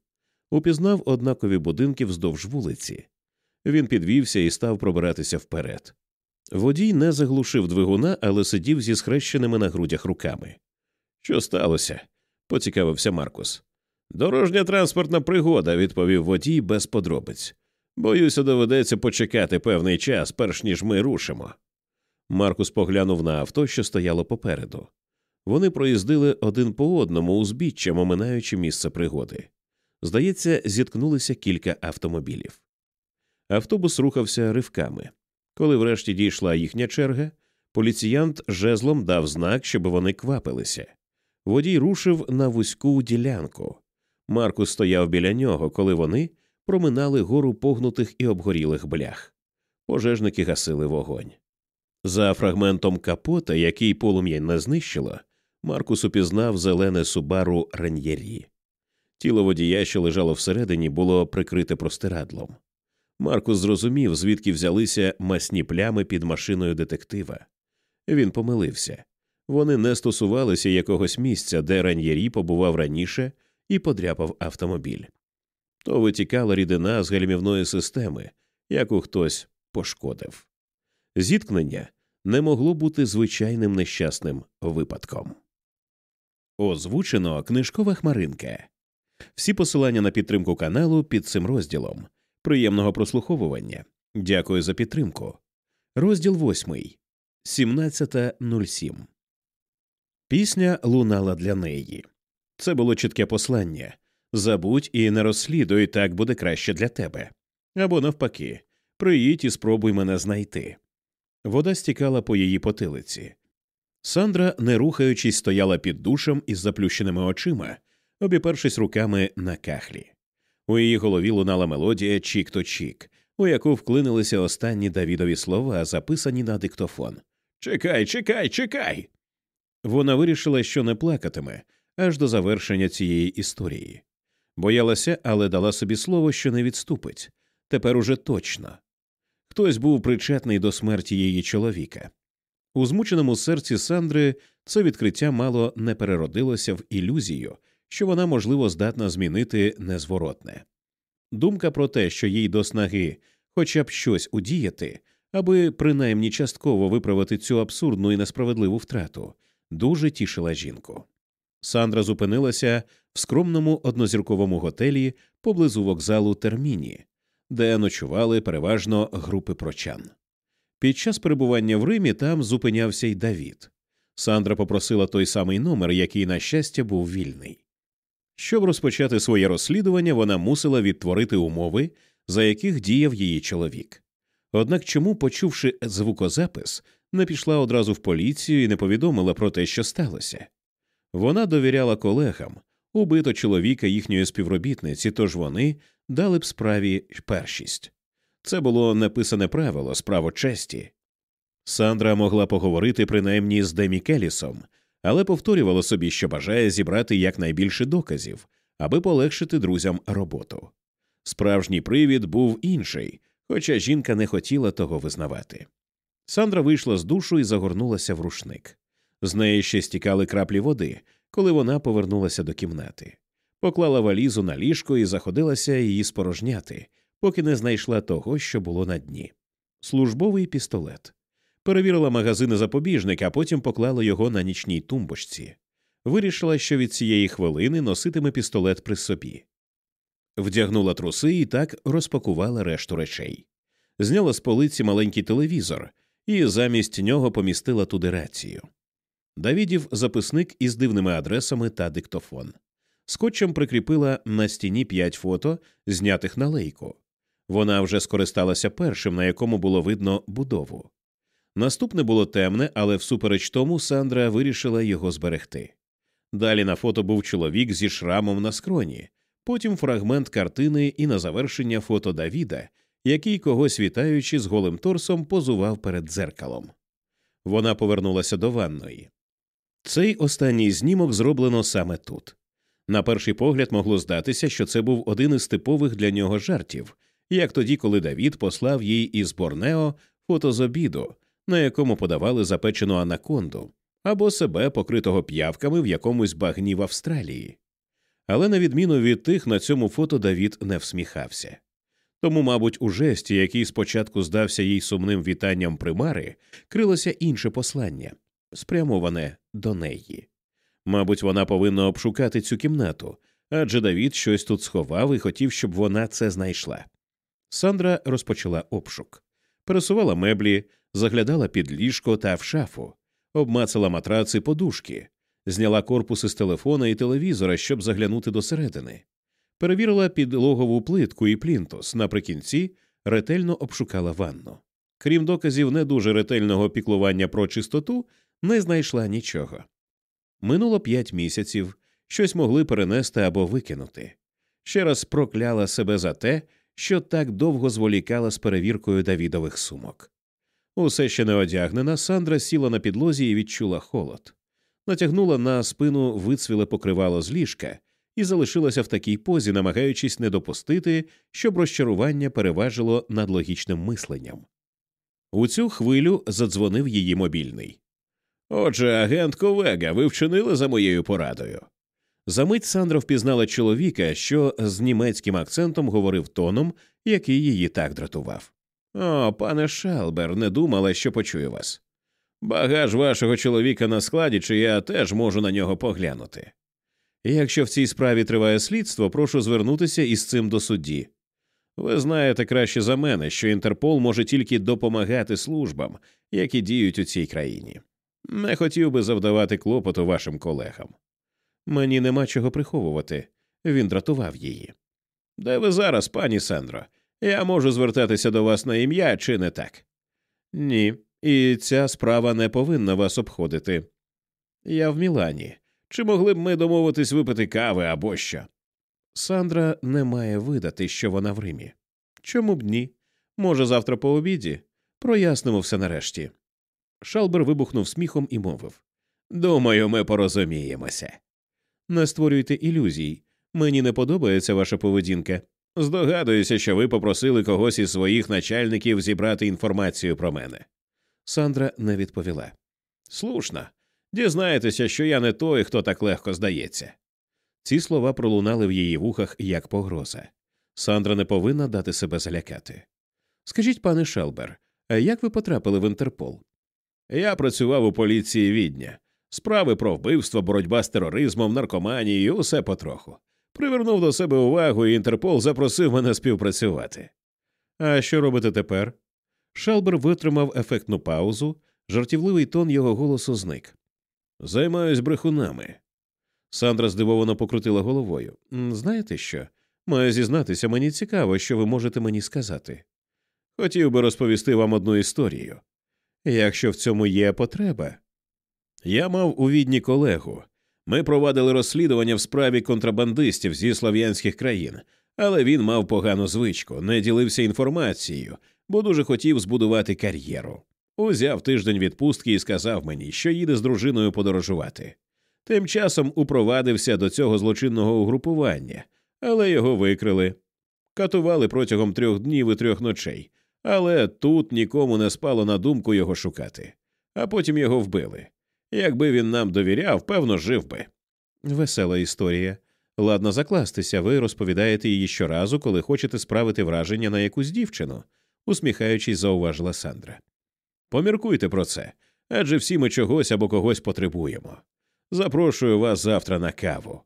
Упізнав однакові будинки вздовж вулиці. Він підвівся і став пробиратися вперед. Водій не заглушив двигуна, але сидів зі схрещеними на грудях руками. Що сталося? поцікавився Маркус. Дорожня транспортна пригода, відповів водій без подробиць. Боюся, доведеться почекати певний час, перш ніж ми рушимо. Маркус поглянув на авто, що стояло попереду. Вони проїздили один по одному узбіччям, оминаючи місце пригоди. Здається, зіткнулися кілька автомобілів. Автобус рухався ривками. Коли врешті дійшла їхня черга, поліціянт жезлом дав знак, щоб вони квапилися. Водій рушив на вузьку ділянку. Маркус стояв біля нього, коли вони проминали гору погнутих і обгорілих блях. Пожежники гасили вогонь. За фрагментом капота, який полум'я не знищило, Маркус упізнав зелене субару раньєрі. Тіло водія, що лежало всередині, було прикрите простирадлом. Маркус зрозумів, звідки взялися масні плями під машиною детектива. Він помилився вони не стосувалися якогось місця, де раньєрі побував раніше і подряпав автомобіль. То витікала рідина з гальмівної системи, яку хтось пошкодив. Зіткнення не могло бути звичайним нещасним випадком. Озвучено книжкова хмаринка. Всі посилання на підтримку каналу під цим розділом. Приємного прослуховування. Дякую за підтримку. Розділ восьмий. 17.07. Пісня лунала для неї. Це було чітке послання забудь і не розслідуй, так буде краще для тебе. Або навпаки, приїдь і спробуй мене знайти. Вода стікала по її потилиці. Сандра, не рухаючись, стояла під душем із заплющеними очима, обіпершись руками на кахлі. У її голові лунала мелодія Чік-то Чік, у яку вклинилися останні Давідові слова, записані на диктофон. Чекай, чекай, чекай. Вона вирішила, що не плакатиме аж до завершення цієї історії. Боялася, але дала собі слово, що не відступить. Тепер уже точно. Хтось був причетний до смерті її чоловіка. У змученому серці Сандри це відкриття мало не переродилося в ілюзію, що вона, можливо, здатна змінити незворотне. Думка про те, що їй до снаги хоча б щось удіяти, аби принаймні частково виправити цю абсурдну і несправедливу втрату, дуже тішила жінку. Сандра зупинилася в скромному однозірковому готелі поблизу вокзалу Терміні, де ночували переважно групи прочан. Під час перебування в Римі там зупинявся й Давід. Сандра попросила той самий номер, який, на щастя, був вільний. Щоб розпочати своє розслідування, вона мусила відтворити умови, за яких діяв її чоловік. Однак чому, почувши звукозапис, не пішла одразу в поліцію і не повідомила про те, що сталося? Вона довіряла колегам, убито чоловіка їхньої співробітниці, тож вони дали б справі першість. Це було написане правило справо честі. Сандра могла поговорити принаймні з Демі Келісом, але повторювала собі, що бажає зібрати якнайбільше доказів, аби полегшити друзям роботу. Справжній привід був інший, хоча жінка не хотіла того визнавати. Сандра вийшла з душу і загорнулася в рушник. З неї ще стікали краплі води, коли вона повернулася до кімнати, поклала валізу на ліжко і заходилася її спорожняти, поки не знайшла того, що було на дні. Службовий пістолет. Перевірила магазини запобіжник, а потім поклала його на нічній тумбочці. Вирішила, що від цієї хвилини носитиме пістолет при собі. Вдягнула труси і так розпакувала решту речей. Зняла з полиці маленький телевізор і замість нього помістила туди рацію. Давідів записник із дивними адресами та диктофон. Скотчем прикріпила на стіні п'ять фото, знятих на лейку. Вона вже скористалася першим, на якому було видно будову. Наступне було темне, але всупереч тому Сандра вирішила його зберегти. Далі на фото був чоловік зі шрамом на скроні, потім фрагмент картини і на завершення фото Давіда, який когось вітаючи з голим торсом позував перед дзеркалом. Вона повернулася до ванної. Цей останній знімок зроблено саме тут. На перший погляд могло здатися, що це був один із типових для нього жартів, як тоді, коли Давід послав їй із Борнео фото з обіду, на якому подавали запечену анаконду, або себе, покритого п'явками в якомусь багні в Австралії. Але на відміну від тих, на цьому фото Давід не всміхався. Тому, мабуть, у жесті, який спочатку здався їй сумним вітанням примари, крилося інше послання, спрямоване до неї. Мабуть, вона повинна обшукати цю кімнату, адже Давід щось тут сховав і хотів, щоб вона це знайшла. Сандра розпочала обшук, пересувала меблі, заглядала під ліжко та в шафу, обмацала матраци подушки, зняла корпус із телефона і телевізора, щоб заглянути досередини, перевірила підлогову плитку і плінтус. Наприкінці ретельно обшукала ванну. Крім доказів не дуже ретельного піклування про чистоту, не знайшла нічого. Минуло п'ять місяців, щось могли перенести або викинути. Ще раз прокляла себе за те, що так довго зволікала з перевіркою Давідових сумок. Усе ще не одягнена, Сандра сіла на підлозі і відчула холод, натягнула на спину вицвіле покривало з ліжка і залишилася в такій позі, намагаючись не допустити, щоб розчарування переважило над логічним мисленням. У цю хвилю задзвонив її мобільний. Отже, агент Ковега, ви вчинили за моєю порадою. Замить Сандра впізнала чоловіка, що з німецьким акцентом говорив тоном, який її так дратував. О, пане Шалбер, не думала, що почую вас. Багаж вашого чоловіка на складі, чи я теж можу на нього поглянути. Якщо в цій справі триває слідство, прошу звернутися із цим до судді. Ви знаєте краще за мене, що Інтерпол може тільки допомагати службам, які діють у цій країні. Не хотів би завдавати клопоту вашим колегам. Мені нема чого приховувати. Він дратував її. Де ви зараз, пані Сандро? Я можу звертатися до вас на ім'я, чи не так? Ні, і ця справа не повинна вас обходити. Я в Мілані. Чи могли б ми домовитись випити кави або що? Сандра не має видати, що вона в Римі. Чому б ні? Може, завтра по обіді? Прояснимо все нарешті. Шалбер вибухнув сміхом і мовив Думаю, ми порозуміємося. Не створюйте ілюзій. Мені не подобається ваша поведінка. Здогадуюся, що ви попросили когось із своїх начальників зібрати інформацію про мене. Сандра не відповіла. Слушно, дізнаєтеся, що я не той, хто так легко здається. Ці слова пролунали в її вухах як погроза. Сандра не повинна дати себе залякати. Скажіть, пане Шелбер, а як ви потрапили в Інтерпол? Я працював у поліції відня. Справи про вбивство, боротьба з тероризмом, наркоманією, усе потроху. Привернув до себе увагу, і Інтерпол запросив мене співпрацювати. А що робите тепер? Шелбер витримав ефектну паузу, жартівливий тон його голосу зник. Займаюсь брехунами. Сандра здивовано покрутила головою. Знаєте що? Маю зізнатися, мені цікаво, що ви можете мені сказати. Хотів би розповісти вам одну історію. Якщо в цьому є потреба. Я мав у відні колегу. Ми провадили розслідування в справі контрабандистів зі слов'янських країн, але він мав погану звичку, не ділився інформацією, бо дуже хотів збудувати кар'єру. Узяв тиждень відпустки і сказав мені, що їде з дружиною подорожувати. Тим часом упровадився до цього злочинного угрупування, але його викрили. Катували протягом трьох днів і трьох ночей, але тут нікому не спало на думку його шукати, а потім його вбили. Якби він нам довіряв, певно, жив би. Весела історія. Ладно закластися, ви розповідаєте її щоразу, коли хочете справити враження на якусь дівчину, усміхаючись, зауважила Сандра. Поміркуйте про це адже всі ми чогось або когось потребуємо. Запрошую вас завтра на каву.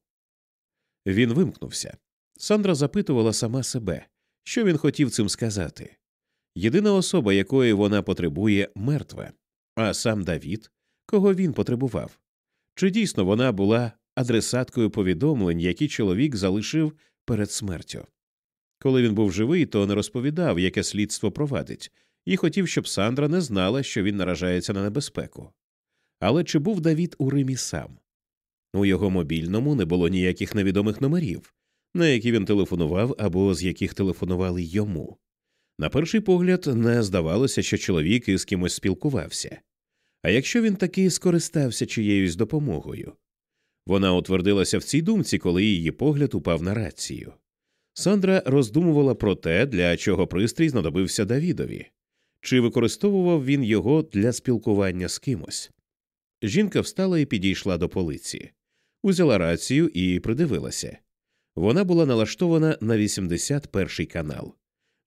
Він вимкнувся. Сандра запитувала сама себе, що він хотів цим сказати. Єдина особа, якої вона потребує, мертва, а сам Давід, кого він потребував. Чи дійсно вона була адресаткою повідомлень, які чоловік залишив перед смертю? Коли він був живий, то не розповідав, яке слідство провадить, і хотів, щоб Сандра не знала, що він наражається на небезпеку. Але чи був Давід у Римі сам? У його мобільному не було ніяких невідомих номерів, на які він телефонував або з яких телефонували йому. На перший погляд, не здавалося, що чоловік із кимось спілкувався. А якщо він таки скористався чиєюсь допомогою? Вона утвердилася в цій думці, коли її погляд упав на рацію. Сандра роздумувала про те, для чого пристрій знадобився Давідові, чи використовував він його для спілкування з кимось. Жінка встала і підійшла до полиці, узяла рацію і придивилася. Вона була налаштована на 81-й канал.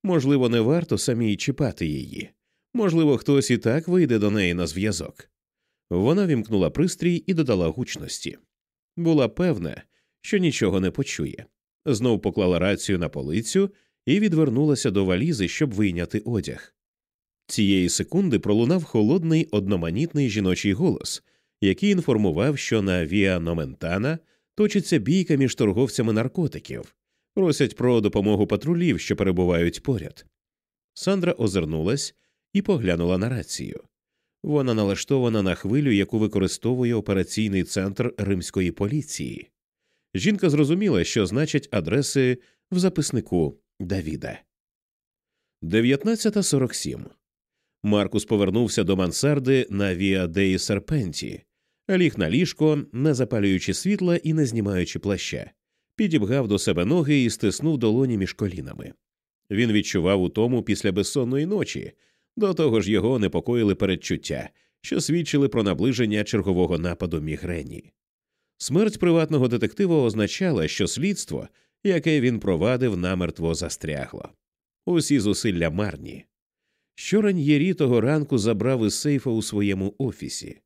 Можливо, не варто самій чіпати її. Можливо, хтось і так вийде до неї на зв'язок. Вона вімкнула пристрій і додала гучності. Була певна, що нічого не почує. Знов поклала рацію на полицю і відвернулася до валізи, щоб вийняти одяг. Цієї секунди пролунав холодний одноманітний жіночий голос, який інформував, що на Віа Номентана точиться бійка між торговцями наркотиків, просять про допомогу патрулів, що перебувають поряд. Сандра озирнулась і поглянула на рацію. Вона налаштована на хвилю, яку використовує операційний центр римської поліції. Жінка зрозуміла, що значать адреси в записнику Давіда. 19.47. Маркус повернувся до мансарди на Віа Деї Серпенті, ліг на ліжко, не запалюючи світла і не знімаючи плаща, підібгав до себе ноги і стиснув долоні між колінами. Він відчував утому після безсонної ночі, до того ж його непокоїли передчуття, що свідчили про наближення чергового нападу мігрені. Смерть приватного детектива означала, що слідство, яке він провадив, намертво застрягло. Усі зусилля марні. Що ран'єрі того ранку забрав із сейфа у своєму офісі.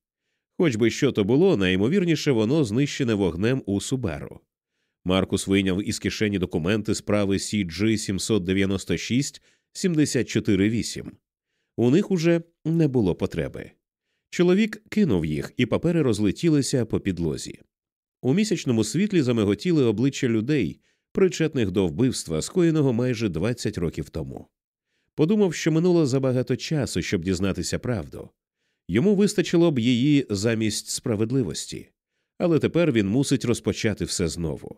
Хоч би що то було, найімовірніше воно знищене вогнем у Субару. Маркус вийняв із кишені документи справи CG 796 748 У них уже не було потреби. Чоловік кинув їх, і папери розлетілися по підлозі. У місячному світлі замиготіли обличчя людей, причетних до вбивства, скоєного майже 20 років тому. Подумав, що минуло забагато часу, щоб дізнатися правду. Йому вистачило б її замість справедливості, але тепер він мусить розпочати все знову.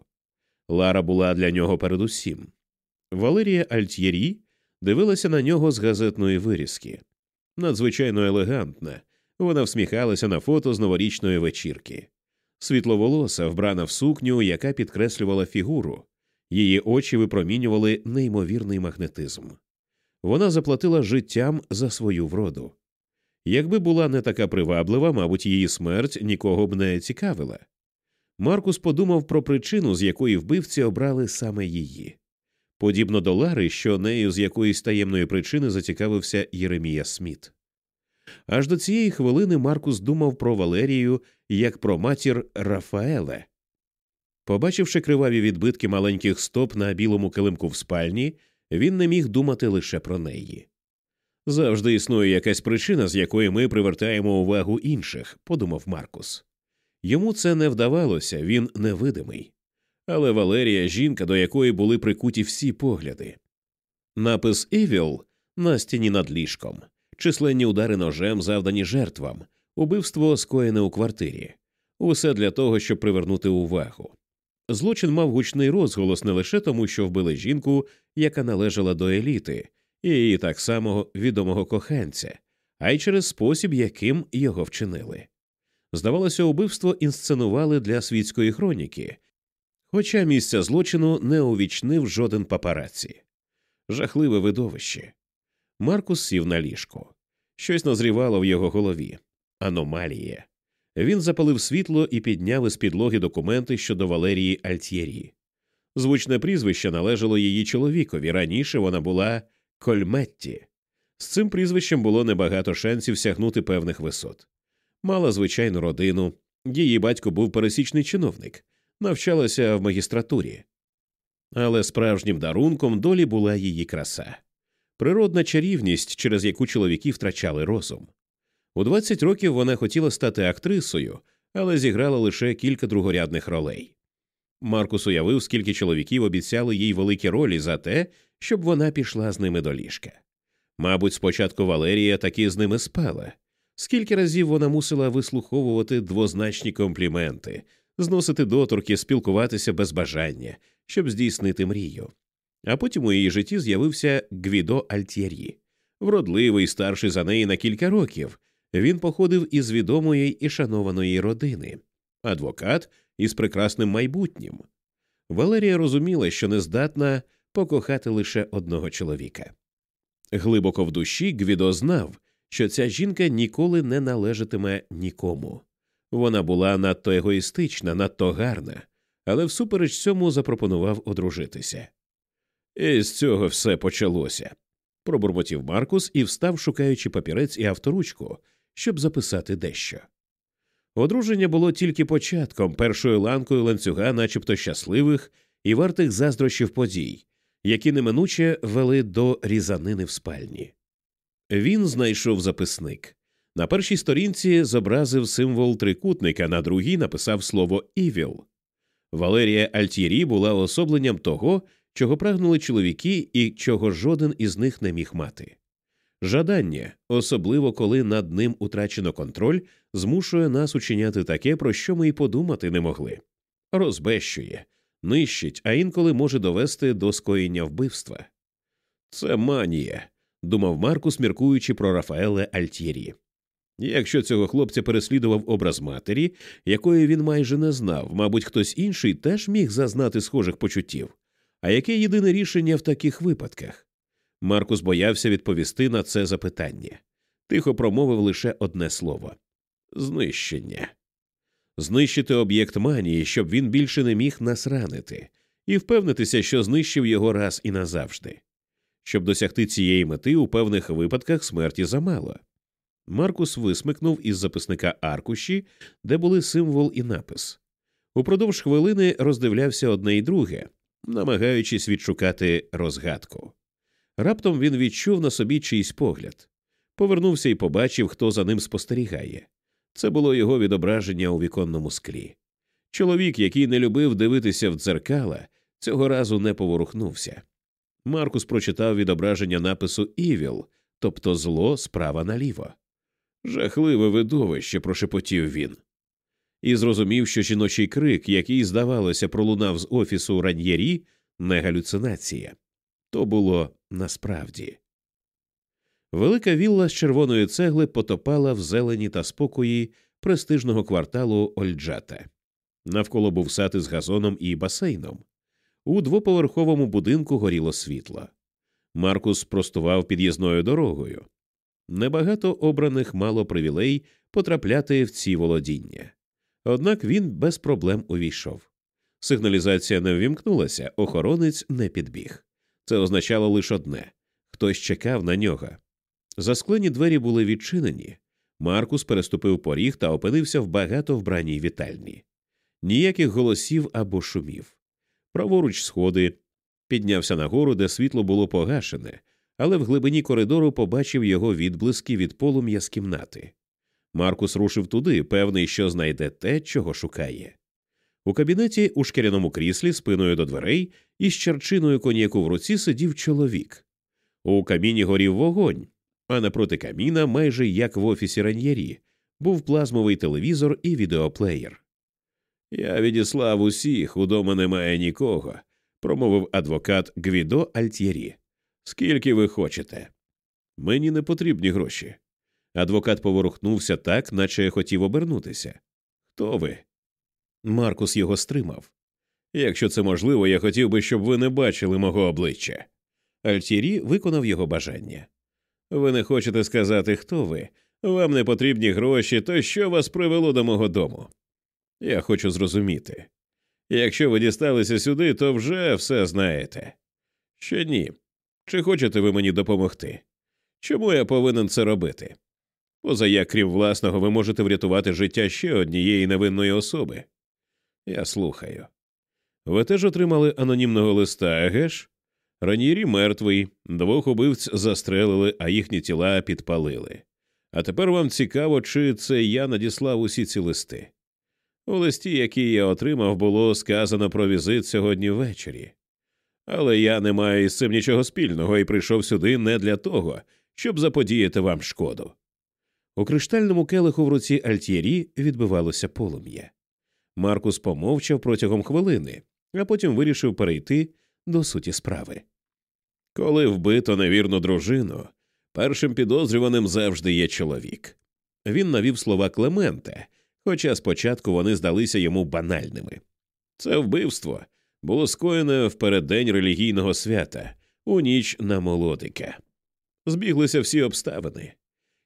Лара була для нього передусім. Валерія Альт'єрі дивилася на нього з газетної вирізки. Надзвичайно елегантна, вона всміхалася на фото з новорічної вечірки. Світловолоса, вбрана в сукню, яка підкреслювала фігуру, її очі випромінювали неймовірний магнетизм. Вона заплатила життям за свою вроду. Якби була не така приваблива, мабуть, її смерть нікого б не цікавила. Маркус подумав про причину, з якої вбивці обрали саме її. Подібно до Лари, що нею з якоїсь таємної причини зацікавився Єремія Сміт. Аж до цієї хвилини Маркус думав про Валерію як про матір Рафаеле. Побачивши криваві відбитки маленьких стоп на білому килимку в спальні, він не міг думати лише про неї. Завжди існує якась причина, з якої ми привертаємо увагу інших, подумав Маркус. Йому це не вдавалося, він невидимий. Але Валерія жінка, до якої були прикуті всі погляди. Напис Івіл на стіні над ліжком, численні удари ножем, завдані жертвам, убивство скоєне у квартирі, усе для того, щоб привернути увагу. Злочин мав гучний розголос не лише тому, що вбили жінку, яка належала до еліти, і її так само відомого коханця, а й через спосіб, яким його вчинили. Здавалося, убивство інсценували для світської хроніки, хоча місця злочину не увічнив жоден папараці. Жахливе видовище. Маркус сів на ліжко. Щось назрівало в його голові. Аномалія. Він запалив світло і підняв із підлоги документи щодо Валерії Альтєрі. Звучне прізвище належало її чоловікові. Раніше вона була Кольметті. З цим прізвищем було небагато шансів сягнути певних висот. Мала звичайну родину, її батько був пересічний чиновник, навчалася в магістратурі. Але справжнім дарунком долі була її краса, природна чарівність, через яку чоловіки втрачали розум. У 20 років вона хотіла стати актрисою, але зіграла лише кілька другорядних ролей. Маркус уявив, скільки чоловіків обіцяли їй великі ролі за те, щоб вона пішла з ними до ліжка. Мабуть, спочатку Валерія таки з ними спала. Скільки разів вона мусила вислуховувати двозначні компліменти, зносити доторки, спілкуватися без бажання, щоб здійснити мрію. А потім у її житті з'явився Гвідо Альтєрі, вродливий, старший за неї на кілька років. Він походив із відомої і шанованої родини, адвокат із прекрасним майбутнім. Валерія розуміла, що не здатна покохати лише одного чоловіка. Глибоко в душі Гвідо знав, що ця жінка ніколи не належатиме нікому. Вона була надто егоїстична, надто гарна, але всупереч цьому запропонував одружитися. І з цього все почалося. Пробурмотів Маркус і встав, шукаючи папірець і авторучку, щоб записати дещо. Одруження було тільки початком, першою ланкою ланцюга, начебто щасливих і вартих заздрощів подій, які неминуче вели до різанини в спальні. Він знайшов записник. На першій сторінці зобразив символ трикутника, на другій написав слово «Івіл». Валерія Альтєрі була особленням того, чого прагнули чоловіки і чого жоден із них не міг мати. Жадання, особливо коли над ним утрачено контроль, змушує нас учиняти таке, про що ми й подумати не могли розбещує, нищить, а інколи може довести до скоєння вбивства. Це манія, думав Маркус, міркуючи про Рафаеле Альтєрі. Якщо цього хлопця переслідував образ матері, якої він майже не знав, мабуть, хтось інший теж міг зазнати схожих почуттів. А яке єдине рішення в таких випадках? Маркус боявся відповісти на це запитання. Тихо промовив лише одне слово знищення. Знищити об'єкт манії, щоб він більше не міг нас ранити, і впевнитися, що знищив його раз і назавжди. Щоб досягти цієї мети у певних випадках смерті замало. Маркус висмикнув із записника аркуші, де були символ і напис. Упродовж хвилини роздивлявся одне і друге, намагаючись відшукати розгадку. Раптом він відчув на собі чийсь погляд, повернувся і побачив, хто за ним спостерігає. Це було його відображення у віконному склі. Чоловік, який не любив дивитися в дзеркала, цього разу не поворухнувся. Маркус прочитав відображення напису Івіл, тобто зло справа наліво. Жахливе видовище, прошепотів він. І зрозумів, що жіночий крик, який, здавалося, пролунав з офісу раньєрі, не галюцинація. То було насправді. Велика вілла з червоної цегли потопала в зелені та спокої престижного кварталу Ольджата. Навколо був сад із газоном і басейном. У двоповерховому будинку горіло світло. Маркус простував під'їзною дорогою. Небагато обраних мало привілей потрапляти в ці володіння. Однак він без проблем увійшов. Сигналізація не ввімкнулася, охоронець не підбіг. Це означало лише одне хтось чекав на нього. Засклені двері були відчинені. Маркус переступив поріг та опинився в багато вбраній вітальні. Ніяких голосів або шумів. Праворуч сходи, піднявся нагору, де світло було погашене, але в глибині коридору побачив його відблиски від полум'я з кімнати. Маркус рушив туди, певний, що знайде те, чого шукає. У кабінеті у шкіряному кріслі спиною до дверей і з черчиною коньяку в руці сидів чоловік. У каміні горів вогонь, а напроти каміна, майже як в офісі раньєрі, був плазмовий телевізор і відеоплеєр. Я відіслав усіх, удома немає нікого, промовив адвокат Гвідо Альтєрі. Скільки ви хочете? Мені не потрібні гроші. Адвокат поворухнувся так, наче хотів обернутися. Хто ви? Маркус його стримав. Якщо це можливо, я хотів би, щоб ви не бачили мого обличчя. Альтірі виконав його бажання. Ви не хочете сказати, хто ви, вам не потрібні гроші, то що вас привело до мого дому? Я хочу зрозуміти. Якщо ви дісталися сюди, то вже все знаєте. Ще ні. Чи хочете ви мені допомогти? Чому я повинен це робити? Поза як, крім власного, ви можете врятувати життя ще однієї невинної особи. Я слухаю. Ви теж отримали анонімного листа, агеш? Ранірі мертвий, двох убивць застрелили, а їхні тіла підпалили. А тепер вам цікаво, чи це я надіслав усі ці листи. У листі, який я отримав, було сказано про візит сьогодні ввечері. Але я не маю із цим нічого спільного і прийшов сюди не для того, щоб заподіяти вам шкоду. У криштальному келиху в руці Альтєрі відбивалося полум'я. Маркус помовчав протягом хвилини, а потім вирішив перейти до суті справи. Коли вбито невірну дружину, першим підозрюваним завжди є чоловік. Він навів слова Клемента, хоча спочатку вони здалися йому банальними. Це вбивство було скоєне в переддень релігійного свята у ніч на молодика. Збіглися всі обставини.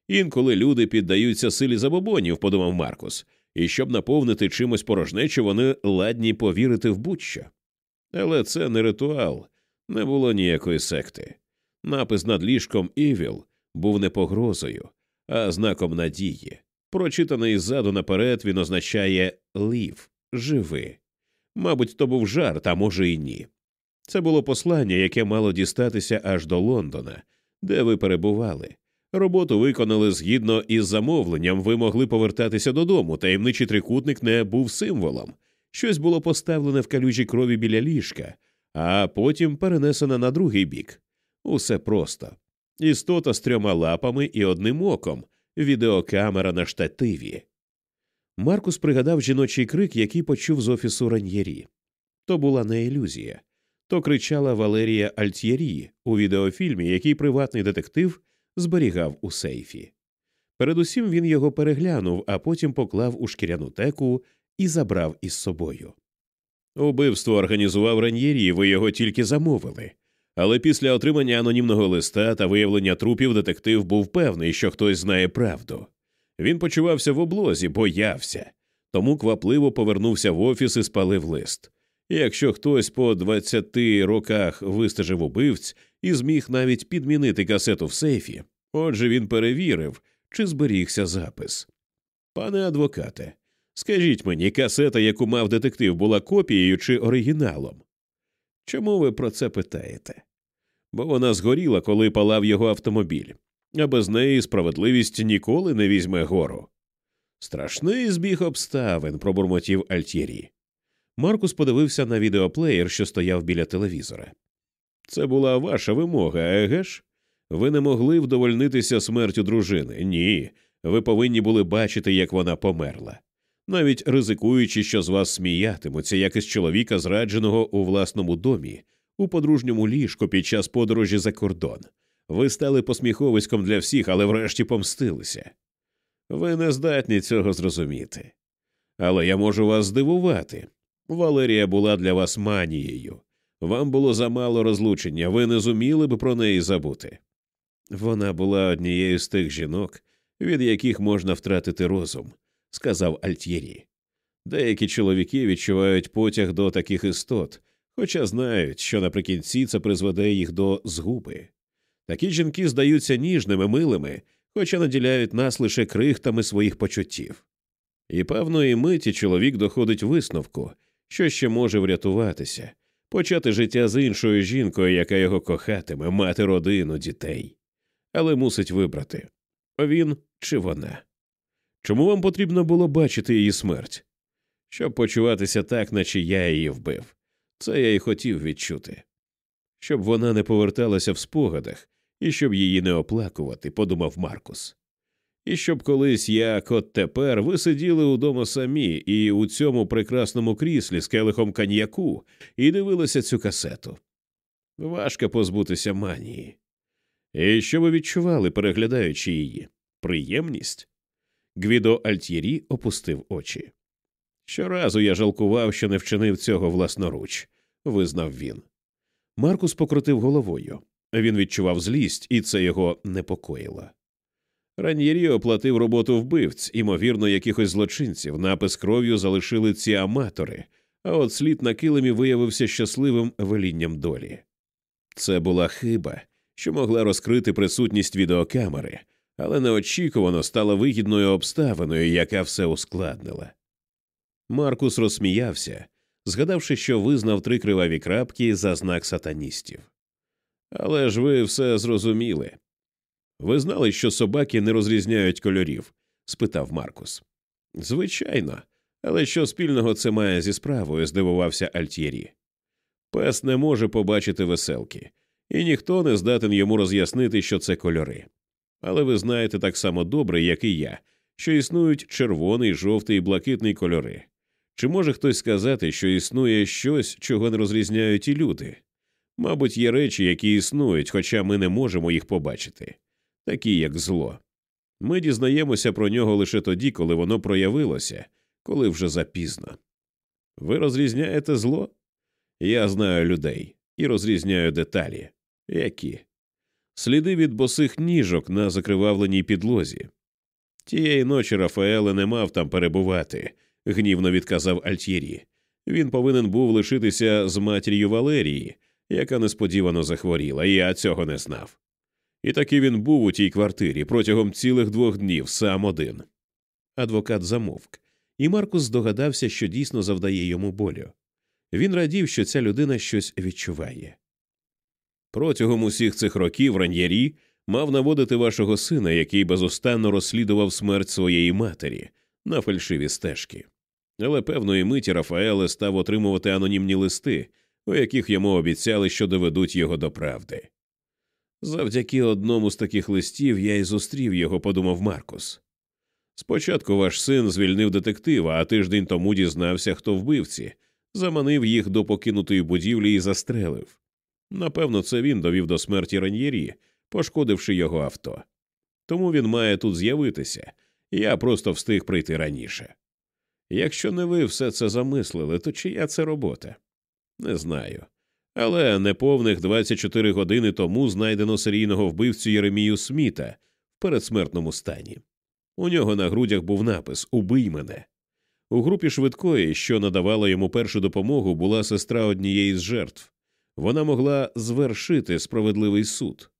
Інколи люди піддаються силі забобонів, подумав Маркус, і щоб наповнити чимось порожнечу, вони ладні повірити в будь-що. Але це не ритуал, не було ніякої секти. Напис над ліжком Івіл був не погрозою, а знаком надії. Прочитаний ззаду наперед, він означає лів, живи. Мабуть, то був жарт, а може і ні. Це було послання, яке мало дістатися аж до Лондона, де ви перебували, Роботу виконали згідно із замовленням, ви могли повертатися додому. Таємничий трикутник не був символом. Щось було поставлене в калюжі крові біля ліжка, а потім перенесено на другий бік. Усе просто. Істота з трьома лапами і одним оком, відеокамера на штативі. Маркус пригадав жіночий крик, який почув з офісу раньєрі. То була не ілюзія, то кричала Валерія Альтєрі у відеофільмі, який приватний детектив зберігав у сейфі. Передусім він його переглянув, а потім поклав у шкіряну теку і забрав із собою. Убивство організував раньєрі, ви його тільки замовили. Але після отримання анонімного листа та виявлення трупів детектив був певний, що хтось знає правду. Він почувався в облозі, боявся, тому квапливо повернувся в офіс і спалив лист. І якщо хтось по 20 роках вистежив убивць і зміг навіть підмінити касету в сейфі, отже він перевірив, чи зберігся запис. Пане адвокате, скажіть мені, касета, яку мав детектив, була копією чи оригіналом? Чому ви про це питаєте? Бо вона згоріла, коли палав його автомобіль, а без неї справедливість ніколи не візьме гору. Страшний збіг обставин, пробурмотів Альтєрі. Маркус подивився на відеоплеєр, що стояв біля телевізора. Це була ваша вимога, еге ж? Ви не могли вдовольнитися смертю дружини. Ні. Ви повинні були бачити, як вона померла. Навіть ризикуючи, що з вас сміятимуться, як із чоловіка, зрадженого у власному домі, у подружньому ліжку під час подорожі за кордон. Ви стали посміховиськом для всіх, але врешті помстилися. Ви не здатні цього зрозуміти. Але я можу вас здивувати. Валерія була для вас манією. Вам було замало розлучення, ви не зуміли б про неї забути. Вона була однією з тих жінок, від яких можна втратити розум, сказав Альтєрі. Деякі чоловіки відчувають потяг до таких істот, хоча знають, що наприкінці це призведе їх до згуби. Такі жінки здаються ніжними, милими, хоча наділяють нас лише крихтами своїх почуттів. І певної миті чоловік доходить висновку, що ще може врятуватися, почати життя з іншою жінкою, яка його кохатиме, мати родину, дітей, але мусить вибрати він чи вона. Чому вам потрібно було бачити її смерть? Щоб почуватися так, наче я її вбив. Це я й хотів відчути. Щоб вона не поверталася в спогадах і щоб її не оплакувати, подумав Маркус. І щоб колись як от тепер ви сиділи удома самі і у цьому прекрасному кріслі з келихом коньяку і дивилися цю касету. Важко позбутися манії. І що ви відчували, переглядаючи її? Приємність? Гвідо Альтєрі опустив очі. Щоразу я жалкував, що не вчинив цього власноруч, визнав він. Маркус покрутив головою. Він відчував злість, і це його непокоїло. Ран'єрі оплатив роботу вбивць, імовірно, якихось злочинців, напис кров'ю залишили ці аматори, а от слід на килимі виявився щасливим велінням долі. Це була хиба, що могла розкрити присутність відеокамери, але неочікувано стала вигідною обставиною, яка все ускладнила. Маркус розсміявся, згадавши, що визнав три криваві крапки за знак сатаністів. Але ж ви все зрозуміли. Ви знали, що собаки не розрізняють кольорів? спитав Маркус. Звичайно, але що спільного це має зі справою? здивувався Альтєрі. Пес не може побачити веселки, і ніхто не здатен йому роз'яснити, що це кольори. Але ви знаєте так само добре, як і я, що існують червоний, жовтий і блакитний кольори. Чи може хтось сказати, що існує щось, чого не розрізняють і люди? Мабуть, є речі, які існують, хоча ми не можемо їх побачити, такі як зло. Ми дізнаємося про нього лише тоді, коли воно проявилося, коли вже запізно. Ви розрізняєте зло? Я знаю людей і розрізняю деталі. Які? Сліди від босих ніжок на закривавленій підлозі. Тієї ночі Рафаеле не мав там перебувати, гнівно відказав Альтєрі. Він повинен був лишитися з матір'ю Валерії, яка несподівано захворіла, і я цього не знав. І таки він був у тій квартирі протягом цілих двох днів, сам один. Адвокат замовк, і Маркус здогадався, що дійсно завдає йому болю. Він радів, що ця людина щось відчуває. Протягом усіх цих років ран'єрі Мав наводити вашого сина, який безустанно розслідував смерть своєї матері на фальшиві стежки. Але певної миті Рафаеле став отримувати анонімні листи, у яких йому обіцяли, що доведуть його до правди. Завдяки одному з таких листів я й зустрів його, подумав Маркус. Спочатку ваш син звільнив детектива, а тиждень тому дізнався, хто вбивці, заманив їх до покинутої будівлі і застрелив. Напевно, це він довів до смерті раньєрі, пошкодивши його авто. Тому він має тут з'явитися, я просто встиг прийти раніше. Якщо не ви все це замислили, то чия це робота? Не знаю. Але неповних 24 години тому знайдено серійного вбивцю Єремію Сміта в передсмертному стані. У нього на грудях був напис Убий мене. У групі швидкої, що надавала йому першу допомогу, була сестра однієї з жертв. Вона могла звершити справедливий суд.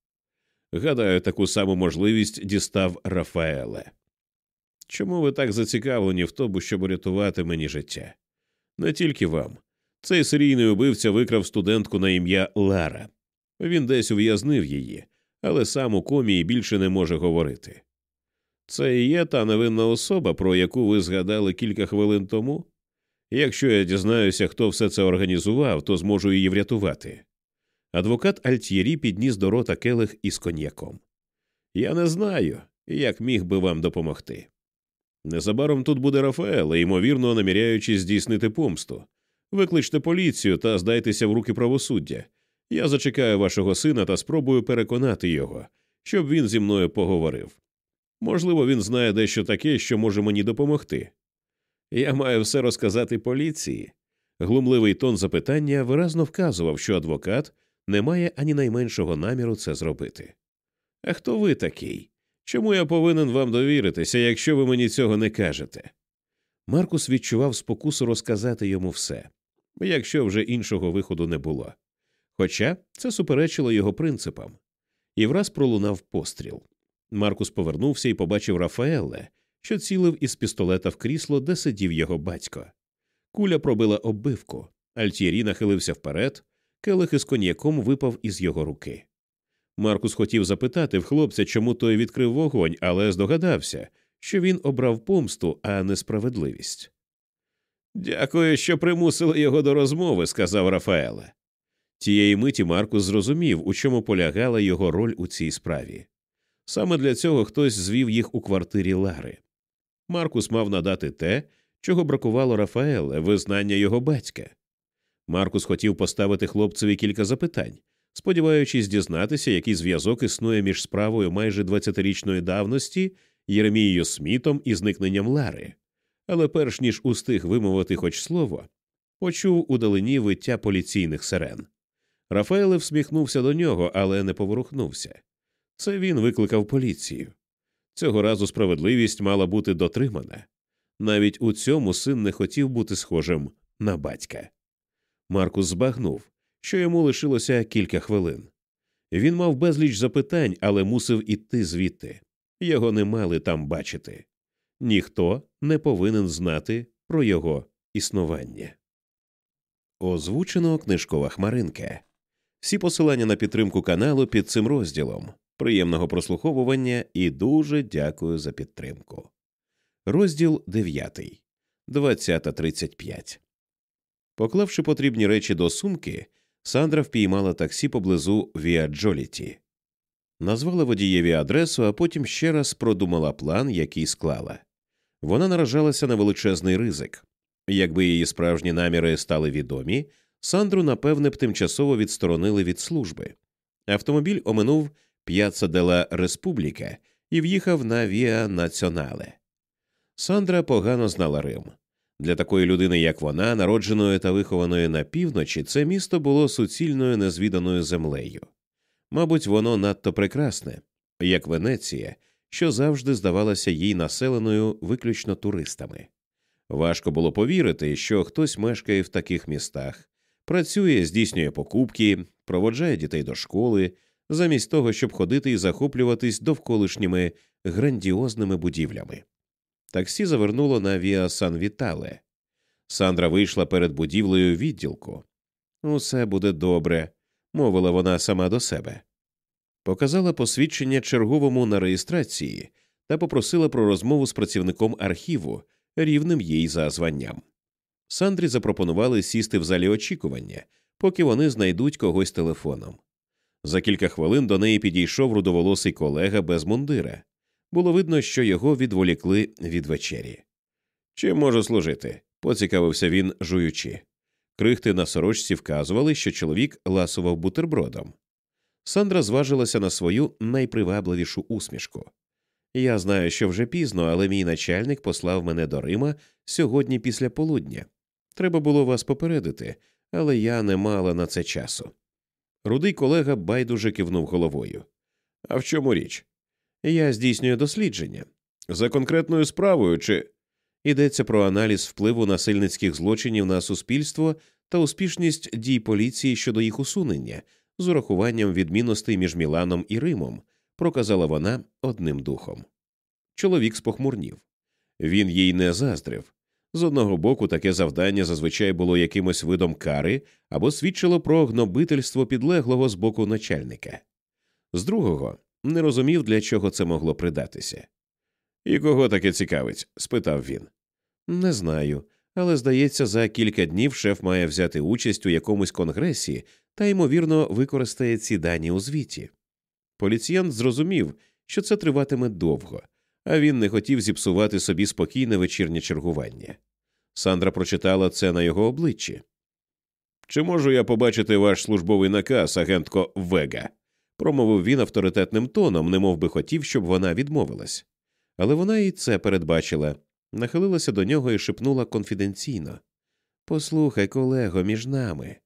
Гадаю, таку саму можливість дістав Рафаеле. Чому ви так зацікавлені в тому, щоб рятувати мені життя? Не тільки вам. Цей серійний убивця викрав студентку на ім'я Лара. Він десь ув'язнив її, але сам у комі і більше не може говорити. Це і є та невинна особа, про яку ви згадали кілька хвилин тому. Якщо я дізнаюся, хто все це організував, то зможу її врятувати. Адвокат Альтєрі підніс до рота келих із коньяком. Я не знаю, як міг би вам допомогти. Незабаром тут буде Рафаел, ймовірно, наміряючись здійснити помсту. Викличте поліцію та здайтеся в руки правосуддя. Я зачекаю вашого сина та спробую переконати його, щоб він зі мною поговорив. Можливо, він знає дещо таке, що може мені допомогти. Я маю все розказати поліції. Глумливий тон запитання виразно вказував, що адвокат не має ані найменшого наміру це зробити. А хто ви такий? Чому я повинен вам довіритися, якщо ви мені цього не кажете? Маркус відчував спокусу розказати йому все, якщо вже іншого виходу не було. Хоча це суперечило його принципам, і враз пролунав постріл. Маркус повернувся і побачив Рафаеле, що цілив із пістолета в крісло, де сидів його батько. Куля пробила оббивку, Альтєрі нахилився вперед, келих із коньяком випав із його руки. Маркус хотів запитати в хлопця, чому той відкрив вогонь, але здогадався, що він обрав помсту, а не справедливість. Дякую, що примусили його до розмови, сказав Рафаеле. Тієї миті Маркус зрозумів, у чому полягала його роль у цій справі. Саме для цього хтось звів їх у квартирі Лари. Маркус мав надати те, чого бракувало Рафаеле, визнання його батька. Маркус хотів поставити хлопцеві кілька запитань, сподіваючись дізнатися, який зв'язок існує між справою майже 20-річної давності Єремією Смітом і зникненням Лари. Але перш ніж устиг вимовити хоч слово, почув удалині виття поліційних сирен. Рафаеле всміхнувся до нього, але не поворухнувся. Це він викликав поліцію. Цього разу справедливість мала бути дотримана. Навіть у цьому син не хотів бути схожим на батька. Маркус збагнув, що йому лишилося кілька хвилин. Він мав безліч запитань, але мусив іти звідти. Його не мали там бачити. Ніхто не повинен знати про його існування. Озвучено книжкова хмаринка. Всі посилання на підтримку каналу під цим розділом. Приємного прослуховування і дуже дякую за підтримку. Розділ 9. 20.35 Поклавши потрібні речі до сумки, Сандра впіймала таксі поблизу Віа Джоліті. Назвала водієві адресу, а потім ще раз продумала план, який склала. Вона наражалася на величезний ризик. Якби її справжні наміри стали відомі, Сандру, напевне, б тимчасово відсторонили від служби. Автомобіль оминув П'яцца Дела Республіка і в'їхав на Віа Націонале. Сандра погано знала Рим. Для такої людини, як вона, народженої та вихованої на півночі, це місто було суцільною незвіданою землею. Мабуть, воно надто прекрасне, як Венеція, що завжди здавалася їй населеною виключно туристами. Важко було повірити, що хтось мешкає в таких містах, працює, здійснює покупки, проводжає дітей до школи, замість того, щоб ходити і захоплюватись довколишніми грандіозними будівлями. Таксі завернуло на Віа Сан Вітале. Сандра вийшла перед будівлею відділку. Усе буде добре, мовила вона сама до себе. Показала посвідчення черговому на реєстрації та попросила про розмову з працівником архіву, рівним їй за званням. Сандрі запропонували сісти в залі очікування, поки вони знайдуть когось телефоном. За кілька хвилин до неї підійшов рудоволосий колега без мундира. Було видно, що його відволікли від вечері. Чим можу служити? поцікавився він, жуючи. Крихти на сорочці вказували, що чоловік ласував бутербродом. Сандра зважилася на свою найпривабливішу усмішку. Я знаю, що вже пізно, але мій начальник послав мене до Рима сьогодні після полудня. Треба було вас попередити, але я не мала на це часу. Рудий колега байдуже кивнув головою. А в чому річ? Я здійснюю дослідження. За конкретною справою чи йдеться про аналіз впливу насильницьких злочинів на суспільство та успішність дій поліції щодо їх усунення з урахуванням відмінностей між Міланом і Римом, проказала вона одним духом. Чоловік спохмурнів. Він їй не заздрив. З одного боку, таке завдання зазвичай було якимось видом кари або свідчило про гнобительство підлеглого з боку начальника. З другого не розумів, для чого це могло придатися. І кого таке цікавить? спитав він. Не знаю, але здається, за кілька днів шеф має взяти участь у якомусь конгресі та, ймовірно, використає ці дані у звіті. Поліціянт зрозумів, що це триватиме довго, а він не хотів зіпсувати собі спокійне вечірнє чергування. Сандра прочитала це на його обличчі. Чи можу я побачити ваш службовий наказ, агентко Вега? промовив він авторитетним тоном, немов би хотів, щоб вона відмовилась. Але вона і це передбачила, нахилилася до нього і шепнула конфіденційно Послухай, колего, між нами.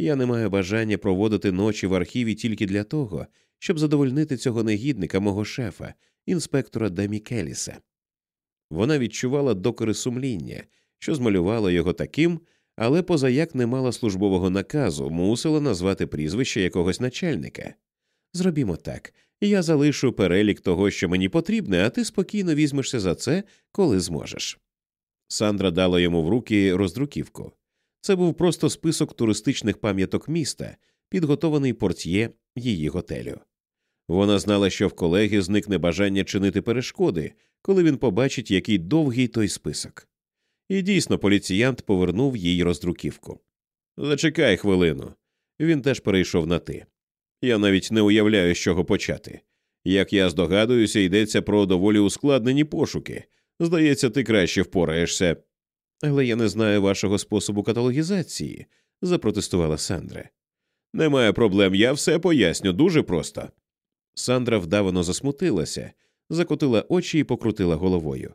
Я не маю бажання проводити ночі в архіві тільки для того, щоб задовольнити цього негідника мого шефа, інспектора Демікеліса. Вона відчувала докори сумління, що змалювала його таким, але позаяк не мала службового наказу, мусила назвати прізвище якогось начальника. Зробімо так я залишу перелік того, що мені потрібне, а ти спокійно візьмешся за це, коли зможеш. Сандра дала йому в руки роздруківку. Це був просто список туристичних пам'яток міста, підготований портьє її готелю. Вона знала, що в колеги зникне бажання чинити перешкоди, коли він побачить, який довгий той список. І дійсно поліціянт повернув їй роздруківку. Зачекай хвилину. Він теж перейшов на ти. Я навіть не уявляю, з чого почати. Як я здогадуюся, йдеться про доволі ускладнені пошуки. Здається, ти краще впораєшся. Але я не знаю вашого способу каталогізації, запротестувала Сандра. Немає проблем, я все поясню дуже просто. Сандра вдавано засмутилася, закотила очі і покрутила головою.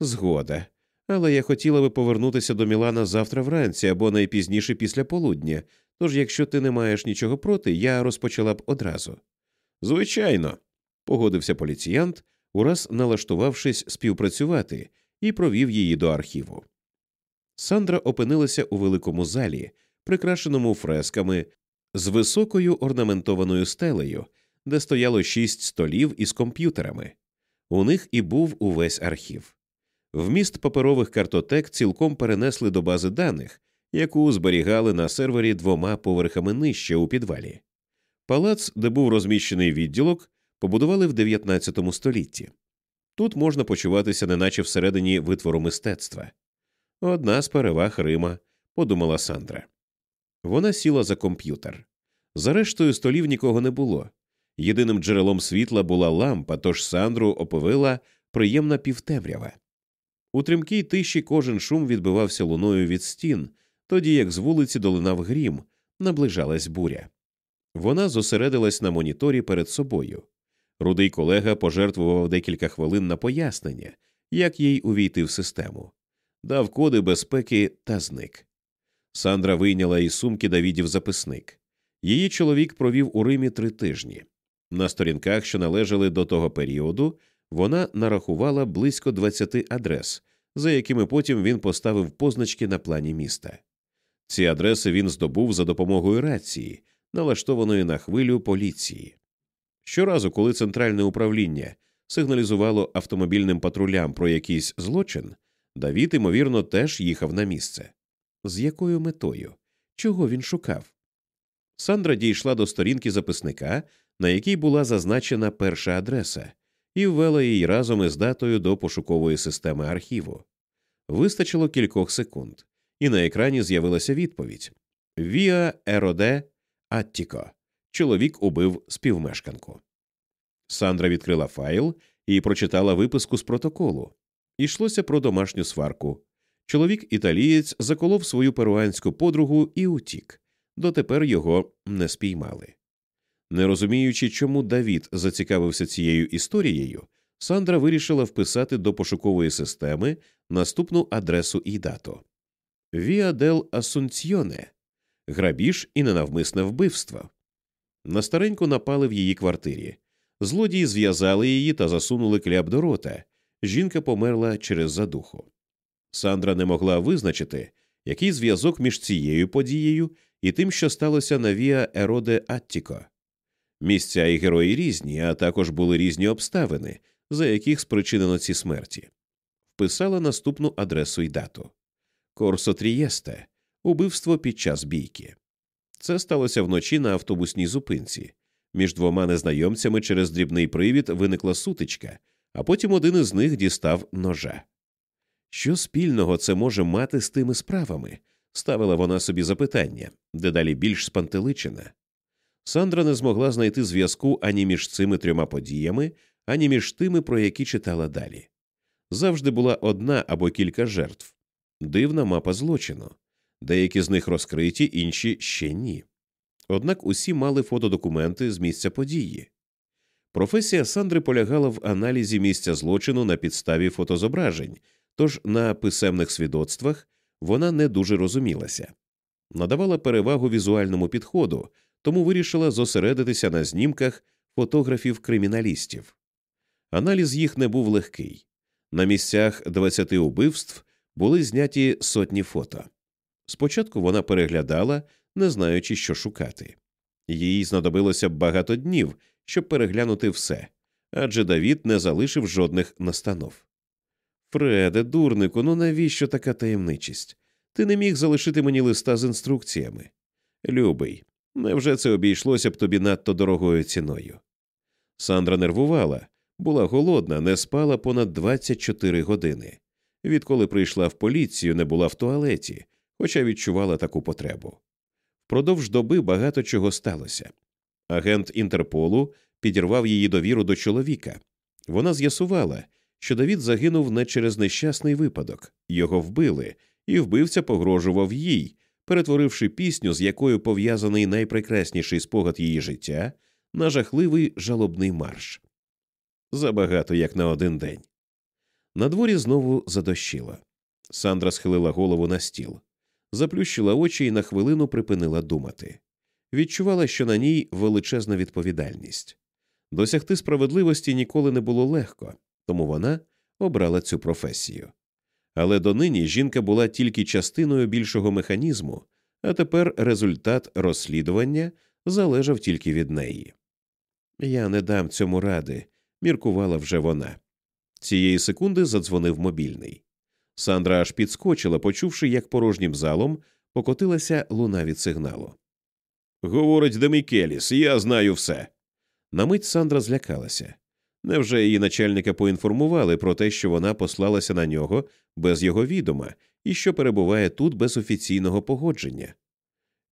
Згода. Але я хотіла би повернутися до Мілана завтра вранці або найпізніше після полудня, тож, якщо ти не маєш нічого проти, я розпочала б одразу. Звичайно, погодився поліціянт, ураз налаштувавшись співпрацювати, і провів її до архіву. Сандра опинилася у великому залі, прикрашеному фресками, з високою орнаментованою стелею, де стояло шість столів із комп'ютерами. У них і був увесь архів. Вміст паперових картотек цілком перенесли до бази даних, яку зберігали на сервері двома поверхами нижче у підвалі. Палац, де був розміщений відділок, побудували в 19 столітті. Тут можна почуватися, неначе всередині витвору мистецтва. Одна з переваг Рима, подумала Сандра. Вона сіла за комп'ютер. За столів нікого не було. Єдиним джерелом світла була лампа, тож Сандру оповила приємна півтемрява. У тримкій тиші кожен шум відбивався луною від стін, тоді як з вулиці долинав грім, наближалась буря. Вона зосередилась на моніторі перед собою. Рудий колега пожертвував декілька хвилин на пояснення, як їй увійти в систему, дав коди безпеки та зник. Сандра вийняла із сумки Давідів записник. Її чоловік провів у Римі три тижні. На сторінках, що належали до того періоду, вона нарахувала близько 20 адрес, за якими потім він поставив позначки на плані міста. Ці адреси він здобув за допомогою рації, налаштованої на хвилю поліції. Щоразу, коли центральне управління сигналізувало автомобільним патрулям про якийсь злочин, Давід, ймовірно, теж їхав на місце. З якою метою? Чого він шукав? Сандра дійшла до сторінки записника, на якій була зазначена перша адреса, і ввела її разом із датою до пошукової системи архіву. Вистачило кількох секунд, і на екрані з'явилася відповідь Віа Ероде Аттіко. Чоловік убив співмешканку. Сандра відкрила файл і прочитала виписку з протоколу. Ішлося про домашню сварку. Чоловік італієць заколов свою перуанську подругу і утік. Дотепер його не спіймали. Не розуміючи, чому Давід зацікавився цією історією, Сандра вирішила вписати до пошукової системи наступну адресу і дату Віа дел Асунціоне грабіж і ненавмисне вбивство. На стареньку напали в її квартирі. Злодії зв'язали її та засунули кляп до рота. Жінка померла через задуху. Сандра не могла визначити, який зв'язок між цією подією і тим, що сталося на Віа Ероде Аттіко. Місця і герої різні, а також були різні обставини, за яких спричинено ці смерті. Вписала наступну адресу й дату Корсо Трієсте, убивство під час бійки. Це сталося вночі на автобусній зупинці. Між двома незнайомцями через дрібний привід виникла сутичка, а потім один із них дістав ножа. Що спільного це може мати з тими справами? ставила вона собі запитання, дедалі більш спантеличена. Сандра не змогла знайти зв'язку ані між цими трьома подіями, ані між тими, про які читала далі. Завжди була одна або кілька жертв, дивна мапа злочину, деякі з них розкриті, інші ще ні. Однак усі мали фотодокументи з місця події. Професія Сандри полягала в аналізі місця злочину на підставі фотозображень, тож на писемних свідоцтвах вона не дуже розумілася, надавала перевагу візуальному підходу, тому вирішила зосередитися на знімках фотографів криміналістів. Аналіз їх не був легкий. На місцях 20 убивств були зняті сотні фото. Спочатку вона переглядала, не знаючи, що шукати. Їй знадобилося багато днів, щоб переглянути все, адже Давід не залишив жодних настанов. Фреде, дурнику, ну навіщо така таємничість? Ти не міг залишити мені листа з інструкціями. Любий, невже це обійшлося б тобі надто дорогою ціною? Сандра нервувала, була голодна, не спала понад 24 години. Відколи прийшла в поліцію, не була в туалеті, хоча відчувала таку потребу. Впродовж доби багато чого сталося. Агент Інтерполу підірвав її довіру до чоловіка. Вона з'ясувала, що Давід загинув не через нещасний випадок, його вбили, і вбивця погрожував їй, перетворивши пісню, з якою пов'язаний найпрекрасніший спогад її життя, на жахливий жалобний марш. Забагато як на один день. На дворі знову задощило. Сандра схилила голову на стіл, заплющила очі і на хвилину припинила думати. Відчувала, що на ній величезна відповідальність. Досягти справедливості ніколи не було легко, тому вона обрала цю професію. Але донині жінка була тільки частиною більшого механізму, а тепер результат розслідування залежав тільки від неї. Я не дам цьому ради, міркувала вже вона. Цієї секунди задзвонив мобільний. Сандра аж підскочила, почувши, як порожнім залом покотилася луна від сигналу. Говорить Демікеліс, я знаю все. На мить Сандра злякалася. Невже її начальника поінформували про те, що вона послалася на нього без його відома і що перебуває тут без офіційного погодження?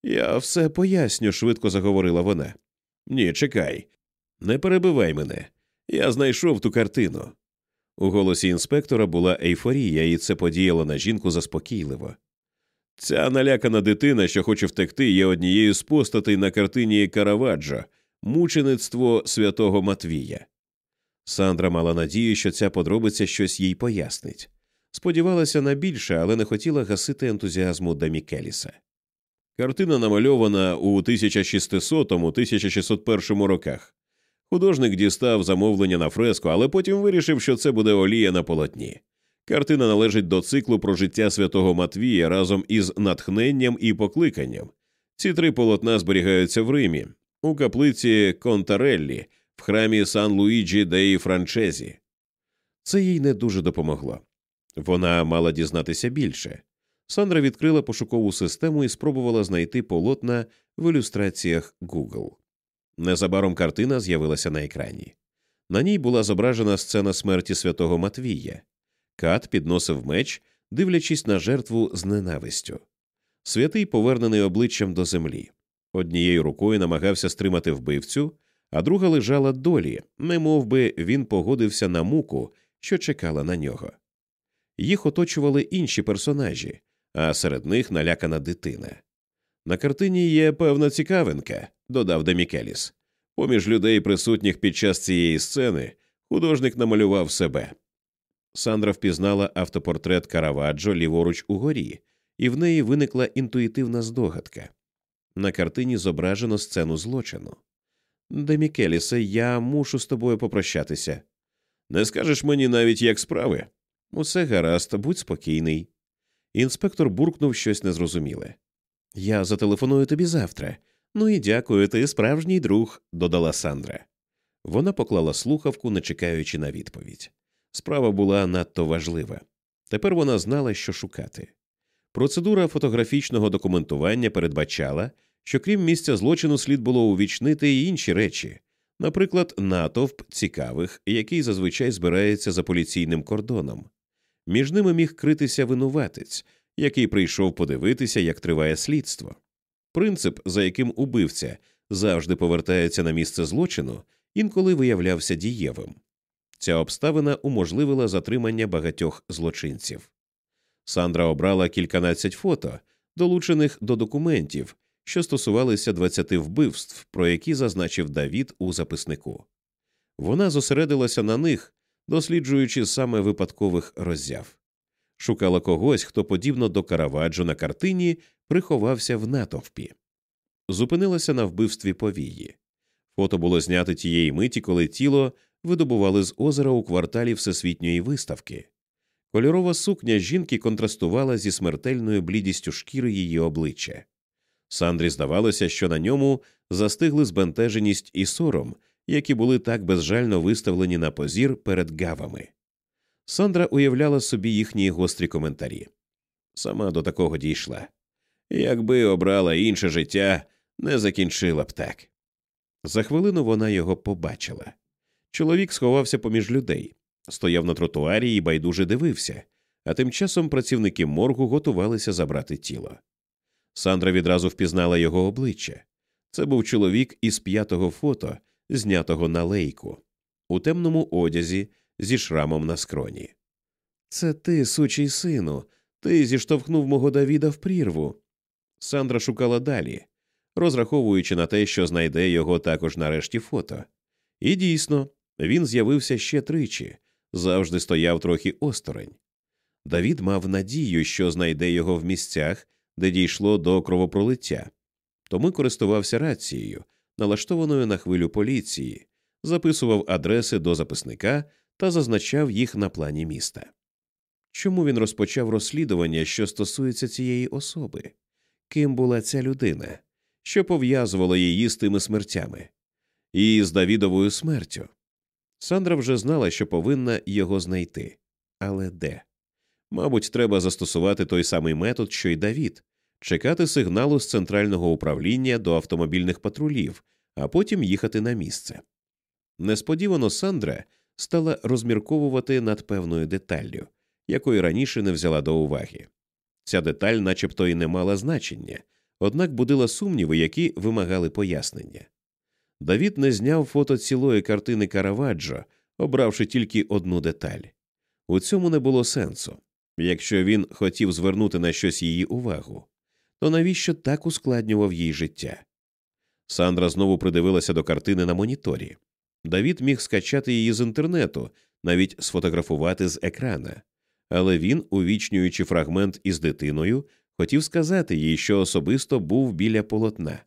Я все поясню, швидко заговорила вона. Ні, чекай, не перебивай мене. Я знайшов ту картину. У голосі інспектора була ейфорія, і це подіяло на жінку заспокійливо. Ця налякана дитина, що хоче втекти, є однією з постатей на картині Караваджо мучеництво святого Матвія. Сандра мала надію, що ця подробиця щось їй пояснить. Сподівалася на більше, але не хотіла гасити ентузіазму Дамікеліса. Картина намальована у 1600-1601 роках. Художник дістав замовлення на фреску, але потім вирішив, що це буде олія на полотні. Картина належить до циклу про життя святого Матвія разом із натхненням і покликанням. Ці три полотна зберігаються в Римі, у каплиці Контареллі, в храмі Сан Луїджі деї Франчезі. Це їй не дуже допомогло. Вона мала дізнатися більше. Сандра відкрила пошукову систему і спробувала знайти полотна в ілюстраціях Google. Незабаром картина з'явилася на екрані. На ній була зображена сцена смерті святого Матвія. Кат підносив меч, дивлячись на жертву з ненавистю. Святий, повернений обличчям до землі. Однією рукою намагався стримати вбивцю, а друга лежала долі, немов би він погодився на муку, що чекала на нього. Їх оточували інші персонажі, а серед них налякана дитина. На картині є певна цікавинка, додав Демікеліс. Поміж людей, присутніх під час цієї сцени, художник намалював себе. Сандра впізнала автопортрет Караваджо ліворуч угорі, і в неї виникла інтуїтивна здогадка. На картині зображено сцену злочину. Демікелісе, я мушу з тобою попрощатися. Не скажеш мені навіть, як справи. Усе гаразд, будь спокійний. Інспектор буркнув щось незрозуміле. Я зателефоную тобі завтра. Ну і дякую, ти справжній друг, додала Сандра. Вона поклала слухавку, не чекаючи на відповідь. Справа була надто важлива. Тепер вона знала, що шукати. Процедура фотографічного документування передбачала, що крім місця злочину слід було увічнити й інші речі, наприклад, натовп цікавих, який зазвичай збирається за поліційним кордоном. Між ними міг критися винуватець, який прийшов подивитися, як триває слідство. Принцип, за яким убивця завжди повертається на місце злочину, інколи виявлявся дієвим. Ця обставина уможливила затримання багатьох злочинців. Сандра обрала кільканадцять фото, долучених до документів, що стосувалися 20 вбивств, про які зазначив Давід у записнику. Вона зосередилася на них, досліджуючи саме випадкових роззяв. Шукала когось, хто, подібно до Караваджо на картині, приховався в натовпі. Зупинилася на вбивстві повії. Фото було знято тієї миті, коли тіло видобували з озера у кварталі всесвітньої виставки. Кольорова сукня жінки контрастувала зі смертельною блідістю шкіри її обличчя. Сандрі здавалося, що на ньому застигли збентеженість і сором, які були так безжально виставлені на позір перед гавами. Сандра уявляла собі їхні гострі коментарі. Сама до такого дійшла. Якби обрала інше життя, не закінчила б так. За хвилину вона його побачила. Чоловік сховався поміж людей, стояв на тротуарі і байдуже дивився, а тим часом працівники моргу готувалися забрати тіло. Сандра відразу впізнала його обличчя. Це був чоловік із п'ятого фото, знятого на лейку, у темному одязі зі шрамом на скроні. Це ти, сучий сину, ти зіштовхнув мого Давіда в прірву. Сандра шукала далі, розраховуючи на те, що знайде його також нарешті фото. І дійсно, він з'явився ще тричі, завжди стояв трохи осторонь. Давід мав надію, що знайде його в місцях, де дійшло до кровопролиття, тому користувався рацією, налаштованою на хвилю поліції, записував адреси до записника та зазначав їх на плані міста. Чому він розпочав розслідування, що стосується цієї особи? Ким була ця людина, що пов'язувала її з тими смертями, і з Давідовою смертю? Сандра вже знала, що повинна його знайти. Але де? Мабуть, треба застосувати той самий метод, що й Давід, чекати сигналу з центрального управління до автомобільних патрулів, а потім їхати на місце. Несподівано Сандра стала розмірковувати над певною деталлю, якої раніше не взяла до уваги. Ця деталь, начебто, і не мала значення, однак будила сумніви, які вимагали пояснення. Давід не зняв фото цілої картини Караваджо, обравши тільки одну деталь. У цьому не було сенсу. Якщо він хотів звернути на щось її увагу, то навіщо так ускладнював їй життя? Сандра знову придивилася до картини на моніторі. Давід міг скачати її з інтернету, навіть сфотографувати з екрана, але він, увічнюючи фрагмент із дитиною, хотів сказати їй, що особисто був біля полотна.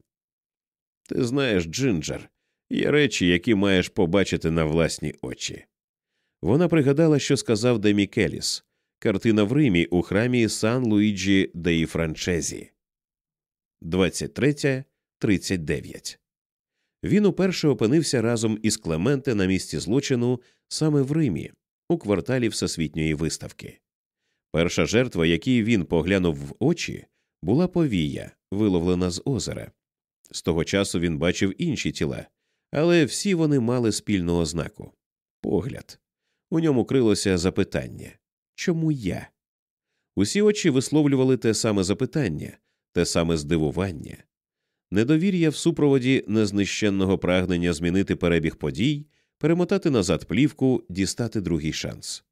Ти знаєш, Джинджер, є речі, які маєш побачити на власні очі. Вона пригадала, що сказав Де Мікеліс картина в Римі у храмі Сан Луїджі деї Франчезі. 23.39 Він уперше опинився разом із Клементе на місці злочину саме в Римі, у кварталі Всесвітньої виставки. Перша жертва, якій він поглянув в очі, була повія, виловлена з озера. З того часу він бачив інші тіла, але всі вони мали спільну ознаку погляд. У ньому крилося запитання чому я? Усі очі висловлювали те саме запитання, те саме здивування, недовір'я в супроводі незнищенного прагнення змінити перебіг подій, перемотати назад плівку, дістати другий шанс.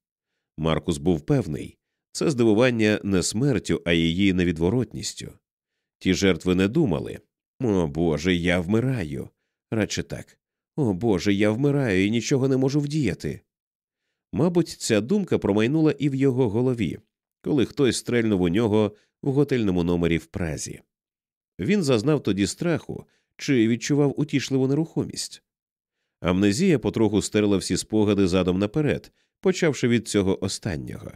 Маркус був певний це здивування не смертю, а її невідворотністю. Ті жертви не думали О Боже, я вмираю. Радше так. О Боже, я вмираю і нічого не можу вдіяти. Мабуть, ця думка промайнула і в його голові, коли хтось стрельнув у нього в готельному номері в Празі. Він зазнав тоді страху чи відчував утішливу нерухомість. Амнезія потроху стерла всі спогади задом наперед, почавши від цього останнього.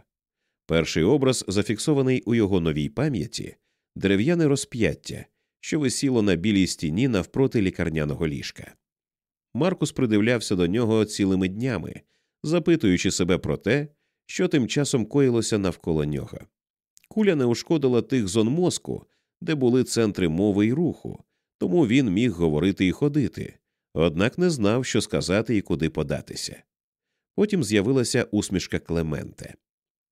Перший образ, зафіксований у його новій пам'яті, дерев'яне розп'яття, що висіло на білій стіні навпроти лікарняного ліжка. Маркус придивлявся до нього цілими днями, запитуючи себе про те, що тим часом коїлося навколо нього. Куля не ушкодила тих зон мозку, де були центри мови й руху, тому він міг говорити і ходити, однак не знав, що сказати і куди податися. Потім з'явилася усмішка Клементе.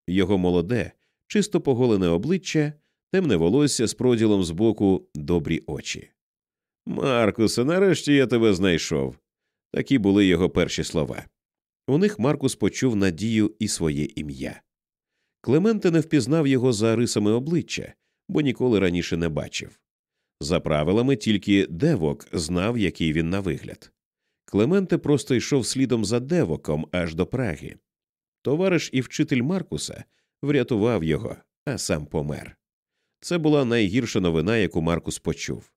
Його молоде, чисто поголене обличчя, темне волосся з проділом збоку добрі очі. Маркусе, нарешті я тебе знайшов. Такі були його перші слова. У них Маркус почув надію і своє ім'я. Клементе не впізнав його за рисами обличчя, бо ніколи раніше не бачив. За правилами, тільки Девок знав, який він на вигляд. Клементе просто йшов слідом за Девоком аж до Праги. Товариш і вчитель Маркуса врятував його, а сам помер. Це була найгірша новина, яку Маркус почув.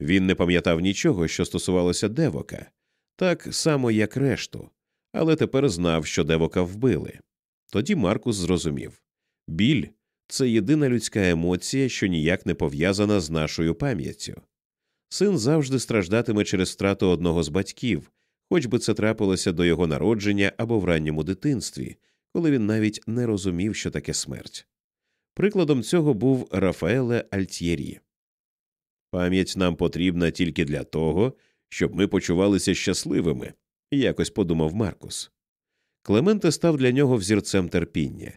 Він не пам'ятав нічого, що стосувалося Девока, так само, як решту, але тепер знав, що Девока вбили. Тоді Маркус зрозумів біль це єдина людська емоція, що ніяк не пов'язана з нашою пам'яттю. Син завжди страждатиме через втрату одного з батьків, хоч би це трапилося до його народження або в ранньому дитинстві, коли він навіть не розумів, що таке смерть. Прикладом цього був Рафаеле Альтєрі. Пам'ять нам потрібна тільки для того, щоб ми почувалися щасливими, якось подумав Маркус. Клементе став для нього взірцем терпіння.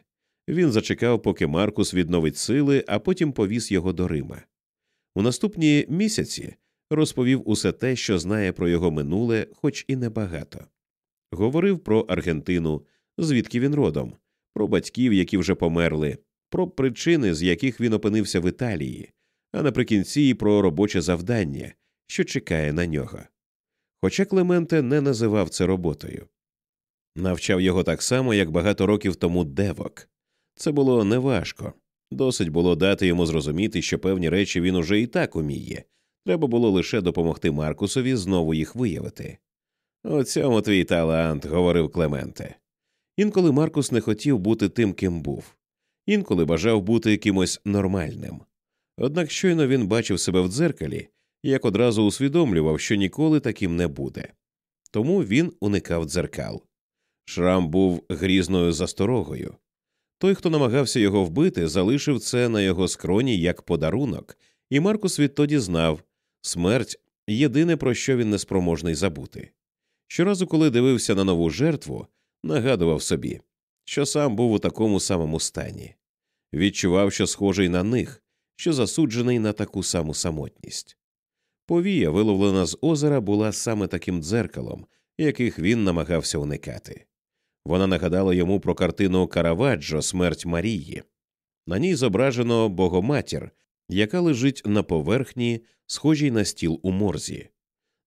Він зачекав, поки Маркус відновить сили, а потім повіз його до Рима. У наступні місяці розповів усе те, що знає про його минуле, хоч і небагато. Говорив про Аргентину, звідки він родом, про батьків, які вже померли, про причини, з яких він опинився в Італії, а наприкінці про робоче завдання, що чекає на нього. Хоча Клементе не називав це роботою. Навчав його так само, як багато років тому девок. Це було неважко. Досить було дати йому зрозуміти, що певні речі він уже і так уміє. Треба було лише допомогти Маркусові знову їх виявити. У цьому твій талант, говорив Клементе. Інколи Маркус не хотів бути тим, ким був, інколи бажав бути кимось нормальним. Однак щойно він бачив себе в дзеркалі, як одразу усвідомлював, що ніколи таким не буде. Тому він уникав дзеркал. Шрам був грізною засторогою. Той, хто намагався його вбити, залишив це на його скроні як подарунок, і Маркус відтоді знав смерть єдине, про що він неспроможний забути. Щоразу, коли дивився на нову жертву, нагадував собі, що сам був у такому самому стані, відчував, що схожий на них, що засуджений на таку саму самотність. Повія, виловлена з озера, була саме таким дзеркалом, яких він намагався уникати. Вона нагадала йому про картину Караваджо Смерть Марії. На ній зображено Богоматір, яка лежить на поверхні, схожій на стіл у морзі.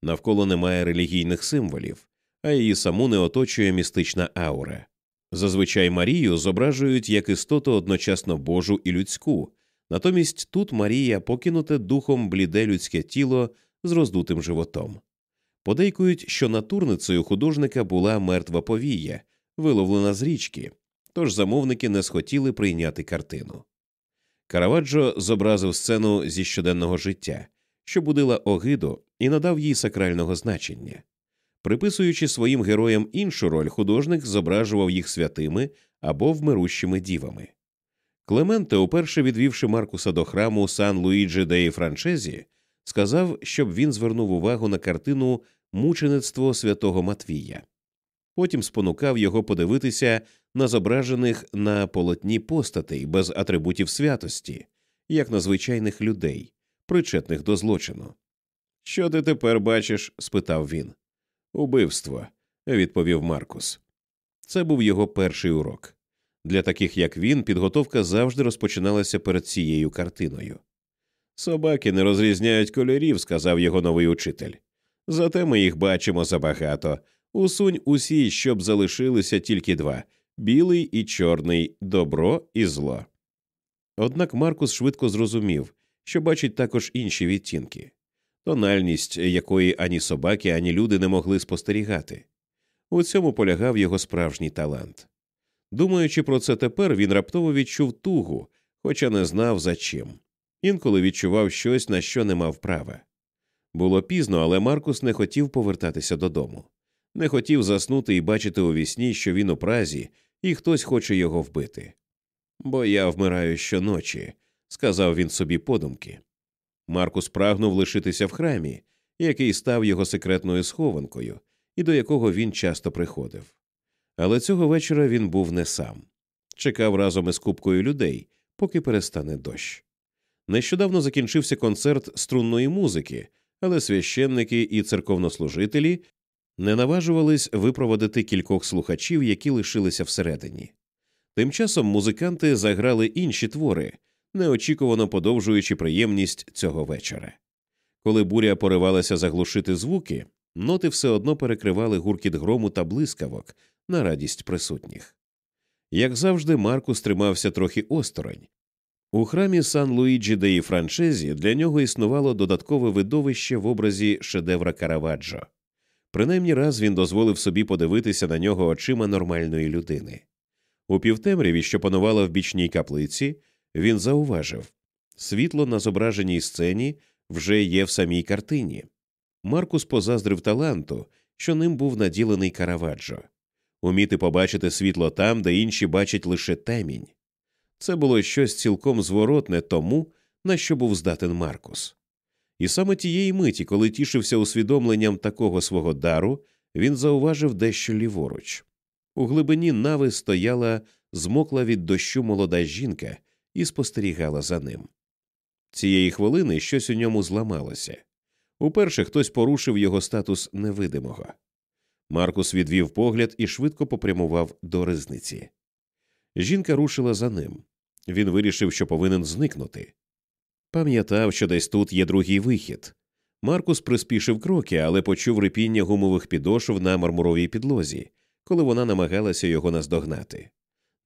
Навколо немає релігійних символів, а її саму не оточує містична аура. Зазвичай Марію зображують як істоту одночасно Божу і людську, натомість тут Марія покинуте духом бліде людське тіло з роздутим животом. Подейкують, що натурницею художника була мертва повія, виловлена з річки, тож замовники не схотіли прийняти картину. Караваджо зобразив сцену зі щоденного життя, що будила огиду і надав їй сакрального значення. Приписуючи своїм героям іншу роль, художник зображував їх святими або вмирущими дівами. Клементе, уперше відвівши Маркуса до храму Сан Луїджі деї Франчезі, сказав, щоб він звернув увагу на картину мучеництво святого Матвія. Потім спонукав його подивитися на зображених на полотні постатей без атрибутів святості, як на звичайних людей, причетних до злочину. Що ти тепер бачиш? спитав він. Убивство, відповів Маркус. Це був його перший урок. Для таких, як він, підготовка завжди розпочиналася перед цією картиною. Собаки не розрізняють кольорів, сказав його новий учитель. Зате ми їх бачимо забагато. Усунь усі, щоб залишилися тільки два білий і чорний, добро і зло. Однак Маркус швидко зрозумів, що бачить також інші відтінки тональність, якої ані собаки, ані люди не могли спостерігати. У цьому полягав його справжній талант. Думаючи про це тепер, він раптово відчув тугу, хоча не знав за чим. Інколи відчував щось, на що не мав права. Було пізно, але Маркус не хотів повертатися додому, не хотів заснути і бачити у вісні, що він у празі, і хтось хоче його вбити. Бо я вмираю щоночі, сказав він собі подумки. Маркус прагнув лишитися в храмі, який став його секретною схованкою, і до якого він часто приходив. Але цього вечора він був не сам чекав разом із купкою людей, поки перестане дощ. Нещодавно закінчився концерт струнної музики, але священники і церковнослужителі не наважувались випроводити кількох слухачів, які лишилися всередині. Тим часом музиканти заграли інші твори, неочікувано подовжуючи приємність цього вечора. Коли буря поривалася заглушити звуки, ноти все одно перекривали гуркіт грому та блискавок на радість присутніх. Як завжди, Маркус тримався трохи осторонь. У храмі Сан Луїджі деї Франчезі для нього існувало додаткове видовище в образі шедевра Караваджо. Принаймні раз він дозволив собі подивитися на нього очима нормальної людини. У півтемряві, що панувала в бічній каплиці, він зауважив світло на зображеній сцені вже є в самій картині. Маркус позаздрив таланту, що ним був наділений Караваджо уміти побачити світло там, де інші бачать лише темінь. Це було щось цілком зворотне тому, на що був здатен Маркус. І саме тієї миті, коли тішився усвідомленням такого свого дару, він зауважив дещо ліворуч. У глибині нави стояла змокла від дощу молода жінка і спостерігала за ним. Цієї хвилини щось у ньому зламалося. Уперше хтось порушив його статус невидимого. Маркус відвів погляд і швидко попрямував до ризниці. Жінка рушила за ним. Він вирішив, що повинен зникнути. Пам'ятав, що десь тут є другий вихід. Маркус приспішив кроки, але почув рипіння гумових підошв на мармуровій підлозі, коли вона намагалася його наздогнати.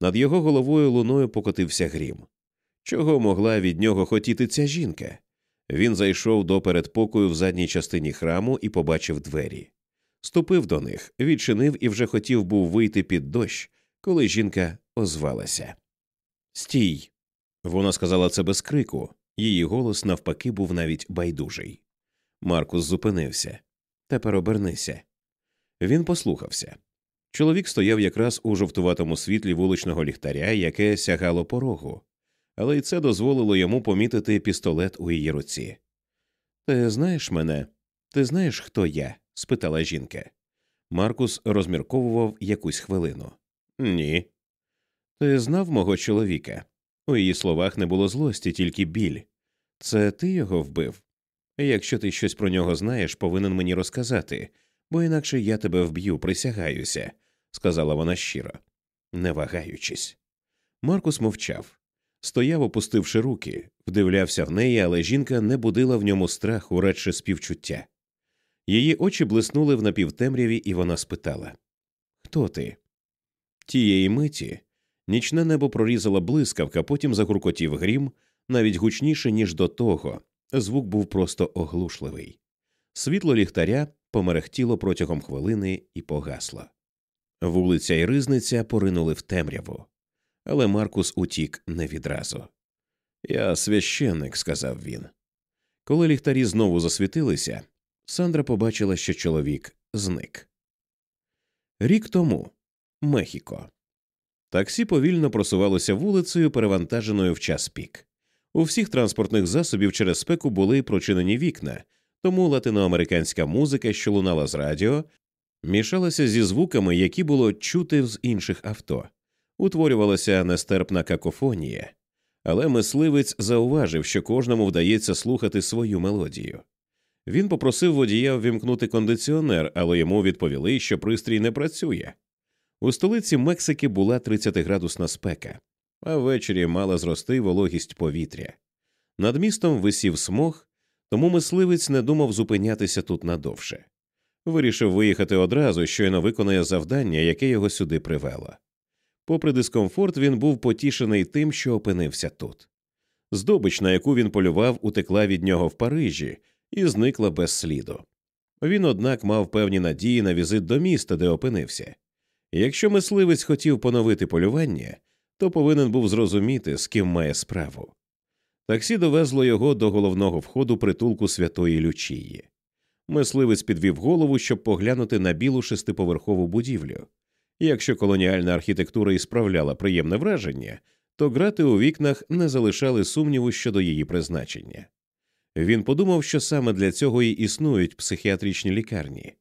Над його головою луною покотився грім. Чого могла від нього хотіти ця жінка? Він зайшов до передпокою в задній частині храму і побачив двері. Ступив до них, відчинив і вже хотів був вийти під дощ, коли жінка озвалася. Стій. Вона сказала це без крику, її голос навпаки був навіть байдужий. Маркус зупинився. Тепер обернися. Він послухався. Чоловік стояв якраз у жовтуватому світлі вуличного ліхтаря, яке сягало порогу, але й це дозволило йому помітити пістолет у її руці. Ти знаєш мене? Ти знаєш, хто я? спитала жінка. Маркус розмірковував якусь хвилину. Ні. Ти знав мого чоловіка? У її словах не було злості, тільки біль. Це ти його вбив? Якщо ти щось про нього знаєш, повинен мені розказати, бо інакше я тебе вб'ю, присягаюся, сказала вона щиро, не вагаючись. Маркус мовчав. Стояв, опустивши руки, вдивлявся в неї, але жінка не будила в ньому страху, радше співчуття. Її очі блиснули в напівтемряві, і вона спитала Хто ти? Тієї миті нічне небо прорізала блискавка, потім загуркотів грім, навіть гучніше, ніж до того. Звук був просто оглушливий. Світло ліхтаря померехтіло протягом хвилини і погасло. Вулиця і ризниця поринули в темряву, але Маркус утік не відразу. Я священник, сказав він. Коли ліхтарі знову засвітилися, Сандра побачила, що чоловік зник. Рік тому Мехіко. Таксі повільно просувалося вулицею, перевантаженою в час пік. У всіх транспортних засобів через спеку були прочинені вікна, тому латиноамериканська музика, що лунала з радіо, мішалася зі звуками, які було чути з інших авто. Утворювалася нестерпна какофонія, але мисливець зауважив, що кожному вдається слухати свою мелодію. Він попросив водія ввімкнути кондиціонер, але йому відповіли, що пристрій не працює. У столиці Мексики була 30-градусна спека, а ввечері мала зрости вологість повітря. Над містом висів смог, тому мисливець не думав зупинятися тут надовше. Вирішив виїхати одразу, щойно виконає завдання, яке його сюди привело. Попри дискомфорт, він був потішений тим, що опинився тут. Здобич, на яку він полював, утекла від нього в Парижі і зникла без сліду. Він, однак, мав певні надії на візит до міста, де опинився. Якщо мисливець хотів поновити полювання, то повинен був зрозуміти, з ким має справу. Таксі довезло його до головного входу притулку Святої Лючії. Мисливець підвів голову, щоб поглянути на білу шестиповерхову будівлю. Якщо колоніальна архітектура і справляла приємне враження, то грати у вікнах не залишали сумніву щодо її призначення. Він подумав, що саме для цього і існують психіатричні лікарні.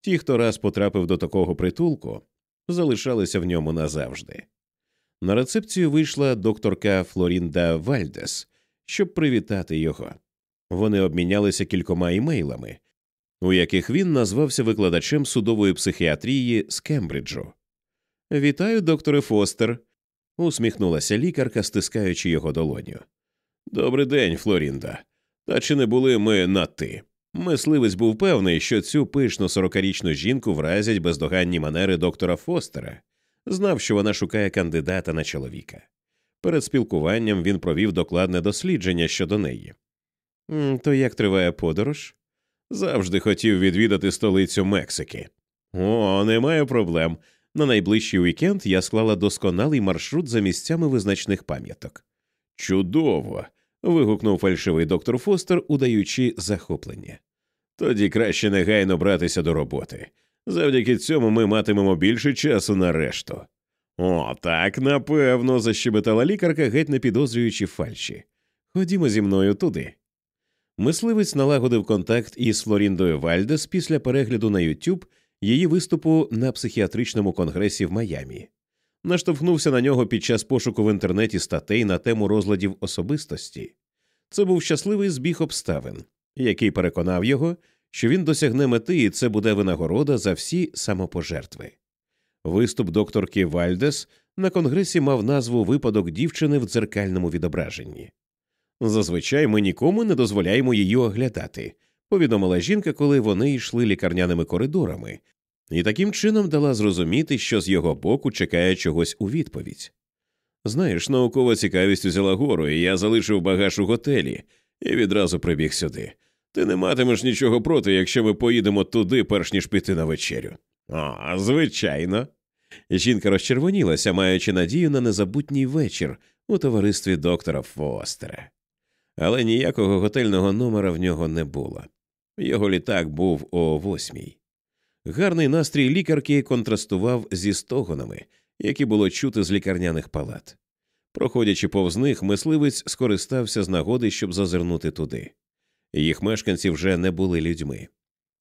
Ті, хто раз потрапив до такого притулку, залишалися в ньому назавжди. На рецепцію вийшла докторка Флорінда Вальдес, щоб привітати його. Вони обмінялися кількома імейлами, у яких він назвався викладачем судової психіатрії з Кембриджу. Вітаю, докторе Фостер, усміхнулася лікарка, стискаючи його долоню. Добрий день, Флорінда. Та чи не були ми на ти? Мисливець був певний, що цю пишну сорокарічну жінку вразять бездоганні манери доктора Фостера, знав, що вона шукає кандидата на чоловіка. Перед спілкуванням він провів докладне дослідження щодо неї. То як триває подорож? Завжди хотів відвідати столицю Мексики. О, немає проблем. На найближчий вікенд я склала досконалий маршрут за місцями визначних пам'яток. Чудово. вигукнув фальшивий доктор Фостер, удаючи захоплення. Тоді краще негайно братися до роботи. Завдяки цьому ми матимемо більше часу на решту. О, так, напевно, защебетала лікарка, геть не підозрюючи фальші. Ходімо зі мною туди. Мисливець налагодив контакт із Флоріндою Вальдес після перегляду на YouTube її виступу на психіатричному конгресі в Майамі. Наштовхнувся на нього під час пошуку в інтернеті статей на тему розладів особистості. Це був щасливий збіг обставин, який переконав його, що він досягне мети, і це буде винагорода за всі самопожертви. Виступ докторки Вальдес на конгресі мав назву Випадок дівчини в дзеркальному відображенні. Зазвичай ми нікому не дозволяємо її оглядати, повідомила жінка, коли вони йшли лікарняними коридорами, і таким чином дала зрозуміти, що з його боку чекає чогось у відповідь. Знаєш, наукова цікавість взяла гору, і я залишив багаж у готелі і відразу прибіг сюди. Ти не матимеш нічого проти, якщо ми поїдемо туди, перш ніж піти на вечерю. А, звичайно. Жінка розчервонілася, маючи надію на незабутній вечір у товаристві доктора Фостера. Але ніякого готельного номера в нього не було. Його літак був о восьмій. Гарний настрій лікарки контрастував зі стогонами, які було чути з лікарняних палат. Проходячи повз них, мисливець скористався з нагоди, щоб зазирнути туди. Їх мешканці вже не були людьми.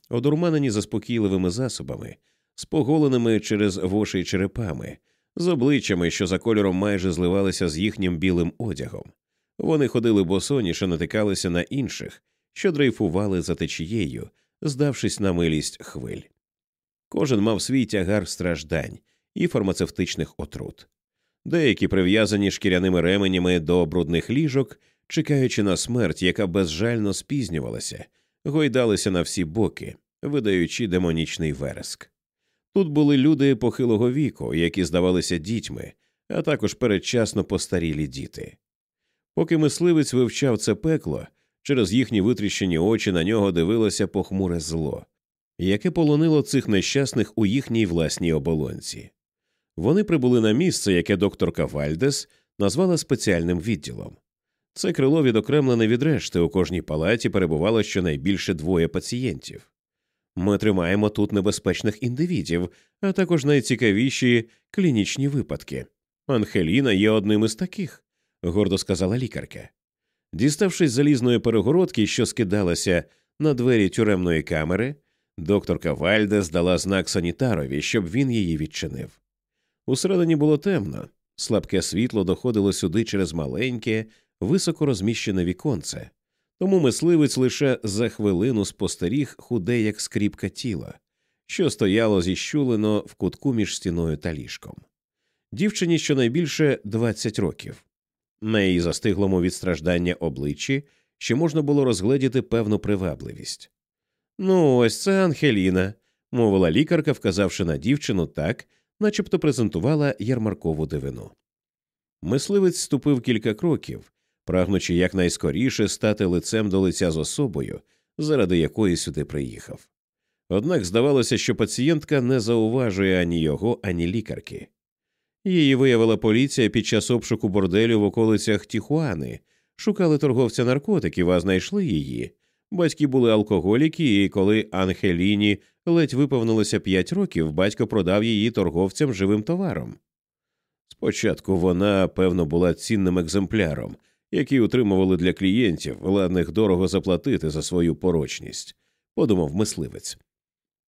Одурманені заспокійливими засобами, споголеними через воші черепами, з обличчями, що за кольором майже зливалися з їхнім білим одягом. Вони ходили босоніше, натикалися на інших, що дрейфували за течією, здавшись на милість хвиль. Кожен мав свій тягар страждань і фармацевтичних отрут. Деякі прив'язані шкіряними ременями до брудних ліжок, чекаючи на смерть, яка безжально спізнювалася, гойдалися на всі боки, видаючи демонічний вереск. Тут були люди похилого віку, які здавалися дітьми, а також передчасно постарілі діти. Поки мисливець вивчав це пекло, через їхні витріщені очі на нього дивилося похмуре зло, яке полонило цих нещасних у їхній власній оболонці. Вони прибули на місце, яке докторка Вальдес назвала спеціальним відділом. Це крило відокремлене від решти у кожній палаті перебувало щонайбільше двоє пацієнтів. Ми тримаємо тут небезпечних індивідів, а також найцікавіші клінічні випадки. Анхеліна є одним із таких, гордо сказала лікарка. Діставшись залізної перегородки, що скидалася на двері тюремної камери, докторка Вальде здала знак санітарові, щоб він її відчинив. Усередині було темно, слабке світло доходило сюди через маленьке, високо розміщене віконце, тому мисливець лише за хвилину спостеріг худе, як скріпка тіла, що стояло зіщулено в кутку між стіною та ліжком. Дівчині щонайбільше 20 років. На її застиглому від страждання обличчі ще можна було розгледіти певну привабливість. Ну, ось це Ангеліна, мовила лікарка, вказавши на дівчину так, начебто презентувала ярмаркову дивину. Мисливець ступив кілька кроків, прагнучи якнайскоріше стати лицем до лиця з особою, заради якої сюди приїхав. Однак здавалося, що пацієнтка не зауважує ані його, ані лікарки. Її виявила поліція під час обшуку борделю в околицях Тіхуани, шукали торговця наркотиків, а знайшли її. Батьки були алкоголіки, і коли Ангеліні ледь виповнилося п'ять років, батько продав її торговцям живим товаром. Спочатку вона, певно, була цінним екземпляром, який утримували для клієнтів, ладних дорого заплатити за свою порочність, подумав мисливець.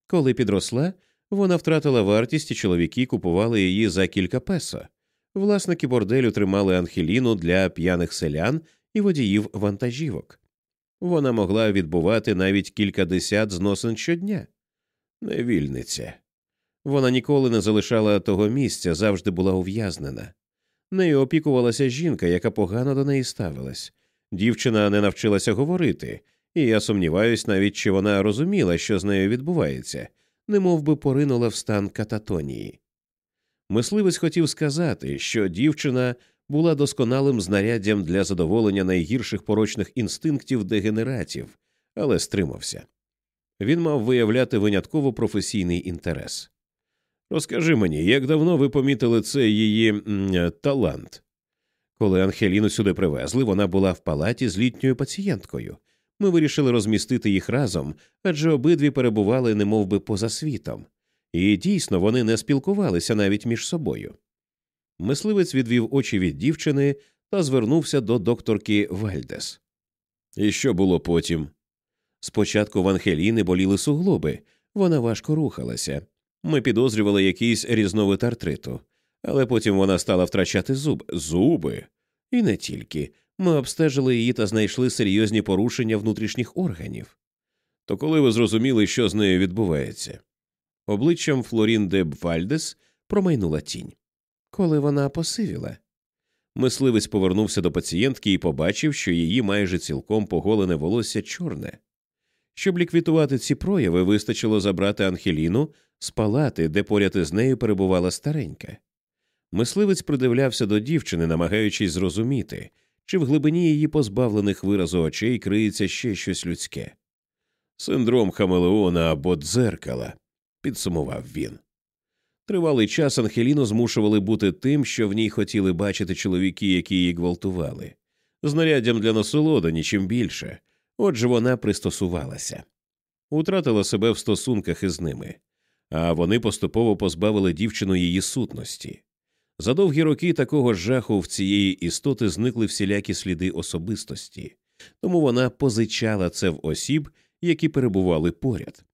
Коли підросла, вона втратила вартість, і чоловіки купували її за кілька песо. Власники борделю тримали Анхеліну для п'яних селян і водіїв вантажівок. Вона могла відбувати навіть кількадесят зносин щодня. Невільниця. Вона ніколи не залишала того місця, завжди була ув'язнена. Нею опікувалася жінка, яка погано до неї ставилась. Дівчина не навчилася говорити, і я сумніваюсь навіть, чи вона розуміла, що з нею відбувається, немов би поринула в стан кататонії. Мисливець хотів сказати, що дівчина була досконалим знаряддям для задоволення найгірших порочних інстинктів дегенератів, але стримався. Він мав виявляти винятково професійний інтерес. Розкажи мені, як давно ви помітили цей її м, талант? Коли Анхеліну сюди привезли, вона була в палаті з літньою пацієнткою. Ми вирішили розмістити їх разом, адже обидві перебували немовби поза світом, і дійсно вони не спілкувалися навіть між собою. Мисливець відвів очі від дівчини та звернувся до докторки Вальдес. І що було потім? Спочатку в Ангеліни боліли суглоби, вона важко рухалася. Ми підозрювали якийсь різновид артриту, але потім вона стала втрачати зуб. Зуби. І не тільки. Ми обстежили її та знайшли серйозні порушення внутрішніх органів. То коли ви зрозуміли, що з нею відбувається? Обличчям Флорін де Бвальдес промайнула тінь. Коли вона посивіла. Мисливець повернувся до пацієнтки і побачив, що її майже цілком поголене волосся чорне. Щоб ліквідувати ці прояви, вистачило забрати Анхеліну з палати, де поряд із нею перебувала старенька. Мисливець придивлявся до дівчини, намагаючись зрозуміти, чи в глибині її позбавлених виразу очей криється ще щось людське. Синдром Хамелеона або дзеркала, підсумував він. Тривалий час Анхеліну змушували бути тим, що в ній хотіли бачити чоловіки, які її гвалтували, знаряддям для насолоди нічим більше, отже вона пристосувалася, утратила себе в стосунках із ними, а вони поступово позбавили дівчину її сутності. За довгі роки такого жаху в цієї істоти зникли всілякі сліди особистості, тому вона позичала це в осіб, які перебували поряд.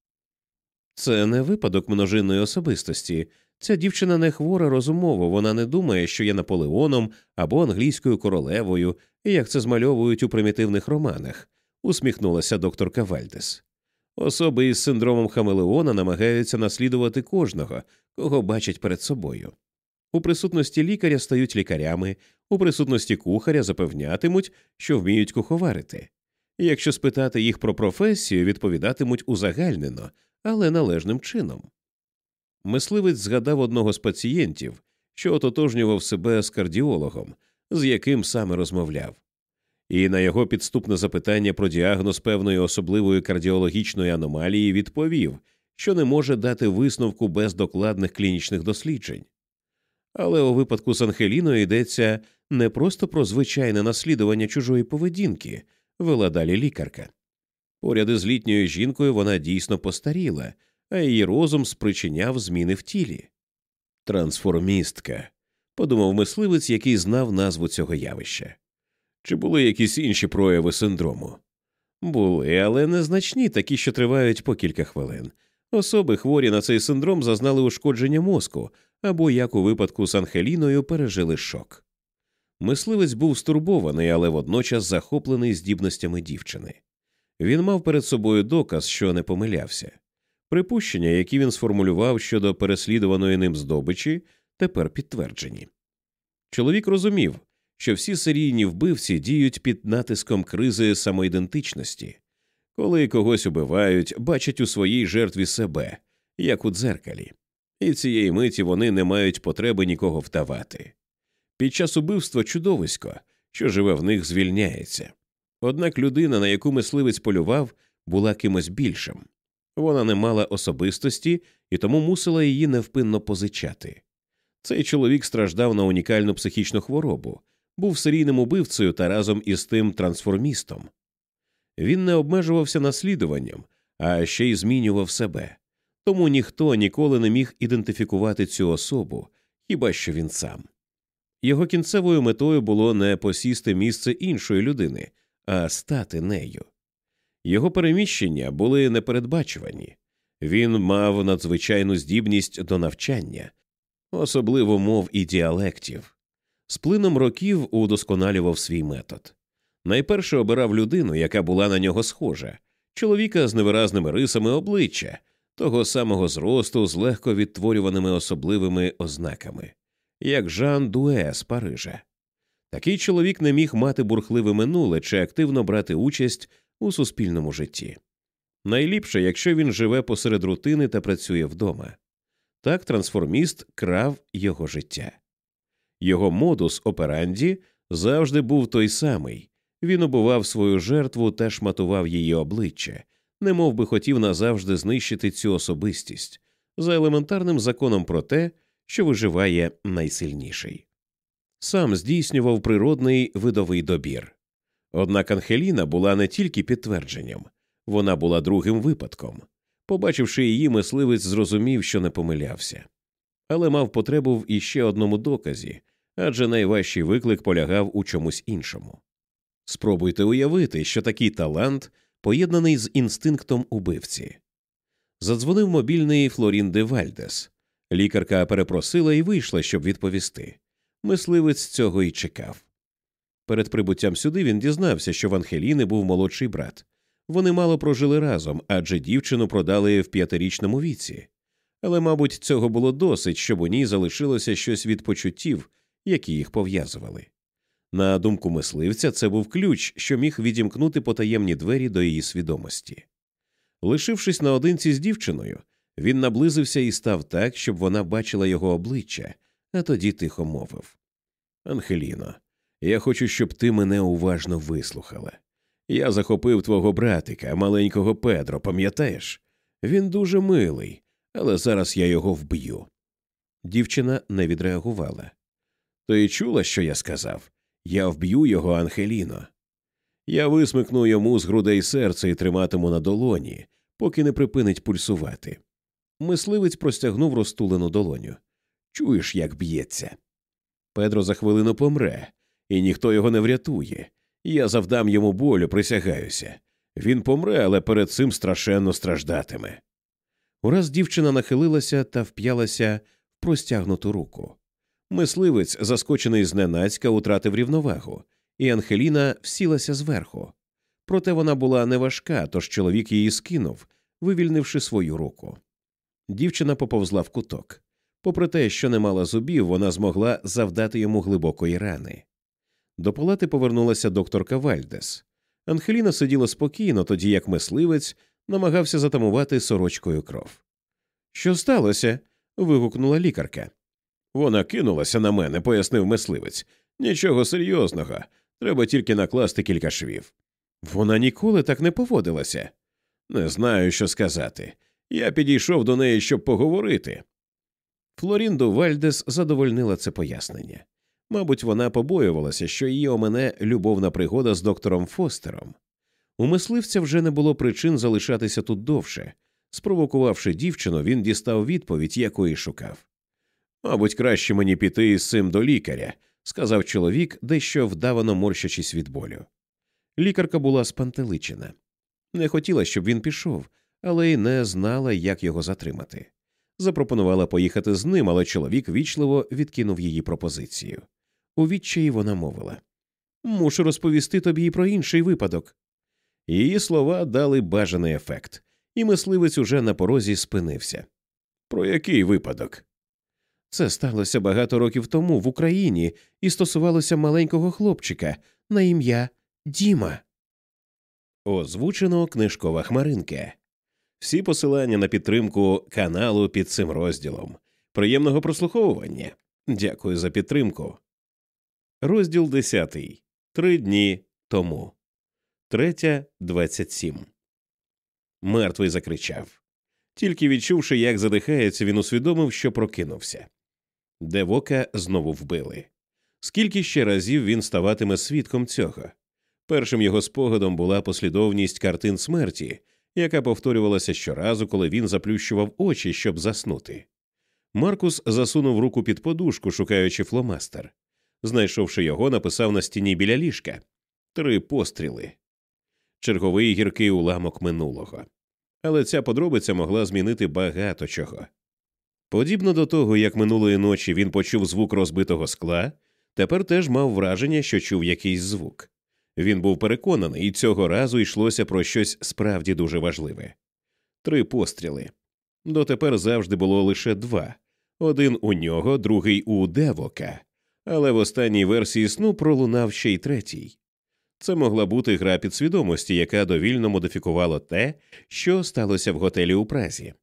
Це не випадок множинної особистості. Ця дівчина не хвора розумово, вона не думає, що є Наполеоном або англійською королевою, як це змальовують у примітивних романах, усміхнулася докторка Вальдес. Особи із синдромом Хамелеона намагаються наслідувати кожного, кого бачать перед собою. У присутності лікаря стають лікарями, у присутності кухаря запевнятимуть, що вміють куховарити. Якщо спитати їх про професію, відповідатимуть узагальнено, але належним чином. Мисливець згадав одного з пацієнтів, що ототожнював себе з кардіологом, з яким саме розмовляв, і на його підступне запитання про діагноз певної особливої кардіологічної аномалії відповів, що не може дати висновку без докладних клінічних досліджень. Але у випадку з Анхеліною йдеться не просто про звичайне наслідування чужої поведінки, вела далі лікарка. Поряд із літньою жінкою вона дійсно постаріла, а її розум спричиняв зміни в тілі. Трансформістка, подумав мисливець, який знав назву цього явища. Чи були якісь інші прояви синдрому? Були, але незначні, такі, що тривають по кілька хвилин. Особи, хворі на цей синдром, зазнали ушкодження мозку або, як у випадку з Анхеліною, пережили шок. Мисливець був стурбований, але водночас захоплений здібностями дівчини. Він мав перед собою доказ, що не помилявся. Припущення, які він сформулював щодо переслідуваної ним здобичі, тепер підтверджені. Чоловік розумів, що всі серійні вбивці діють під натиском кризи самоідентичності, коли когось убивають, бачать у своїй жертві себе, як у дзеркалі, і цієї миті вони не мають потреби нікого вдавати. Під час убивства чудовисько, що живе в них, звільняється. Однак людина, на яку мисливець полював, була кимось більшим. Вона не мала особистості і тому мусила її невпинно позичати. Цей чоловік страждав на унікальну психічну хворобу, був серійним убивцею та разом із тим трансформістом. Він не обмежувався наслідуванням, а ще й змінював себе, тому ніхто ніколи не міг ідентифікувати цю особу, хіба що він сам. Його кінцевою метою було не посісти місце іншої людини, а стати нею. Його переміщення були непередбачувані, він мав надзвичайну здібність до навчання, особливо мов і діалектів. З плином років удосконалював свій метод. Найперше обирав людину, яка була на нього схожа, чоловіка з невиразними рисами обличчя, того самого зросту з легко відтворюваними особливими ознаками, як Жан Дуе з Парижа. Такий чоловік не міг мати бурхливе минуле чи активно брати участь у суспільному житті. Найліпше, якщо він живе посеред рутини та працює вдома. Так трансформіст крав його життя. Його модус операнді завжди був той самий він убивав свою жертву та шматував її обличчя, немов би хотів назавжди знищити цю особистість за елементарним законом про те, що виживає найсильніший. Сам здійснював природний видовий добір. Однак Анхеліна була не тільки підтвердженням, вона була другим випадком. Побачивши її, мисливець зрозумів, що не помилявся, але мав потребу в іще одному доказі адже найважчий виклик полягав у чомусь іншому. Спробуйте уявити, що такий талант поєднаний з інстинктом убивці. Задзвонив мобільний Флорін де Вальдес. Лікарка перепросила і вийшла, щоб відповісти. Мисливець цього й чекав. Перед прибуттям сюди він дізнався, що в Анхеліни був молодший брат. Вони мало прожили разом, адже дівчину продали в п'ятирічному віці. Але, мабуть, цього було досить, щоб у ній залишилося щось від почуттів, які їх пов'язували. На думку мисливця, це був ключ, що міг відімкнути потаємні двері до її свідомості. Лишившись наодинці з дівчиною, він наблизився і став так, щоб вона бачила його обличчя, а тоді тихо мовив Анхеліно, я хочу, щоб ти мене уважно вислухала. Я захопив твого братика, маленького Педро, пам'ятаєш? Він дуже милий, але зараз я його вб'ю. Дівчина не відреагувала. Ти чула, що я сказав? Я вб'ю його, Анхеліно. Я висмикну йому з грудей серце і триматиму на долоні, поки не припинить пульсувати. Мисливець простягнув розтулену долоню. Чуєш, як б'ється. Педро за хвилину помре, і ніхто його не врятує. Я завдам йому болю, присягаюся. Він помре, але перед цим страшенно страждатиме. Ураз дівчина нахилилася та вп'ялася в простягнуту руку. Мисливець, заскочений зненацька, утратив рівновагу, і Анхеліна всілася зверху. Проте вона була неважка, тож чоловік її скинув, вивільнивши свою руку. Дівчина поповзла в куток. Попри те, що не мала зубів, вона змогла завдати йому глибокої рани. До палати повернулася докторка Вальдес. Анхеліна сиділа спокійно, тоді як мисливець намагався затамувати сорочкою кров. Що сталося? вигукнула лікарка. Вона кинулася на мене, пояснив мисливець. Нічого серйозного, треба тільки накласти кілька швів. Вона ніколи так не поводилася. Не знаю, що сказати. Я підійшов до неї, щоб поговорити. Флорінду Вальдес задовольнила це пояснення. Мабуть, вона побоювалася, що її омене любовна пригода з доктором Фостером. У мисливця вже не було причин залишатися тут довше. Спровокувавши дівчину, він дістав відповідь, якої шукав. Мабуть, краще мені піти із цим до лікаря, сказав чоловік, дещо вдавано морщачись від болю. Лікарка була спантеличена. Не хотіла, щоб він пішов, але й не знала, як його затримати. Запропонувала поїхати з ним, але чоловік вічливо відкинув її пропозицію. У відчаї вона мовила Мушу розповісти тобі і про інший випадок. Її слова дали бажаний ефект, і мисливець уже на порозі спинився. Про який випадок? Це сталося багато років тому в Україні і стосувалося маленького хлопчика на ім'я Діма. Озвучено книжкова хмаринка. Всі посилання на підтримку каналу під цим розділом. Приємного прослуховування. Дякую за підтримку. Розділ 10. Три дні тому. Третя двадцять сім. Мертвий закричав. Тільки відчувши, як задихається, він усвідомив, що прокинувся. Девока знову вбили. Скільки ще разів він ставатиме свідком цього? Першим його спогадом була послідовність картин смерті, яка повторювалася щоразу, коли він заплющував очі, щоб заснути. Маркус засунув руку під подушку, шукаючи фломастер. Знайшовши його, написав на стіні біля ліжка три постріли. Черговий гіркий уламок минулого. Але ця подробиця могла змінити багато чого. Подібно до того, як минулої ночі він почув звук розбитого скла, тепер теж мав враження, що чув якийсь звук. Він був переконаний, і цього разу йшлося про щось справді дуже важливе три постріли. Дотепер завжди було лише два один у нього, другий у Девока, але в останній версії сну пролунав ще й третій. Це могла бути гра підсвідомості, яка довільно модифікувала те, що сталося в готелі у Празі.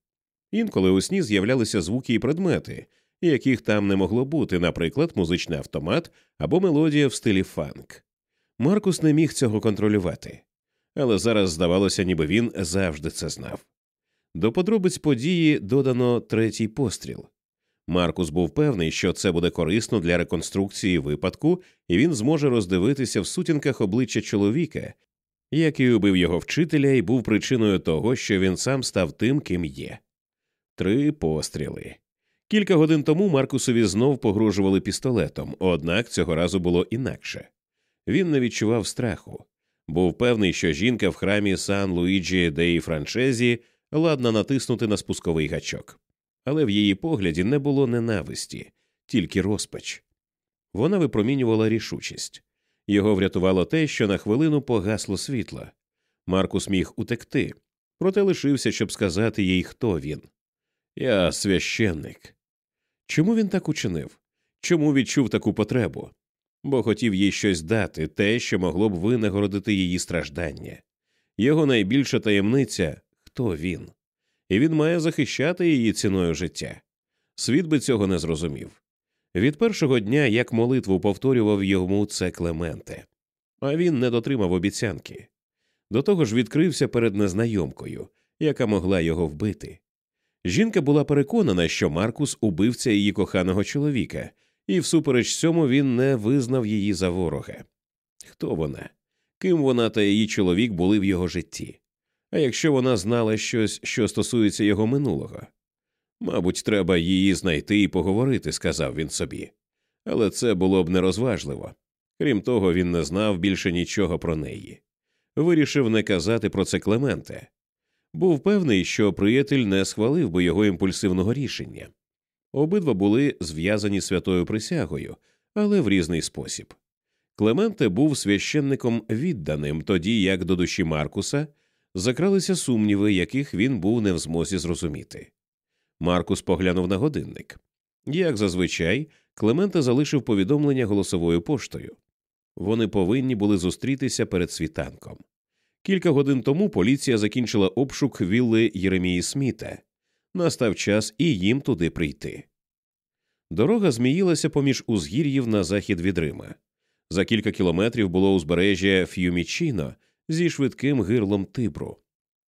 Інколи у сні з'являлися звуки і предмети, яких там не могло бути, наприклад, музичний автомат або мелодія в стилі фанк. Маркус не міг цього контролювати, але зараз здавалося, ніби він завжди це знав. До подробиць події додано третій постріл. Маркус був певний, що це буде корисно для реконструкції випадку, і він зможе роздивитися в сутінках обличчя чоловіка, який убив його вчителя і був причиною того, що він сам став тим, ким є. Три постріли. Кілька годин тому Маркусові знов погрожували пістолетом, однак цього разу було інакше. Він не відчував страху, був певний, що жінка в храмі Сан Луїджі Деї Франчезі ладна натиснути на спусковий гачок, але в її погляді не було ненависті, тільки розпач. Вона випромінювала рішучість. Його врятувало те, що на хвилину погасло світло. Маркус міг утекти, проте лишився, щоб сказати їй, хто він. Я священник. Чому він так учинив? Чому відчув таку потребу? Бо хотів їй щось дати, те, що могло б винагородити її страждання. Його найбільша таємниця хто він, і він має захищати її ціною життя. Світ би цього не зрозумів. Від першого дня, як молитву повторював йому це Клементе, а він не дотримав обіцянки. До того ж відкрився перед незнайомкою, яка могла його вбити. Жінка була переконана, що Маркус убивця її коханого чоловіка, і всупереч цьому він не визнав її за ворога. Хто вона? Ким вона та її чоловік були в його житті? А якщо вона знала щось, що стосується його минулого? Мабуть, треба її знайти і поговорити, сказав він собі. Але це було б нерозважливо. Крім того, він не знав більше нічого про неї. Вирішив не казати про це Клементе. Був певний, що приятель не схвалив би його імпульсивного рішення. Обидва були зв'язані святою присягою, але в різний спосіб. Клементе був священником відданим, тоді як до душі Маркуса закралися сумніви, яких він був не в змозі зрозуміти. Маркус поглянув на годинник. Як зазвичай, Клементе залишив повідомлення голосовою поштою. Вони повинні були зустрітися перед світанком. Кілька годин тому поліція закінчила обшук вілли Єремії Сміта. Настав час і їм туди прийти. Дорога зміїлася поміж узгір'їв на захід від Рима. За кілька кілометрів було узбережжя Ф'юмічіно зі швидким гирлом тибру.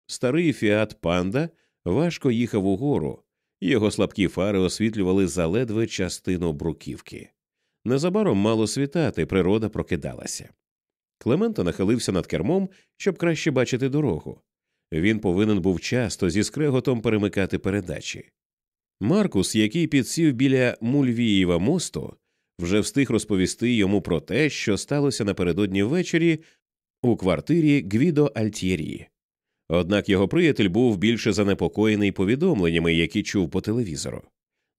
Старий фіат панда важко їхав угору, його слабкі фари освітлювали заледве частину бруківки. Незабаром мало світати, природа прокидалася. Клемента нахилився над кермом, щоб краще бачити дорогу. Він повинен був часто зі скреготом перемикати передачі. Маркус, який підсів біля Мульвієва мосту, вже встиг розповісти йому про те, що сталося напередодні ввечері у квартирі Гвідо Альтєрі. Однак його приятель був більше занепокоєний повідомленнями, які чув по телевізору.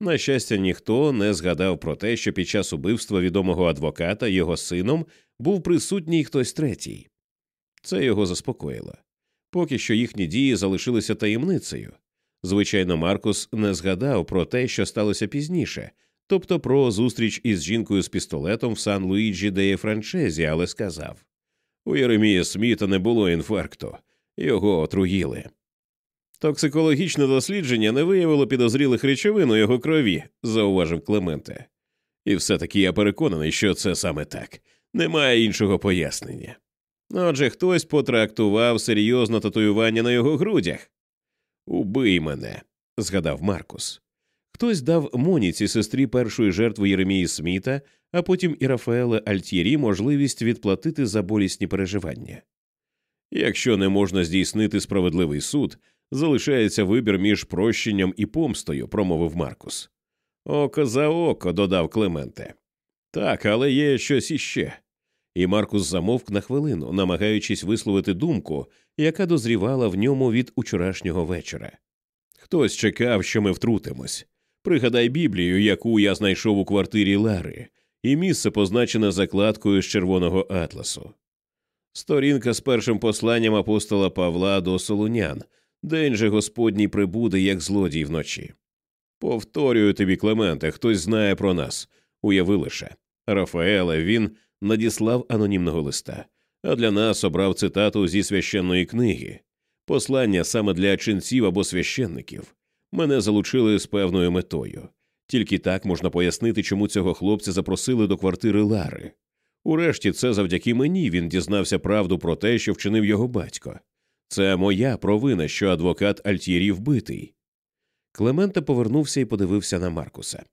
На щастя, ніхто не згадав про те, що під час убивства відомого адвоката його сином був присутній хтось третій. Це його заспокоїло. Поки що їхні дії залишилися таємницею. Звичайно, Маркус не згадав про те, що сталося пізніше, тобто про зустріч із жінкою з пістолетом в Сан Луїджі деї Франчезі, але сказав у Єремія Сміта не було інфаркту, його отруїли. Токсикологічне дослідження не виявило підозрілих речовин у його крові, зауважив Клементе. І все таки я переконаний, що це саме так. Немає іншого пояснення. Отже, хтось потрактував серйозно татуювання на його грудях. Убий мене, згадав Маркус. Хтось дав Моніці сестрі першої жертви Єремії Сміта, а потім і Рафаеле Альтєрі можливість відплатити за болісні переживання. Якщо не можна здійснити справедливий суд, залишається вибір між прощенням і помстою, промовив Маркус. Око за око, додав Клементе. Так, але є щось іще. І Маркус замовк на хвилину, намагаючись висловити думку, яка дозрівала в ньому від учорашнього вечора. Хтось чекав, що ми втрутимось. Пригадай Біблію, яку я знайшов у квартирі Лари, і місце позначене закладкою з червоного атласу. Сторінка з першим посланням апостола Павла до Солунян, день же Господній прибуде, як злодій вночі. Повторюю тобі, Клементе, хтось знає про нас. Уяви лише. Рафаеле він надіслав анонімного листа, а для нас обрав цитату зі священної книги, послання саме для ченців або священників. Мене залучили з певною метою. Тільки так можна пояснити, чому цього хлопця запросили до квартири Лари. Урешті, це завдяки мені він дізнався правду про те, що вчинив його батько. Це моя провина, що адвокат Альтєрі вбитий. Клемента повернувся і подивився на Маркуса.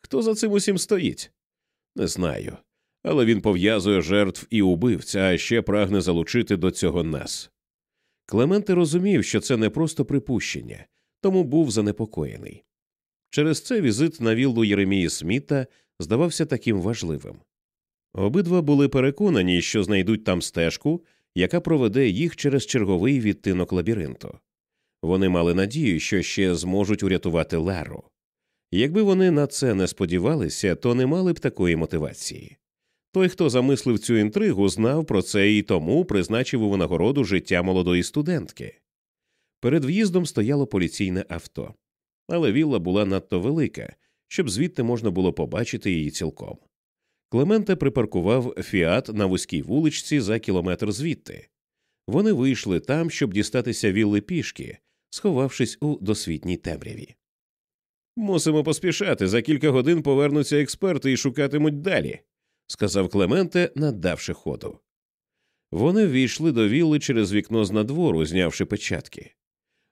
Хто за цим усім стоїть? Не знаю. Але він пов'язує жертв і убивця, а ще прагне залучити до цього нас. Клементе розумів, що це не просто припущення, тому був занепокоєний. Через це візит на віллу Єремії Сміта здавався таким важливим. Обидва були переконані, що знайдуть там стежку, яка проведе їх через черговий відтинок лабіринту. Вони мали надію, що ще зможуть урятувати Лару. Якби вони на це не сподівалися, то не мали б такої мотивації. Той, хто замислив цю інтригу, знав про це і тому призначив у винагороду життя молодої студентки. Перед в'їздом стояло поліційне авто, але вілла була надто велика, щоб звідти можна було побачити її цілком. Клементе припаркував фіат на вузькій вуличці за кілометр звідти. Вони вийшли там, щоб дістатися вілли пішки, сховавшись у досвітній темряві. Мусимо поспішати. За кілька годин повернуться експерти і шукатимуть далі, сказав Клементе, надавши ходу. Вони ввійшли до вілли через вікно з надвору, знявши печатки.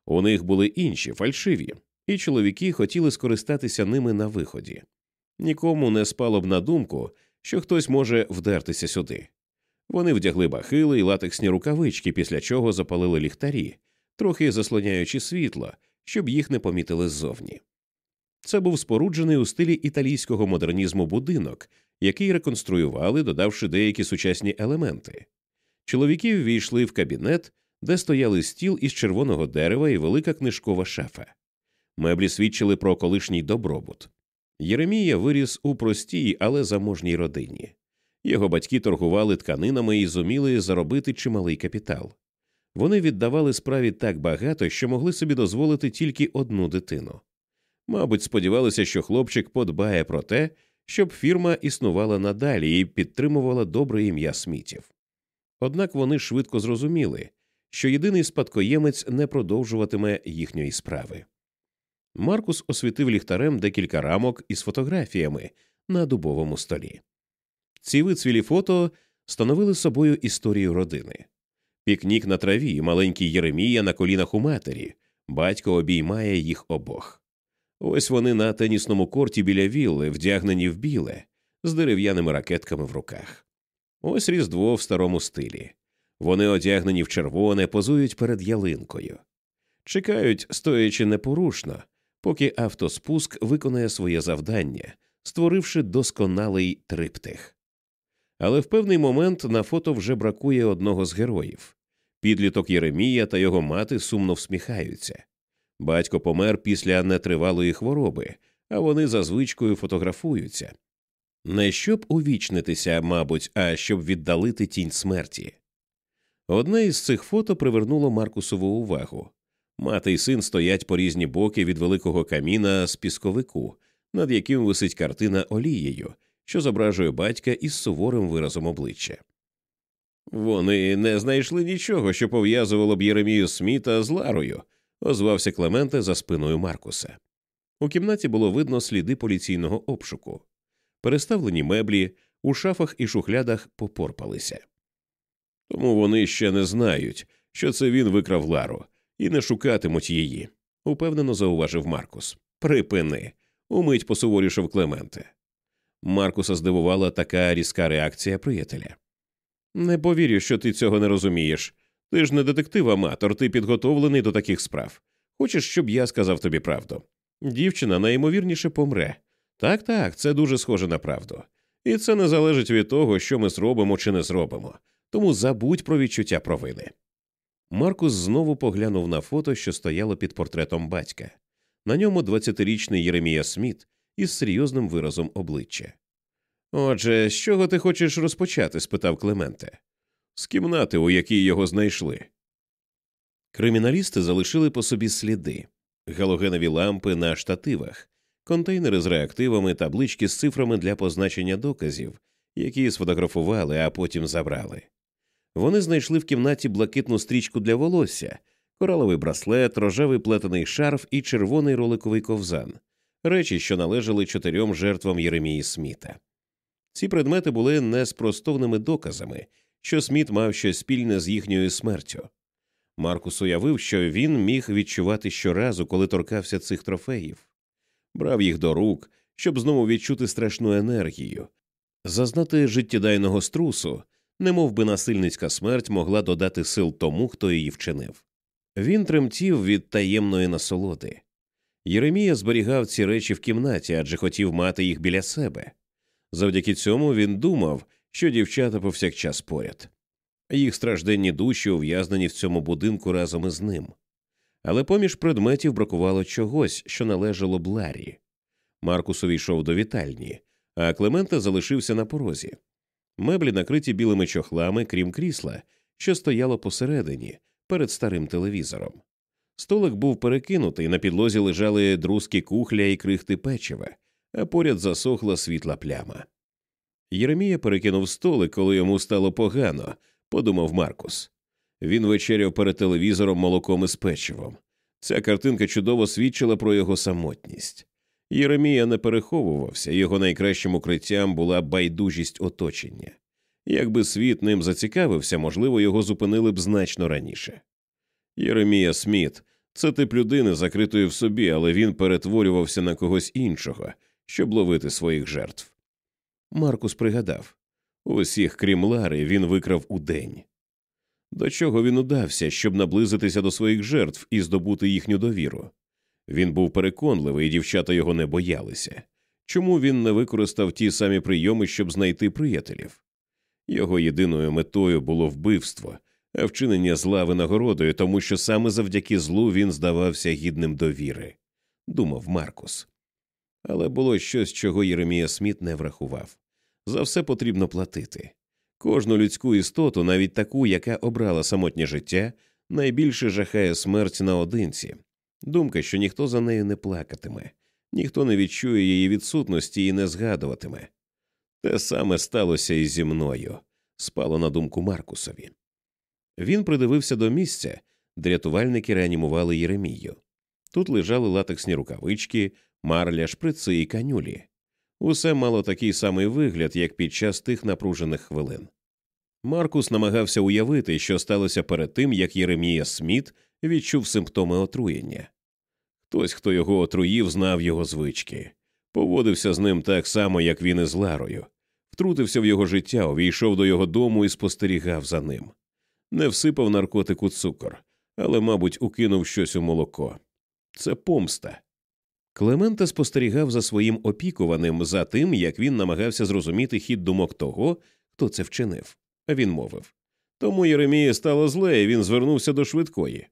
У них були інші фальшиві, і чоловіки хотіли скористатися ними на виході. Нікому не спало б на думку, що хтось може вдертися сюди. Вони вдягли бахили і латексні рукавички, після чого запалили ліхтарі, трохи заслоняючи світло, щоб їх не помітили ззовні. Це був споруджений у стилі італійського модернізму будинок, який реконструювали, додавши деякі сучасні елементи. Чоловіки ввійшли в кабінет, де стояли стіл із червоного дерева і велика книжкова шафа. Меблі свідчили про колишній добробут. Єремія виріс у простій, але заможній родині. Його батьки торгували тканинами і зуміли заробити чималий капітал. Вони віддавали справі так багато, що могли собі дозволити тільки одну дитину. Мабуть, сподівалися, що хлопчик подбає про те, щоб фірма існувала надалі і підтримувала добре ім'я смітів. Однак вони швидко зрозуміли, що єдиний спадкоємець не продовжуватиме їхньої справи. Маркус освітив ліхтарем декілька рамок із фотографіями на дубовому столі. Ці вицвілі фото становили собою історію родини. Пікнік на траві, маленький Єремія на колінах у матері, батько обіймає їх обох. Ось вони на тенісному корті біля вілли, вдягнені в біле, з дерев'яними ракетками в руках. Ось різдво в старому стилі. Вони одягнені в червоне, позують перед ялинкою. Чекають, стоячи непорушно, поки автоспуск виконає своє завдання, створивши досконалий триптих. Але в певний момент на фото вже бракує одного з героїв. Підліток Єремія та його мати сумно всміхаються. Батько помер після нетривалої хвороби, а вони за звичкою фотографуються. Не щоб увічнитися, мабуть, а щоб віддалити тінь смерті. Одне із цих фото привернуло Маркусову увагу. Мати й син стоять по різні боки від великого каміна з пісковику, над яким висить картина олією, що зображує батька із суворим виразом обличчя. Вони не знайшли нічого, що пов'язувало б Єремію Сміта з Ларою, озвався Клементе за спиною Маркуса. У кімнаті було видно сліди поліційного обшуку. Переставлені меблі у шафах і шухлядах попорпалися. Тому вони ще не знають, що це він викрав Лару, і не шукатимуть її, упевнено зауважив Маркус. Припини. Умить посуворішав Клементе. Маркуса здивувала така різка реакція приятеля. Не повірю, що ти цього не розумієш. Ти ж не детектив аматор, ти підготовлений до таких справ. Хочеш, щоб я сказав тобі правду? Дівчина найімовірніше помре. Так, так, це дуже схоже на правду. І це не залежить від того, що ми зробимо чи не зробимо. Тому забудь про відчуття провини. Маркус знову поглянув на фото, що стояло під портретом батька. На ньому 20-річний Єремія Сміт із серйозним виразом обличчя. Отже, з чого ти хочеш розпочати? спитав Клементе. З кімнати, у якій його знайшли. Криміналісти залишили по собі сліди галогенові лампи на штативах, контейнери з реактивами, таблички з цифрами для позначення доказів, які сфотографували, а потім забрали. Вони знайшли в кімнаті блакитну стрічку для волосся, кораловий браслет, рожевий плетений шарф і червоний роликовий ковзан, речі, що належали чотирьом жертвам Єремії Сміта. Ці предмети були неспростовними доказами, що Сміт мав щось спільне з їхньою смертю. Маркус уявив, що він міг відчувати щоразу, коли торкався цих трофеїв, брав їх до рук, щоб знову відчути страшну енергію, зазнати життєдайного струсу, немов би насильницька смерть могла додати сил тому, хто її вчинив. Він тремтів від таємної насолоди. Єремія зберігав ці речі в кімнаті, адже хотів мати їх біля себе. Завдяки цьому він думав, що дівчата повсякчас поряд. Їх стражденні душі ув'язнені в цьому будинку разом із ним. Але поміж предметів бракувало чогось, що належало б Ларі. Маркус увійшов до вітальні, а Клемента залишився на порозі. Меблі накриті білими чохлами, крім крісла, що стояло посередині, перед старим телевізором. Столик був перекинутий, на підлозі лежали друзки кухля і крихти печива, а поряд засохла світла пляма. Єремія перекинув столик, коли йому стало погано, подумав Маркус. Він вечеряв перед телевізором молоком із печивом. Ця картинка чудово свідчила про його самотність. Єремія не переховувався, його найкращим укриттям була байдужість оточення. Якби світ ним зацікавився, можливо, його зупинили б значно раніше. Єремія Сміт це тип людини, закритої в собі, але він перетворювався на когось іншого, щоб ловити своїх жертв. Маркус пригадав усіх, крім Лари, він викрав удень. До чого він удався, щоб наблизитися до своїх жертв і здобути їхню довіру? Він був переконливий, і дівчата його не боялися. Чому він не використав ті самі прийоми, щоб знайти приятелів? Його єдиною метою було вбивство, а вчинення зла винагородою, тому що саме завдяки злу він здавався гідним довіри, думав Маркус. Але було щось, чого Єремія Сміт не врахував за все потрібно платити. Кожну людську істоту, навіть таку, яка обрала самотнє життя, найбільше жахає смерть наодинці. Думка, що ніхто за нею не плакатиме, ніхто не відчує її відсутності і не згадуватиме. Те саме сталося і зі мною, спало на думку Маркусові. Він придивився до місця, де рятувальники реанімували Єремію. Тут лежали латексні рукавички, марля, шприци і канюлі. Усе мало такий самий вигляд, як під час тих напружених хвилин. Маркус намагався уявити, що сталося перед тим, як Єремія Сміт відчув симптоми отруєння. Хтось, хто його отруїв, знав його звички, поводився з ним так само, як він із Ларою, втрутився в його життя, увійшов до його дому і спостерігав за ним. Не всипав наркотику цукор, але, мабуть, укинув щось у молоко. Це помста. Клемента спостерігав за своїм опікуваним за тим, як він намагався зрозуміти хід думок того, хто це вчинив. Він мовив Тому Єремії стало зле, і він звернувся до швидкої.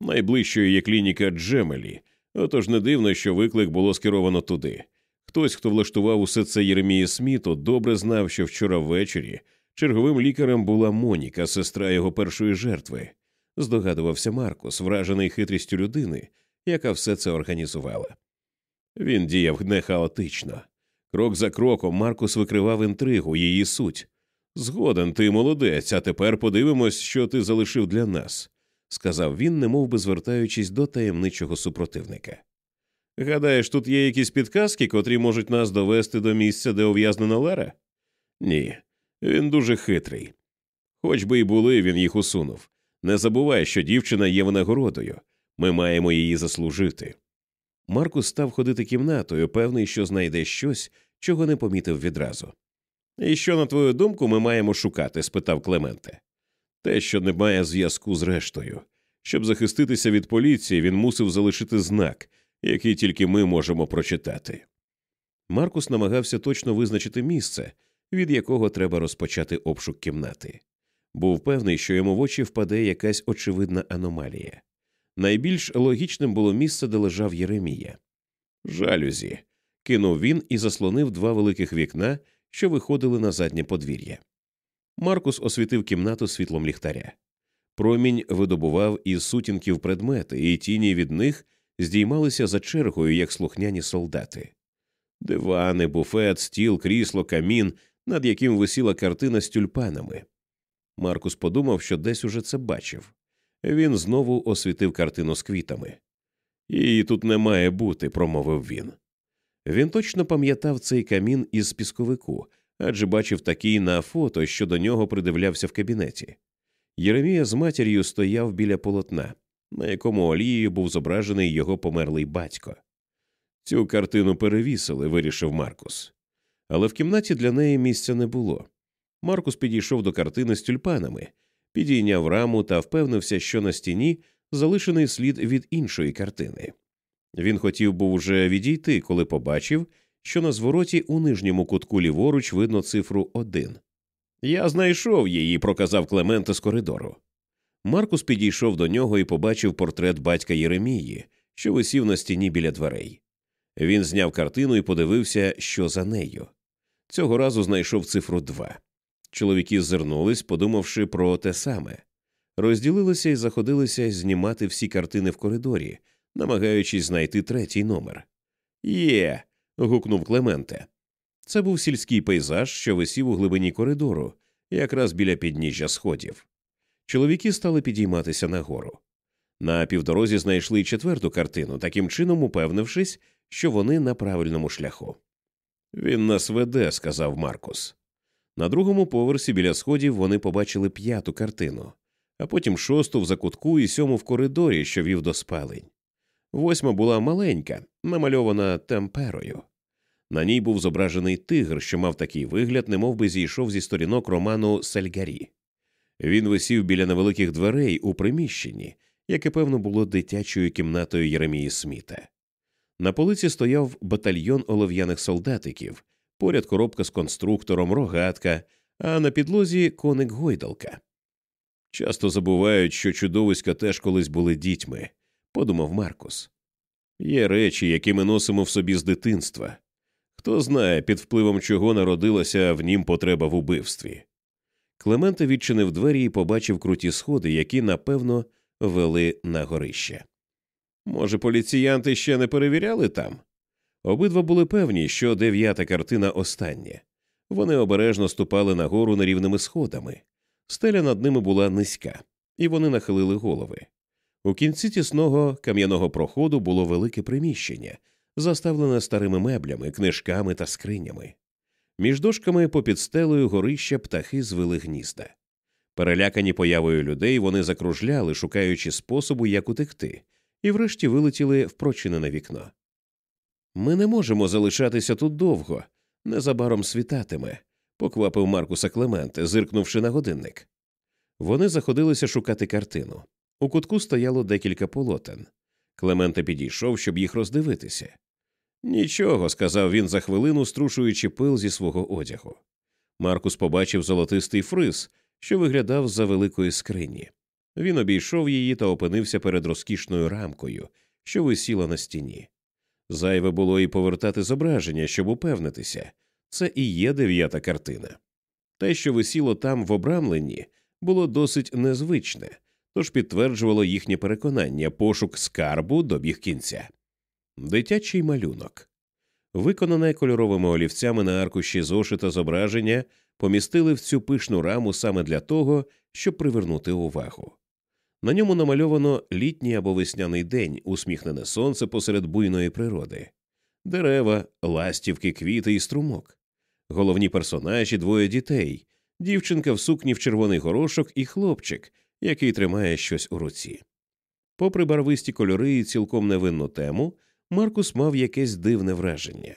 Найближчою є клініка Джемелі, отож не дивно, що виклик було скеровано туди. Хтось, хто влаштував усе це Єремії Сміту, добре знав, що вчора ввечері черговим лікарем була Моніка, сестра його першої жертви. Здогадувався Маркус, вражений хитрістю людини, яка все це організувала. Він діяв не хаотично. Крок за кроком Маркус викривав інтригу, її суть. Згоден, ти молодець, а тепер подивимось, що ти залишив для нас, сказав він, немов би звертаючись до таємничого супротивника. Гадаєш, тут є якісь підказки, котрі можуть нас довести до місця, де ув'язнена Лара? Ні, він дуже хитрий. Хоч би й були, він їх усунув. Не забувай, що дівчина є винагородою, ми маємо її заслужити. Маркус став ходити кімнатою, певний, що знайде щось, чого не помітив відразу. І що, на твою думку, ми маємо шукати? спитав Клементе. Те, що не має зв'язку з рештою. Щоб захиститися від поліції, він мусив залишити знак, який тільки ми можемо прочитати. Маркус намагався точно визначити місце, від якого треба розпочати обшук кімнати. Був певний, що йому в очі впаде якась очевидна аномалія. Найбільш логічним було місце, де лежав Єремія. Жалюзі. кинув він і заслонив два великих вікна, що виходили на заднє подвір'я. Маркус освітив кімнату світлом ліхтаря. Промінь видобував із сутінків предмети, і тіні від них здіймалися за чергою, як слухняні солдати. Дивани, буфет, стіл, крісло, камін, над яким висіла картина з тюльпанами. Маркус подумав, що десь уже це бачив. Він знову освітив картину з квітами. Її тут не має бути, промовив він. Він точно пам'ятав цей камін із пісковику, адже бачив такий на фото, що до нього придивлявся в кабінеті. Єремія з матір'ю стояв біля полотна, на якому олією був зображений його померлий батько. Цю картину перевісили, вирішив Маркус. Але в кімнаті для неї місця не було. Маркус підійшов до картини з тюльпанами, підійняв раму та впевнився, що на стіні залишений слід від іншої картини. Він хотів був уже відійти, коли побачив, що на звороті у нижньому кутку ліворуч видно цифру один. Я знайшов її, проказав Клементе з коридору. Маркус підійшов до нього і побачив портрет батька Єремії, що висів на стіні біля дверей. Він зняв картину і подивився, що за нею. Цього разу знайшов цифру два. Чоловіки зирнулись, подумавши про те саме, розділилися і заходилися знімати всі картини в коридорі, намагаючись знайти третій номер. Є. гукнув Клементе. Це був сільський пейзаж, що висів у глибині коридору, якраз біля підніжжя сходів. Чоловіки стали підійматися нагору. На півдорозі знайшли четверту картину, таким чином упевнившись, що вони на правильному шляху. Він нас веде, сказав Маркус. На другому поверсі біля сходів вони побачили п'яту картину, а потім шосту в закутку і сьому в коридорі, що вів до спалень. Восьма була маленька, намальована темперою. На ній був зображений тигр, що мав такий вигляд, немов би зійшов зі сторінок роману Сальгарі. Він висів біля невеликих дверей у приміщенні, яке, певно, було дитячою кімнатою Єремії Сміта. На полиці стояв батальйон олов'яних солдатиків, поряд коробка з конструктором, рогатка, а на підлозі коник гойдалка. Часто забувають, що чудовиська теж колись були дітьми, подумав Маркус. Є речі, які ми носимо в собі з дитинства. Хто знає, під впливом чого народилася в нім потреба в убивстві. Клементе відчинив двері і побачив круті сходи, які, напевно, вели на горище. Може, поліціянти ще не перевіряли там? Обидва були певні, що дев'ята картина остання. Вони обережно ступали нагору нерівними сходами. Стеля над ними була низька, і вони нахилили голови. У кінці тісного кам'яного проходу було велике приміщення, заставлене старими меблями, книжками та скринями. Між дошками попід стелею горища птахи звели гнізда. Перелякані появою людей, вони закружляли, шукаючи способу, як утекти, і врешті вилетіли в прочинене вікно. Ми не можемо залишатися тут довго, незабаром світатиме, поквапив Маркуса Клементе, зиркнувши на годинник. Вони заходилися шукати картину. У кутку стояло декілька полотен. Клементе підійшов, щоб їх роздивитися. Нічого, сказав він за хвилину, струшуючи пил зі свого одягу. Маркус побачив золотистий фриз, що виглядав з-за великої скрині. Він обійшов її та опинився перед розкішною рамкою, що висіла на стіні. Зайве було і повертати зображення, щоб упевнитися це і є дев'ята картина. Те, що висіло там в обрамленні, було досить незвичне, тож підтверджувало їхнє переконання пошук скарбу добіг кінця. Дитячий малюнок. Виконане кольоровими олівцями на аркуші зошита зображення помістили в цю пишну раму саме для того, щоб привернути увагу. На ньому намальовано літній або весняний день, усміхнене сонце посеред буйної природи, дерева, ластівки, квіти і струмок. Головні персонажі двоє дітей, дівчинка в сукні в червоний горошок і хлопчик, який тримає щось у руці. Попри барвисті кольори і цілком невинну тему, Маркус мав якесь дивне враження.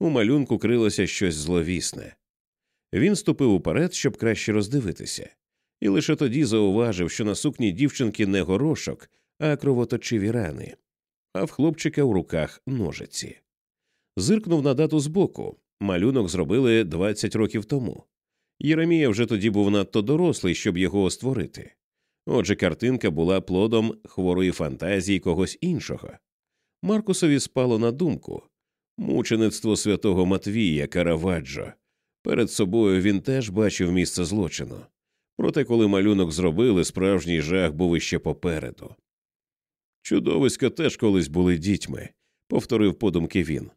У малюнку крилося щось зловісне. Він ступив уперед, щоб краще роздивитися, і лише тоді зауважив, що на сукні дівчинки не горошок, а кровоточиві рани, а в хлопчика в руках ножиці. Зиркнув на дату збоку. Малюнок зробили 20 років тому. Єремія вже тоді був надто дорослий, щоб його створити. Отже, картинка була плодом хворої фантазії когось іншого. Маркусові спало на думку мучеництво святого Матвія Караваджо. Перед собою він теж бачив місце злочину. Проте, коли малюнок зробили, справжній жах був іще попереду. Чудовиська теж колись були дітьми, повторив подумки він.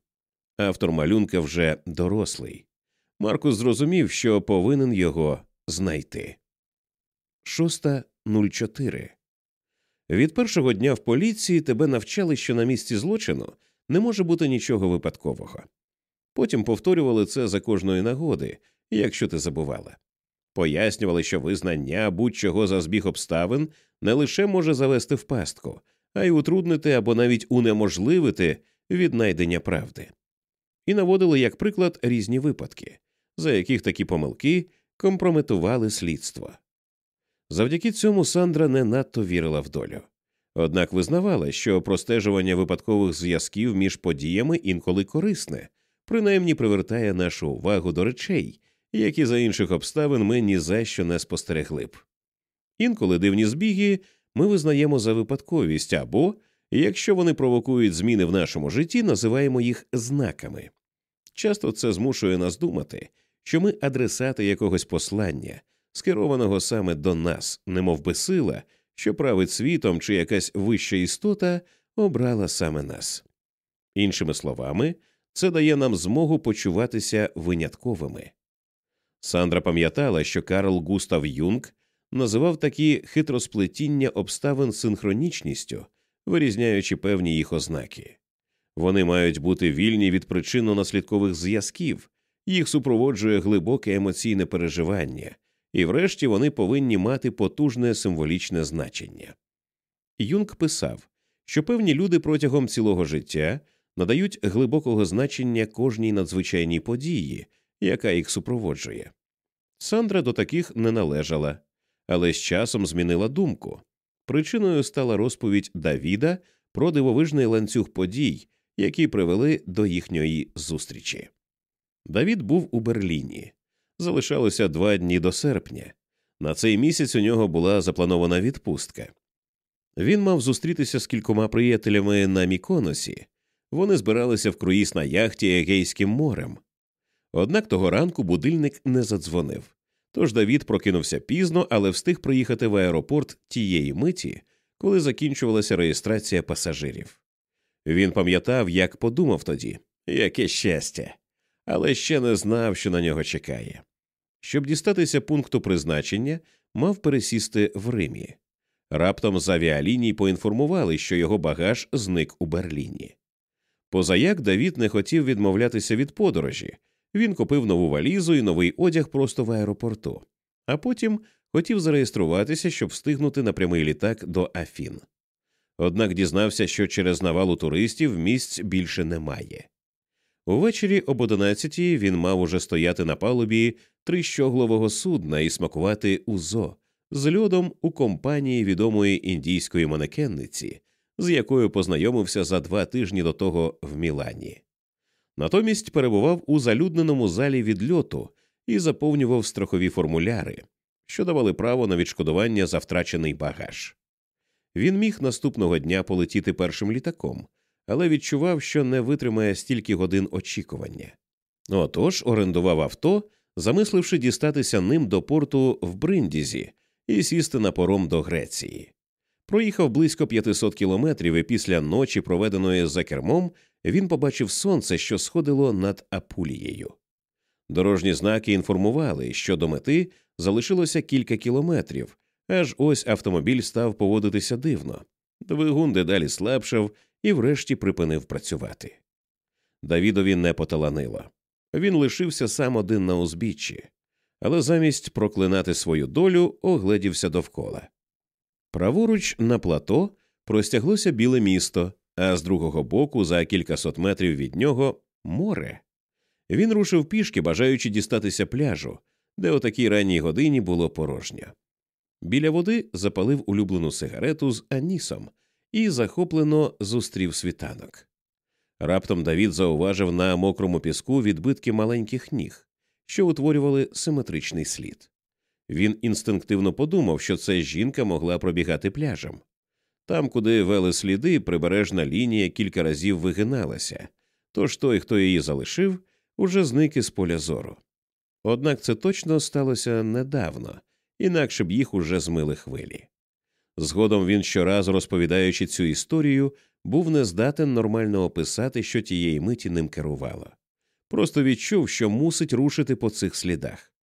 Автор малюнка вже дорослий. Маркус зрозумів, що повинен його знайти. 6.04 Від першого дня в поліції тебе навчали, що на місці злочину не може бути нічого випадкового. Потім повторювали це за кожної нагоди, якщо ти забувала. Пояснювали, що визнання будь-чого за збіг обставин не лише може завести в пастку, а й утруднити або навіть унеможливити віднайдення правди. І наводили як приклад різні випадки, за яких такі помилки компрометували слідство. Завдяки цьому Сандра не надто вірила в долю. Однак визнавала, що простежування випадкових зв'язків між подіями інколи корисне, принаймні привертає нашу увагу до речей, які за інших обставин ми ні за що не спостерегли б. Інколи дивні збіги ми визнаємо за випадковість або, якщо вони провокують зміни в нашому житті, називаємо їх знаками. Часто це змушує нас думати, що ми адресати якогось послання, скерованого саме до нас, немов би сила, що править світом чи якась вища істота обрала саме нас. Іншими словами, це дає нам змогу почуватися винятковими. Сандра пам'ятала, що Карл Густав Юнг називав такі хитросплетіння обставин синхронічністю, вирізняючи певні їх ознаки. Вони мають бути вільні від причинно наслідкових зв'язків, їх супроводжує глибоке емоційне переживання, і врешті вони повинні мати потужне символічне значення. Юнг писав, що певні люди протягом цілого життя надають глибокого значення кожній надзвичайній події, яка їх супроводжує. Сандра до таких не належала, але з часом змінила думку. Причиною стала розповідь Давіда про дивовижний ланцюг подій, які привели до їхньої зустрічі. Давід був у Берліні. Залишалося два дні до серпня. На цей місяць у нього була запланована відпустка. Він мав зустрітися з кількома приятелями на Міконосі. Вони збиралися в круїз на яхті Егейським морем. Однак того ранку будильник не задзвонив. Тож Давід прокинувся пізно, але встиг приїхати в аеропорт тієї миті, коли закінчувалася реєстрація пасажирів. Він пам'ятав, як подумав тоді яке щастя, але ще не знав, що на нього чекає. Щоб дістатися пункту призначення, мав пересісти в Римі. Раптом з авіаліній поінформували, що його багаж зник у Берліні. Позаяк Давід не хотів відмовлятися від подорожі, він купив нову валізу і новий одяг просто в аеропорту, а потім хотів зареєструватися, щоб встигнути на прямий літак до Афін. Однак дізнався, що через навалу туристів місць більше немає. Увечері об одинадцятій він мав уже стояти на палубі трищоглового судна і смакувати узо з льодом у компанії відомої індійської манекенниці, з якою познайомився за два тижні до того в Мілані. Натомість перебував у залюдненому залі відльоту і заповнював страхові формуляри, що давали право на відшкодування за втрачений багаж. Він міг наступного дня полетіти першим літаком, але відчував, що не витримає стільки годин очікування. Отож орендував авто, замисливши дістатися ним до порту в Бриндізі і сісти на пором до Греції. Проїхав близько 500 кілометрів, і після ночі, проведеної за кермом, він побачив сонце, що сходило над Апулією. Дорожні знаки інформували, що до мети залишилося кілька кілометрів, аж ось автомобіль став поводитися дивно. Двигун дедалі слабшав і врешті припинив працювати. Давідові не поталанило. Він лишився сам один на узбіччі, але замість проклинати свою долю огледівся довкола. Праворуч на плато простяглося біле місто, а з другого боку, за кількасот метрів від нього, море. Він рушив пішки, бажаючи дістатися пляжу, де о такій ранній годині було порожньо. Біля води запалив улюблену сигарету з анісом і захоплено зустрів світанок. Раптом Давід зауважив на мокрому піску відбитки маленьких ніг, що утворювали симетричний слід. Він інстинктивно подумав, що це жінка могла пробігати пляжем. Там, куди вели сліди, прибережна лінія кілька разів вигиналася, тож той, хто її залишив, уже зник із поля зору. Однак це точно сталося недавно, інакше б їх уже змили хвилі. Згодом він щоразу розповідаючи цю історію, був не здатен нормально описати, що тієї миті ним керувало. Просто відчув, що мусить рушити по цих слідах.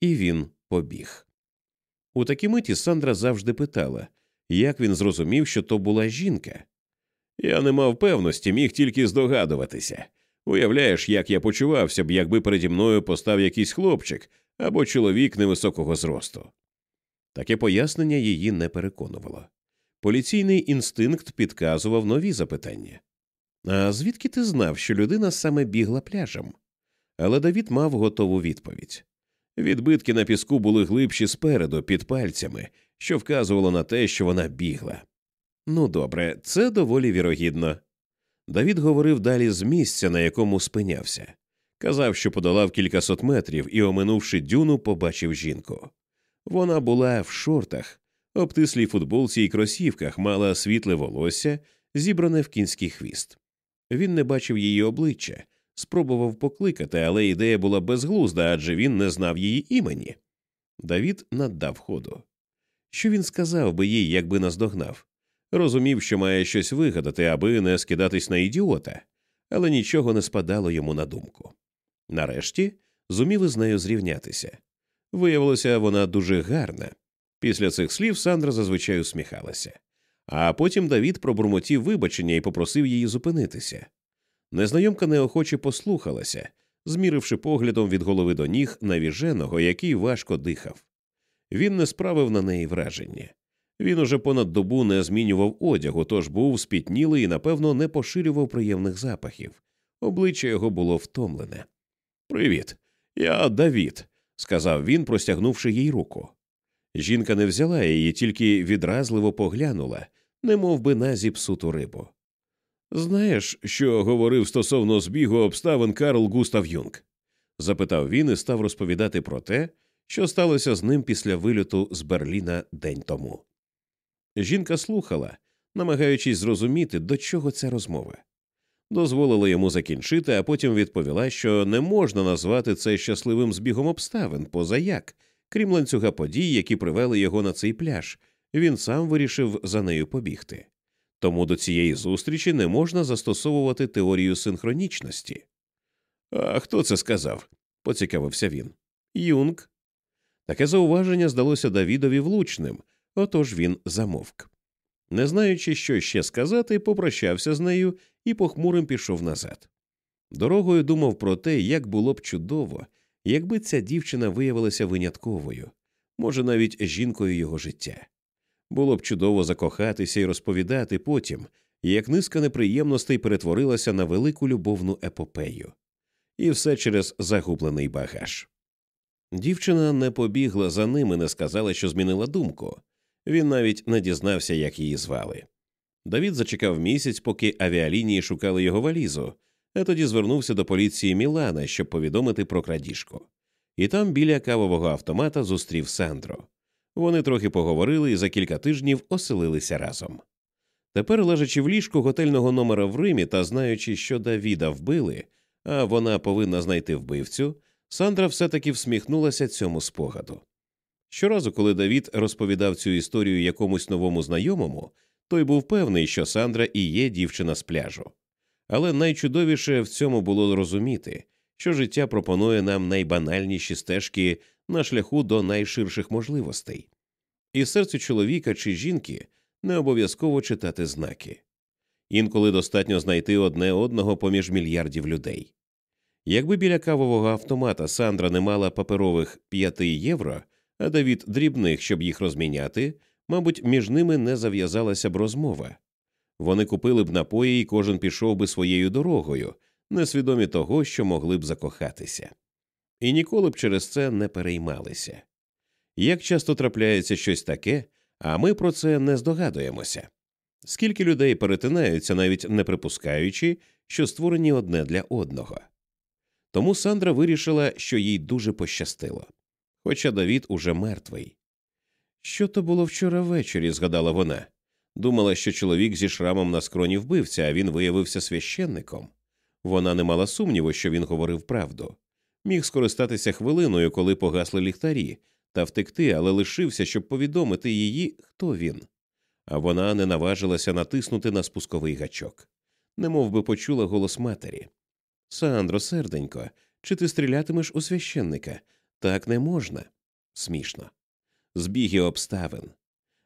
І він побіг. У такій миті Сандра завжди питала, як він зрозумів, що то була жінка. Я не мав певності, міг тільки здогадуватися. Уявляєш, як я почувався б, якби переді мною постав якийсь хлопчик або чоловік невисокого зросту. Таке пояснення її не переконувало. Поліційний інстинкт підказував нові запитання. А звідки ти знав, що людина саме бігла пляжем? Але Давід мав готову відповідь. Відбитки на піску були глибші спереду, під пальцями, що вказувало на те, що вона бігла. Ну добре, це доволі вірогідно. Давід говорив далі з місця, на якому спинявся. Казав, що подолав кількасот метрів і, оминувши дюну, побачив жінку. Вона була в шортах, обтислій футболці і кросівках, мала світле волосся, зібране в кінський хвіст. Він не бачив її обличчя, спробував покликати, але ідея була безглузда, адже він не знав її імені. Давід наддав ходу. Що він сказав би їй, якби наздогнав? Розумів, що має щось вигадати, аби не скидатись на ідіота, але нічого не спадало йому на думку. Нарешті зумів із нею зрівнятися. Виявилося, вона дуже гарна. Після цих слів Сандра зазвичай усміхалася. А потім Давід пробурмотів вибачення і попросив її зупинитися. Незнайомка неохоче послухалася, зміривши поглядом від голови до ніг навіженого, який важко дихав. Він не справив на неї враження. Він уже понад добу не змінював одягу, тож був спітнілий і, напевно, не поширював приємних запахів. Обличчя його було втомлене. Привіт, я Давід, сказав він, простягнувши їй руку. Жінка не взяла її, тільки відразливо поглянула, немов би на зіпсуту рибу. Знаєш, що говорив стосовно збігу обставин Карл Густав Юнг? запитав він і став розповідати про те, що сталося з ним після вильоту з Берліна день тому. Жінка слухала, намагаючись зрозуміти, до чого ця розмова. Дозволила йому закінчити, а потім відповіла, що не можна назвати це щасливим збігом обставин, поза як, крім ланцюга подій, які привели його на цей пляж, він сам вирішив за нею побігти. Тому до цієї зустрічі не можна застосовувати теорію синхронічності. А хто це сказав? поцікавився він. Юнг. Таке зауваження здалося Давідові влучним, отож він замовк. Не знаючи, що ще сказати, попрощався з нею і похмурим пішов назад. Дорогою думав про те, як було б чудово, якби ця дівчина виявилася винятковою, може, навіть жінкою його життя. Було б чудово закохатися і розповідати потім, як низка неприємностей перетворилася на велику любовну епопею, і все через загублений багаж. Дівчина не побігла за ним і не сказала, що змінила думку. Він навіть не дізнався, як її звали. Давід зачекав місяць, поки авіалінії шукали його валізу, а тоді звернувся до поліції Мілана, щоб повідомити про крадіжку. і там біля кавового автомата зустрів Сандро. Вони трохи поговорили і за кілька тижнів оселилися разом. Тепер, лежачи в ліжку готельного номера в Римі та знаючи, що Давіда вбили, а вона повинна знайти вбивцю, Сандра все таки всміхнулася цьому спогаду. Щоразу, коли Давід розповідав цю історію якомусь новому знайомому, той був певний, що Сандра і є дівчина з пляжу. Але найчудовіше в цьому було розуміти, що життя пропонує нам найбанальніші стежки на шляху до найширших можливостей, і серцю чоловіка чи жінки не обов'язково читати знаки. Інколи достатньо знайти одне одного поміж мільярдів людей. Якби біля кавового автомата Сандра не мала паперових п'яти євро, а Давід дрібних, щоб їх розміняти, мабуть, між ними не зав'язалася б розмова. Вони купили б напої, і кожен пішов би своєю дорогою, несвідомі того, що могли б закохатися, і ніколи б через це не переймалися. Як часто трапляється щось таке, а ми про це не здогадуємося. Скільки людей перетинаються, навіть не припускаючи, що створені одне для одного. Тому Сандра вирішила, що їй дуже пощастило, хоча Давід уже мертвий. Що то було вчора ввечері, згадала вона. Думала, що чоловік зі шрамом на скроні вбивця, а він виявився священником. Вона не мала сумніву, що він говорив правду. Міг скористатися хвилиною, коли погасли ліхтарі, та втекти, але лишився, щоб повідомити її, хто він. А вона не наважилася натиснути на спусковий гачок. Немов би почула голос матері. Сандро, серденько, чи ти стрілятимеш у священника? Так не можна. Смішно. Збіги обставин.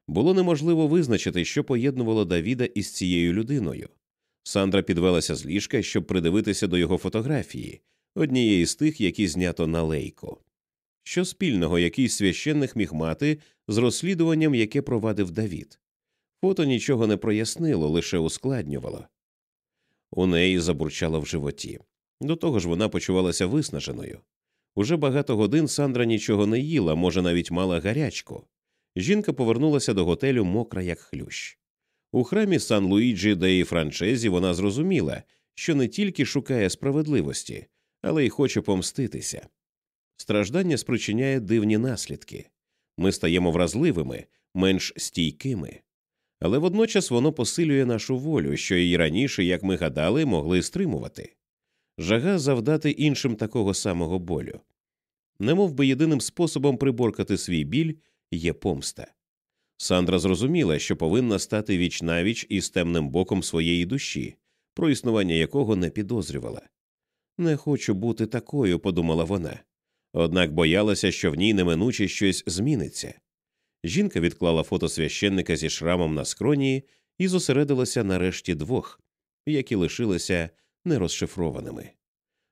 Було неможливо визначити, що поєднувало Давіда із цією людиною. Сандра підвелася з ліжка, щоб придивитися до його фотографії, однієї з тих, які знято на лейку. Що спільного якийсь священник міг мати з розслідуванням, яке провадив Давід? Фото нічого не прояснило, лише ускладнювало. У неї забурчало в животі. До того ж, вона почувалася виснаженою. Уже багато годин Сандра нічого не їла, може, навіть мала гарячку. Жінка повернулася до готелю мокра, як хлющ. У храмі Сан Луїджі деї Франчезі вона зрозуміла, що не тільки шукає справедливості, але й хоче помститися. Страждання спричиняє дивні наслідки ми стаємо вразливими, менш стійкими, але водночас воно посилює нашу волю, що її раніше, як ми гадали, могли стримувати жага завдати іншим такого самого болю. Немов би єдиним способом приборкати свій біль є помста. Сандра зрозуміла, що повинна стати вічнавіч із темним боком своєї душі, про існування якого не підозрювала. Не хочу бути такою, подумала вона, однак боялася, що в ній неминуче щось зміниться. Жінка відклала фото священника зі шрамом на скроні і зосередилася на решті двох, які лишилися нерозшифрованими.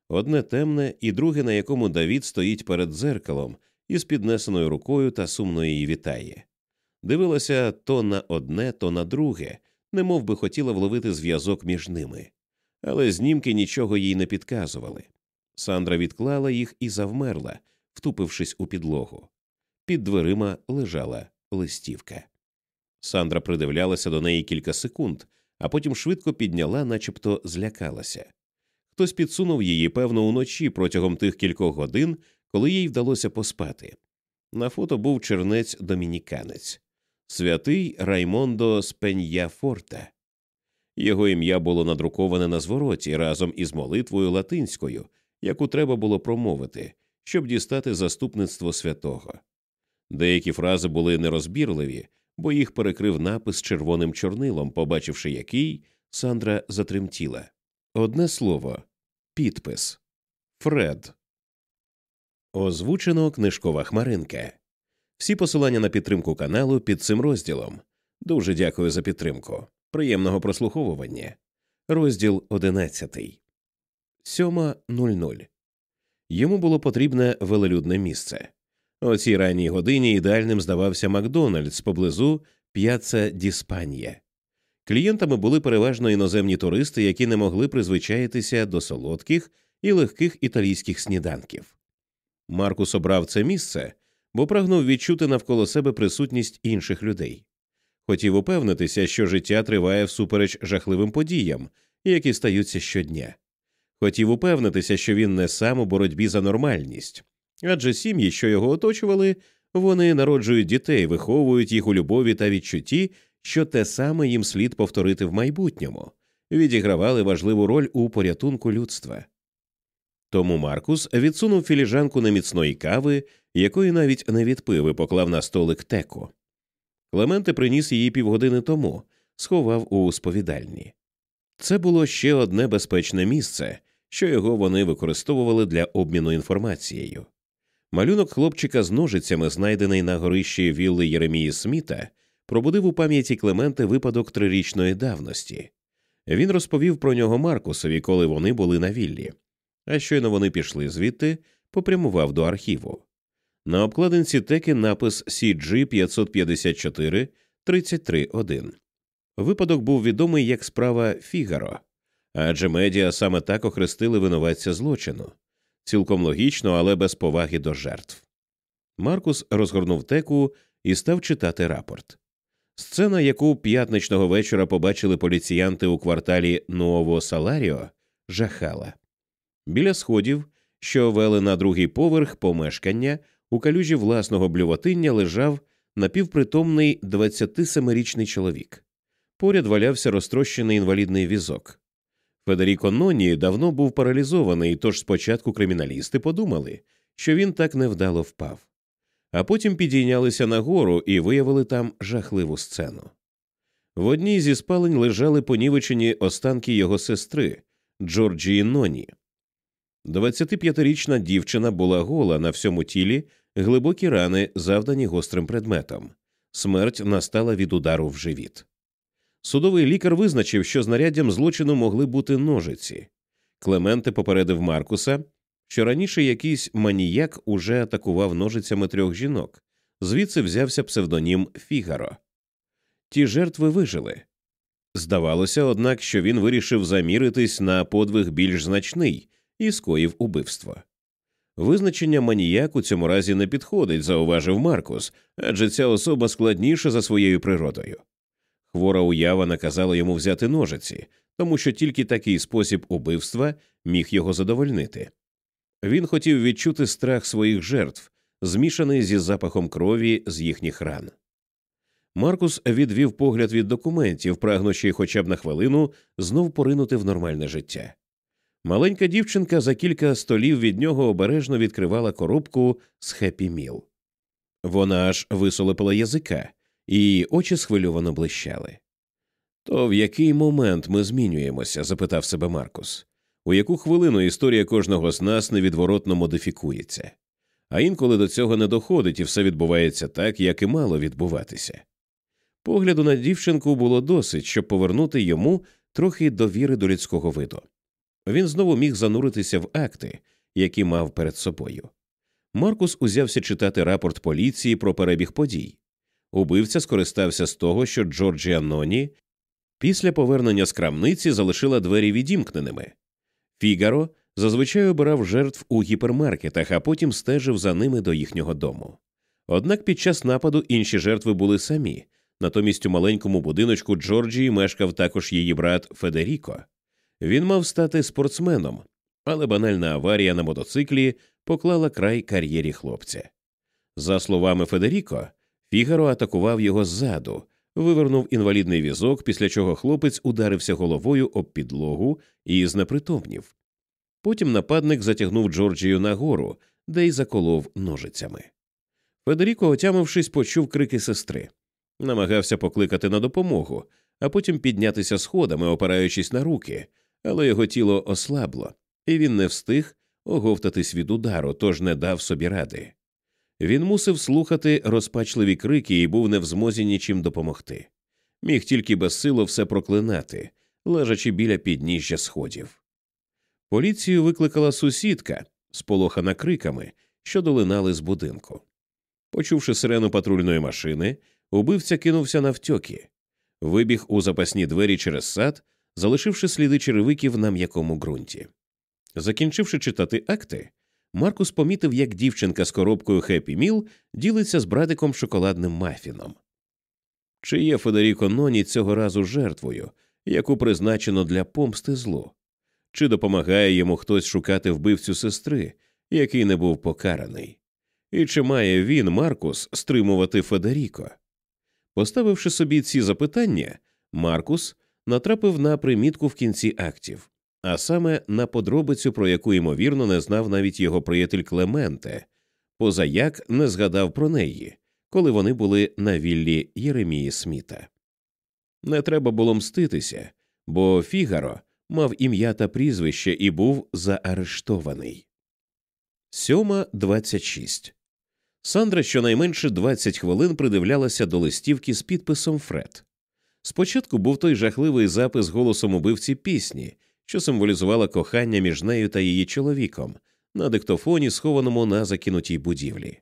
Одне темне, і друге, на якому Давід стоїть перед дзеркалом із піднесеною рукою та сумно її вітає. Дивилася то на одне, то на друге, немов би хотіла вловити зв'язок між ними, але знімки нічого їй не підказували. Сандра відклала їх і завмерла, втупившись у підлогу. Під дверима лежала листівка. Сандра придивлялася до неї кілька секунд, а потім швидко підняла, начебто злякалася. Хтось підсунув її, певно, уночі протягом тих кількох годин, коли їй вдалося поспати. На фото був чернець домініканець, святий Раймондо Спеньяфорта. Його ім'я було надруковане на звороті разом із молитвою латинською, яку треба було промовити, щоб дістати заступництво святого. Деякі фрази були нерозбірливі, бо їх перекрив напис червоним чорнилом, побачивши який, Сандра затремтіла. Одне слово підпис Фред. Озвучено книжкова хмаринка. Всі посилання на підтримку каналу під цим розділом. Дуже дякую за підтримку. Приємного прослуховування. Розділ 11. 7.00. Йому було потрібне велелюдне місце. О цій ранній годині ідеальним здавався Макдональдс поблизу П'яца Діспанія. Клієнтами були переважно іноземні туристи, які не могли призвичаїтися до солодких і легких італійських сніданків. Маркус обрав це місце, бо прагнув відчути навколо себе присутність інших людей. Хотів упевнитися, що життя триває всупереч жахливим подіям, які стаються щодня. Хотів упевнитися, що він не сам у боротьбі за нормальність, Адже сім'ї, що його оточували, вони народжують дітей, виховують їх у любові та відчутті, що те саме їм слід повторити в майбутньому, відігравали важливу роль у порятунку людства. Тому Маркус відсунув філіжанку неміцної кави, якої навіть не відпив і поклав на столик теку. Клементе приніс її півгодини тому, сховав у сповідальні. Це було ще одне безпечне місце, що його вони використовували для обміну інформацією. Малюнок хлопчика з ножицями, знайдений на горищі вілли Єремії Сміта, пробудив у пам'яті Клементи випадок трирічної давності. Він розповів про нього Маркусові, коли вони були на віллі. А щойно вони пішли звідти, попрямував до архіву. На обкладинці теки напис CG 554 331 Випадок був відомий як справа Фігаро, адже медіа саме так охрестили винуватця злочину. Цілком логічно, але без поваги до жертв. Маркус розгорнув теку і став читати рапорт. Сцена, яку п'ятничного вечора побачили поліціянти у кварталі Нуово Саларіо, жахала. Біля сходів, що вели на другий поверх помешкання, у калюжі власного блювотиння лежав напівпритомний 27-річний чоловік. Поряд валявся розтрощений інвалідний візок. Федеріко Ноні давно був паралізований, тож спочатку криміналісти подумали, що він так невдало впав. А потім підійнялися нагору і виявили там жахливу сцену. В одній зі спалень лежали понівечені останки його сестри Джорджії Ноні. 25-річна дівчина була гола на всьому тілі, глибокі рани, завдані гострим предметом. Смерть настала від удару в живіт. Судовий лікар визначив, що знаряддям злочину могли бути ножиці. Клементе попередив Маркуса, що раніше якийсь маніяк уже атакував ножицями трьох жінок, звідси взявся псевдонім Фігаро. Ті жертви вижили. Здавалося, однак, що він вирішив заміритись на подвиг більш значний і скоїв убивство. Визначення маніяк у цьому разі не підходить, зауважив Маркус, адже ця особа складніша за своєю природою. Хвора уява наказала йому взяти ножиці, тому що тільки такий спосіб убивства міг його задовольнити. Він хотів відчути страх своїх жертв, змішаний зі запахом крові з їхніх ран. Маркус відвів погляд від документів, прагнучи хоча б на хвилину знов поринути в нормальне життя. Маленька дівчинка за кілька столів від нього обережно відкривала коробку з Happy Meal. Вона аж висолопила язика, її очі схвильовано блищали. То в який момент ми змінюємося? запитав себе Маркус. У яку хвилину історія кожного з нас невідворотно модифікується, а інколи до цього не доходить і все відбувається так, як і мало відбуватися. Погляду на дівчинку було досить, щоб повернути йому трохи довіри до людського виду. Він знову міг зануритися в акти, які мав перед собою. Маркус узявся читати рапорт поліції про перебіг подій. Убивця скористався з того, що Джорджія Ноні після повернення з крамниці залишила двері відімкненими. Фігаро зазвичай обирав жертв у гіпермаркетах, а потім стежив за ними до їхнього дому. Однак під час нападу інші жертви були самі, натомість у маленькому будиночку Джорджії мешкав також її брат Федеріко. Він мав стати спортсменом, але банальна аварія на мотоциклі поклала край кар'єрі хлопця. За словами Федеріко, Фігаро атакував його ззаду, вивернув інвалідний візок, після чого хлопець ударився головою об підлогу і знепритомнів. Потім нападник затягнув Джорджію нагору, де й заколов ножицями. Федеріко, отямившись, почув крики сестри, намагався покликати на допомогу, а потім піднятися сходами, опираючись на руки, але його тіло ослабло, і він не встиг оговтатись від удару, тож не дав собі ради. Він мусив слухати розпачливі крики і був не в змозі нічим допомогти. Міг тільки безсило все проклинати, лежачи біля підніжжя сходів. Поліцію викликала сусідка, сполохана криками, що долинали з будинку. Почувши сирену патрульної машини, убивця кинувся навтьоки, вибіг у запасні двері через сад, залишивши сліди черевиків на м'якому ґрунті. Закінчивши читати акти, Маркус помітив, як дівчинка з коробкою Хеппі Міл ділиться з братиком шоколадним мафіном. Чи є Федеріко Ноні цього разу жертвою, яку призначено для помсти злу? Чи допомагає йому хтось шукати вбивцю сестри, який не був покараний. І чи має він, Маркус, стримувати Федеріко? Поставивши собі ці запитання, Маркус натрапив на примітку в кінці актів, а саме на подробицю, про яку ймовірно не знав навіть його приятель Клементе, позаяк не згадав про неї, коли вони були на віллі Єремії Сміта. Не треба було мститися, бо Фігаро мав ім'я та прізвище і був заарештований. Сьома двадцять шість. Сандра щонайменше 20 хвилин придивлялася до листівки з підписом Фред. Спочатку був той жахливий запис голосом убивці пісні, що символізувала кохання між нею та її чоловіком на диктофоні, схованому на закинутій будівлі.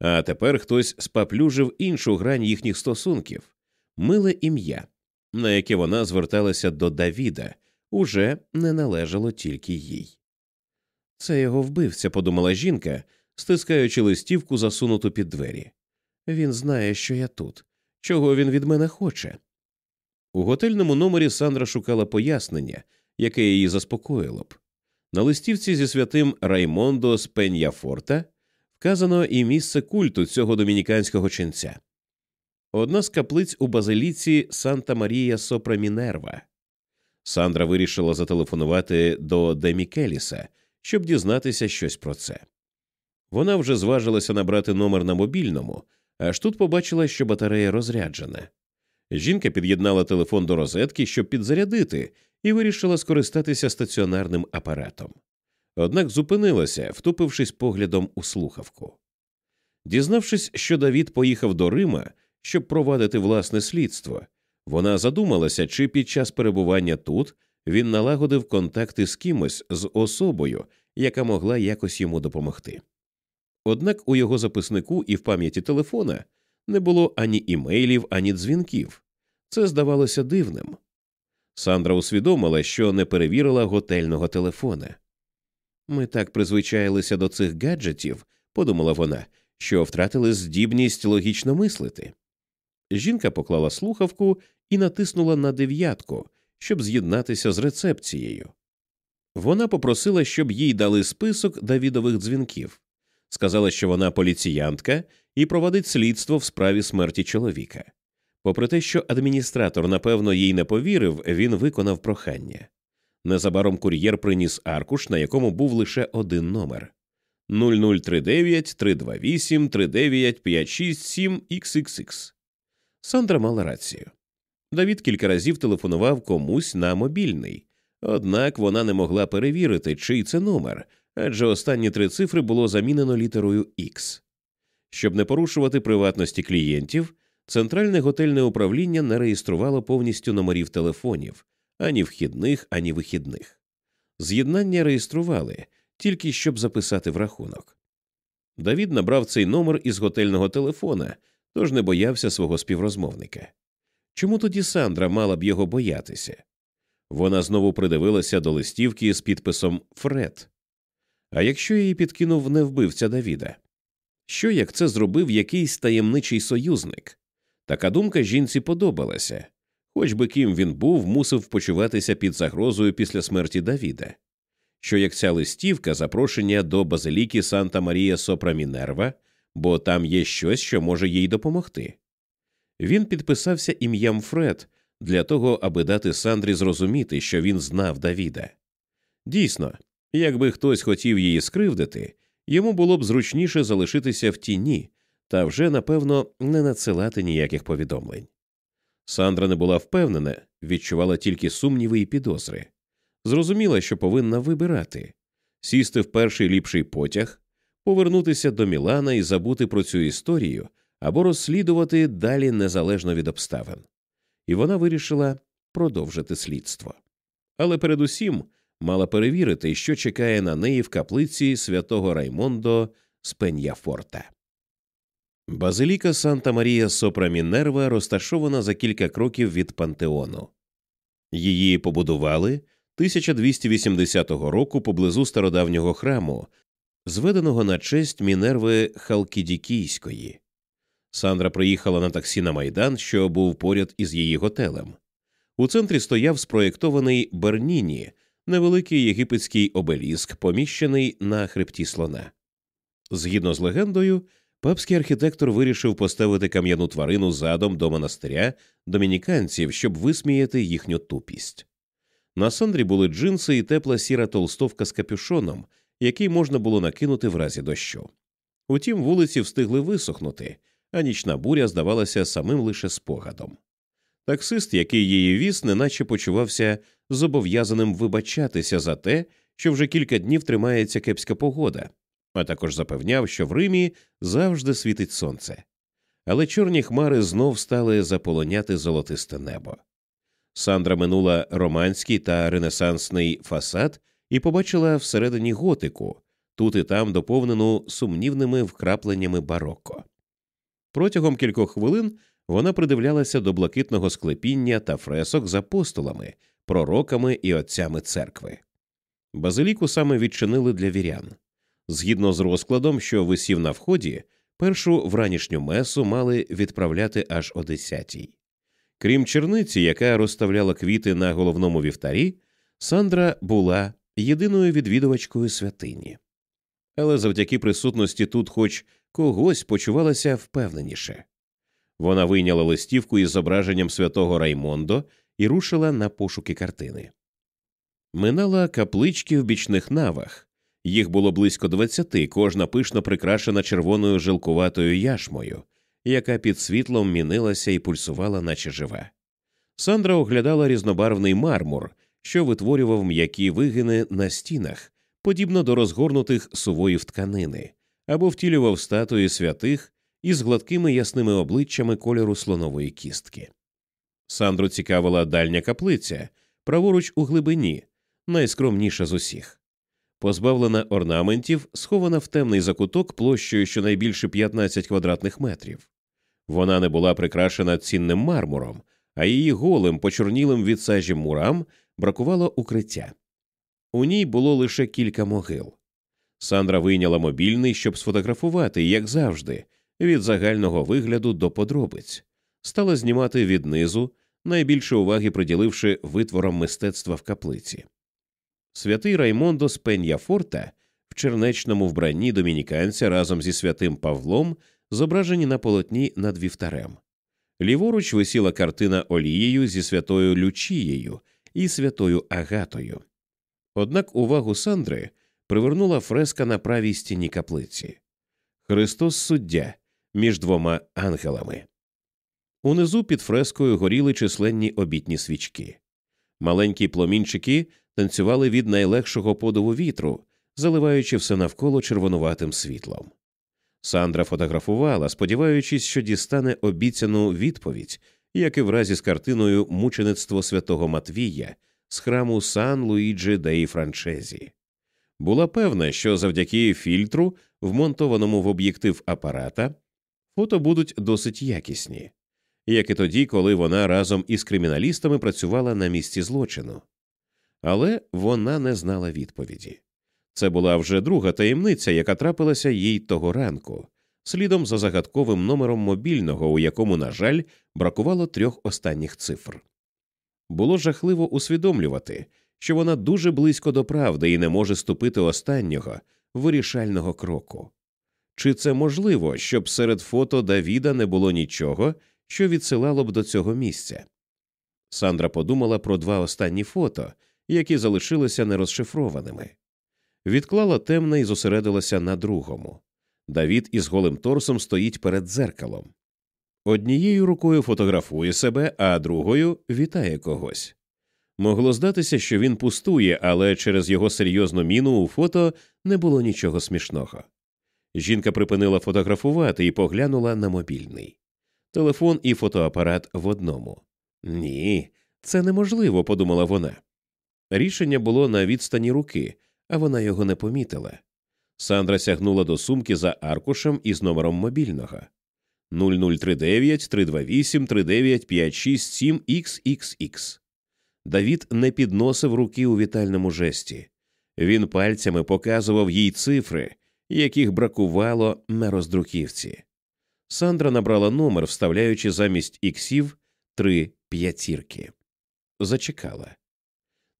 А тепер хтось спаплюжив іншу грань їхніх стосунків миле ім'я, на яке вона зверталася до Давіда, уже не належало тільки їй. Це його вбивця, подумала жінка, стискаючи листівку, засунуту під двері. Він знає, що я тут. Чого він від мене хоче? У готельному номері Сандра шукала пояснення, яке її заспокоїло б. На листівці зі святим Раймондо з Пеньяфорта вказано і місце культу цього домініканського ченця. Одна з каплиць у базиліці Санта Марія Сопра Мінерва. Сандра вирішила зателефонувати до Демікеліса, щоб дізнатися щось про це. Вона вже зважилася набрати номер на мобільному, аж тут побачила, що батарея розряджена. Жінка під'єднала телефон до розетки, щоб підзарядити, і вирішила скористатися стаціонарним апаратом. Однак зупинилася, втупившись поглядом у слухавку. Дізнавшись, що Давід поїхав до Рима, щоб провадити власне слідство, вона задумалася, чи під час перебування тут він налагодив контакти з кимось з особою, яка могла якось йому допомогти. Однак у його записнику і в пам'яті телефона не було ані імейлів, ані дзвінків. Це здавалося дивним. Сандра усвідомила, що не перевірила готельного телефона. Ми так призвичаїлися до цих гаджетів, подумала вона, що втратили здібність логічно мислити. Жінка поклала слухавку і натиснула на дев'ятку, щоб з'єднатися з рецепцією. Вона попросила, щоб їй дали список Давідових дзвінків, сказала, що вона поліціянтка і проводить слідство в справі смерті чоловіка. Попри те, що адміністратор, напевно, їй не повірив, він виконав прохання. Незабаром кур'єр приніс аркуш, на якому був лише один номер 0039 328 39567 xxx Сандра мала рацію. Давід кілька разів телефонував комусь на мобільний, однак вона не могла перевірити, чий це номер, адже останні три цифри було замінено літерою X. Щоб не порушувати приватності клієнтів, центральне готельне управління не реєструвало повністю номерів телефонів ані вхідних, ані вихідних. З'єднання реєстрували тільки щоб записати в рахунок. Давід набрав цей номер із готельного телефона, тож не боявся свого співрозмовника. Чому тоді Сандра мала б його боятися? Вона знову придивилася до листівки з підписом Фред. А якщо її підкинув не вбивця Давіда? Що як це зробив якийсь таємничий союзник? Така думка жінці подобалася, хоч би ким він був, мусив почуватися під загрозою після смерті Давіда. Що як ця листівка запрошення до базиліки Санта Марія Сопра Мінерва, бо там є щось, що може їй допомогти. Він підписався ім'ям Фред для того, аби дати Сандрі зрозуміти, що він знав Давіда. Дійсно, якби хтось хотів її скривдити, йому було б зручніше залишитися в тіні та вже, напевно, не надсилати ніяких повідомлень. Сандра не була впевнена, відчувала тільки сумніви і підозри. Зрозуміла, що повинна вибирати сісти в перший ліпший потяг, повернутися до Мілана і забути про цю історію або розслідувати далі незалежно від обставин. І вона вирішила продовжити слідство. Але передусім мала перевірити, що чекає на неї в каплиці святого Раймондо з Пеньяфорта. Базиліка Санта Марія Сопра Мінерва розташована за кілька кроків від пантеону. Її побудували 1280 року поблизу стародавнього храму, зведеного на честь Мінерви Халкідікійської. Сандра приїхала на таксі на майдан, що був поряд із її готелем. У центрі стояв спроєктований Берніні невеликий єгипетський обеліск, поміщений на хребті слона. Згідно з легендою, папський архітектор вирішив поставити кам'яну тварину задом до монастиря домініканців, щоб висміяти їхню тупість. На Сандрі були джинси і тепла сіра толстовка з капюшоном, який можна було накинути в разі дощу. Утім, вулиці встигли висохнути, а нічна буря здавалася самим лише спогадом. Таксист, який її віз, неначе почувався зобов'язаним вибачатися за те, що вже кілька днів тримається кепська погода, а також запевняв, що в Римі завжди світить сонце. Але чорні хмари знов стали заполоняти золотисте небо. Сандра минула романський та ренесансний фасад і побачила всередині готику, тут і там доповнену сумнівними вкрапленнями бароко. Протягом кількох хвилин вона придивлялася до блакитного склепіння та фресок з апостолами, пророками і отцями церкви. Базиліку саме відчинили для вірян. Згідно з розкладом, що висів на вході, першу вранішню месу мали відправляти аж о десятій. Крім черниці, яка розставляла квіти на головному вівтарі, Сандра була єдиною відвідувачкою святині. Але завдяки присутності тут, хоч когось, почувалася впевненіше. Вона вийняла листівку із зображенням святого Раймондо і рушила на пошуки картини. Минала каплички в бічних навах. Їх було близько двадцяти, кожна пишно прикрашена червоною жилкуватою яшмою, яка під світлом мінилася і пульсувала, наче жива. Сандра оглядала різнобарвний мармур, що витворював м'які вигини на стінах, подібно до розгорнутих сувоїв тканини, або втілював статуї святих із гладкими ясними обличчями кольору слонової кістки. Сандру цікавила дальня каплиця, праворуч у глибині, найскромніша з усіх. Позбавлена орнаментів, схована в темний закуток площею щонайбільше 15 квадратних метрів. Вона не була прикрашена цінним мармуром, а її голим, почорнілим від сажі мурам бракувало укриття. У ній було лише кілька могил. Сандра вийняла мобільний, щоб сфотографувати, як завжди, від загального вигляду до подробиць, стала знімати віднизу, найбільше уваги приділивши витворам мистецтва в каплиці. Святий Раймондо з Пеньяфорта в чернечному вбранні домініканця разом зі святим Павлом зображені на полотні над вівтарем. Ліворуч висіла картина олією зі святою Лючією і святою Агатою. Однак увагу Сандри привернула фреска на правій стіні каплиці Христос суддя між двома ангелами. Унизу під фрескою горіли численні обітні свічки. Маленькі пломінчики танцювали від найлегшого подову вітру, заливаючи все навколо червонуватим світлом. Сандра фотографувала, сподіваючись, що дістане обіцяну відповідь, як і в разі з картиною мучеництво святого Матвія з храму Сан Луїджі Деї Франчезі. Була певна, що завдяки фільтру, вмонтованому в об'єктив апарата, фото будуть досить якісні, як і тоді, коли вона разом із криміналістами працювала на місці злочину. Але вона не знала відповіді. Це була вже друга таємниця, яка трапилася їй того ранку, слідом за загадковим номером мобільного, у якому, на жаль, бракувало трьох останніх цифр. Було жахливо усвідомлювати, що вона дуже близько до правди і не може ступити останнього вирішального кроку. Чи це можливо, щоб серед фото Давіда не було нічого, що відсилало б до цього місця? Сандра подумала про два останні фото, які залишилися нерозшифрованими. Відклала темне і зосередилася на другому. Давід із голим торсом стоїть перед дзеркалом. Однією рукою фотографує себе, а другою вітає когось. Могло здатися, що він пустує, але через його серйозну міну у фото не було нічого смішного. Жінка припинила фотографувати і поглянула на мобільний. Телефон і фотоапарат в одному. Ні, це неможливо, подумала вона. Рішення було на відстані руки, а вона його не помітила. Сандра сягнула до сумки за аркушем із номером мобільного 0039 328 39567 xxx Давід не підносив руки у вітальному жесті. Він пальцями показував їй цифри, яких бракувало на роздруківці. Сандра набрала номер, вставляючи замість іксів три п'ятірки. Зачекала.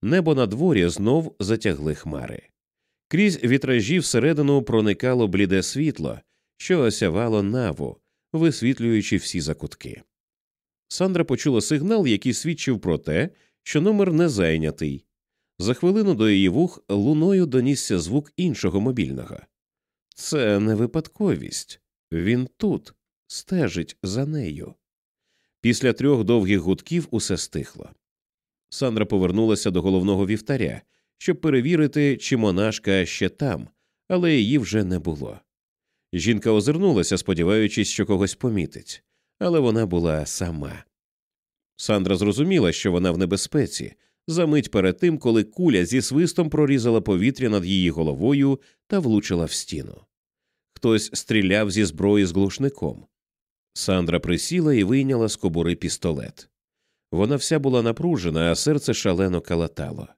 Небо на дворі знов затягли хмари. Крізь вітражі всередину проникало бліде світло, що осявало наву, висвітлюючи всі закутки. Сандра почула сигнал, який свідчив про те, що номер не зайнятий. За хвилину до її вух луною донісся звук іншого мобільного. Це не випадковість. Він тут стежить за нею. Після трьох довгих гудків усе стихло. Сандра повернулася до головного вівтаря, щоб перевірити, чи монашка ще там, але її вже не було. Жінка озирнулася, сподіваючись, що когось помітить, але вона була сама. Сандра зрозуміла, що вона в небезпеці, за мить перед тим, коли куля зі свистом прорізала повітря над її головою та влучила в стіну. Хтось стріляв зі зброї з глушником. Сандра присіла і вийняла з кобури пістолет. Вона вся була напружена, а серце шалено калатало.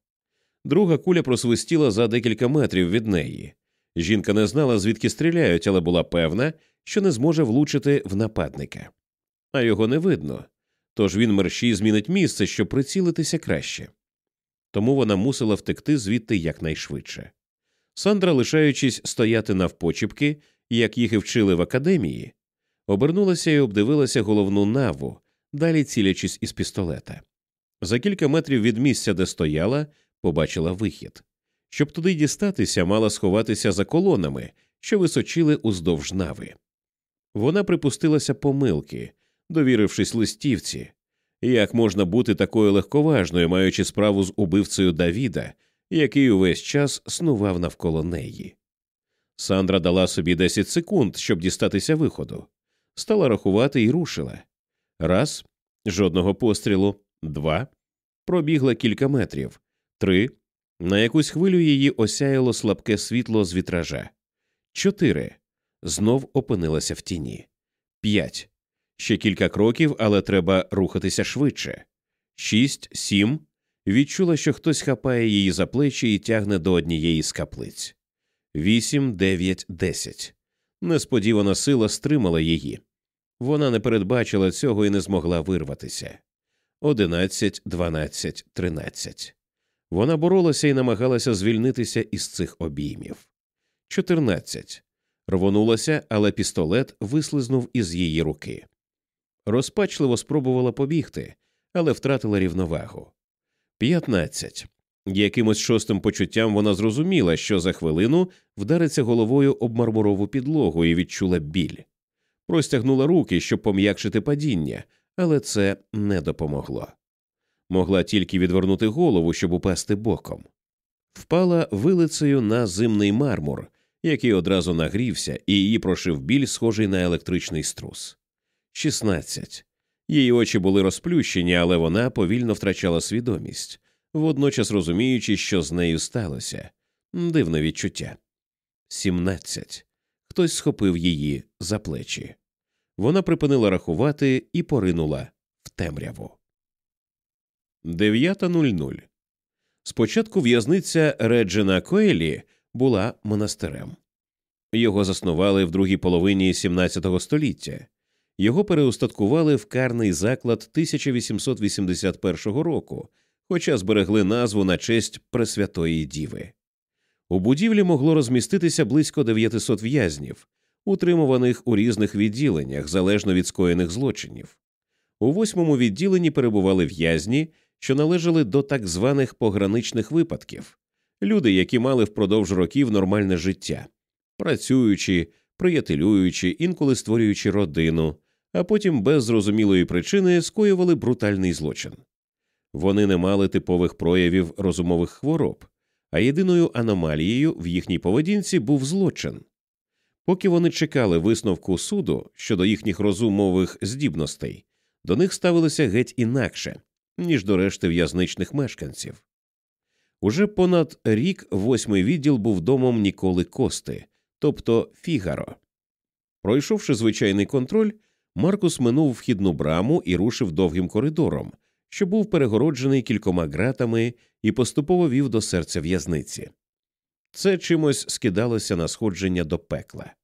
Друга куля просвистіла за декілька метрів від неї. Жінка не знала, звідки стріляють, але була певна, що не зможе влучити в нападника. А його не видно, тож він мерщій змінить місце, щоб прицілитися краще. Тому вона мусила втекти звідти якнайшвидше. Сандра, лишаючись стояти навпочіпки, як їх і вчили в академії, обернулася і обдивилася головну наву, далі цілячись із пістолета. За кілька метрів від місця, де стояла, побачила вихід. Щоб туди дістатися, мала сховатися за колонами, що височили уздовж нави. Вона припустилася помилки, довірившись листівці, як можна бути такою легковажною, маючи справу з убивцею Давіда, який увесь час снував навколо неї. Сандра дала собі 10 секунд, щоб дістатися виходу, стала рахувати і рушила. Раз, жодного пострілу, два. Пробігла кілька метрів, три. На якусь хвилю її осяяло слабке світло з вітража. Чотири. Знов опинилася в тіні. П'ять. Ще кілька кроків, але треба рухатися швидше. Шість, сім. Відчула, що хтось хапає її за плечі і тягне до однієї з каплиць. Вісім, дев'ять, десять. Несподівана сила стримала її. Вона не передбачила цього і не змогла вирватися. Одинадцять, дванадцять, тринадцять. Вона боролася і намагалася звільнитися із цих обіймів. Чотирнадцять. Рвонулася, але пістолет вислизнув із її руки. Розпачливо спробувала побігти, але втратила рівновагу. П'ятнадцять. Якимось шостим почуттям вона зрозуміла, що за хвилину вдариться головою об мармурову підлогу і відчула біль. Простягнула руки, щоб пом'якшити падіння, але це не допомогло. Могла тільки відвернути голову, щоб упасти боком. Впала вилицею на зимний мармур, який одразу нагрівся, і її прошив біль, схожий на електричний струс. Шістнадцять. Її очі були розплющені, але вона повільно втрачала свідомість, водночас розуміючи, що з нею сталося. Дивне відчуття. Сімнадцять. Хтось схопив її за плечі. Вона припинила рахувати і поринула в темряву. 9.00. Спочатку в'язниця Реджена Коелі була монастирем. Його заснували в другій половині XVII століття. Його переустаткували в карний заклад 1881 року, хоча зберегли назву на честь Пресвятої Діви. У будівлі могло розміститися близько 900 в'язнів, утримуваних у різних відділеннях залежно від скоєних злочинів. У восьмому відділенні перебували в'язні, що належали до так званих пограничних випадків, люди, які мали впродовж років нормальне життя, працюючи, приятелюючи, інколи створюючи родину, а потім без зрозумілої причини скоювали брутальний злочин. Вони не мали типових проявів розумових хвороб, а єдиною аномалією в їхній поведінці був злочин. Поки вони чекали висновку суду щодо їхніх розумових здібностей, до них ставилися геть інакше, ніж до решти в'язничних мешканців. Уже понад рік восьмий відділ був домом Ніколи Кости, тобто Фігаро. Пройшовши звичайний контроль, Маркус минув вхідну браму і рушив довгим коридором, що був перегороджений кількома ґратами і поступово вів до серця в'язниці. Це чимось скидалося на сходження до пекла.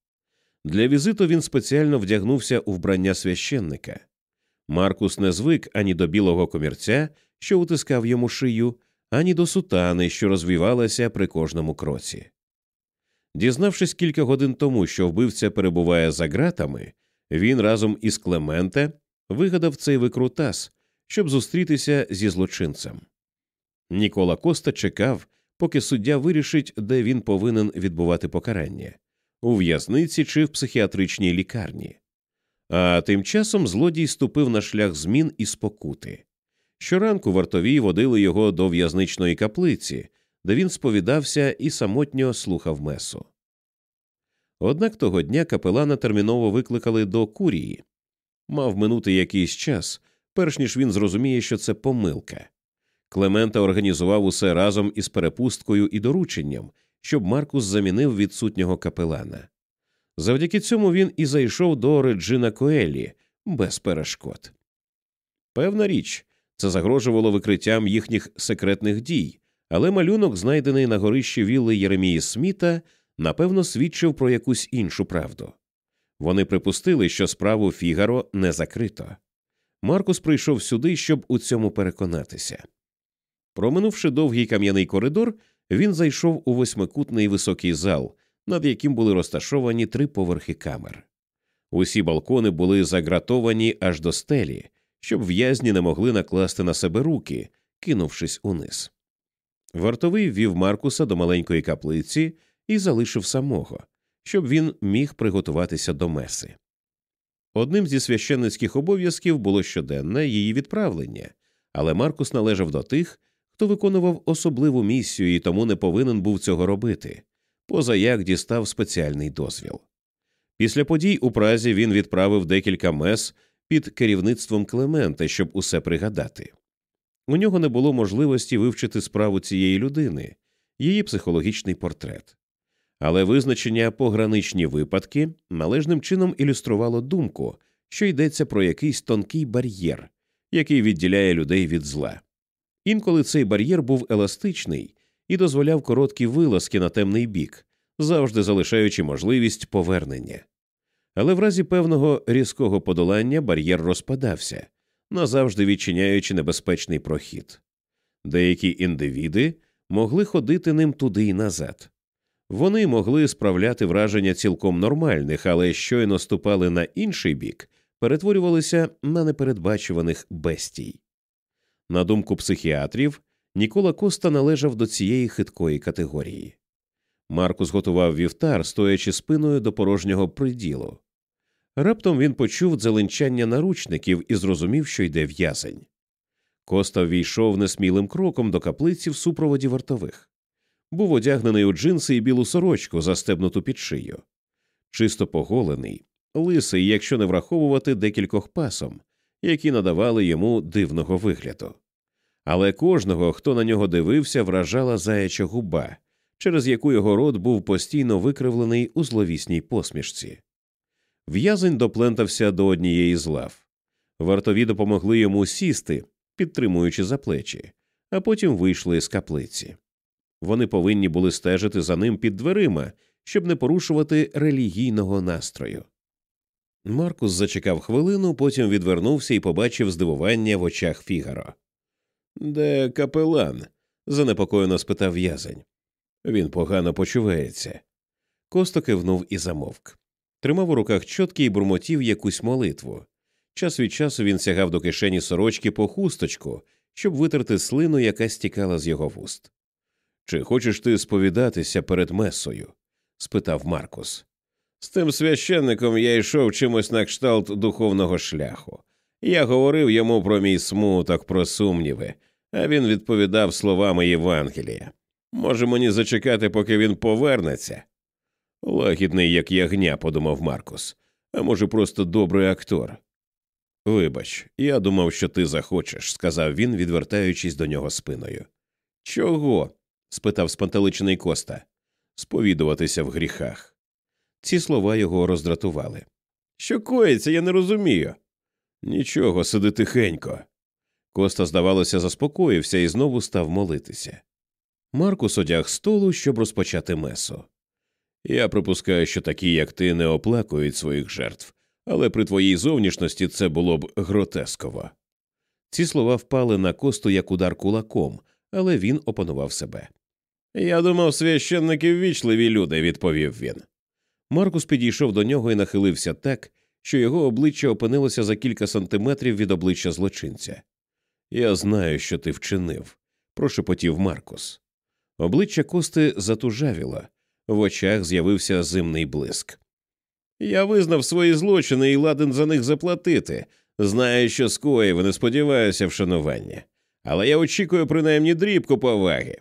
Для візиту він спеціально вдягнувся у вбрання священника. Маркус не звик ані до білого комірця, що утискав йому шию, ані до сутани, що розвівалася при кожному кроці. Дізнавшись кілька годин тому, що вбивця перебуває за ґратами, він разом із Клементе вигадав цей викрутас, щоб зустрітися зі злочинцем. Нікола Коста чекав, поки суддя вирішить, де він повинен відбувати покарання у в'язниці чи в психіатричній лікарні. А тим часом злодій ступив на шлях змін і спокути. Щоранку вартові водили його до в'язничної каплиці, де він сповідався і самотньо слухав месу. Однак того дня капелана терміново викликали до курії. Мав минути якийсь час, перш ніж він зрозуміє, що це помилка. Клемента організував усе разом із перепусткою і дорученням, щоб Маркус замінив відсутнього капелана. Завдяки цьому він і зайшов до Реджина Коелі без перешкод. Певна річ, це загрожувало викриттям їхніх секретних дій, але малюнок, знайдений на горищі вілли Єремії Сміта, напевно, свідчив про якусь іншу правду. Вони припустили, що справу Фігаро не закрито. Маркус прийшов сюди, щоб у цьому переконатися. Проминувши довгий кам'яний коридор, він зайшов у восьмикутний високий зал, над яким були розташовані три поверхи камер. Усі балкони були загратовані аж до стелі, щоб в'язні не могли накласти на себе руки, кинувшись униз. Вартовий ввів Маркуса до маленької каплиці і залишив самого, щоб він міг приготуватися до меси. Одним зі священницьких обов'язків було щоденне її відправлення, але Маркус належав до тих, хто виконував особливу місію і тому не повинен був цього робити, поза як дістав спеціальний дозвіл. Після подій у Празі він відправив декілька мес під керівництвом Клемента, щоб усе пригадати. У нього не було можливості вивчити справу цієї людини, її психологічний портрет. Але визначення пограничні випадки належним чином ілюструвало думку, що йдеться про якийсь тонкий бар'єр, який відділяє людей від зла. Інколи цей бар'єр був еластичний і дозволяв короткі вилазки на темний бік, завжди залишаючи можливість повернення. Але в разі певного різкого подолання бар'єр розпадався, назавжди відчиняючи небезпечний прохід. Деякі індивіди могли ходити ним туди й назад. Вони могли справляти враження цілком нормальних, але щойно ступали на інший бік, перетворювалися на непередбачуваних бестій. На думку психіатрів, Нікола Коста належав до цієї хиткої категорії. Маркус готував вівтар, стоячи спиною до порожнього приділу. Раптом він почув дзеленчання наручників і зрозумів, що йде в'язень. Коста ввійшов несмілим кроком до каплиці в супроводі вартових. Був одягнений у джинси і білу сорочку, застебнуту під шию. Чисто поголений, лисий, якщо не враховувати декількох пасом, які надавали йому дивного вигляду. Але кожного, хто на нього дивився, вражала заяча губа, через яку його рот був постійно викривлений у зловісній посмішці. В'язень доплентався до однієї з лав. Вартові допомогли йому сісти, підтримуючи за плечі, а потім вийшли з каплиці. Вони повинні були стежити за ним під дверима, щоб не порушувати релігійного настрою. Маркус зачекав хвилину, потім відвернувся і побачив здивування в очах Фігаро. Де капелан? занепокоєно спитав в'язень. Він погано почувається. Косто кивнув і замовк. Тримав у руках чотки і бурмотів якусь молитву. Час від часу він сягав до кишені сорочки по хусточку, щоб витерти слину, яка стікала з його вуст. Чи хочеш ти сповідатися перед месою? спитав Маркус. З тим священником я йшов чимось на кшталт духовного шляху. Я говорив йому про мій смуток, про сумніви, а він відповідав словами Євангелія. Може мені зачекати, поки він повернеться? Лагідний, як ягня, подумав Маркус, а може, просто добрий актор. Вибач, я думав, що ти захочеш, сказав він, відвертаючись до нього спиною. Чого? спитав спантеличений Коста. Сповідуватися в гріхах. Ці слова його роздратували. Що коїться, я не розумію. Нічого, сиди тихенько. Коста, здавалося, заспокоївся і знову став молитися. Маркус одяг столу, щоб розпочати месу. Я припускаю, що такі, як ти, не оплакують своїх жертв, але при твоїй зовнішності це було б гротесково. Ці слова впали на косту як удар кулаком, але він опанував себе. Я думав, священники ввічливі люди, відповів він. Маркус підійшов до нього і нахилився так, що його обличчя опинилося за кілька сантиметрів від обличчя злочинця. Я знаю, що ти вчинив, прошепотів Маркус. Обличчя Кости затужавіло, в очах з'явився зимний блиск. Я визнав свої злочини і ладен за них заплатити. Знаю, що скоїв, не сподіваюся вшанування. Але я очікую принаймні дрібку поваги.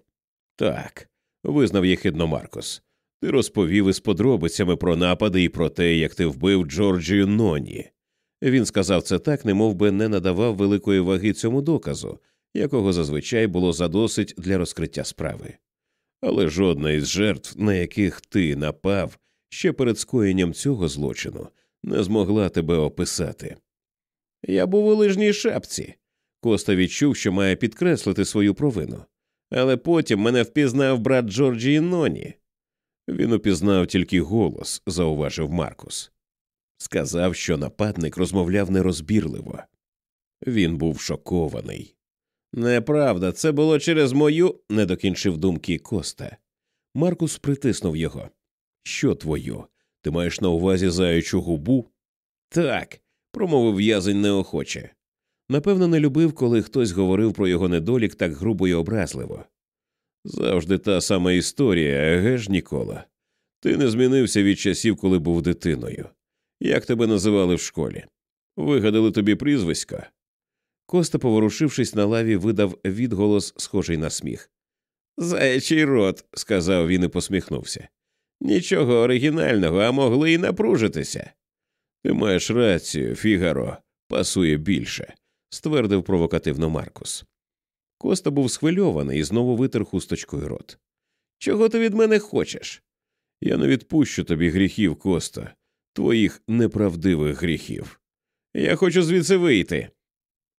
Так, визнав єхидно Маркус. Ти розповів із подробицями про напади і про те, як ти вбив Джорджію Ноні. Він сказав це так, немов би не надавав великої ваги цьому доказу, якого зазвичай було задосить для розкриття справи. Але жодна із жертв, на яких ти напав, ще перед скоєнням цього злочину не змогла тебе описати. Я був у лижній шапці. Коста відчув, що має підкреслити свою провину, але потім мене впізнав брат Джорджії Ноні. Він упізнав тільки голос, зауважив Маркус. Сказав, що нападник розмовляв нерозбірливо. Він був шокований. Неправда, це було через мою, не докінчив думки Коста. Маркус притиснув його. Що твою? Ти маєш на увазі заючу губу? Так, промовив в'язень неохоче. Напевно, не любив, коли хтось говорив про його недолік так грубо і образливо. Завжди та сама історія, еге ж, Нікола. Ти не змінився від часів, коли був дитиною. Як тебе називали в школі? Вигадали тобі прізвисько? Коста, поворушившись на лаві, видав відголос, схожий на сміх. Заячий рот, сказав він і посміхнувся. Нічого оригінального, а могли й напружитися. Ти маєш рацію, Фігаро, пасує більше, ствердив провокативно Маркус. Коста був схвильований і знову витер хусточкою рот. Чого ти від мене хочеш? Я не відпущу тобі гріхів, Коста, твоїх неправдивих гріхів. Я хочу звідси вийти.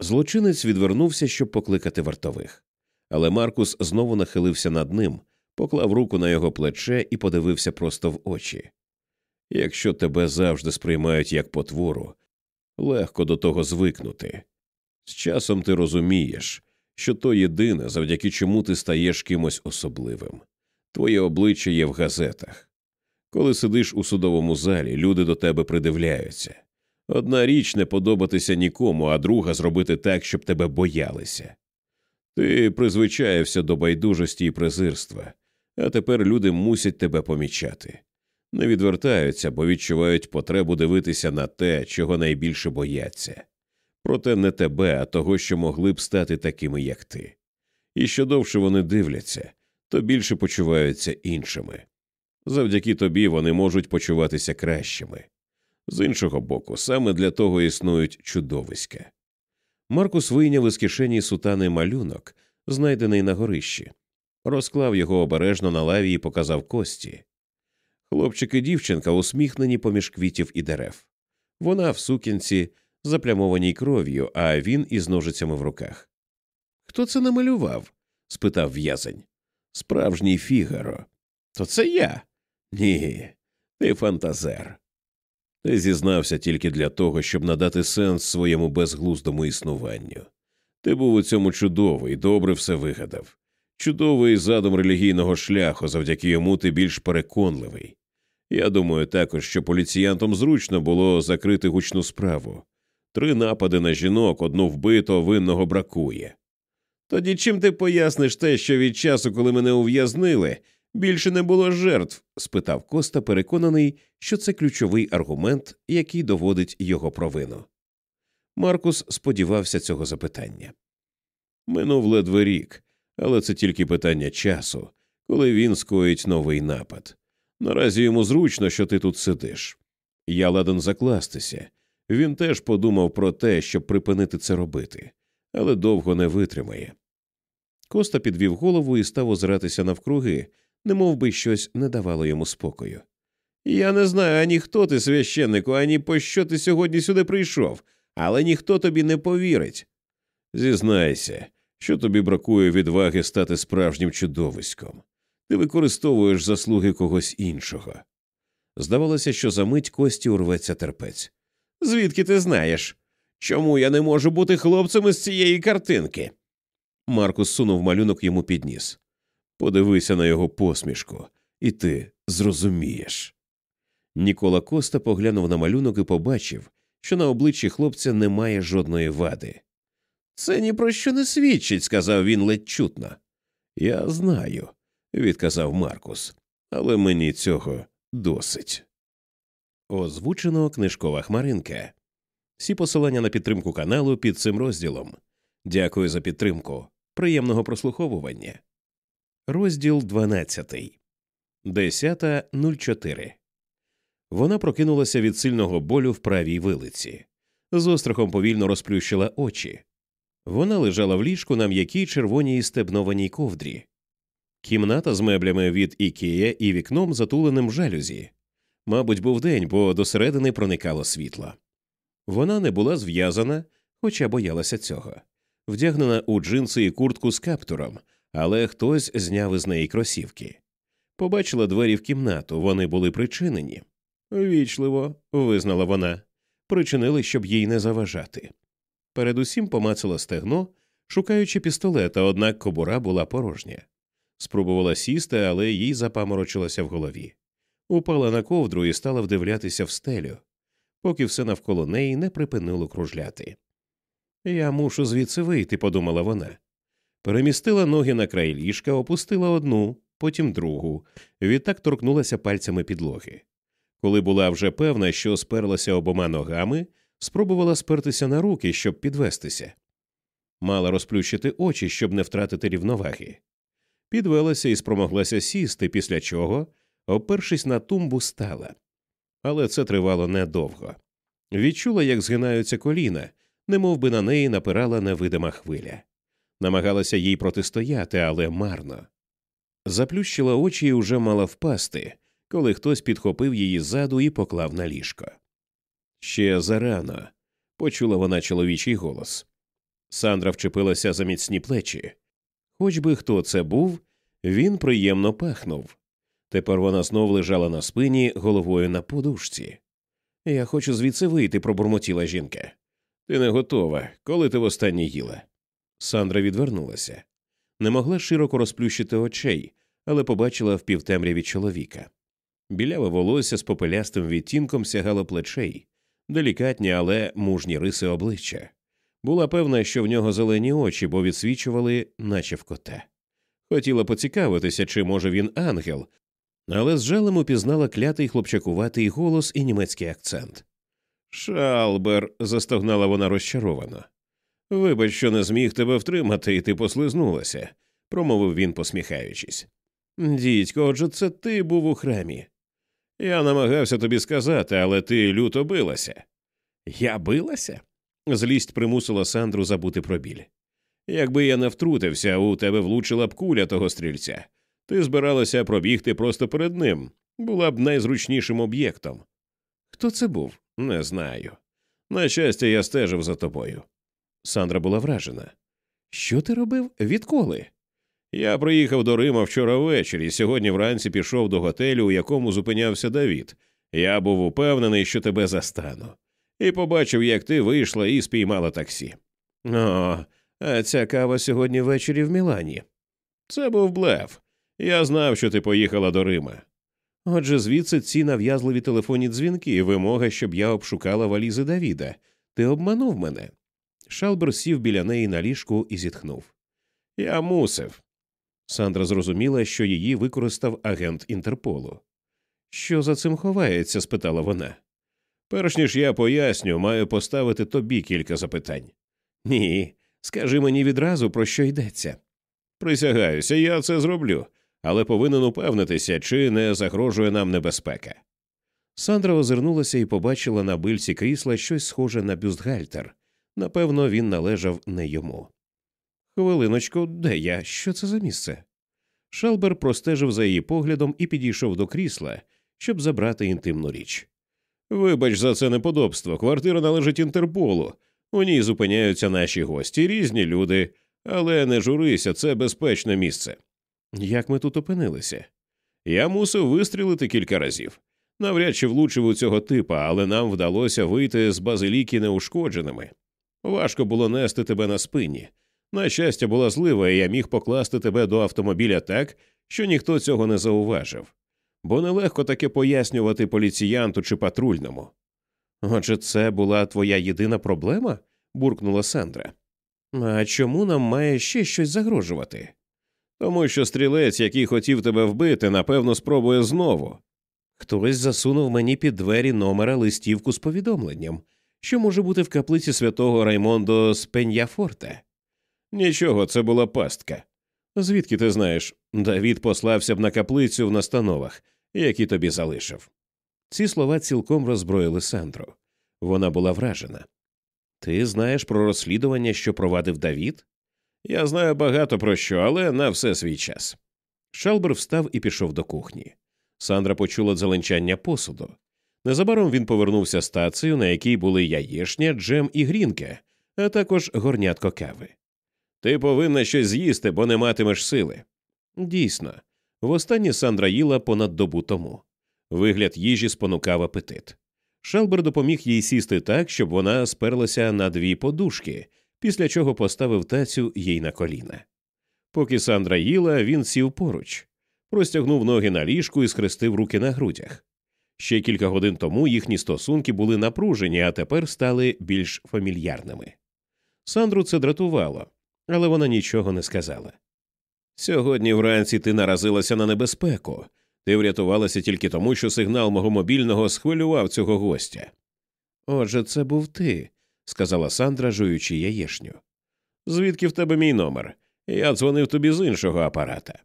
Злочинець відвернувся, щоб покликати вартових. Але Маркус знову нахилився над ним, поклав руку на його плече і подивився просто в очі. Якщо тебе завжди сприймають як потвору, легко до того звикнути. З часом ти розумієш, що то єдине, завдяки чому ти стаєш кимось особливим. Твоє обличчя є в газетах. Коли сидиш у судовому залі, люди до тебе придивляються. Одна річ не подобатися нікому, а друга зробити так, щоб тебе боялися. Ти призвичаєвся до байдужості і презирства, а тепер люди мусять тебе помічати. Не відвертаються, бо відчувають потребу дивитися на те, чого найбільше бояться. Проте не тебе, а того, що могли б стати такими, як ти. І що довше вони дивляться, то більше почуваються іншими. Завдяки тобі вони можуть почуватися кращими. З іншого боку, саме для того існують чудовиська. Маркус вийняв із кишені сутани малюнок, знайдений на горищі, розклав його обережно на лаві і показав кості. Хлопчик і дівчинка усміхнені поміж квітів і дерев. Вона в сукінці, заплямованій кров'ю, а він із ножицями в руках. Хто це намалював? спитав в'язень. Справжній фігаро. То це я. Ні, ти фантазер. Ти зізнався тільки для того, щоб надати сенс своєму безглуздому існуванню. Ти був у цьому чудовий, добре все вигадав. Чудовий задум релігійного шляху, завдяки йому ти більш переконливий. Я думаю також, що поліціянтам зручно було закрити гучну справу. Три напади на жінок, одну вбито, винного бракує. Тоді чим ти поясниш те, що від часу, коли мене ув'язнили, більше не було жертв? спитав Коста, переконаний, що це ключовий аргумент, який доводить його провину. Маркус сподівався цього запитання. Минув ледве рік, але це тільки питання часу, коли він скоїть новий напад. Наразі йому зручно, що ти тут сидиш. Я ладен закластися. Він теж подумав про те, щоб припинити це робити, але довго не витримає. Коста підвів голову і став озиратися навкруги, немов би щось не давало йому спокою. Я не знаю ані хто ти, священнику, ані по що ти сьогодні сюди прийшов, але ніхто тобі не повірить. Зізнайся, що тобі бракує відваги стати справжнім чудовиськом. Ти використовуєш заслуги когось іншого. Здавалося, що за мить кості урветься терпець. Звідки ти знаєш? Чому я не можу бути хлопцем із цієї картинки? Маркус сунув малюнок йому під ніс. Подивися на його посмішку, і ти зрозумієш. Нікола Коста поглянув на малюнок і побачив, що на обличчі хлопця немає жодної вади. Це ні про що не свідчить, сказав він ледь чутно. Я знаю, відказав Маркус, але мені цього досить. Озвучено книжкова хмаринка. Всі посилання на підтримку каналу під цим розділом. Дякую за підтримку. Приємного прослуховування. Розділ 12. 10.04. Вона прокинулася від сильного болю в правій вилиці. З острахом повільно розплющила очі. Вона лежала в ліжку на м'якій червоній стебнованій ковдрі. Кімната з меблями від Ікея і вікном, затуленим жалюзі. Мабуть, був день, бо досередини проникало світло. Вона не була зв'язана, хоча боялася цього, вдягнена у джинси і куртку з каптуром, але хтось зняв із неї кросівки. Побачила двері в кімнату, вони були причинені. Вічливо, визнала вона, причинили, щоб їй не заважати. Передусім помацала стегно, шукаючи пістолета, однак кобура була порожня. Спробувала сісти, але їй запаморочилося в голові. Упала на ковдру і стала вдивлятися в стелю, поки все навколо неї не припинило кружляти. Я мушу звідси вийти, подумала вона. Перемістила ноги на край ліжка, опустила одну, потім другу, відтак торкнулася пальцями підлоги. Коли була вже певна, що сперлася обома ногами, спробувала спертися на руки, щоб підвестися. Мала розплющити очі, щоб не втратити рівноваги. Підвелася і спромоглася сісти, після чого, опершись на тумбу, стала. Але це тривало недовго. Відчула, як згинаються коліна, немов би на неї напирала невидима хвиля. Намагалася їй протистояти, але марно. Заплющила очі і уже мала впасти, коли хтось підхопив її ззаду і поклав на ліжко. Ще зарано, почула вона чоловічий голос. Сандра вчепилася за міцні плечі. Хоч би хто це був, він приємно пахнув. Тепер вона знов лежала на спині головою на подушці. Я хочу звідси вийти, пробурмотіла жінка. Ти не готова, коли ти востаннє їла. Сандра відвернулася. Не могла широко розплющити очей, але побачила в півтемряві чоловіка. Біляве волосся з попелястим відтінком сягало плечей, делікатні, але мужні риси обличчя. Була певна, що в нього зелені очі, бо відсвічували, наче в кота. Хотіла поцікавитися, чи може він ангел, але з жалем упізнала клятий хлопчакуватий голос і німецький акцент. Шалбер, застогнала вона розчаровано. Вибач, що не зміг тебе втримати, і ти послизнулася, промовив він, посміхаючись. Дідько, отже, це ти був у храмі. Я намагався тобі сказати, але ти люто билася. Я билася? Злість примусила Сандру забути про біль. Якби я не втрутився, у тебе влучила б куля того стрільця. Ти збиралася пробігти просто перед ним, була б найзручнішим об'єктом. Хто це був? Не знаю. На щастя, я стежив за тобою. Сандра була вражена. Що ти робив? Відколи? Я приїхав до Рима вчора ввечері, сьогодні вранці пішов до готелю, у якому зупинявся Давід. Я був упевнений, що тебе застану, і побачив, як ти вийшла і спіймала таксі. О, а ця кава сьогодні ввечері в Мілані. Це був блеф. Я знав, що ти поїхала до Рима. Отже, звідси ці нав'язливі телефонні дзвінки і вимога, щоб я обшукала валізи Давіда. Ти обманув мене. Шалбер сів біля неї на ліжку і зітхнув. Я мусив. Сандра зрозуміла, що її використав агент Інтерполу. Що за цим ховається? спитала вона. Перш ніж я поясню, маю поставити тобі кілька запитань. Ні, скажи мені відразу, про що йдеться. Присягаюся, я це зроблю, але повинен упевнитися, чи не загрожує нам небезпека. Сандра озирнулася і побачила на бильці крісла щось схоже на бюстгальтер. Напевно, він належав не йому. Хвилиночку, де я? Що це за місце? Шалбер простежив за її поглядом і підійшов до крісла, щоб забрати інтимну річ. Вибач за це неподобство. Квартира належить Інтерполу. У ній зупиняються наші гості, різні люди, але не журися, це безпечне місце. Як ми тут опинилися? Я мусив вистрілити кілька разів. Навряд чи влучив у цього типа, але нам вдалося вийти з базиліки неушкодженими. Важко було нести тебе на спині. На щастя, була злива, і я міг покласти тебе до автомобіля так, що ніхто цього не зауважив, бо нелегко таке пояснювати поліціянту чи патрульному. Отже, це була твоя єдина проблема? буркнула Сандра. А чому нам має ще щось загрожувати? Тому що стрілець, який хотів тебе вбити, напевно, спробує знову. Хтось засунув мені під двері номера листівку з повідомленням, що може бути в каплиці святого Раймондо з Пеньяфорте. Нічого, це була пастка. Звідки ти знаєш, Давід послався б на каплицю в настановах, які тобі залишив. Ці слова цілком роззброїли Сандру. Вона була вражена. Ти знаєш про розслідування, що провадив Давід? Я знаю багато про що, але на все свій час. Шалбер встав і пішов до кухні. Сандра почула дзеленчання посуду. Незабаром він повернувся з тацею, на якій були яєшня, джем і грінка, а також горнятко кави. Ти повинна щось з'їсти, бо не матимеш сили. Дійсно, востаннє Сандра їла понад добу тому. Вигляд їжі спонукав апетит. Шелбер допоміг їй сісти так, щоб вона сперлася на дві подушки, після чого поставив тацю їй на коліна. Поки Сандра їла, він сів поруч, простягнув ноги на ліжку і схрестив руки на грудях. Ще кілька годин тому їхні стосунки були напружені, а тепер стали більш фамільярними. Сандру це дратувало, але вона нічого не сказала. Сьогодні вранці ти наразилася на небезпеку, ти врятувалася тільки тому, що сигнал мого мобільного схвилював цього гостя. Отже, це був ти, сказала Сандра, жуючи яєшню. Звідки в тебе мій номер? Я дзвонив тобі з іншого апарата.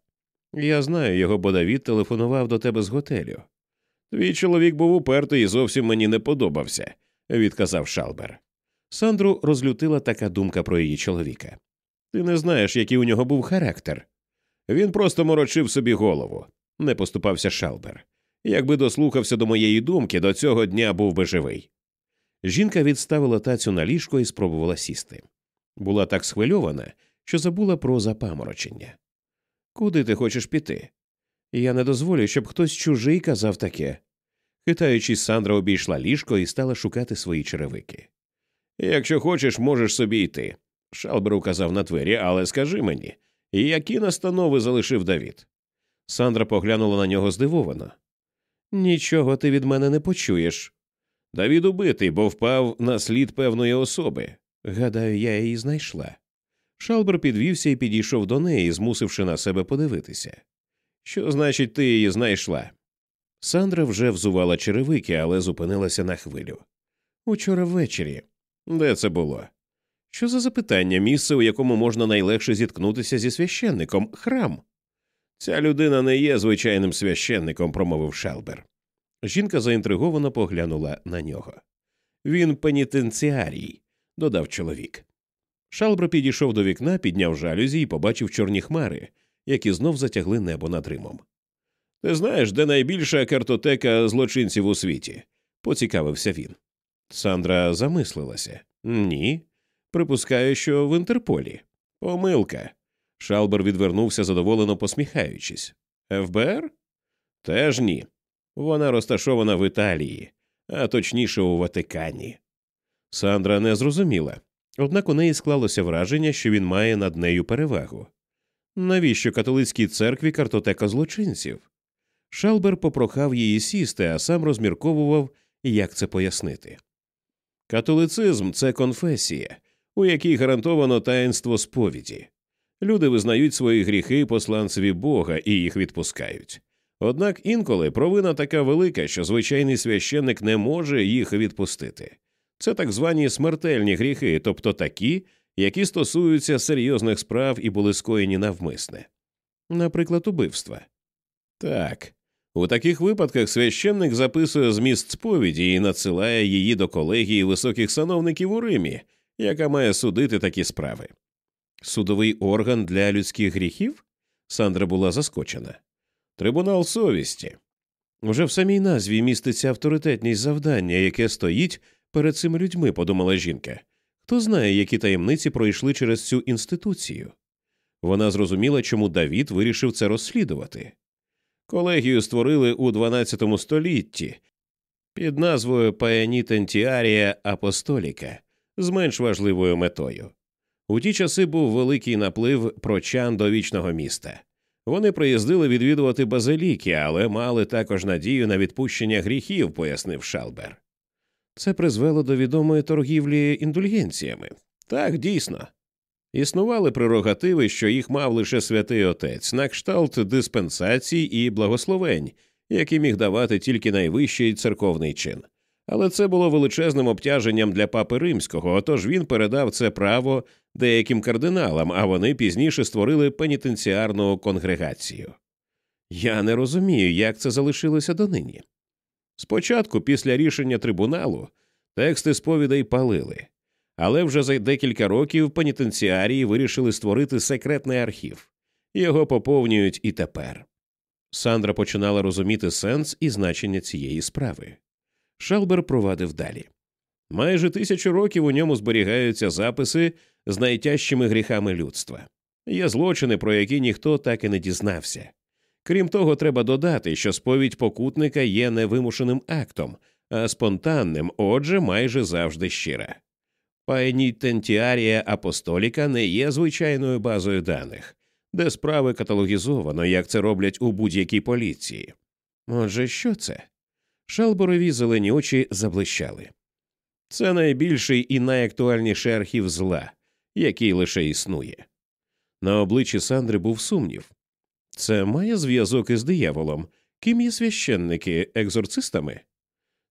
Я знаю його, бо Давід телефонував до тебе з готелю. Твій чоловік був упертий і зовсім мені не подобався, відказав Шалбер. Сандру розлютила така думка про її чоловіка. Ти не знаєш, який у нього був характер. Він просто морочив собі голову, не поступався Шалбер. Якби дослухався до моєї думки, до цього дня був би живий. Жінка відставила тацю на ліжко і спробувала сісти. Була так схвильована, що забула про запаморочення. Куди ти хочеш піти? Я не дозволю, щоб хтось чужий казав таке. Хитаючись, Сандра обійшла ліжко і стала шукати свої черевики. Якщо хочеш, можеш собі йти. Шалбер указав на двері, але скажи мені, які настанови залишив Давід? Сандра поглянула на нього здивовано. Нічого ти від мене не почуєш. Давід убитий, бо впав на слід певної особи. Гадаю, я її знайшла. Шалбер підвівся і підійшов до неї, змусивши на себе подивитися. Що значить, ти її знайшла? Сандра вже взувала черевики, але зупинилася на хвилю. Учора ввечері. Де це було? Що за запитання місце, у якому можна найлегше зіткнутися зі священником храм? Ця людина не є звичайним священником, промовив Шелбер. Жінка заінтриговано поглянула на нього. Він пенітенціарій, додав чоловік. Шалбро підійшов до вікна, підняв жалюзі і побачив чорні хмари, які знов затягли небо над Римом. Ти знаєш, де найбільша картотека злочинців у світі? поцікавився він. Сандра замислилася. Ні. Припускаю, що в Інтерполі. Помилка. Шалбер відвернувся задоволено посміхаючись. ФБР? Теж ні. Вона розташована в Італії, а точніше у Ватикані. Сандра не зрозуміла, однак у неї склалося враження, що він має над нею перевагу. Навіщо католицькій церкві картотека злочинців? Шалбер попрохав її сісти, а сам розмірковував, як це пояснити. Католицизм це конфесія, у якій гарантовано таїнство сповіді. Люди визнають свої гріхи посланцеві Бога і їх відпускають. Однак інколи провина така велика, що звичайний священник не може їх відпустити. Це так звані смертельні гріхи, тобто такі, які стосуються серйозних справ і були скоєні навмисне, наприклад, убивства. Так, у таких випадках священник записує зміст сповіді і надсилає її до колегії високих сановників у Римі, яка має судити такі справи. Судовий орган для людських гріхів? Сандра була заскочена. Трибунал совісті. Уже в самій назві міститься авторитетність завдання, яке стоїть перед цими людьми, подумала жінка. Хто знає, які таємниці пройшли через цю інституцію? Вона зрозуміла, чому Давід вирішив це розслідувати. Колегію створили у XII столітті під назвою Паенітентіарія Апостоліка з менш важливою метою. У ті часи був великий наплив прочан до вічного міста. Вони приїздили відвідувати базиліки, але мали також надію на відпущення гріхів, пояснив Шалбер. Це призвело до відомої торгівлі індульгенціями. Так, дійсно. Існували прерогативи, що їх мав лише святий отець, на кшталт диспенсацій і благословень, які міг давати тільки найвищий церковний чин. Але це було величезним обтяженням для папи римського, отож він передав це право деяким кардиналам, а вони пізніше створили пенітенціарну конгрегацію. Я не розумію, як це залишилося донині. Спочатку, після рішення трибуналу, тексти сповідей палили, але вже за декілька років пенітенціарії вирішили створити секретний архів, його поповнюють і тепер. Сандра починала розуміти сенс і значення цієї справи. Шалбер провадив далі. Майже тисячу років у ньому зберігаються записи з найтяжчими гріхами людства. Є злочини, про які ніхто так і не дізнався. Крім того, треба додати, що сповідь покутника є не вимушеним актом, а спонтанним, отже, майже завжди щира. Паенітентіарія апостоліка не є звичайною базою даних, де справи каталогізовано, як це роблять у будь-якій поліції. Отже, що це? Шалборові зелені очі заблищали. Це найбільший і найактуальніший архів зла, який лише існує. На обличчі Сандри був сумнів. Це має зв'язок із дияволом. Ким є священники екзорцистами?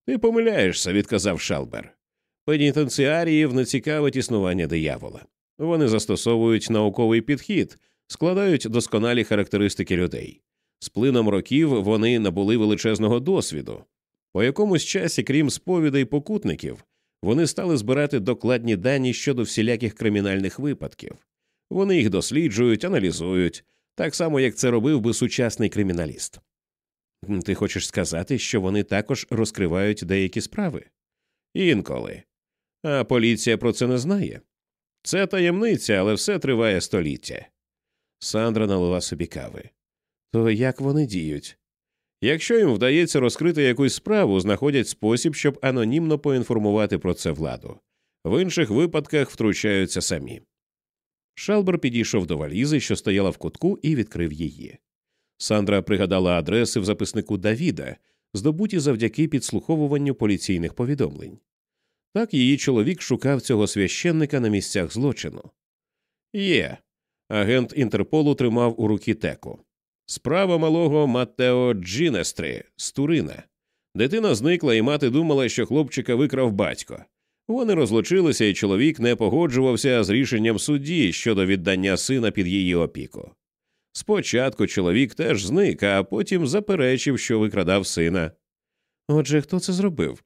Ти помиляєшся, відказав Шалбер. Пенітенціаріїв не цікавить існування диявола. Вони застосовують науковий підхід, складають досконалі характеристики людей. З плином років вони набули величезного досвіду. По якомусь часі, крім сповідей покутників, вони стали збирати докладні дані щодо всіляких кримінальних випадків. Вони їх досліджують, аналізують, так само як це робив би сучасний криміналіст. Ти хочеш сказати, що вони також розкривають деякі справи? Інколи. А поліція про це не знає. Це таємниця, але все триває століття. Сандра налила собі кави. То як вони діють? Якщо їм вдається розкрити якусь справу, знаходять спосіб, щоб анонімно поінформувати про це владу. В інших випадках втручаються самі. Шалбер підійшов до валізи, що стояла в кутку, і відкрив її. Сандра пригадала адреси в записнику Давіда, здобуті завдяки підслуховуванню поліційних повідомлень. Так її чоловік шукав цього священника на місцях злочину. Є. Агент Інтерполу тримав у руки теку. Справа малого Маттео Джінестри з Турина. Дитина зникла, і мати думала, що хлопчика викрав батько. Вони розлучилися, і чоловік не погоджувався з рішенням судді щодо віддання сина під її опіку. Спочатку чоловік теж зник, а потім заперечив, що викрадав сина. Отже, хто це зробив?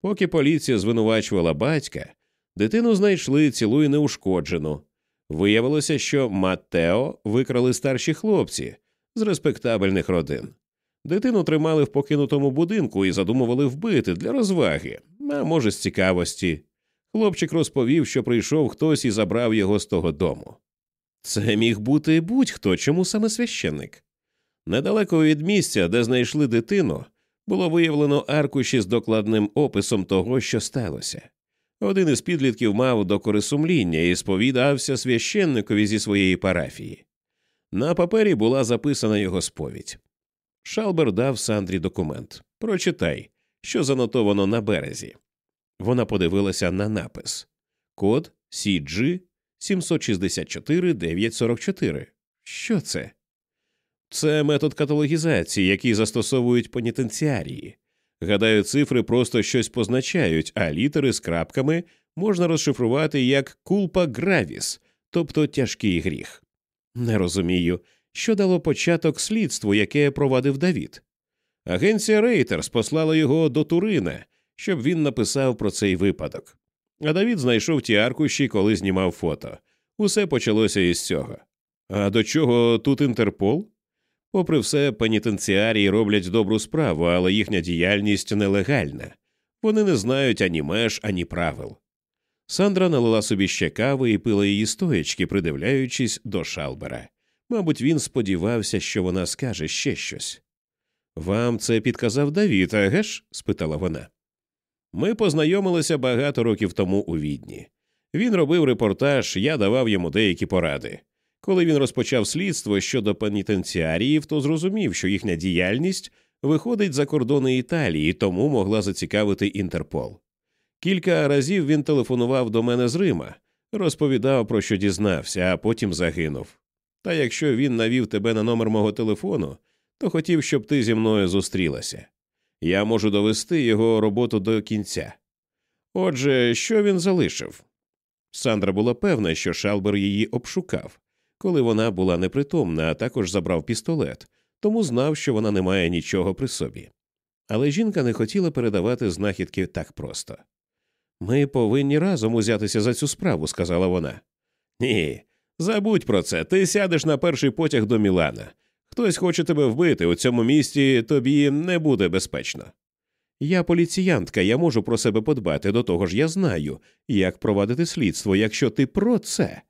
Поки поліція звинувачувала батька, дитину знайшли цілу і неушкоджену. Виявилося, що Маттео викрали старші хлопці з респектабельних родин. Дитину тримали в покинутому будинку і задумували вбити для розваги, а може, з цікавості. Хлопчик розповів, що прийшов хтось і забрав його з того дому. Це міг бути будь-хто, чому саме священник. Недалеко від місця, де знайшли дитину, було виявлено аркуші з докладним описом того, що сталося. Один із підлітків мав докори сумління і сповідався священникові зі своєї парафії. На папері була записана його сповідь. Шалбер дав Сандрі документ. Прочитай, що занотовано на березі. Вона подивилася на напис Код CG 764 944. Що це? Це метод каталогізації, який застосовують пенітенціарії. Гадаю, цифри просто щось позначають, а літери з крапками можна розшифрувати як кулпа гравіс, тобто тяжкий гріх. Не розумію, що дало початок слідству, яке провадив Давід. Агенція Рейтерс послала його до Турина, щоб він написав про цей випадок. А Давід знайшов ті аркуші, коли знімав фото. Усе почалося із цього. А до чого тут Інтерпол? Попри все, пенітенціарії роблять добру справу, але їхня діяльність нелегальна. Вони не знають ані меж, ані правил. Сандра налила собі ще кави і пила її стоячки, придивляючись до Шалбера. Мабуть, він сподівався, що вона скаже ще щось. Вам це підказав Давід, еге ж? спитала вона. Ми познайомилися багато років тому у відні. Він робив репортаж, я давав йому деякі поради. Коли він розпочав слідство щодо пенітенціаріїв, то зрозумів, що їхня діяльність виходить за кордони Італії, тому могла зацікавити Інтерпол. Кілька разів він телефонував до мене з Рима, розповідав, про що дізнався, а потім загинув. Та якщо він навів тебе на номер мого телефону, то хотів, щоб ти зі мною зустрілася. Я можу довести його роботу до кінця. Отже, що він залишив? Сандра була певна, що Шалбер її обшукав, коли вона була непритомна, а також забрав пістолет, тому знав, що вона не має нічого при собі. Але жінка не хотіла передавати знахідки так просто. Ми повинні разом узятися за цю справу, сказала вона. Ні, забудь про це. Ти сядеш на перший потяг до Мілана. Хтось хоче тебе вбити, у цьому місті тобі не буде безпечно. Я поліціянтка, я можу про себе подбати, до того ж я знаю, як провадити слідство, якщо ти про це.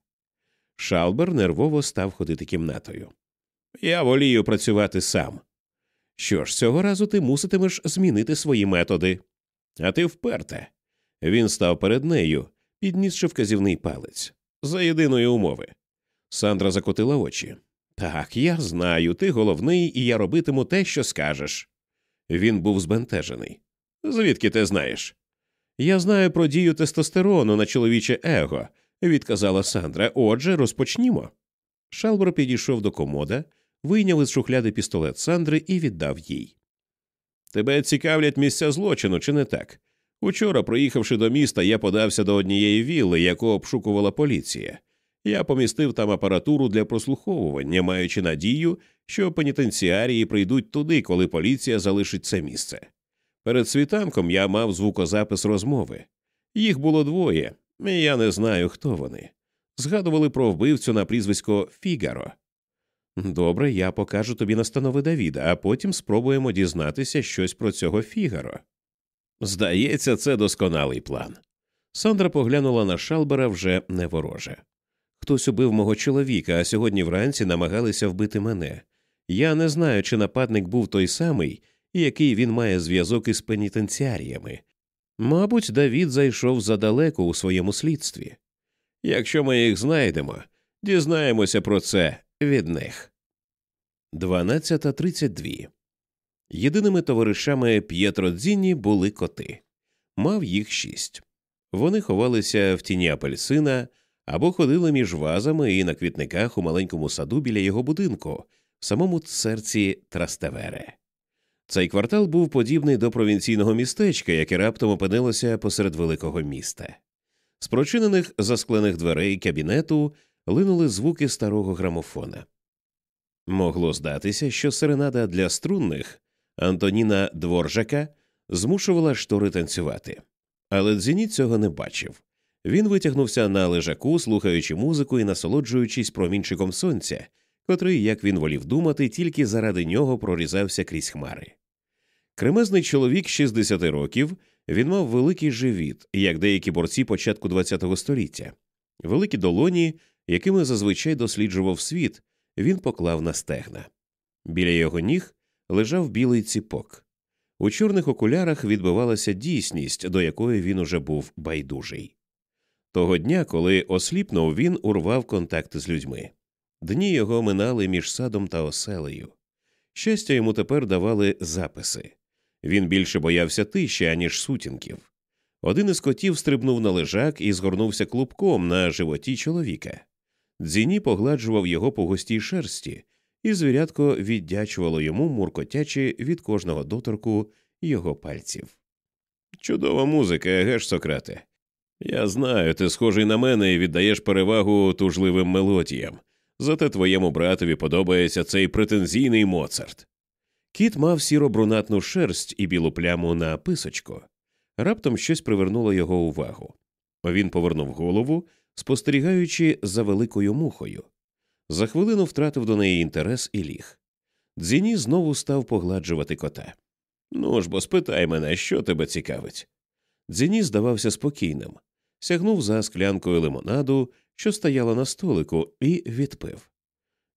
Шалбер нервово став ходити кімнатою. Я волію працювати сам. Що ж, цього разу ти муситимеш змінити свої методи. А ти вперте. Він став перед нею, піднісши вказівний палець за єдиної умови. Сандра закотила очі. Так, я знаю, ти головний, і я робитиму те, що скажеш. Він був збентежений. Звідки ти знаєш? Я знаю про дію тестостерону на чоловіче его, відказала Сандра. Отже, розпочнімо. Шалбор підійшов до комода, вийняв із шухляди пістолет Сандри і віддав їй. Тебе цікавлять місця злочину, чи не так? Учора, проїхавши до міста, я подався до однієї вілли, яку обшукувала поліція. Я помістив там апаратуру для прослуховування, маючи надію, що пенітенціарії прийдуть туди, коли поліція залишить це місце. Перед світанком я мав звукозапис розмови. Їх було двоє, і я не знаю, хто вони. Згадували про вбивцю на прізвисько Фігаро. Добре, я покажу тобі настанови Давіда, а потім спробуємо дізнатися щось про цього Фігаро. Здається, це досконалий план. Сандра поглянула на Шалбера вже не вороже. Хтось убив мого чоловіка, а сьогодні вранці намагалися вбити мене. Я не знаю, чи нападник був той самий, і який він має зв'язок із пенітенціаріями. Мабуть, Давід зайшов задалеко у своєму слідстві. Якщо ми їх знайдемо, дізнаємося про це від них. 12.32 Єдиними товаришами П'єтро Дзінні були коти. Мав їх шість. Вони ховалися в тіні апельсина або ходили між вазами і на квітниках у маленькому саду біля його будинку, в самому серці Трастевере. Цей квартал був подібний до провінційного містечка, яке раптом опинилося посеред великого міста. З прочинених засклених дверей кабінету линули звуки старого грамофона. Могло здатися, що серенада для струнних Антоніна Дворжака змушувала штори танцювати, але Дзіні цього не бачив. Він витягнувся на лежаку, слухаючи музику і насолоджуючись промінчиком сонця, котрий, як він волів думати, тільки заради нього прорізався крізь хмари. Кремезний чоловік 60 років він мав великий живіт, як деякі борці початку ХХ століття, великі долоні, якими зазвичай досліджував світ, він поклав на стегна. Біля його ніг лежав білий ціпок. У чорних окулярах відбивалася дійсність, до якої він уже був байдужий. Того дня, коли осліпнув, він урвав контакти з людьми. Дні його минали між садом та оселею. Щастя йому тепер давали записи. Він більше боявся тиші, аніж сутінків. Один із котів стрибнув на лежак і згорнувся клубком на животі чоловіка. Дзіні погладжував його по густій шерсті, і звірятко віддячувало йому, муркотячи від кожного доторку його пальців. Чудова музика, еге ж, Сократе. Я знаю, ти схожий на мене і віддаєш перевагу тужливим мелодіям. Зате твоєму братові подобається цей претензійний Моцарт. Кіт мав сіро брунатну шерсть і білу пляму на писочку. Раптом щось привернуло його увагу. Він повернув голову, спостерігаючи за великою мухою. За хвилину втратив до неї інтерес і ліг. Дзіні знову став погладжувати кота. Ну ж бо спитай мене, що тебе цікавить. Дзіні здавався спокійним, сягнув за склянкою лимонаду, що стояла на столику, і відпив.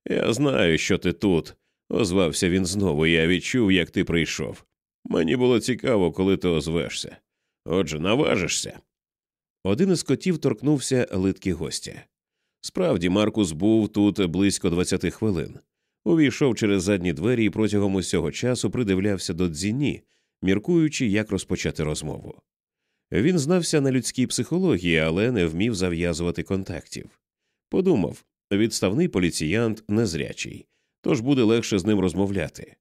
Я знаю, що ти тут, озвався він знову, я відчув, як ти прийшов. Мені було цікаво, коли ти озвешся. Отже, наважишся. Один із котів торкнувся литки гостя. Справді, Маркус був тут близько 20 хвилин. Увійшов через задні двері і протягом усього часу придивлявся до дзіні, міркуючи, як розпочати розмову. Він знався на людській психології, але не вмів зав'язувати контактів. Подумав відставний поліціянт незрячий, тож буде легше з ним розмовляти.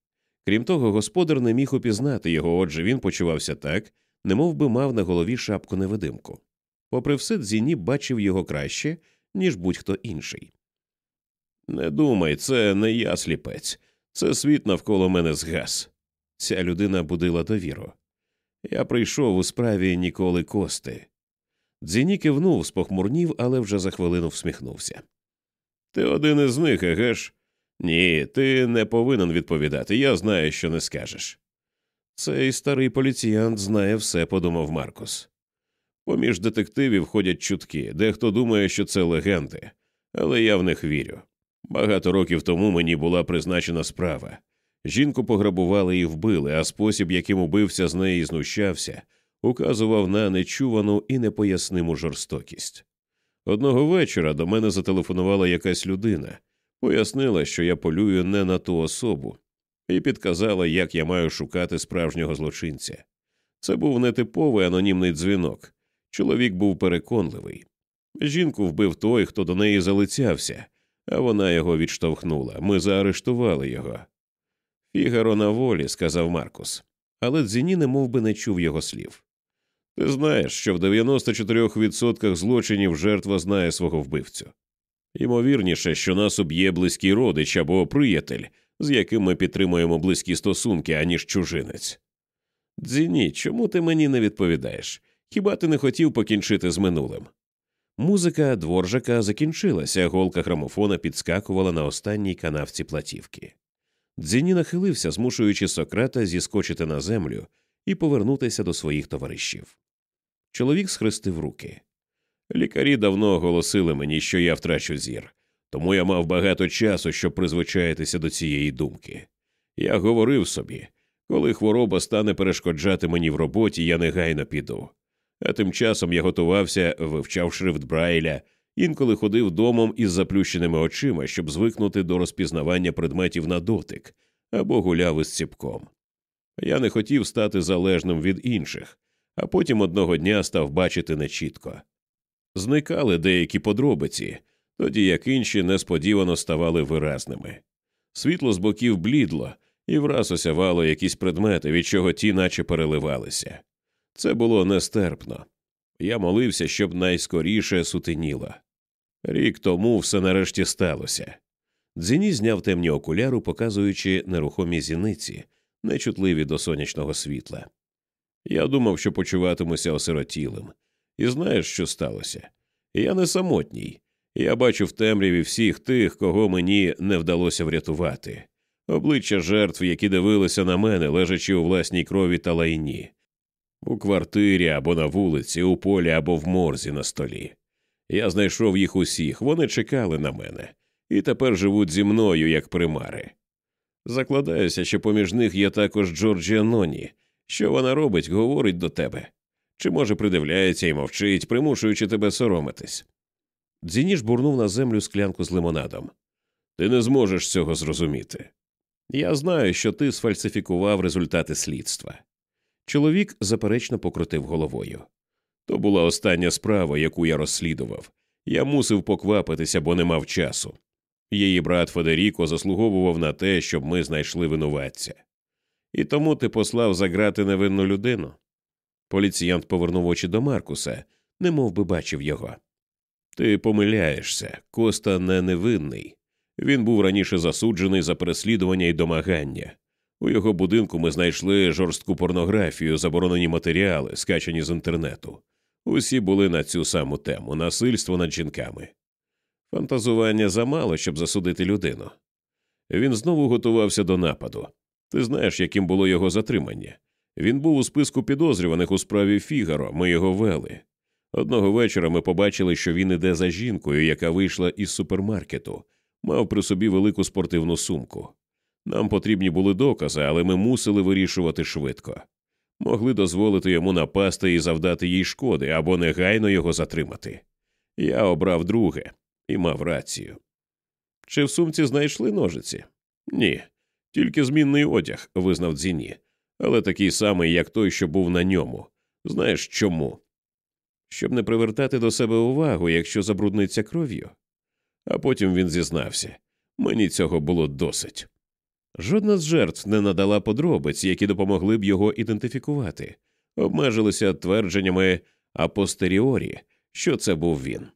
Крім того, господар не міг упізнати його, отже він почувався так, немов би мав на голові шапку невидимку. Попри все, Дзіні бачив його краще, ніж будь-хто інший. Не думай, це не я сліпець, це світ навколо мене згас. Ця людина будила довіру. Я прийшов у справі ніколи кости. Дзіні кивнув, спохмурнів, але вже за хвилину всміхнувся. Ти один із них, егеш? Ні, ти не повинен відповідати. Я знаю, що не скажеш. Цей старий поліціянт знає все, подумав Маркус. Поміж детективів ходять чутки, дехто думає, що це легенди, але я в них вірю. Багато років тому мені була призначена справа. Жінку пограбували і вбили, а спосіб, яким убився з неї знущався, указував на нечувану і непоясниму жорстокість. Одного вечора до мене зателефонувала якась людина, пояснила, що я полюю не на ту особу, і підказала, як я маю шукати справжнього злочинця. Це був нетиповий анонімний дзвінок. Чоловік був переконливий. Жінку вбив той, хто до неї залицявся, а вона його відштовхнула. Ми заарештували його. Фігаро на волі, сказав Маркус, але Дзіні не мов би не чув його слів. Ти знаєш, що в 94% злочинів жертва знає свого вбивцю. Ймовірніше, що нас уб'є близький родич або приятель, з яким ми підтримуємо близькі стосунки, аніж чужинець. Дзіні, чому ти мені не відповідаєш? Хіба ти не хотів покінчити з минулим? Музика дворжака закінчилася, голка грамофона підскакувала на останній канавці платівки. Дзіні нахилився, змушуючи Сократа зіскочити на землю і повернутися до своїх товаришів. Чоловік схрестив руки. Лікарі давно оголосили мені, що я втрачу зір, тому я мав багато часу, щоб призвичаїтися до цієї думки. Я говорив собі коли хвороба стане перешкоджати мені в роботі, я негайно піду. А тим часом я готувався, вивчав шрифт Брайля, інколи ходив домом із заплющеними очима, щоб звикнути до розпізнавання предметів на дотик або гуляв із ціпком. Я не хотів стати залежним від інших, а потім одного дня став бачити нечітко. Зникали деякі подробиці, тоді як інші несподівано ставали виразними. Світло з боків блідло і враз осявало якісь предмети, від чого ті наче переливалися. Це було нестерпно. Я молився, щоб найскоріше сутеніло. Рік тому все нарешті сталося. Дзіні зняв темні окуляри, показуючи нерухомі зіниці, нечутливі до сонячного світла. Я думав, що почуватимуся осиротілим. І знаєш, що сталося? Я не самотній. Я бачу в темряві всіх тих, кого мені не вдалося врятувати, обличчя жертв, які дивилися на мене, лежачи у власній крові та лайні, у квартирі або на вулиці, у полі або в морзі на столі. Я знайшов їх усіх, вони чекали на мене, і тепер живуть зі мною, як примари. Закладаюся, що поміж них є також Джорджія Ноні. Що вона робить, говорить до тебе, чи, може, придивляється і мовчить, примушуючи тебе соромитись. Дзініш бурнув на землю склянку з лимонадом. Ти не зможеш цього зрозуміти. Я знаю, що ти сфальсифікував результати слідства. Чоловік заперечно покрутив головою. То була остання справа, яку я розслідував. Я мусив поквапитися, бо не мав часу. Її брат Федеріко заслуговував на те, щоб ми знайшли винуватця. І тому ти послав заграти невинну людину. Поліціянт повернув очі до Маркуса, не би бачив його. Ти помиляєшся, Коста не невинний. Він був раніше засуджений за переслідування і домагання. У його будинку ми знайшли жорстку порнографію, заборонені матеріали, скачані з інтернету. Усі були на цю саму тему насильство над жінками. Фантазування замало, щоб засудити людину. Він знову готувався до нападу. Ти знаєш, яким було його затримання. Він був у списку підозрюваних у справі Фігаро, ми його вели. Одного вечора ми побачили, що він іде за жінкою, яка вийшла із супермаркету, мав при собі велику спортивну сумку. Нам потрібні були докази, але ми мусили вирішувати швидко. могли дозволити йому напасти і завдати їй шкоди або негайно його затримати. Я обрав друге і мав рацію. Чи в сумці знайшли ножиці? Ні, тільки змінний одяг, визнав Дзіні, але такий самий, як той, що був на ньому. Знаєш чому? Щоб не привертати до себе увагу, якщо забрудниться кров'ю. А потім він зізнався мені цього було досить. Жодна з жертв не надала подробиць, які допомогли б його ідентифікувати, обмежилися твердженнями апостеріорі, що це був він.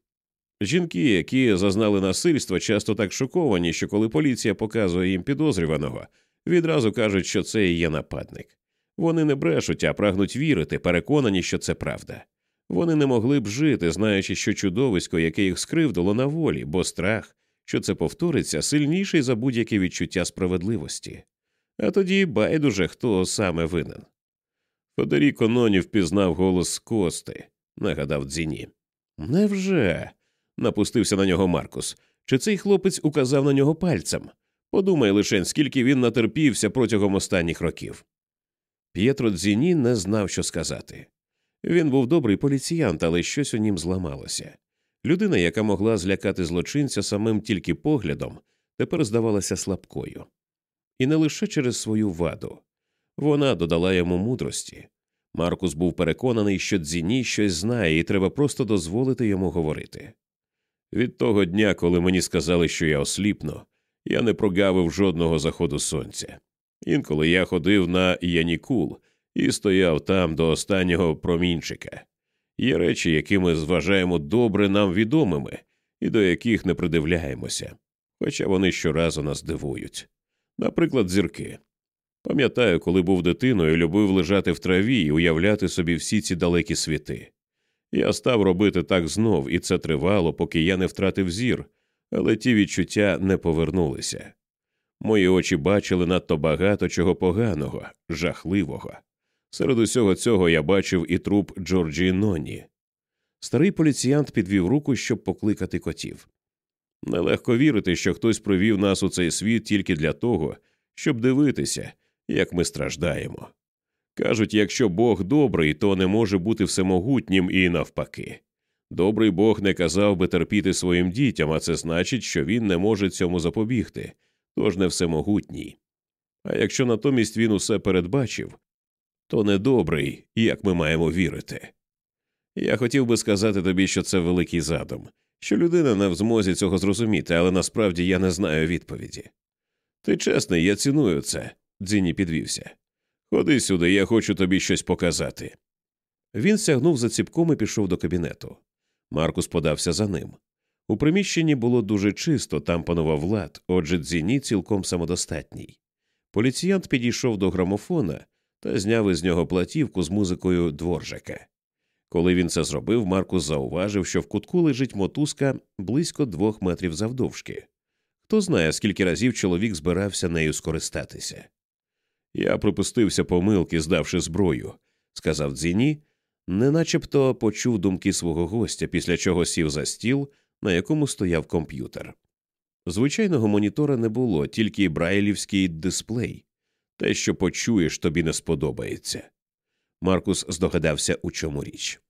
Жінки, які зазнали насильства, часто так шоковані, що коли поліція показує їм підозрюваного, відразу кажуть, що це і є нападник. Вони не брешуть, а прагнуть вірити, переконані, що це правда. Вони не могли б жити, знаючи, що чудовисько, яке їх скривдило на волі, бо страх, що це повториться, сильніший за будь-яке відчуття справедливості. А тоді байдуже хто саме винен. Федеріко Ноні впізнав голос Кости, нагадав Дзіні. Невже? напустився на нього Маркус. Чи цей хлопець указав на нього пальцем? Подумай лише, скільки він натерпівся протягом останніх років. П'єтро Дзіні не знав, що сказати. Він був добрий поліціянт, але щось у нім зламалося. Людина, яка могла злякати злочинця самим тільки поглядом, тепер здавалася слабкою. І не лише через свою ваду. Вона додала йому мудрості. Маркус був переконаний, що Дзіні щось знає, і треба просто дозволити йому говорити. Від того дня, коли мені сказали, що я осліпну, я не прогавив жодного заходу сонця. Інколи я ходив на Янікул і стояв там до останнього промінчика. Є речі, які ми зважаємо добре нам відомими і до яких не придивляємося, хоча вони щоразу нас дивують. Наприклад, зірки. Пам'ятаю, коли був дитиною, любив лежати в траві і уявляти собі всі ці далекі світи. Я став робити так знов, і це тривало, поки я не втратив зір, але ті відчуття не повернулися. Мої очі бачили надто багато чого поганого, жахливого. Серед усього цього я бачив і труп Джорджії Ноні. Старий поліціянт підвів руку, щоб покликати котів. Нелегко вірити, що хтось привів нас у цей світ тільки для того, щоб дивитися, як ми страждаємо. Кажуть, якщо Бог добрий, то не може бути всемогутнім і навпаки. Добрий Бог не казав би терпіти своїм дітям, а це значить, що він не може цьому запобігти, тож не всемогутній. А якщо натомість він усе передбачив, то недобрий, як ми маємо вірити. Я хотів би сказати тобі, що це великий задум, що людина не в змозі цього зрозуміти, але насправді я не знаю відповіді. Ти чесний, я ціную це, Дзіні підвівся. Ходи сюди, я хочу тобі щось показати. Він сягнув за ціпком і пішов до кабінету. Маркус подався за ним. У приміщенні було дуже чисто, там панував лад, отже, дзіні цілком самодостатній. Поліціянт підійшов до грамофона та зняв із нього платівку з музикою дворжака. Коли він це зробив, Маркус зауважив, що в кутку лежить мотузка близько двох метрів завдовжки. Хто знає, скільки разів чоловік збирався нею скористатися. Я припустився помилки, здавши зброю, сказав Дзіні, неначебто почув думки свого гостя, після чого сів за стіл, на якому стояв комп'ютер. Звичайного монітора не було, тільки брайлівський дисплей. Те, що почуєш, тобі не сподобається. Маркус здогадався, у чому річ.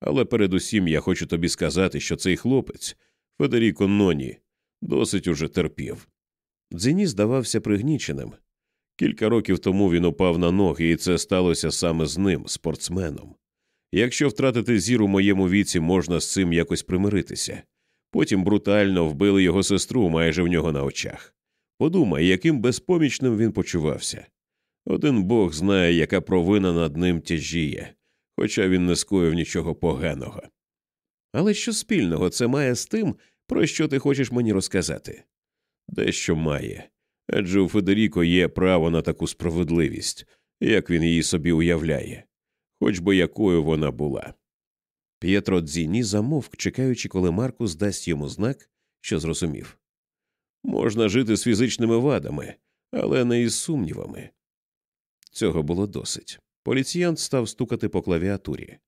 Але передусім я хочу тобі сказати, що цей хлопець, Федеріко Ноні, досить уже терпів. Дзені здавався пригніченим. Кілька років тому він упав на ноги, і це сталося саме з ним, спортсменом. Якщо втратити зір у моєму віці, можна з цим якось примиритися. Потім брутально вбили його сестру майже в нього на очах. Подумай, яким безпомічним він почувався. Один бог знає, яка провина над ним тяжіє, хоча він не скоїв нічого поганого. Але що спільного це має з тим, про що ти хочеш мені розказати? Дещо має. Адже у Федеріко є право на таку справедливість, як він її собі уявляє, хоч би якою вона була. П'єтро Дзіні замовк, чекаючи, коли Маркус дасть йому знак, що зрозумів. Можна жити з фізичними вадами, але не із сумнівами. Цього було досить. Поліціянт став стукати по клавіатурі.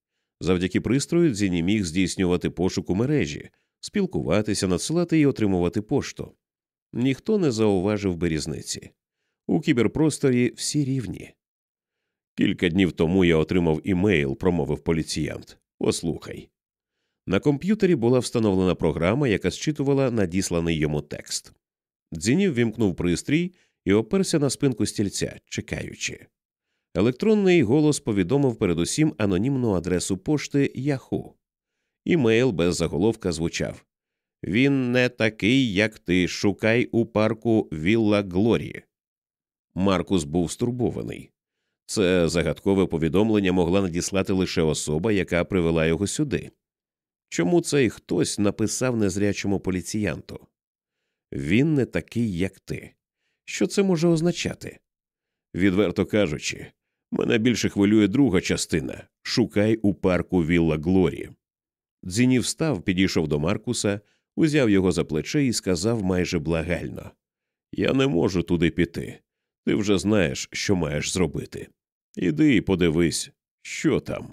Завдяки пристрою Дзіні міг здійснювати пошук у мережі, спілкуватися, надсилати і отримувати пошту. Ніхто не зауважив би різниці. У кіберпросторі всі рівні. Кілька днів тому я отримав імейл, промовив поліціянт. Послухай. На комп'ютері була встановлена програма, яка зчитувала надісланий йому текст. Дзінів вімкнув пристрій і оперся на спинку стільця, чекаючи. Електронний голос повідомив передусім анонімну адресу пошти Яху. Імейл без заголовка звучав Він не такий, як ти. Шукай у парку Вілла Глорі. Маркус був стурбований. Це загадкове повідомлення могла надіслати лише особа, яка привела його сюди. Чому цей хтось написав незрячому поліціянту? Він не такий, як ти. Що це може означати? Відверто кажучи, мене більше хвилює друга частина шукай у парку Вілла Глорі. Дзіні встав, підійшов до Маркуса, узяв його за плече і сказав майже благально Я не можу туди піти. Ти вже знаєш, що маєш зробити. Іди і подивись, що там.